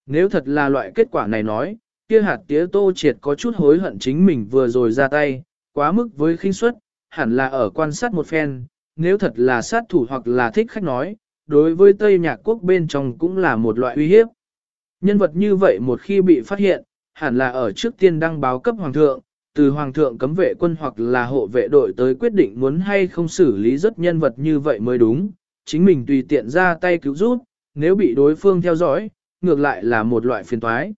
S1: Nếu thật là loại kết quả này nói, kia hạt tía tô triệt có chút hối hận chính mình vừa rồi ra tay, quá mức với khinh suất, hẳn là ở quan sát một phen, nếu thật là sát thủ hoặc là thích khách nói, đối với Tây Nhạc Quốc bên trong cũng là một loại uy hiếp. Nhân vật như vậy một khi bị phát hiện, hẳn là ở trước tiên đăng báo cấp hoàng thượng, từ hoàng thượng cấm vệ quân hoặc là hộ vệ đội tới quyết định muốn hay không xử lý rất nhân vật như vậy mới đúng, chính mình tùy tiện ra tay cứu giúp, nếu bị đối phương theo dõi, ngược lại là một loại phiền toái.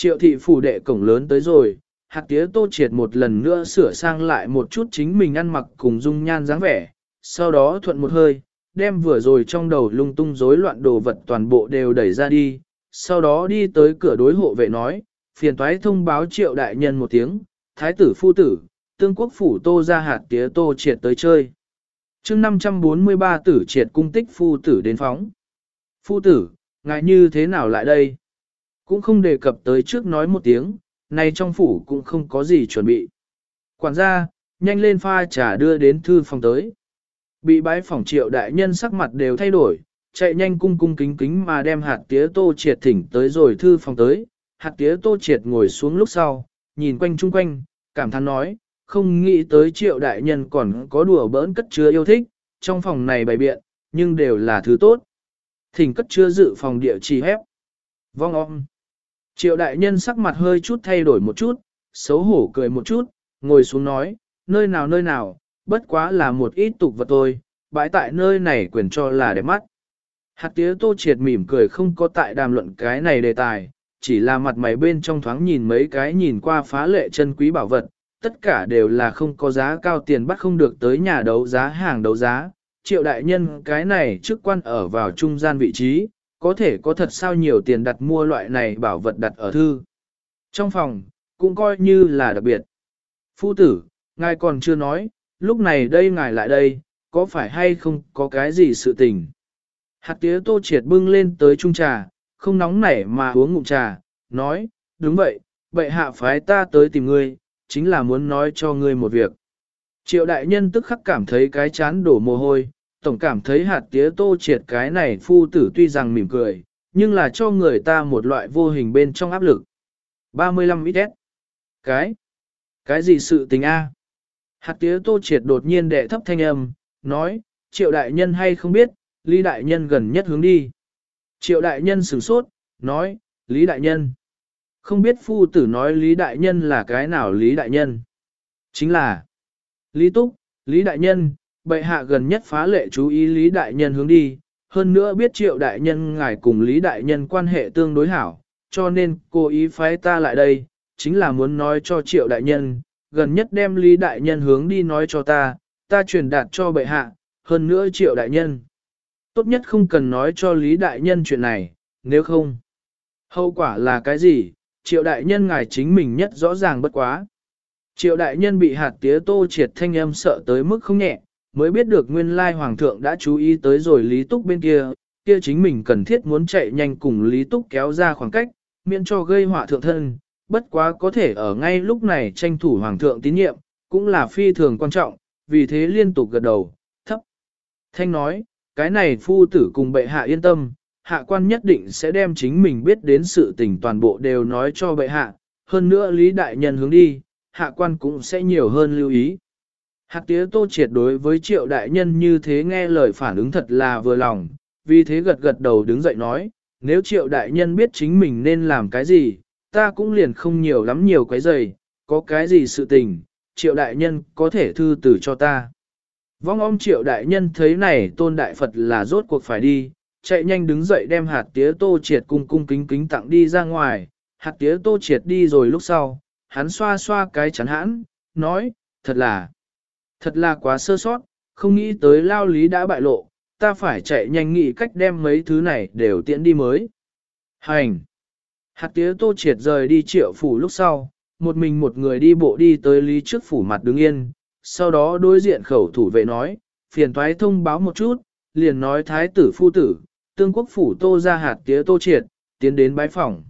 S1: Triệu thị phủ đệ cổng lớn tới rồi, hạt tía tô triệt một lần nữa sửa sang lại một chút chính mình ăn mặc cùng dung nhan dáng vẻ, sau đó thuận một hơi, đem vừa rồi trong đầu lung tung rối loạn đồ vật toàn bộ đều đẩy ra đi, sau đó đi tới cửa đối hộ vệ nói, phiền toái thông báo triệu đại nhân một tiếng, thái tử phu tử, tương quốc phủ tô ra hạt tía tô triệt tới chơi. chương 543 tử triệt cung tích phu tử đến phóng. Phu tử, ngài như thế nào lại đây? Cũng không đề cập tới trước nói một tiếng, nay trong phủ cũng không có gì chuẩn bị. Quản gia, nhanh lên pha trà đưa đến thư phòng tới. Bị bái phỏng triệu đại nhân sắc mặt đều thay đổi, chạy nhanh cung cung kính kính mà đem hạt tía tô triệt thỉnh tới rồi thư phòng tới. Hạt tía tô triệt ngồi xuống lúc sau, nhìn quanh chung quanh, cảm thán nói, không nghĩ tới triệu đại nhân còn có đùa bỡn cất chứa yêu thích, trong phòng này bày biện, nhưng đều là thứ tốt. Thỉnh cất chứa dự phòng địa chỉ hép. Vong om. Triệu đại nhân sắc mặt hơi chút thay đổi một chút, xấu hổ cười một chút, ngồi xuống nói, nơi nào nơi nào, bất quá là một ít tục vật thôi, bãi tại nơi này quyền cho là đẹp mắt. Hạt tía tô triệt mỉm cười không có tại đàm luận cái này đề tài, chỉ là mặt mày bên trong thoáng nhìn mấy cái nhìn qua phá lệ chân quý bảo vật, tất cả đều là không có giá cao tiền bắt không được tới nhà đấu giá hàng đấu giá. Triệu đại nhân cái này chức quan ở vào trung gian vị trí, có thể có thật sao nhiều tiền đặt mua loại này bảo vật đặt ở thư. Trong phòng, cũng coi như là đặc biệt. Phu tử, ngài còn chưa nói, lúc này đây ngài lại đây, có phải hay không có cái gì sự tình. Hạt tía tô triệt bưng lên tới trung trà, không nóng nảy mà uống ngụm trà, nói, đúng vậy, bệ hạ phái ta tới tìm ngươi, chính là muốn nói cho ngươi một việc. Triệu đại nhân tức khắc cảm thấy cái chán đổ mồ hôi, tổng cảm thấy hạt tía tô triệt cái này phu tử tuy rằng mỉm cười, nhưng là cho người ta một loại vô hình bên trong áp lực. 35 ít Cái? Cái gì sự tình a? Hạt tía tô triệt đột nhiên đệ thấp thanh âm, nói, triệu đại nhân hay không biết, lý đại nhân gần nhất hướng đi. Triệu đại nhân sửng sốt, nói, lý đại nhân. Không biết phu tử nói lý đại nhân là cái nào lý đại nhân. Chính là Lý Túc, Lý đại nhân, bệ hạ gần nhất phá lệ chú ý Lý đại nhân hướng đi, hơn nữa biết triệu đại nhân ngài cùng Lý đại nhân quan hệ tương đối hảo, cho nên cô ý phái ta lại đây, chính là muốn nói cho triệu đại nhân, gần nhất đem Lý Đại Nhân hướng đi nói cho ta, ta truyền đạt cho bệ hạ, hơn nữa triệu đại nhân. Tốt nhất không cần nói cho Lý Đại Nhân chuyện này, nếu không. Hậu quả là cái gì, triệu đại nhân ngài chính mình nhất rõ ràng bất quá. Triệu đại nhân bị hạt tía tô triệt thanh âm sợ tới mức không nhẹ, mới biết được nguyên lai hoàng thượng đã chú ý tới rồi Lý Túc bên kia, kia chính mình cần thiết muốn chạy nhanh cùng Lý Túc kéo ra khoảng cách, miễn cho gây họa thượng thân, bất quá có thể ở ngay lúc này tranh thủ hoàng thượng tín nhiệm, cũng là phi thường quan trọng, vì thế liên tục gật đầu, thấp. Thanh nói, cái này phu tử cùng bệ hạ yên tâm, hạ quan nhất định sẽ đem chính mình biết đến sự tình toàn bộ đều nói cho bệ hạ, hơn nữa lý đại nhân hướng đi, hạ quan cũng sẽ nhiều hơn lưu ý. Hạc tía tô triệt đối với triệu đại nhân như thế nghe lời phản ứng thật là vừa lòng, vì thế gật gật đầu đứng dậy nói, nếu triệu đại nhân biết chính mình nên làm cái gì, ta cũng liền không nhiều lắm nhiều cái giày, có cái gì sự tình, triệu đại nhân có thể thư từ cho ta. Vong ông triệu đại nhân thấy này tôn đại Phật là rốt cuộc phải đi, chạy nhanh đứng dậy đem hạt tía tô triệt cung cung kính kính tặng đi ra ngoài, hạt tía tô triệt đi rồi lúc sau, hắn xoa xoa cái chắn hãn, nói, thật là, thật là quá sơ sót, không nghĩ tới lao lý đã bại lộ, ta phải chạy nhanh nghĩ cách đem mấy thứ này đều tiễn đi mới. Hành! Hạt tía tô triệt rời đi triệu phủ lúc sau, một mình một người đi bộ đi tới lý trước phủ mặt đứng yên, sau đó đối diện khẩu thủ vệ nói, phiền thoái thông báo một chút, liền nói thái tử phu tử, tương quốc phủ tô ra hạt tía tô triệt, tiến đến bái phòng.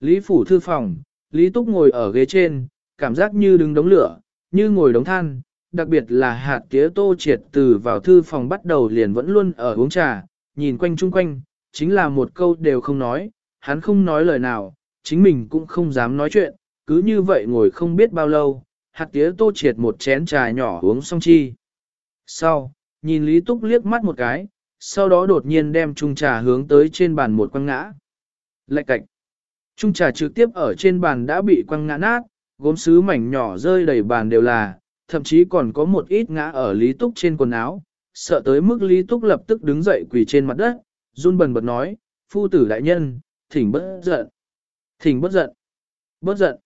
S1: Lý phủ thư phòng, Lý Túc ngồi ở ghế trên, cảm giác như đứng đống lửa, như ngồi đống than, đặc biệt là hạt tía tô triệt từ vào thư phòng bắt đầu liền vẫn luôn ở uống trà, nhìn quanh chung quanh, chính là một câu đều không nói, hắn không nói lời nào, chính mình cũng không dám nói chuyện, cứ như vậy ngồi không biết bao lâu, hạt tía tô triệt một chén trà nhỏ uống xong chi. Sau, nhìn Lý Túc liếc mắt một cái, sau đó đột nhiên đem chung trà hướng tới trên bàn một quăng ngã. Lạch cạch. Trung trà trực tiếp ở trên bàn đã bị quăng ngã nát, gốm sứ mảnh nhỏ rơi đầy bàn đều là, thậm chí còn có một ít ngã ở Lý Túc trên quần áo, sợ tới mức Lý Túc lập tức đứng dậy quỳ trên mặt đất, run bần bật nói, phu tử đại nhân, thỉnh bất giận, thỉnh bất giận, bất giận.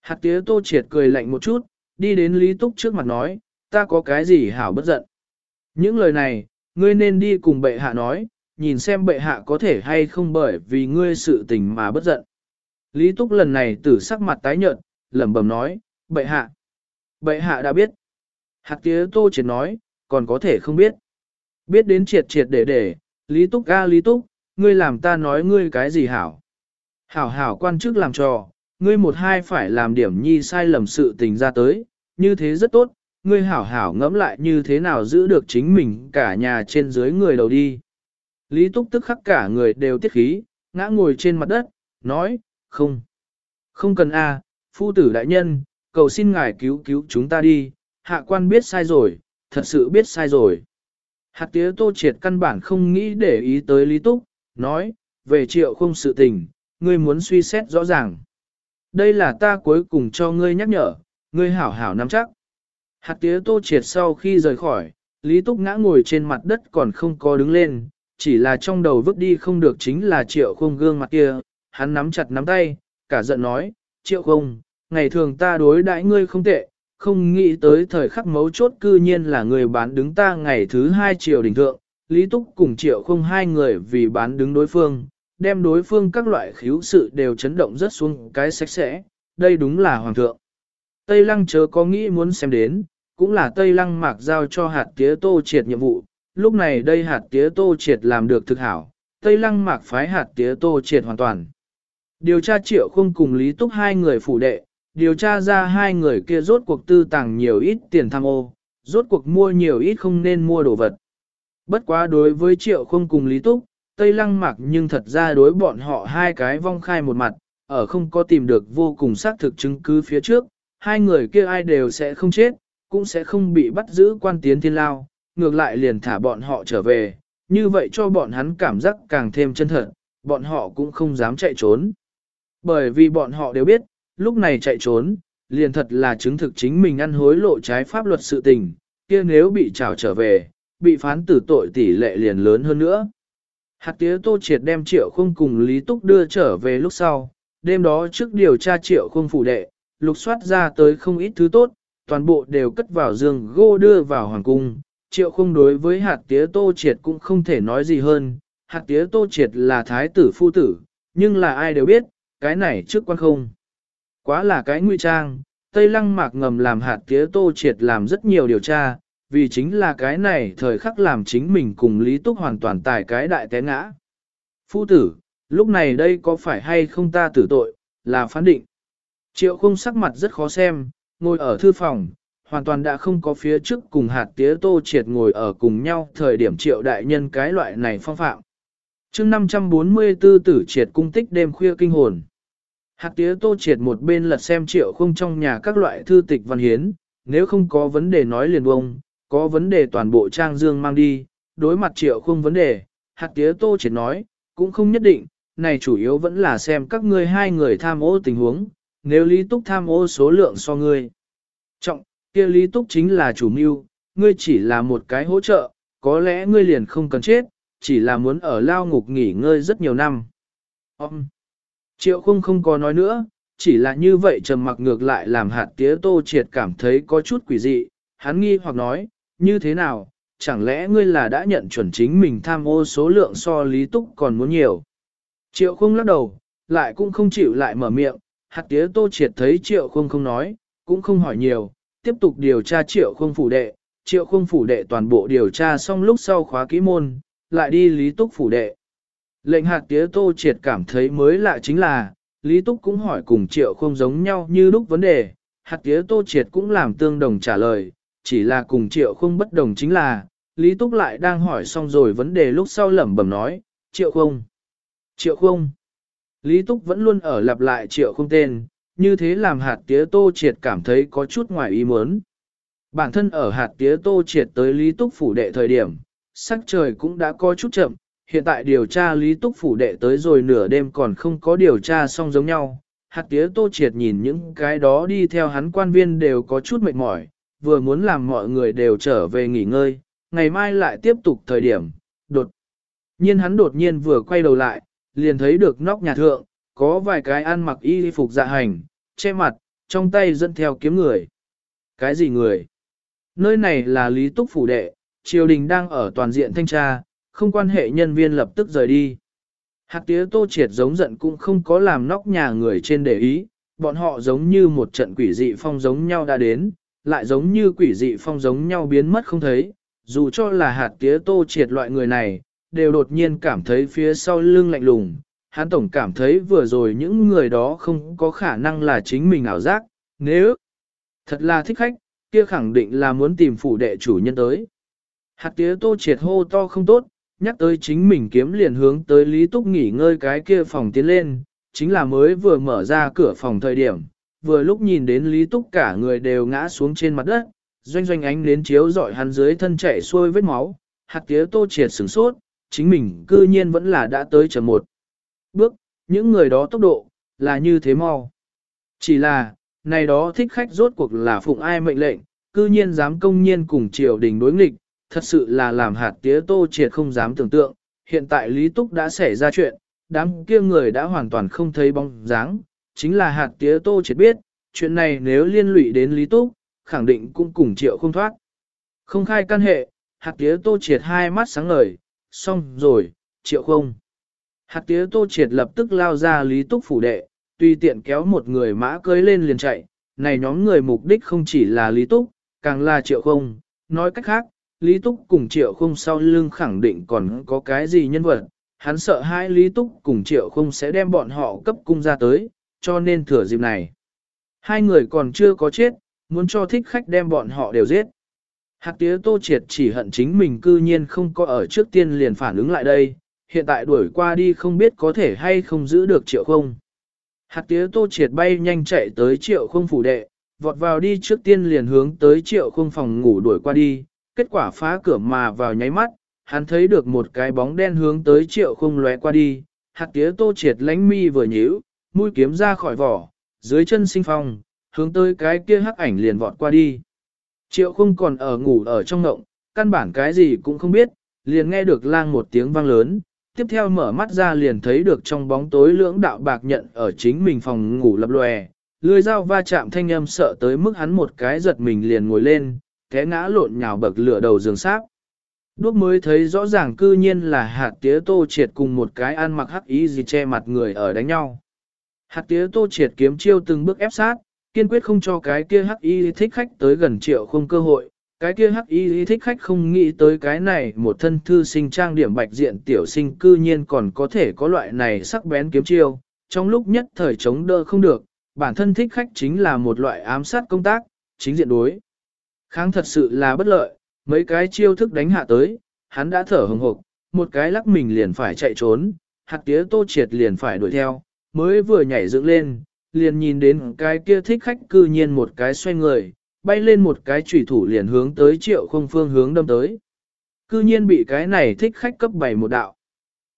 S1: Hạt tía tô triệt cười lạnh một chút, đi đến Lý Túc trước mặt nói, ta có cái gì hảo bất giận. Những lời này, ngươi nên đi cùng bệ hạ nói, nhìn xem bệ hạ có thể hay không bởi vì ngươi sự tình mà bất giận. Lý Túc lần này tử sắc mặt tái nhợt, lẩm bẩm nói, bệ hạ. Bệ hạ đã biết. Hạt tía tô triệt nói, còn có thể không biết. Biết đến triệt triệt để để, Lý Túc ga Lý Túc, ngươi làm ta nói ngươi cái gì hảo. Hảo hảo quan chức làm trò, ngươi một hai phải làm điểm nhi sai lầm sự tình ra tới, như thế rất tốt, ngươi hảo hảo ngẫm lại như thế nào giữ được chính mình cả nhà trên dưới người đầu đi. Lý Túc tức khắc cả người đều tiết khí, ngã ngồi trên mặt đất, nói, không, không cần a, phu tử đại nhân, cầu xin ngài cứu cứu chúng ta đi, hạ quan biết sai rồi, thật sự biết sai rồi. Hạt tía tô triệt căn bản không nghĩ để ý tới Lý Túc, nói, về triệu không sự tình, ngươi muốn suy xét rõ ràng. Đây là ta cuối cùng cho ngươi nhắc nhở, ngươi hảo hảo nắm chắc. Hạt tía tô triệt sau khi rời khỏi, Lý Túc ngã ngồi trên mặt đất còn không có đứng lên, chỉ là trong đầu vứt đi không được chính là triệu không gương mặt kia, hắn nắm chặt nắm tay, cả giận nói, triệu không, ngày thường ta đối đãi ngươi không tệ, không nghĩ tới thời khắc mấu chốt cư nhiên là người bán đứng ta ngày thứ hai triệu đỉnh thượng, Lý Túc cùng triệu không hai người vì bán đứng đối phương, đem đối phương các loại khíu sự đều chấn động rất xuống cái sạch sẽ, đây đúng là hoàng thượng. Tây Lăng chớ có nghĩ muốn xem đến, cũng là Tây Lăng mạc giao cho hạt tía tô triệt nhiệm vụ, lúc này đây hạt tía tô triệt làm được thực hảo, Tây Lăng mạc phái hạt tía tô triệt hoàn toàn. Điều tra triệu không cùng Lý Túc hai người phủ đệ, điều tra ra hai người kia rốt cuộc tư tàng nhiều ít tiền tham ô, rốt cuộc mua nhiều ít không nên mua đồ vật. Bất quá đối với triệu không cùng Lý Túc, Tây Lăng mạc nhưng thật ra đối bọn họ hai cái vong khai một mặt, ở không có tìm được vô cùng xác thực chứng cứ phía trước, hai người kia ai đều sẽ không chết, cũng sẽ không bị bắt giữ quan tiến thiên lao, ngược lại liền thả bọn họ trở về, như vậy cho bọn hắn cảm giác càng thêm chân thật, bọn họ cũng không dám chạy trốn. Bởi vì bọn họ đều biết, lúc này chạy trốn, liền thật là chứng thực chính mình ăn hối lộ trái pháp luật sự tình, kia nếu bị trảo trở về, bị phán tử tội tỷ lệ liền lớn hơn nữa. Hạt tía tô triệt đem triệu không cùng Lý Túc đưa trở về lúc sau, đêm đó trước điều tra triệu không phủ đệ, lục soát ra tới không ít thứ tốt, toàn bộ đều cất vào giường gô đưa vào hoàng cung. Triệu không đối với hạt tía tô triệt cũng không thể nói gì hơn, hạt tía tô triệt là thái tử phu tử, nhưng là ai đều biết, cái này trước quan không. Quá là cái nguy trang, Tây Lăng Mạc ngầm làm hạt tía tô triệt làm rất nhiều điều tra, vì chính là cái này thời khắc làm chính mình cùng Lý Túc hoàn toàn tài cái đại té ngã. Phu tử, lúc này đây có phải hay không ta tử tội, là phán định. Triệu không sắc mặt rất khó xem, ngồi ở thư phòng, hoàn toàn đã không có phía trước cùng hạt tía tô triệt ngồi ở cùng nhau thời điểm triệu đại nhân cái loại này phong phạm. mươi 544 tử triệt cung tích đêm khuya kinh hồn. Hạc tía tô triệt một bên lật xem triệu không trong nhà các loại thư tịch văn hiến, nếu không có vấn đề nói liền bông, có vấn đề toàn bộ trang dương mang đi, đối mặt triệu không vấn đề, Hạc tía tô triệt nói, cũng không nhất định, này chủ yếu vẫn là xem các ngươi hai người tham ô tình huống, nếu lý túc tham ô số lượng so ngươi. Trọng, kia lý túc chính là chủ mưu, ngươi chỉ là một cái hỗ trợ, có lẽ ngươi liền không cần chết, chỉ là muốn ở lao ngục nghỉ ngơi rất nhiều năm. Ông! Triệu không không có nói nữa, chỉ là như vậy trầm mặc ngược lại làm hạt tía tô triệt cảm thấy có chút quỷ dị, hắn nghi hoặc nói, như thế nào, chẳng lẽ ngươi là đã nhận chuẩn chính mình tham ô số lượng so lý túc còn muốn nhiều. Triệu không lắc đầu, lại cũng không chịu lại mở miệng, hạt tía tô triệt thấy triệu không không nói, cũng không hỏi nhiều, tiếp tục điều tra triệu không phủ đệ, triệu không phủ đệ toàn bộ điều tra xong lúc sau khóa kỹ môn, lại đi lý túc phủ đệ. Lệnh hạt tía tô triệt cảm thấy mới lạ chính là, Lý Túc cũng hỏi cùng triệu không giống nhau như lúc vấn đề, hạt tía tô triệt cũng làm tương đồng trả lời, chỉ là cùng triệu không bất đồng chính là, Lý Túc lại đang hỏi xong rồi vấn đề lúc sau lẩm bẩm nói, triệu không, triệu không. Lý Túc vẫn luôn ở lặp lại triệu không tên, như thế làm hạt tía tô triệt cảm thấy có chút ngoài ý muốn. Bản thân ở hạt tía tô triệt tới Lý Túc phủ đệ thời điểm, sắc trời cũng đã có chút chậm, hiện tại điều tra lý túc phủ đệ tới rồi nửa đêm còn không có điều tra xong giống nhau. Hạt tía tô triệt nhìn những cái đó đi theo hắn quan viên đều có chút mệt mỏi, vừa muốn làm mọi người đều trở về nghỉ ngơi, ngày mai lại tiếp tục thời điểm, đột. Nhiên hắn đột nhiên vừa quay đầu lại, liền thấy được nóc nhà thượng, có vài cái ăn mặc y phục dạ hành, che mặt, trong tay dẫn theo kiếm người. Cái gì người? Nơi này là Lý Túc Phủ Đệ, triều đình đang ở toàn diện thanh tra, không quan hệ nhân viên lập tức rời đi. Hạt tía tô triệt giống giận cũng không có làm nóc nhà người trên để ý, bọn họ giống như một trận quỷ dị phong giống nhau đã đến, lại giống như quỷ dị phong giống nhau biến mất không thấy, dù cho là hạt tía tô triệt loại người này, đều đột nhiên cảm thấy phía sau lưng lạnh lùng. Hắn tổng cảm thấy vừa rồi những người đó không có khả năng là chính mình ảo giác, nếu thật là thích khách, kia khẳng định là muốn tìm phủ đệ chủ nhân tới. Hạt tía tô triệt hô to không tốt, nhắc tới chính mình kiếm liền hướng tới Lý Túc nghỉ ngơi cái kia phòng tiến lên, chính là mới vừa mở ra cửa phòng thời điểm, vừa lúc nhìn đến Lý Túc cả người đều ngã xuống trên mặt đất, doanh doanh ánh đến chiếu dọi hắn dưới thân chảy xuôi vết máu, hạt tía tô triệt sửng sốt, chính mình cư nhiên vẫn là đã tới chờ một bước, những người đó tốc độ, là như thế mau. Chỉ là, này đó thích khách rốt cuộc là phụng ai mệnh lệnh, cư nhiên dám công nhiên cùng triều đình đối nghịch, thật sự là làm hạt tía tô triệt không dám tưởng tượng, hiện tại Lý Túc đã xảy ra chuyện, đám kia người đã hoàn toàn không thấy bóng dáng, chính là hạt tía tô triệt biết, chuyện này nếu liên lụy đến Lý Túc, khẳng định cũng cùng triệu không thoát. Không khai căn hệ, hạt tía tô triệt hai mắt sáng ngời, xong rồi, triệu không. Hạt tía tô triệt lập tức lao ra Lý Túc phủ đệ, tùy tiện kéo một người mã cưới lên liền chạy, này nhóm người mục đích không chỉ là Lý Túc, càng là triệu không, nói cách khác, Lý Túc cùng triệu không sau lưng khẳng định còn có cái gì nhân vật, hắn sợ hai Lý Túc cùng triệu không sẽ đem bọn họ cấp cung ra tới, cho nên thừa dịp này. Hai người còn chưa có chết, muốn cho thích khách đem bọn họ đều giết. Hạc tía tô triệt chỉ hận chính mình cư nhiên không có ở trước tiên liền phản ứng lại đây, hiện tại đuổi qua đi không biết có thể hay không giữ được triệu không. Hạc tía tô triệt bay nhanh chạy tới triệu không phủ đệ, vọt vào đi trước tiên liền hướng tới triệu không phòng ngủ đuổi qua đi, kết quả phá cửa mà vào nháy mắt, hắn thấy được một cái bóng đen hướng tới triệu không lóe qua đi, hạt tía tô triệt lánh mi vừa nhíu, mũi kiếm ra khỏi vỏ, dưới chân sinh phong, hướng tới cái kia hắc ảnh liền vọt qua đi. Triệu không còn ở ngủ ở trong ngộng, căn bản cái gì cũng không biết, liền nghe được lang một tiếng vang lớn, tiếp theo mở mắt ra liền thấy được trong bóng tối lưỡng đạo bạc nhận ở chính mình phòng ngủ lập lòe, lưỡi dao va chạm thanh âm sợ tới mức hắn một cái giật mình liền ngồi lên, té ngã lộn nhào bậc lửa đầu giường sáp. Đuốc mới thấy rõ ràng cư nhiên là hạt tía tô triệt cùng một cái ăn mặc hắc ý gì che mặt người ở đánh nhau. Hạt tía tô triệt kiếm chiêu từng bước ép sát, kiên quyết không cho cái kia hắc y thích khách tới gần triệu không cơ hội. Cái kia hắc y thích khách không nghĩ tới cái này một thân thư sinh trang điểm bạch diện tiểu sinh cư nhiên còn có thể có loại này sắc bén kiếm chiêu, trong lúc nhất thời chống đỡ không được, bản thân thích khách chính là một loại ám sát công tác, chính diện đối. Kháng thật sự là bất lợi, mấy cái chiêu thức đánh hạ tới, hắn đã thở hừng hộc, một cái lắc mình liền phải chạy trốn, hạt tía tô triệt liền phải đuổi theo, mới vừa nhảy dựng lên, liền nhìn đến cái kia thích khách cư nhiên một cái xoay người, bay lên một cái chủy thủ liền hướng tới triệu không phương hướng đâm tới. Cư nhiên bị cái này thích khách cấp bảy một đạo.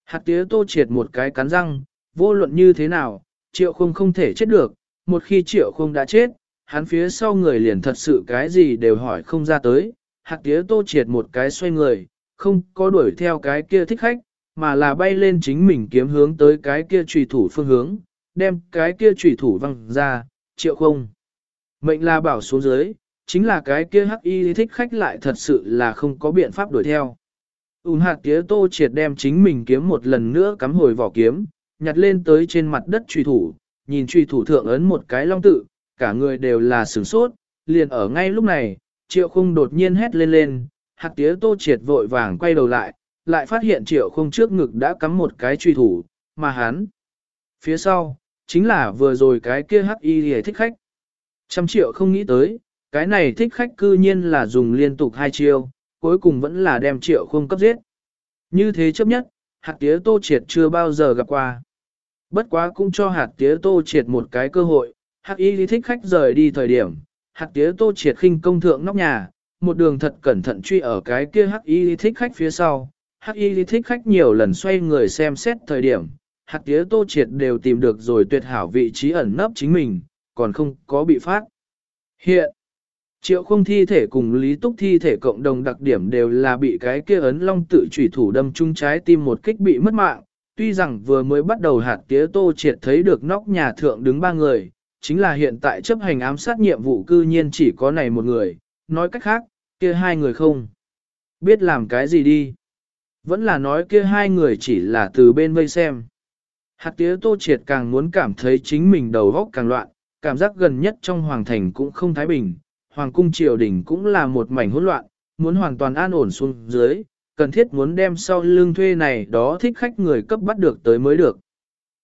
S1: Hạt tía tô triệt một cái cắn răng, vô luận như thế nào, triệu không không thể chết được, một khi triệu không đã chết, hắn phía sau người liền thật sự cái gì đều hỏi không ra tới, hạt tía tô triệt một cái xoay người, không có đuổi theo cái kia thích khách, mà là bay lên chính mình kiếm hướng tới cái kia trùy thủ phương hướng, đem cái kia trùy thủ văng ra, triệu không. Mệnh là bảo xuống dưới, chính là cái kia hắc y thích khách lại thật sự là không có biện pháp đuổi theo. Ún hạt tía tô triệt đem chính mình kiếm một lần nữa cắm hồi vỏ kiếm, nhặt lên tới trên mặt đất trùy thủ, nhìn trùy thủ thượng ấn một cái long tự, cả người đều là sửng sốt, liền ở ngay lúc này, triệu không đột nhiên hét lên lên, hạt tía tô triệt vội vàng quay đầu lại, lại phát hiện triệu không trước ngực đã cắm một cái truy thủ, mà hắn. Phía sau, chính là vừa rồi cái kia hắc y hề thích khách. Trăm triệu không nghĩ tới, cái này thích khách cư nhiên là dùng liên tục hai chiêu, cuối cùng vẫn là đem triệu không cấp giết. Như thế chấp nhất, hạt tía tô triệt chưa bao giờ gặp qua. Bất quá cũng cho hạt tía tô triệt một cái cơ hội, Hắc y thích khách rời đi thời điểm, hạt tía tô triệt khinh công thượng nóc nhà, một đường thật cẩn thận truy ở cái kia hắc y thích khách phía sau, hắc y thích khách nhiều lần xoay người xem xét thời điểm, hạt tía tô triệt đều tìm được rồi tuyệt hảo vị trí ẩn nấp chính mình, còn không có bị phát. Hiện, triệu không thi thể cùng lý túc thi thể cộng đồng đặc điểm đều là bị cái kia ấn long tự trùy thủ đâm chung trái tim một kích bị mất mạng. Tuy rằng vừa mới bắt đầu hạt tía tô triệt thấy được nóc nhà thượng đứng ba người, chính là hiện tại chấp hành ám sát nhiệm vụ cư nhiên chỉ có này một người, nói cách khác, kia hai người không. Biết làm cái gì đi. Vẫn là nói kia hai người chỉ là từ bên vây xem. Hạt tía tô triệt càng muốn cảm thấy chính mình đầu góc càng loạn, cảm giác gần nhất trong hoàng thành cũng không thái bình, hoàng cung triều đình cũng là một mảnh hỗn loạn, muốn hoàn toàn an ổn xuống dưới, cần thiết muốn đem sau lương thuê này đó thích khách người cấp bắt được tới mới được.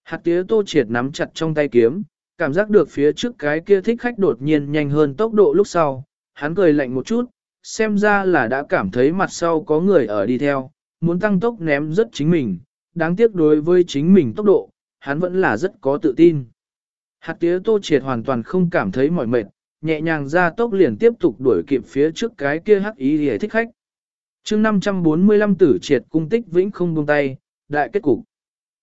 S1: Hạt tía tô triệt nắm chặt trong tay kiếm, cảm giác được phía trước cái kia thích khách đột nhiên nhanh hơn tốc độ lúc sau, hắn cười lạnh một chút, xem ra là đã cảm thấy mặt sau có người ở đi theo, muốn tăng tốc ném rất chính mình, đáng tiếc đối với chính mình tốc độ, hắn vẫn là rất có tự tin. Hạt tía tô triệt hoàn toàn không cảm thấy mỏi mệt, nhẹ nhàng ra tốc liền tiếp tục đuổi kịp phía trước cái kia hắc ý để thích khách. chương 545 tử triệt cung tích vĩnh không buông tay, đại kết cục.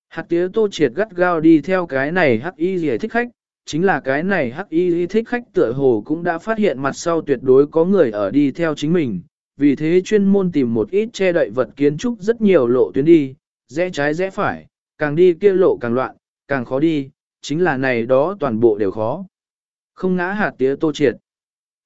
S1: Hạt tía tô triệt gắt gao đi theo cái này hắc y rìa thích khách, chính là cái này hắc y thích khách tựa hồ cũng đã phát hiện mặt sau tuyệt đối có người ở đi theo chính mình, vì thế chuyên môn tìm một ít che đậy vật kiến trúc rất nhiều lộ tuyến đi, rẽ trái rẽ phải, càng đi kia lộ càng loạn, càng khó đi, chính là này đó toàn bộ đều khó. Không ngã hạt tía tô triệt.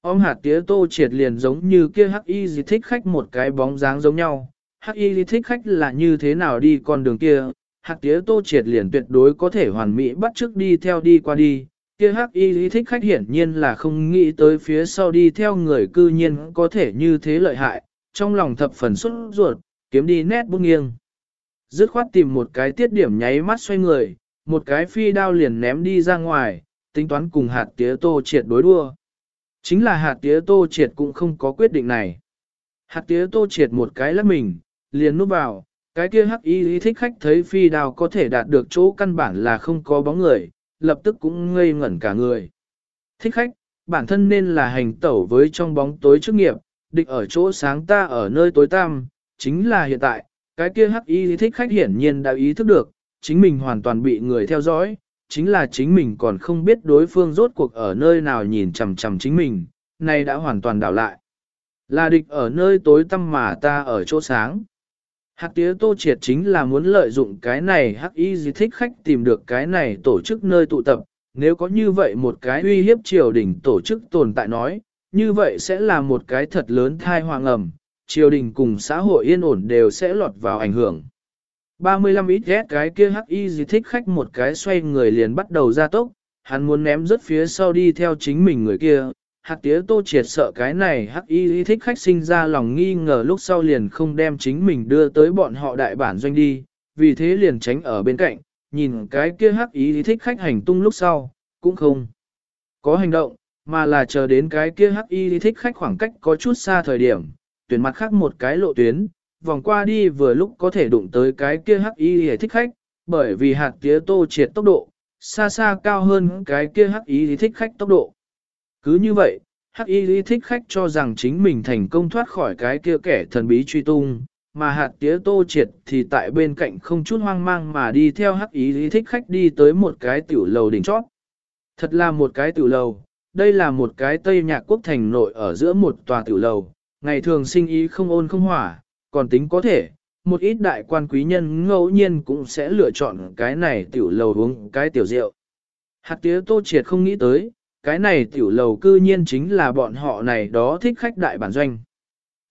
S1: Ông hạt tía tô triệt liền giống như kia hắc y gì thích khách một cái bóng dáng giống nhau. Hắc y gì thích khách là như thế nào đi con đường kia, hạt tía tô triệt liền tuyệt đối có thể hoàn mỹ bắt trước đi theo đi qua đi. Kia hắc y lý thích khách hiển nhiên là không nghĩ tới phía sau đi theo người cư nhiên có thể như thế lợi hại, trong lòng thập phần xuất ruột, kiếm đi nét bút nghiêng. Dứt khoát tìm một cái tiết điểm nháy mắt xoay người, một cái phi đao liền ném đi ra ngoài, tính toán cùng hạt tía tô triệt đối đua. Chính là hạt tía tô triệt cũng không có quyết định này. Hạt tía tô triệt một cái lắc mình, liền núp vào, cái kia hắc y lý thích khách thấy phi đao có thể đạt được chỗ căn bản là không có bóng người, lập tức cũng ngây ngẩn cả người. Thích khách, bản thân nên là hành tẩu với trong bóng tối chức nghiệp, địch ở chỗ sáng ta ở nơi tối tăm, chính là hiện tại, cái kia hắc y thích khách hiển nhiên đã ý thức được, chính mình hoàn toàn bị người theo dõi, chính là chính mình còn không biết đối phương rốt cuộc ở nơi nào nhìn chằm chằm chính mình, nay đã hoàn toàn đảo lại. Là địch ở nơi tối tăm mà ta ở chỗ sáng. Hạc tía tô triệt chính là muốn lợi dụng cái này hắc y gì thích khách tìm được cái này tổ chức nơi tụ tập, nếu có như vậy một cái uy hiếp triều đình tổ chức tồn tại nói, như vậy sẽ là một cái thật lớn thai hoàng ẩm, triều đình cùng xã hội yên ổn đều sẽ lọt vào ảnh hưởng. 35 ít ghét cái kia hắc y gì thích khách một cái xoay người liền bắt đầu ra tốc, hắn muốn ném rất phía sau đi theo chính mình người kia. Hạt tía tô triệt sợ cái này hắc y thích khách sinh ra lòng nghi ngờ lúc sau liền không đem chính mình đưa tới bọn họ đại bản doanh đi, vì thế liền tránh ở bên cạnh, nhìn cái kia hắc y thích khách hành tung lúc sau, cũng không có hành động, mà là chờ đến cái kia hắc y thích khách khoảng cách có chút xa thời điểm, tuyển mặt khác một cái lộ tuyến, vòng qua đi vừa lúc có thể đụng tới cái kia hắc y thích khách, bởi vì hạt tía tô triệt tốc độ, xa xa cao hơn cái kia hắc y thích khách tốc độ. Cứ như vậy, hắc y Lý thích khách cho rằng chính mình thành công thoát khỏi cái kia kẻ thần bí truy tung, mà hạt tía tô triệt thì tại bên cạnh không chút hoang mang mà đi theo hắc y Lý thích khách đi tới một cái tiểu lầu đỉnh chót. Thật là một cái tiểu lầu, đây là một cái Tây Nhạc Quốc thành nội ở giữa một tòa tiểu lầu, ngày thường sinh ý không ôn không hỏa, còn tính có thể, một ít đại quan quý nhân ngẫu nhiên cũng sẽ lựa chọn cái này tiểu lầu uống cái tiểu rượu. Hạt tía tô triệt không nghĩ tới, cái này tiểu lầu cư nhiên chính là bọn họ này đó thích khách đại bản doanh.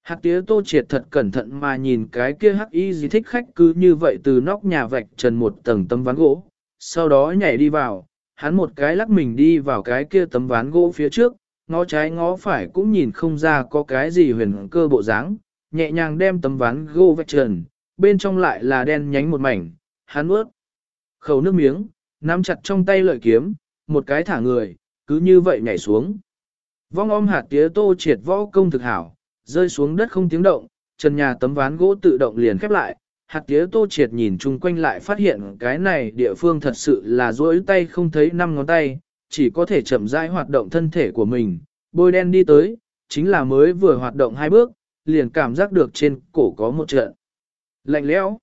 S1: Hạt tía tô triệt thật cẩn thận mà nhìn cái kia hắc y gì thích khách cứ như vậy từ nóc nhà vạch trần một tầng tấm ván gỗ, sau đó nhảy đi vào, hắn một cái lắc mình đi vào cái kia tấm ván gỗ phía trước, ngó trái ngó phải cũng nhìn không ra có cái gì huyền cơ bộ dáng, nhẹ nhàng đem tấm ván gỗ vạch trần, bên trong lại là đen nhánh một mảnh, hắn ướt. Khẩu nước miếng, nắm chặt trong tay lợi kiếm, một cái thả người, cứ như vậy nhảy xuống. Vong om hạt tía tô triệt võ công thực hảo, rơi xuống đất không tiếng động, trần nhà tấm ván gỗ tự động liền khép lại. Hạt tía tô triệt nhìn chung quanh lại phát hiện cái này địa phương thật sự là rối tay không thấy năm ngón tay, chỉ có thể chậm rãi hoạt động thân thể của mình. Bôi đen đi tới, chính là mới vừa hoạt động hai bước, liền cảm giác được trên cổ có một trận. Lạnh lẽo.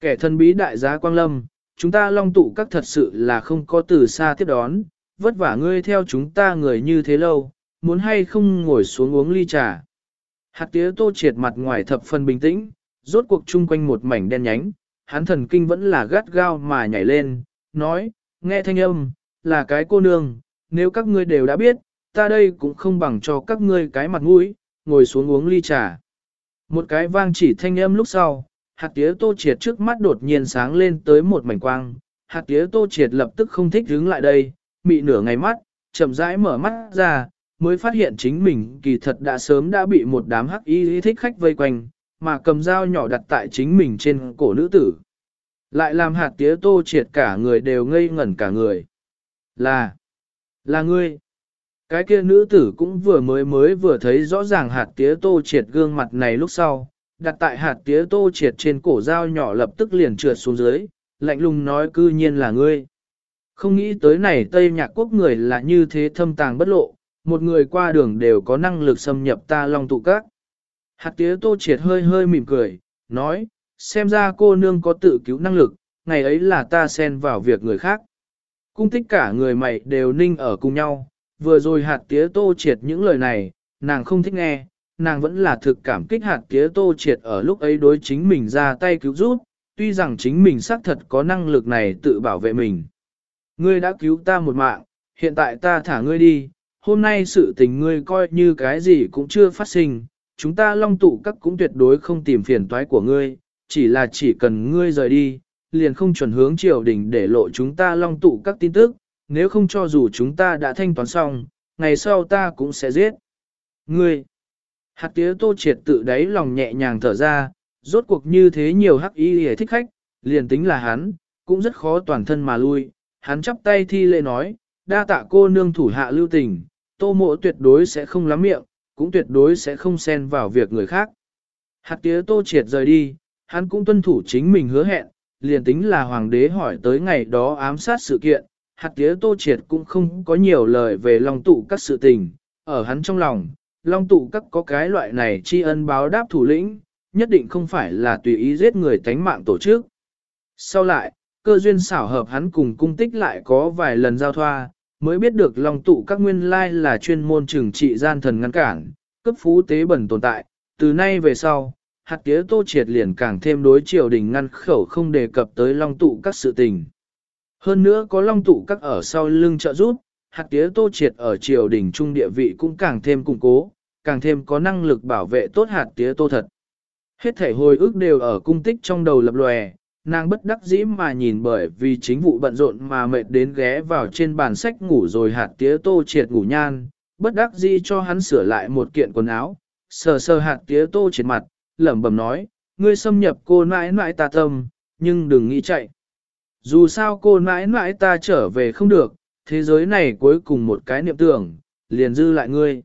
S1: Kẻ thân bí đại giá Quang Lâm, chúng ta long tụ các thật sự là không có từ xa tiếp đón, vất vả ngươi theo chúng ta người như thế lâu, muốn hay không ngồi xuống uống ly trà. Hạt tía tô triệt mặt ngoài thập phần bình tĩnh, rốt cuộc chung quanh một mảnh đen nhánh, hắn thần kinh vẫn là gắt gao mà nhảy lên, nói, nghe thanh âm, là cái cô nương, nếu các ngươi đều đã biết, ta đây cũng không bằng cho các ngươi cái mặt mũi, ngồi xuống uống ly trà. Một cái vang chỉ thanh âm lúc sau, hạt tía tô triệt trước mắt đột nhiên sáng lên tới một mảnh quang, hạt tía tô triệt lập tức không thích đứng lại đây, mị nửa ngày mắt, chậm rãi mở mắt ra, mới phát hiện chính mình kỳ thật đã sớm đã bị một đám hắc y thích khách vây quanh, mà cầm dao nhỏ đặt tại chính mình trên cổ nữ tử. Lại làm hạt tía tô triệt cả người đều ngây ngẩn cả người. Là, là ngươi. Cái kia nữ tử cũng vừa mới mới vừa thấy rõ ràng hạt tía tô triệt gương mặt này lúc sau, đặt tại hạt tía tô triệt trên cổ dao nhỏ lập tức liền trượt xuống dưới, lạnh lùng nói cư nhiên là ngươi. Không nghĩ tới này Tây Nhạc Quốc người là như thế thâm tàng bất lộ, một người qua đường đều có năng lực xâm nhập ta long tụ các. Hạt tía tô triệt hơi hơi mỉm cười, nói, xem ra cô nương có tự cứu năng lực, ngày ấy là ta xen vào việc người khác. Cung tích cả người mày đều ninh ở cùng nhau, vừa rồi hạt tía tô triệt những lời này, nàng không thích nghe, nàng vẫn là thực cảm kích hạt tía tô triệt ở lúc ấy đối chính mình ra tay cứu giúp, tuy rằng chính mình xác thật có năng lực này tự bảo vệ mình. Ngươi đã cứu ta một mạng, hiện tại ta thả ngươi đi, hôm nay sự tình ngươi coi như cái gì cũng chưa phát sinh, chúng ta long tụ các cũng tuyệt đối không tìm phiền toái của ngươi, chỉ là chỉ cần ngươi rời đi, liền không chuẩn hướng triều đình để lộ chúng ta long tụ các tin tức, nếu không cho dù chúng ta đã thanh toán xong, ngày sau ta cũng sẽ giết. Ngươi, hạt tía tô triệt tự đáy lòng nhẹ nhàng thở ra, rốt cuộc như thế nhiều hắc y hề thích khách, liền tính là hắn, cũng rất khó toàn thân mà lui, hắn chắp tay thi lễ nói, đa tạ cô nương thủ hạ lưu tình, tô mộ tuyệt đối sẽ không lắm miệng, cũng tuyệt đối sẽ không xen vào việc người khác. Hạt tía tô triệt rời đi, hắn cũng tuân thủ chính mình hứa hẹn, liền tính là hoàng đế hỏi tới ngày đó ám sát sự kiện, hạt tía tô triệt cũng không có nhiều lời về long tụ các sự tình, ở hắn trong lòng, long tụ các có cái loại này tri ân báo đáp thủ lĩnh, nhất định không phải là tùy ý giết người tánh mạng tổ chức. Sau lại, cơ duyên xảo hợp hắn cùng cung tích lại có vài lần giao thoa, mới biết được long tụ các nguyên lai là chuyên môn trừng trị gian thần ngăn cản, cấp phú tế bẩn tồn tại, từ nay về sau, hạt tía tô triệt liền càng thêm đối triều đình ngăn khẩu không đề cập tới long tụ các sự tình. Hơn nữa có long tụ các ở sau lưng trợ giúp, hạt tía tô triệt ở triều đình trung địa vị cũng càng thêm củng cố, càng thêm có năng lực bảo vệ tốt hạt tía tô thật. Hết thể hồi ức đều ở cung tích trong đầu lập lòe, nàng bất đắc dĩ mà nhìn bởi vì chính vụ bận rộn mà mệt đến ghé vào trên bàn sách ngủ rồi hạt tía tô triệt ngủ nhan, bất đắc dĩ cho hắn sửa lại một kiện quần áo, sờ sờ hạt tía tô triệt mặt, lẩm bẩm nói, ngươi xâm nhập cô nãi nãi ta tâm, nhưng đừng nghĩ chạy. Dù sao cô nãi nãi ta trở về không được, thế giới này cuối cùng một cái niệm tưởng, liền dư lại ngươi.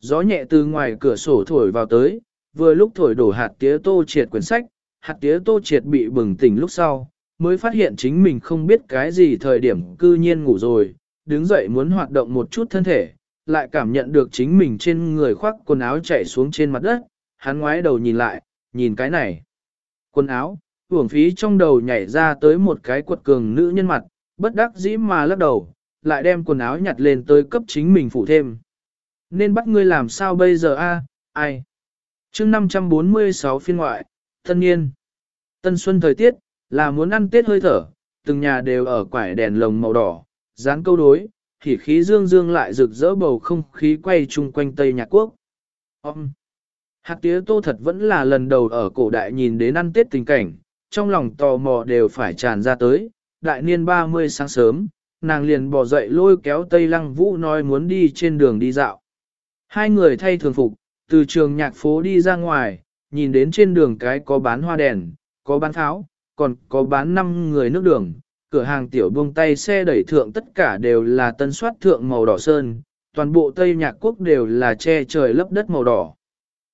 S1: Gió nhẹ từ ngoài cửa sổ thổi vào tới, vừa lúc thổi đổ hạt tía tô triệt quyển sách, hạt tía tô triệt bị bừng tỉnh lúc sau, mới phát hiện chính mình không biết cái gì thời điểm cư nhiên ngủ rồi, đứng dậy muốn hoạt động một chút thân thể, lại cảm nhận được chính mình trên người khoác quần áo chạy xuống trên mặt đất, hắn ngoái đầu nhìn lại, nhìn cái này. Quần áo, hưởng phí trong đầu nhảy ra tới một cái quật cường nữ nhân mặt, bất đắc dĩ mà lắc đầu, lại đem quần áo nhặt lên tới cấp chính mình phủ thêm. Nên bắt ngươi làm sao bây giờ a? ai? chương 546 phiên ngoại, tân nhiên Tân xuân thời tiết, là muốn ăn tết hơi thở, từng nhà đều ở quải đèn lồng màu đỏ, dán câu đối, thì khí dương dương lại rực rỡ bầu không khí quay chung quanh Tây Nhạc Quốc. Ông! Hạt tía tô thật vẫn là lần đầu ở cổ đại nhìn đến ăn tết tình cảnh, trong lòng tò mò đều phải tràn ra tới, đại niên 30 sáng sớm, nàng liền bỏ dậy lôi kéo Tây Lăng Vũ nói muốn đi trên đường đi dạo. Hai người thay thường phục, từ trường nhạc phố đi ra ngoài, nhìn đến trên đường cái có bán hoa đèn, có bán pháo, còn có bán năm người nước đường, cửa hàng tiểu buông tay xe đẩy thượng tất cả đều là tân soát thượng màu đỏ sơn, toàn bộ Tây Nhạc Quốc đều là che trời lấp đất màu đỏ.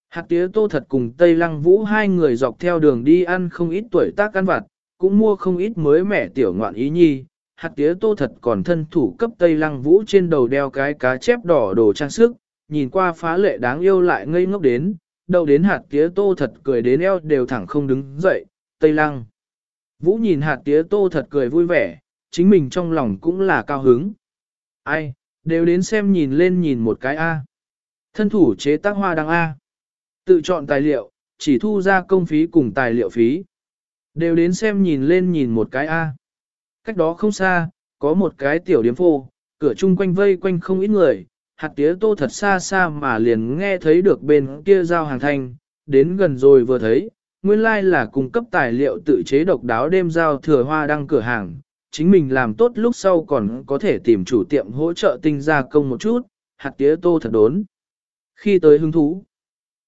S1: Hạc tía tô thật cùng Tây Lăng Vũ hai người dọc theo đường đi ăn không ít tuổi tác ăn vặt, cũng mua không ít mới mẻ tiểu ngoạn ý nhi. Hạc tía tô thật còn thân thủ cấp Tây Lăng Vũ trên đầu đeo cái cá chép đỏ đồ trang sức, nhìn qua phá lệ đáng yêu lại ngây ngốc đến, đâu đến hạt tía tô thật cười đến eo đều thẳng không đứng dậy, Tây Lăng. Vũ nhìn hạt tía tô thật cười vui vẻ, chính mình trong lòng cũng là cao hứng. Ai, đều đến xem nhìn lên nhìn một cái A. Thân thủ chế tác hoa đăng A. Tự chọn tài liệu, chỉ thu ra công phí cùng tài liệu phí. Đều đến xem nhìn lên nhìn một cái A. Cách đó không xa, có một cái tiểu điếm phô, cửa chung quanh vây quanh không ít người, hạt tía tô thật xa xa mà liền nghe thấy được bên kia giao hàng thanh, đến gần rồi vừa thấy, nguyên lai like là cung cấp tài liệu tự chế độc đáo đêm giao thừa hoa đăng cửa hàng, chính mình làm tốt lúc sau còn có thể tìm chủ tiệm hỗ trợ tinh gia công một chút, hạt tía tô thật đốn. Khi tới hứng thú,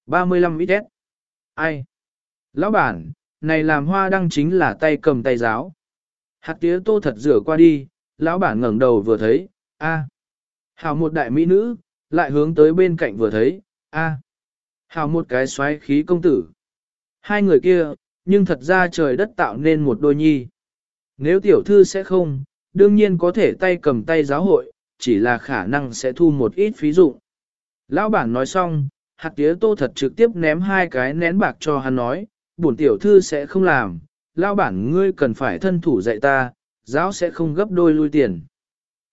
S1: 35 ít Ai? Lão bản, này làm hoa đăng chính là tay cầm tay giáo. Hạt tía tô thật rửa qua đi, lão bản ngẩng đầu vừa thấy, a, Hảo một đại mỹ nữ, lại hướng tới bên cạnh vừa thấy, a, à. Hảo một cái xoáy khí công tử. Hai người kia, nhưng thật ra trời đất tạo nên một đôi nhi. Nếu tiểu thư sẽ không, đương nhiên có thể tay cầm tay giáo hội, chỉ là khả năng sẽ thu một ít phí dụ. Lão bản nói xong, hạt tía tô thật trực tiếp ném hai cái nén bạc cho hắn nói, bổn tiểu thư sẽ không làm, lão bản ngươi cần phải thân thủ dạy ta, giáo sẽ không gấp đôi lui tiền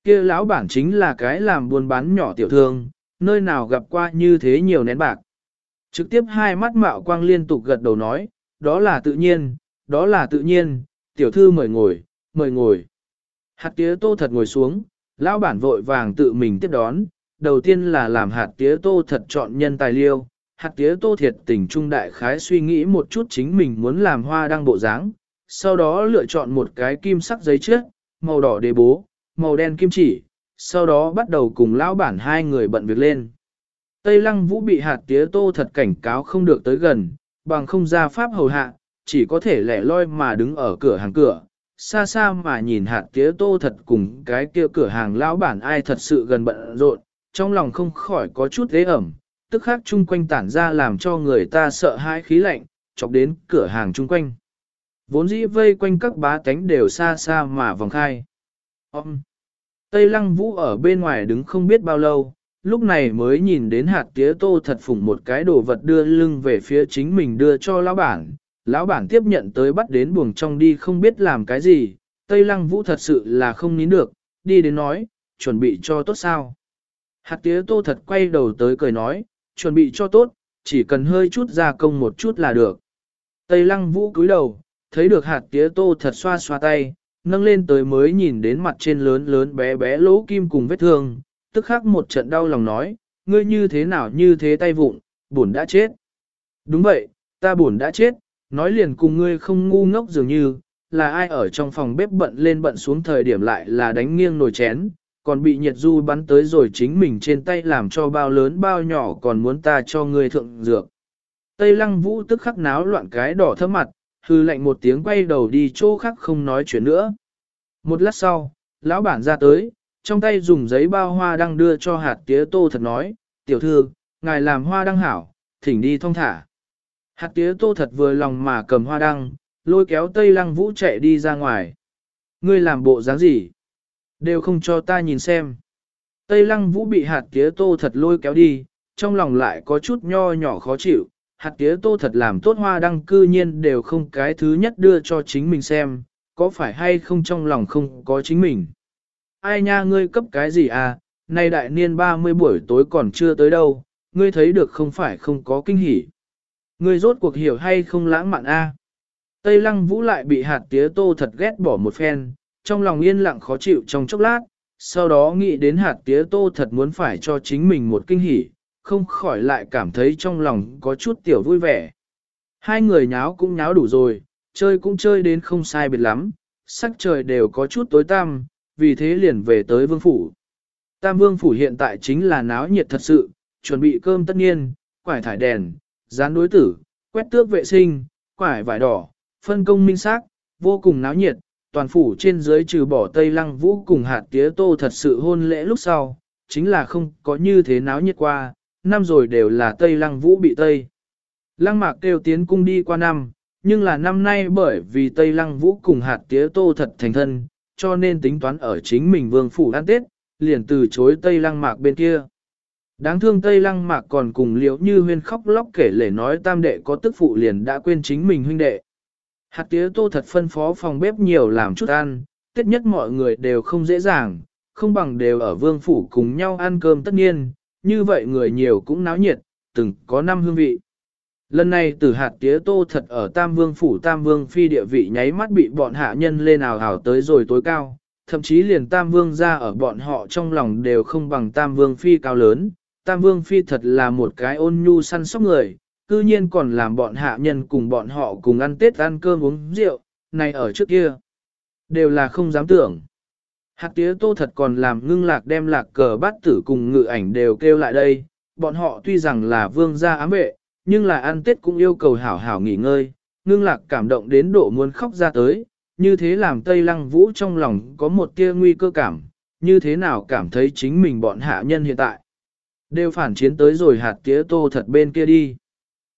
S1: kia lão bản chính là cái làm buôn bán nhỏ tiểu thương, nơi nào gặp qua như thế nhiều nén bạc. Trực tiếp hai mắt mạo quang liên tục gật đầu nói, đó là tự nhiên, đó là tự nhiên, tiểu thư mời ngồi, mời ngồi. Hạt tía tô thật ngồi xuống, lão bản vội vàng tự mình tiếp đón, đầu tiên là làm hạt tía tô thật chọn nhân tài liêu, hạt tía tô thiệt tình trung đại khái suy nghĩ một chút chính mình muốn làm hoa đăng bộ dáng, sau đó lựa chọn một cái kim sắc giấy trước, màu đỏ đề bố, màu đen kim chỉ, sau đó bắt đầu cùng lão bản hai người bận việc lên. Tây lăng vũ bị hạt tía tô thật cảnh cáo không được tới gần, bằng không ra pháp hầu hạ, chỉ có thể lẻ loi mà đứng ở cửa hàng cửa, xa xa mà nhìn hạt tía tô thật cùng cái kia cửa hàng lão bản ai thật sự gần bận rộn, trong lòng không khỏi có chút thế ẩm, tức khác chung quanh tản ra làm cho người ta sợ hãi khí lạnh, chọc đến cửa hàng chung quanh. Vốn dĩ vây quanh các bá tánh đều xa xa mà vòng khai. Ông! Tây lăng vũ ở bên ngoài đứng không biết bao lâu, lúc này mới nhìn đến hạt tía tô thật phủng một cái đồ vật đưa lưng về phía chính mình đưa cho lão bản. Lão bản tiếp nhận tới bắt đến buồng trong đi không biết làm cái gì, Tây Lăng Vũ thật sự là không nín được, đi đến nói, chuẩn bị cho tốt sao. Hạt tía tô thật quay đầu tới cười nói, chuẩn bị cho tốt, chỉ cần hơi chút gia công một chút là được. Tây Lăng Vũ cúi đầu, thấy được hạt tía tô thật xoa xoa tay, nâng lên tới mới nhìn đến mặt trên lớn lớn bé bé lỗ kim cùng vết thương, tức khắc một trận đau lòng nói, ngươi như thế nào như thế tay vụng, buồn đã chết. Đúng vậy, ta buồn đã chết, nói liền cùng ngươi không ngu ngốc dường như, là ai ở trong phòng bếp bận lên bận xuống thời điểm lại là đánh nghiêng nồi chén, còn bị nhiệt du bắn tới rồi chính mình trên tay làm cho bao lớn bao nhỏ còn muốn ta cho ngươi thượng dược. Tây lăng vũ tức khắc náo loạn cái đỏ thơm mặt, hư lệnh một tiếng quay đầu đi chỗ khác không nói chuyện nữa. Một lát sau, lão bản ra tới, trong tay dùng giấy bao hoa đăng đưa cho hạt tía tô thật nói, tiểu thư, ngài làm hoa đăng hảo, thỉnh đi thông thả. Hạt tía tô thật vừa lòng mà cầm hoa đăng, lôi kéo tây lăng vũ chạy đi ra ngoài. Ngươi làm bộ dáng gì? Đều không cho ta nhìn xem. Tây lăng vũ bị hạt tía tô thật lôi kéo đi, trong lòng lại có chút nho nhỏ khó chịu. Hạt tía tô thật làm tốt hoa đăng cư nhiên đều không cái thứ nhất đưa cho chính mình xem, có phải hay không trong lòng không có chính mình ai nha ngươi cấp cái gì à, nay đại niên 30 buổi tối còn chưa tới đâu, ngươi thấy được không phải không có kinh hỉ. Ngươi rốt cuộc hiểu hay không lãng mạn a? Tây lăng vũ lại bị hạt tía tô thật ghét bỏ một phen, trong lòng yên lặng khó chịu trong chốc lát, sau đó nghĩ đến hạt tía tô thật muốn phải cho chính mình một kinh hỉ, không khỏi lại cảm thấy trong lòng có chút tiểu vui vẻ. Hai người nháo cũng nháo đủ rồi, chơi cũng chơi đến không sai biệt lắm, sắc trời đều có chút tối tăm, vì thế liền về tới vương phủ. Tam vương phủ hiện tại chính là náo nhiệt thật sự, chuẩn bị cơm tất nhiên, quải thải đèn, dán đối tử, quét tước vệ sinh, quải vải đỏ, phân công minh xác, vô cùng náo nhiệt, toàn phủ trên dưới trừ bỏ Tây Lăng Vũ cùng hạt tía tô thật sự hôn lễ lúc sau, chính là không có như thế náo nhiệt qua, năm rồi đều là Tây Lăng Vũ bị Tây. Lăng mạc kêu tiến cung đi qua năm, nhưng là năm nay bởi vì Tây Lăng Vũ cùng hạt tía tô thật thành thân, cho nên tính toán ở chính mình vương phủ ăn tết, liền từ chối Tây Lăng Mạc bên kia. Đáng thương Tây Lăng Mạc còn cùng liễu như huyên khóc lóc kể lể nói tam đệ có tức phụ liền đã quên chính mình huynh đệ. Hạt tía tô thật phân phó phòng bếp nhiều làm chút ăn, tất nhất mọi người đều không dễ dàng, không bằng đều ở vương phủ cùng nhau ăn cơm tất nhiên, như vậy người nhiều cũng náo nhiệt, từng có năm hương vị. Lần này từ hạt tía tô thật ở Tam Vương Phủ Tam Vương Phi địa vị nháy mắt bị bọn hạ nhân lên ảo hảo tới rồi tối cao, thậm chí liền Tam Vương ra ở bọn họ trong lòng đều không bằng Tam Vương Phi cao lớn. Tam Vương Phi thật là một cái ôn nhu săn sóc người, cư nhiên còn làm bọn hạ nhân cùng bọn họ cùng ăn tết ăn cơm uống rượu, này ở trước kia. Đều là không dám tưởng. Hạt tía tô thật còn làm ngưng lạc đem lạc cờ bát tử cùng ngự ảnh đều kêu lại đây, bọn họ tuy rằng là vương gia ám vệ, nhưng là ăn tết cũng yêu cầu hảo hảo nghỉ ngơi, ngưng lạc cảm động đến độ muốn khóc ra tới, như thế làm Tây Lăng Vũ trong lòng có một tia nguy cơ cảm, như thế nào cảm thấy chính mình bọn hạ nhân hiện tại. Đều phản chiến tới rồi hạt tía tô thật bên kia đi.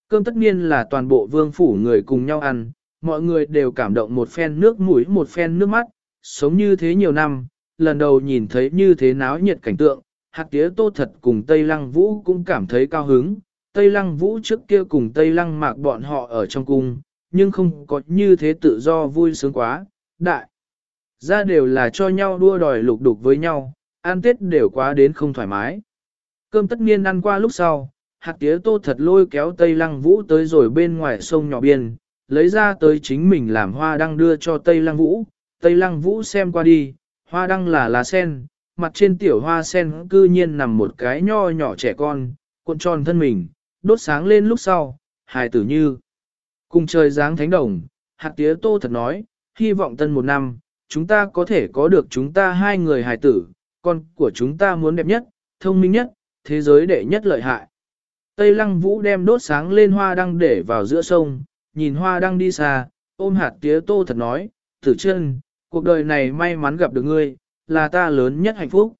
S1: Cơm tất nhiên là toàn bộ vương phủ người cùng nhau ăn, mọi người đều cảm động một phen nước mũi một phen nước mắt, sống như thế nhiều năm, lần đầu nhìn thấy như thế náo nhiệt cảnh tượng, hạt tía tô thật cùng Tây Lăng Vũ cũng cảm thấy cao hứng. Tây Lăng Vũ trước kia cùng Tây Lăng mạc bọn họ ở trong cung, nhưng không có như thế tự do vui sướng quá, đại. Ra đều là cho nhau đua đòi lục đục với nhau, ăn tết đều quá đến không thoải mái. Cơm tất nhiên ăn qua lúc sau, hạt tía tô thật lôi kéo Tây Lăng Vũ tới rồi bên ngoài sông nhỏ biên, lấy ra tới chính mình làm hoa đăng đưa cho Tây Lăng Vũ. Tây Lăng Vũ xem qua đi, hoa đăng là lá sen, mặt trên tiểu hoa sen cư nhiên nằm một cái nho nhỏ trẻ con, cuộn tròn thân mình, đốt sáng lên lúc sau, hài tử như. Cùng trời dáng thánh đồng, hạt tía tô thật nói, hy vọng tân một năm, chúng ta có thể có được chúng ta hai người hài tử, con của chúng ta muốn đẹp nhất, thông minh nhất, thế giới đệ nhất lợi hại. Tây lăng vũ đem đốt sáng lên hoa đăng để vào giữa sông, nhìn hoa đăng đi xa, ôm hạt tía tô thật nói, tử chân, cuộc đời này may mắn gặp được ngươi, là ta lớn nhất hạnh phúc.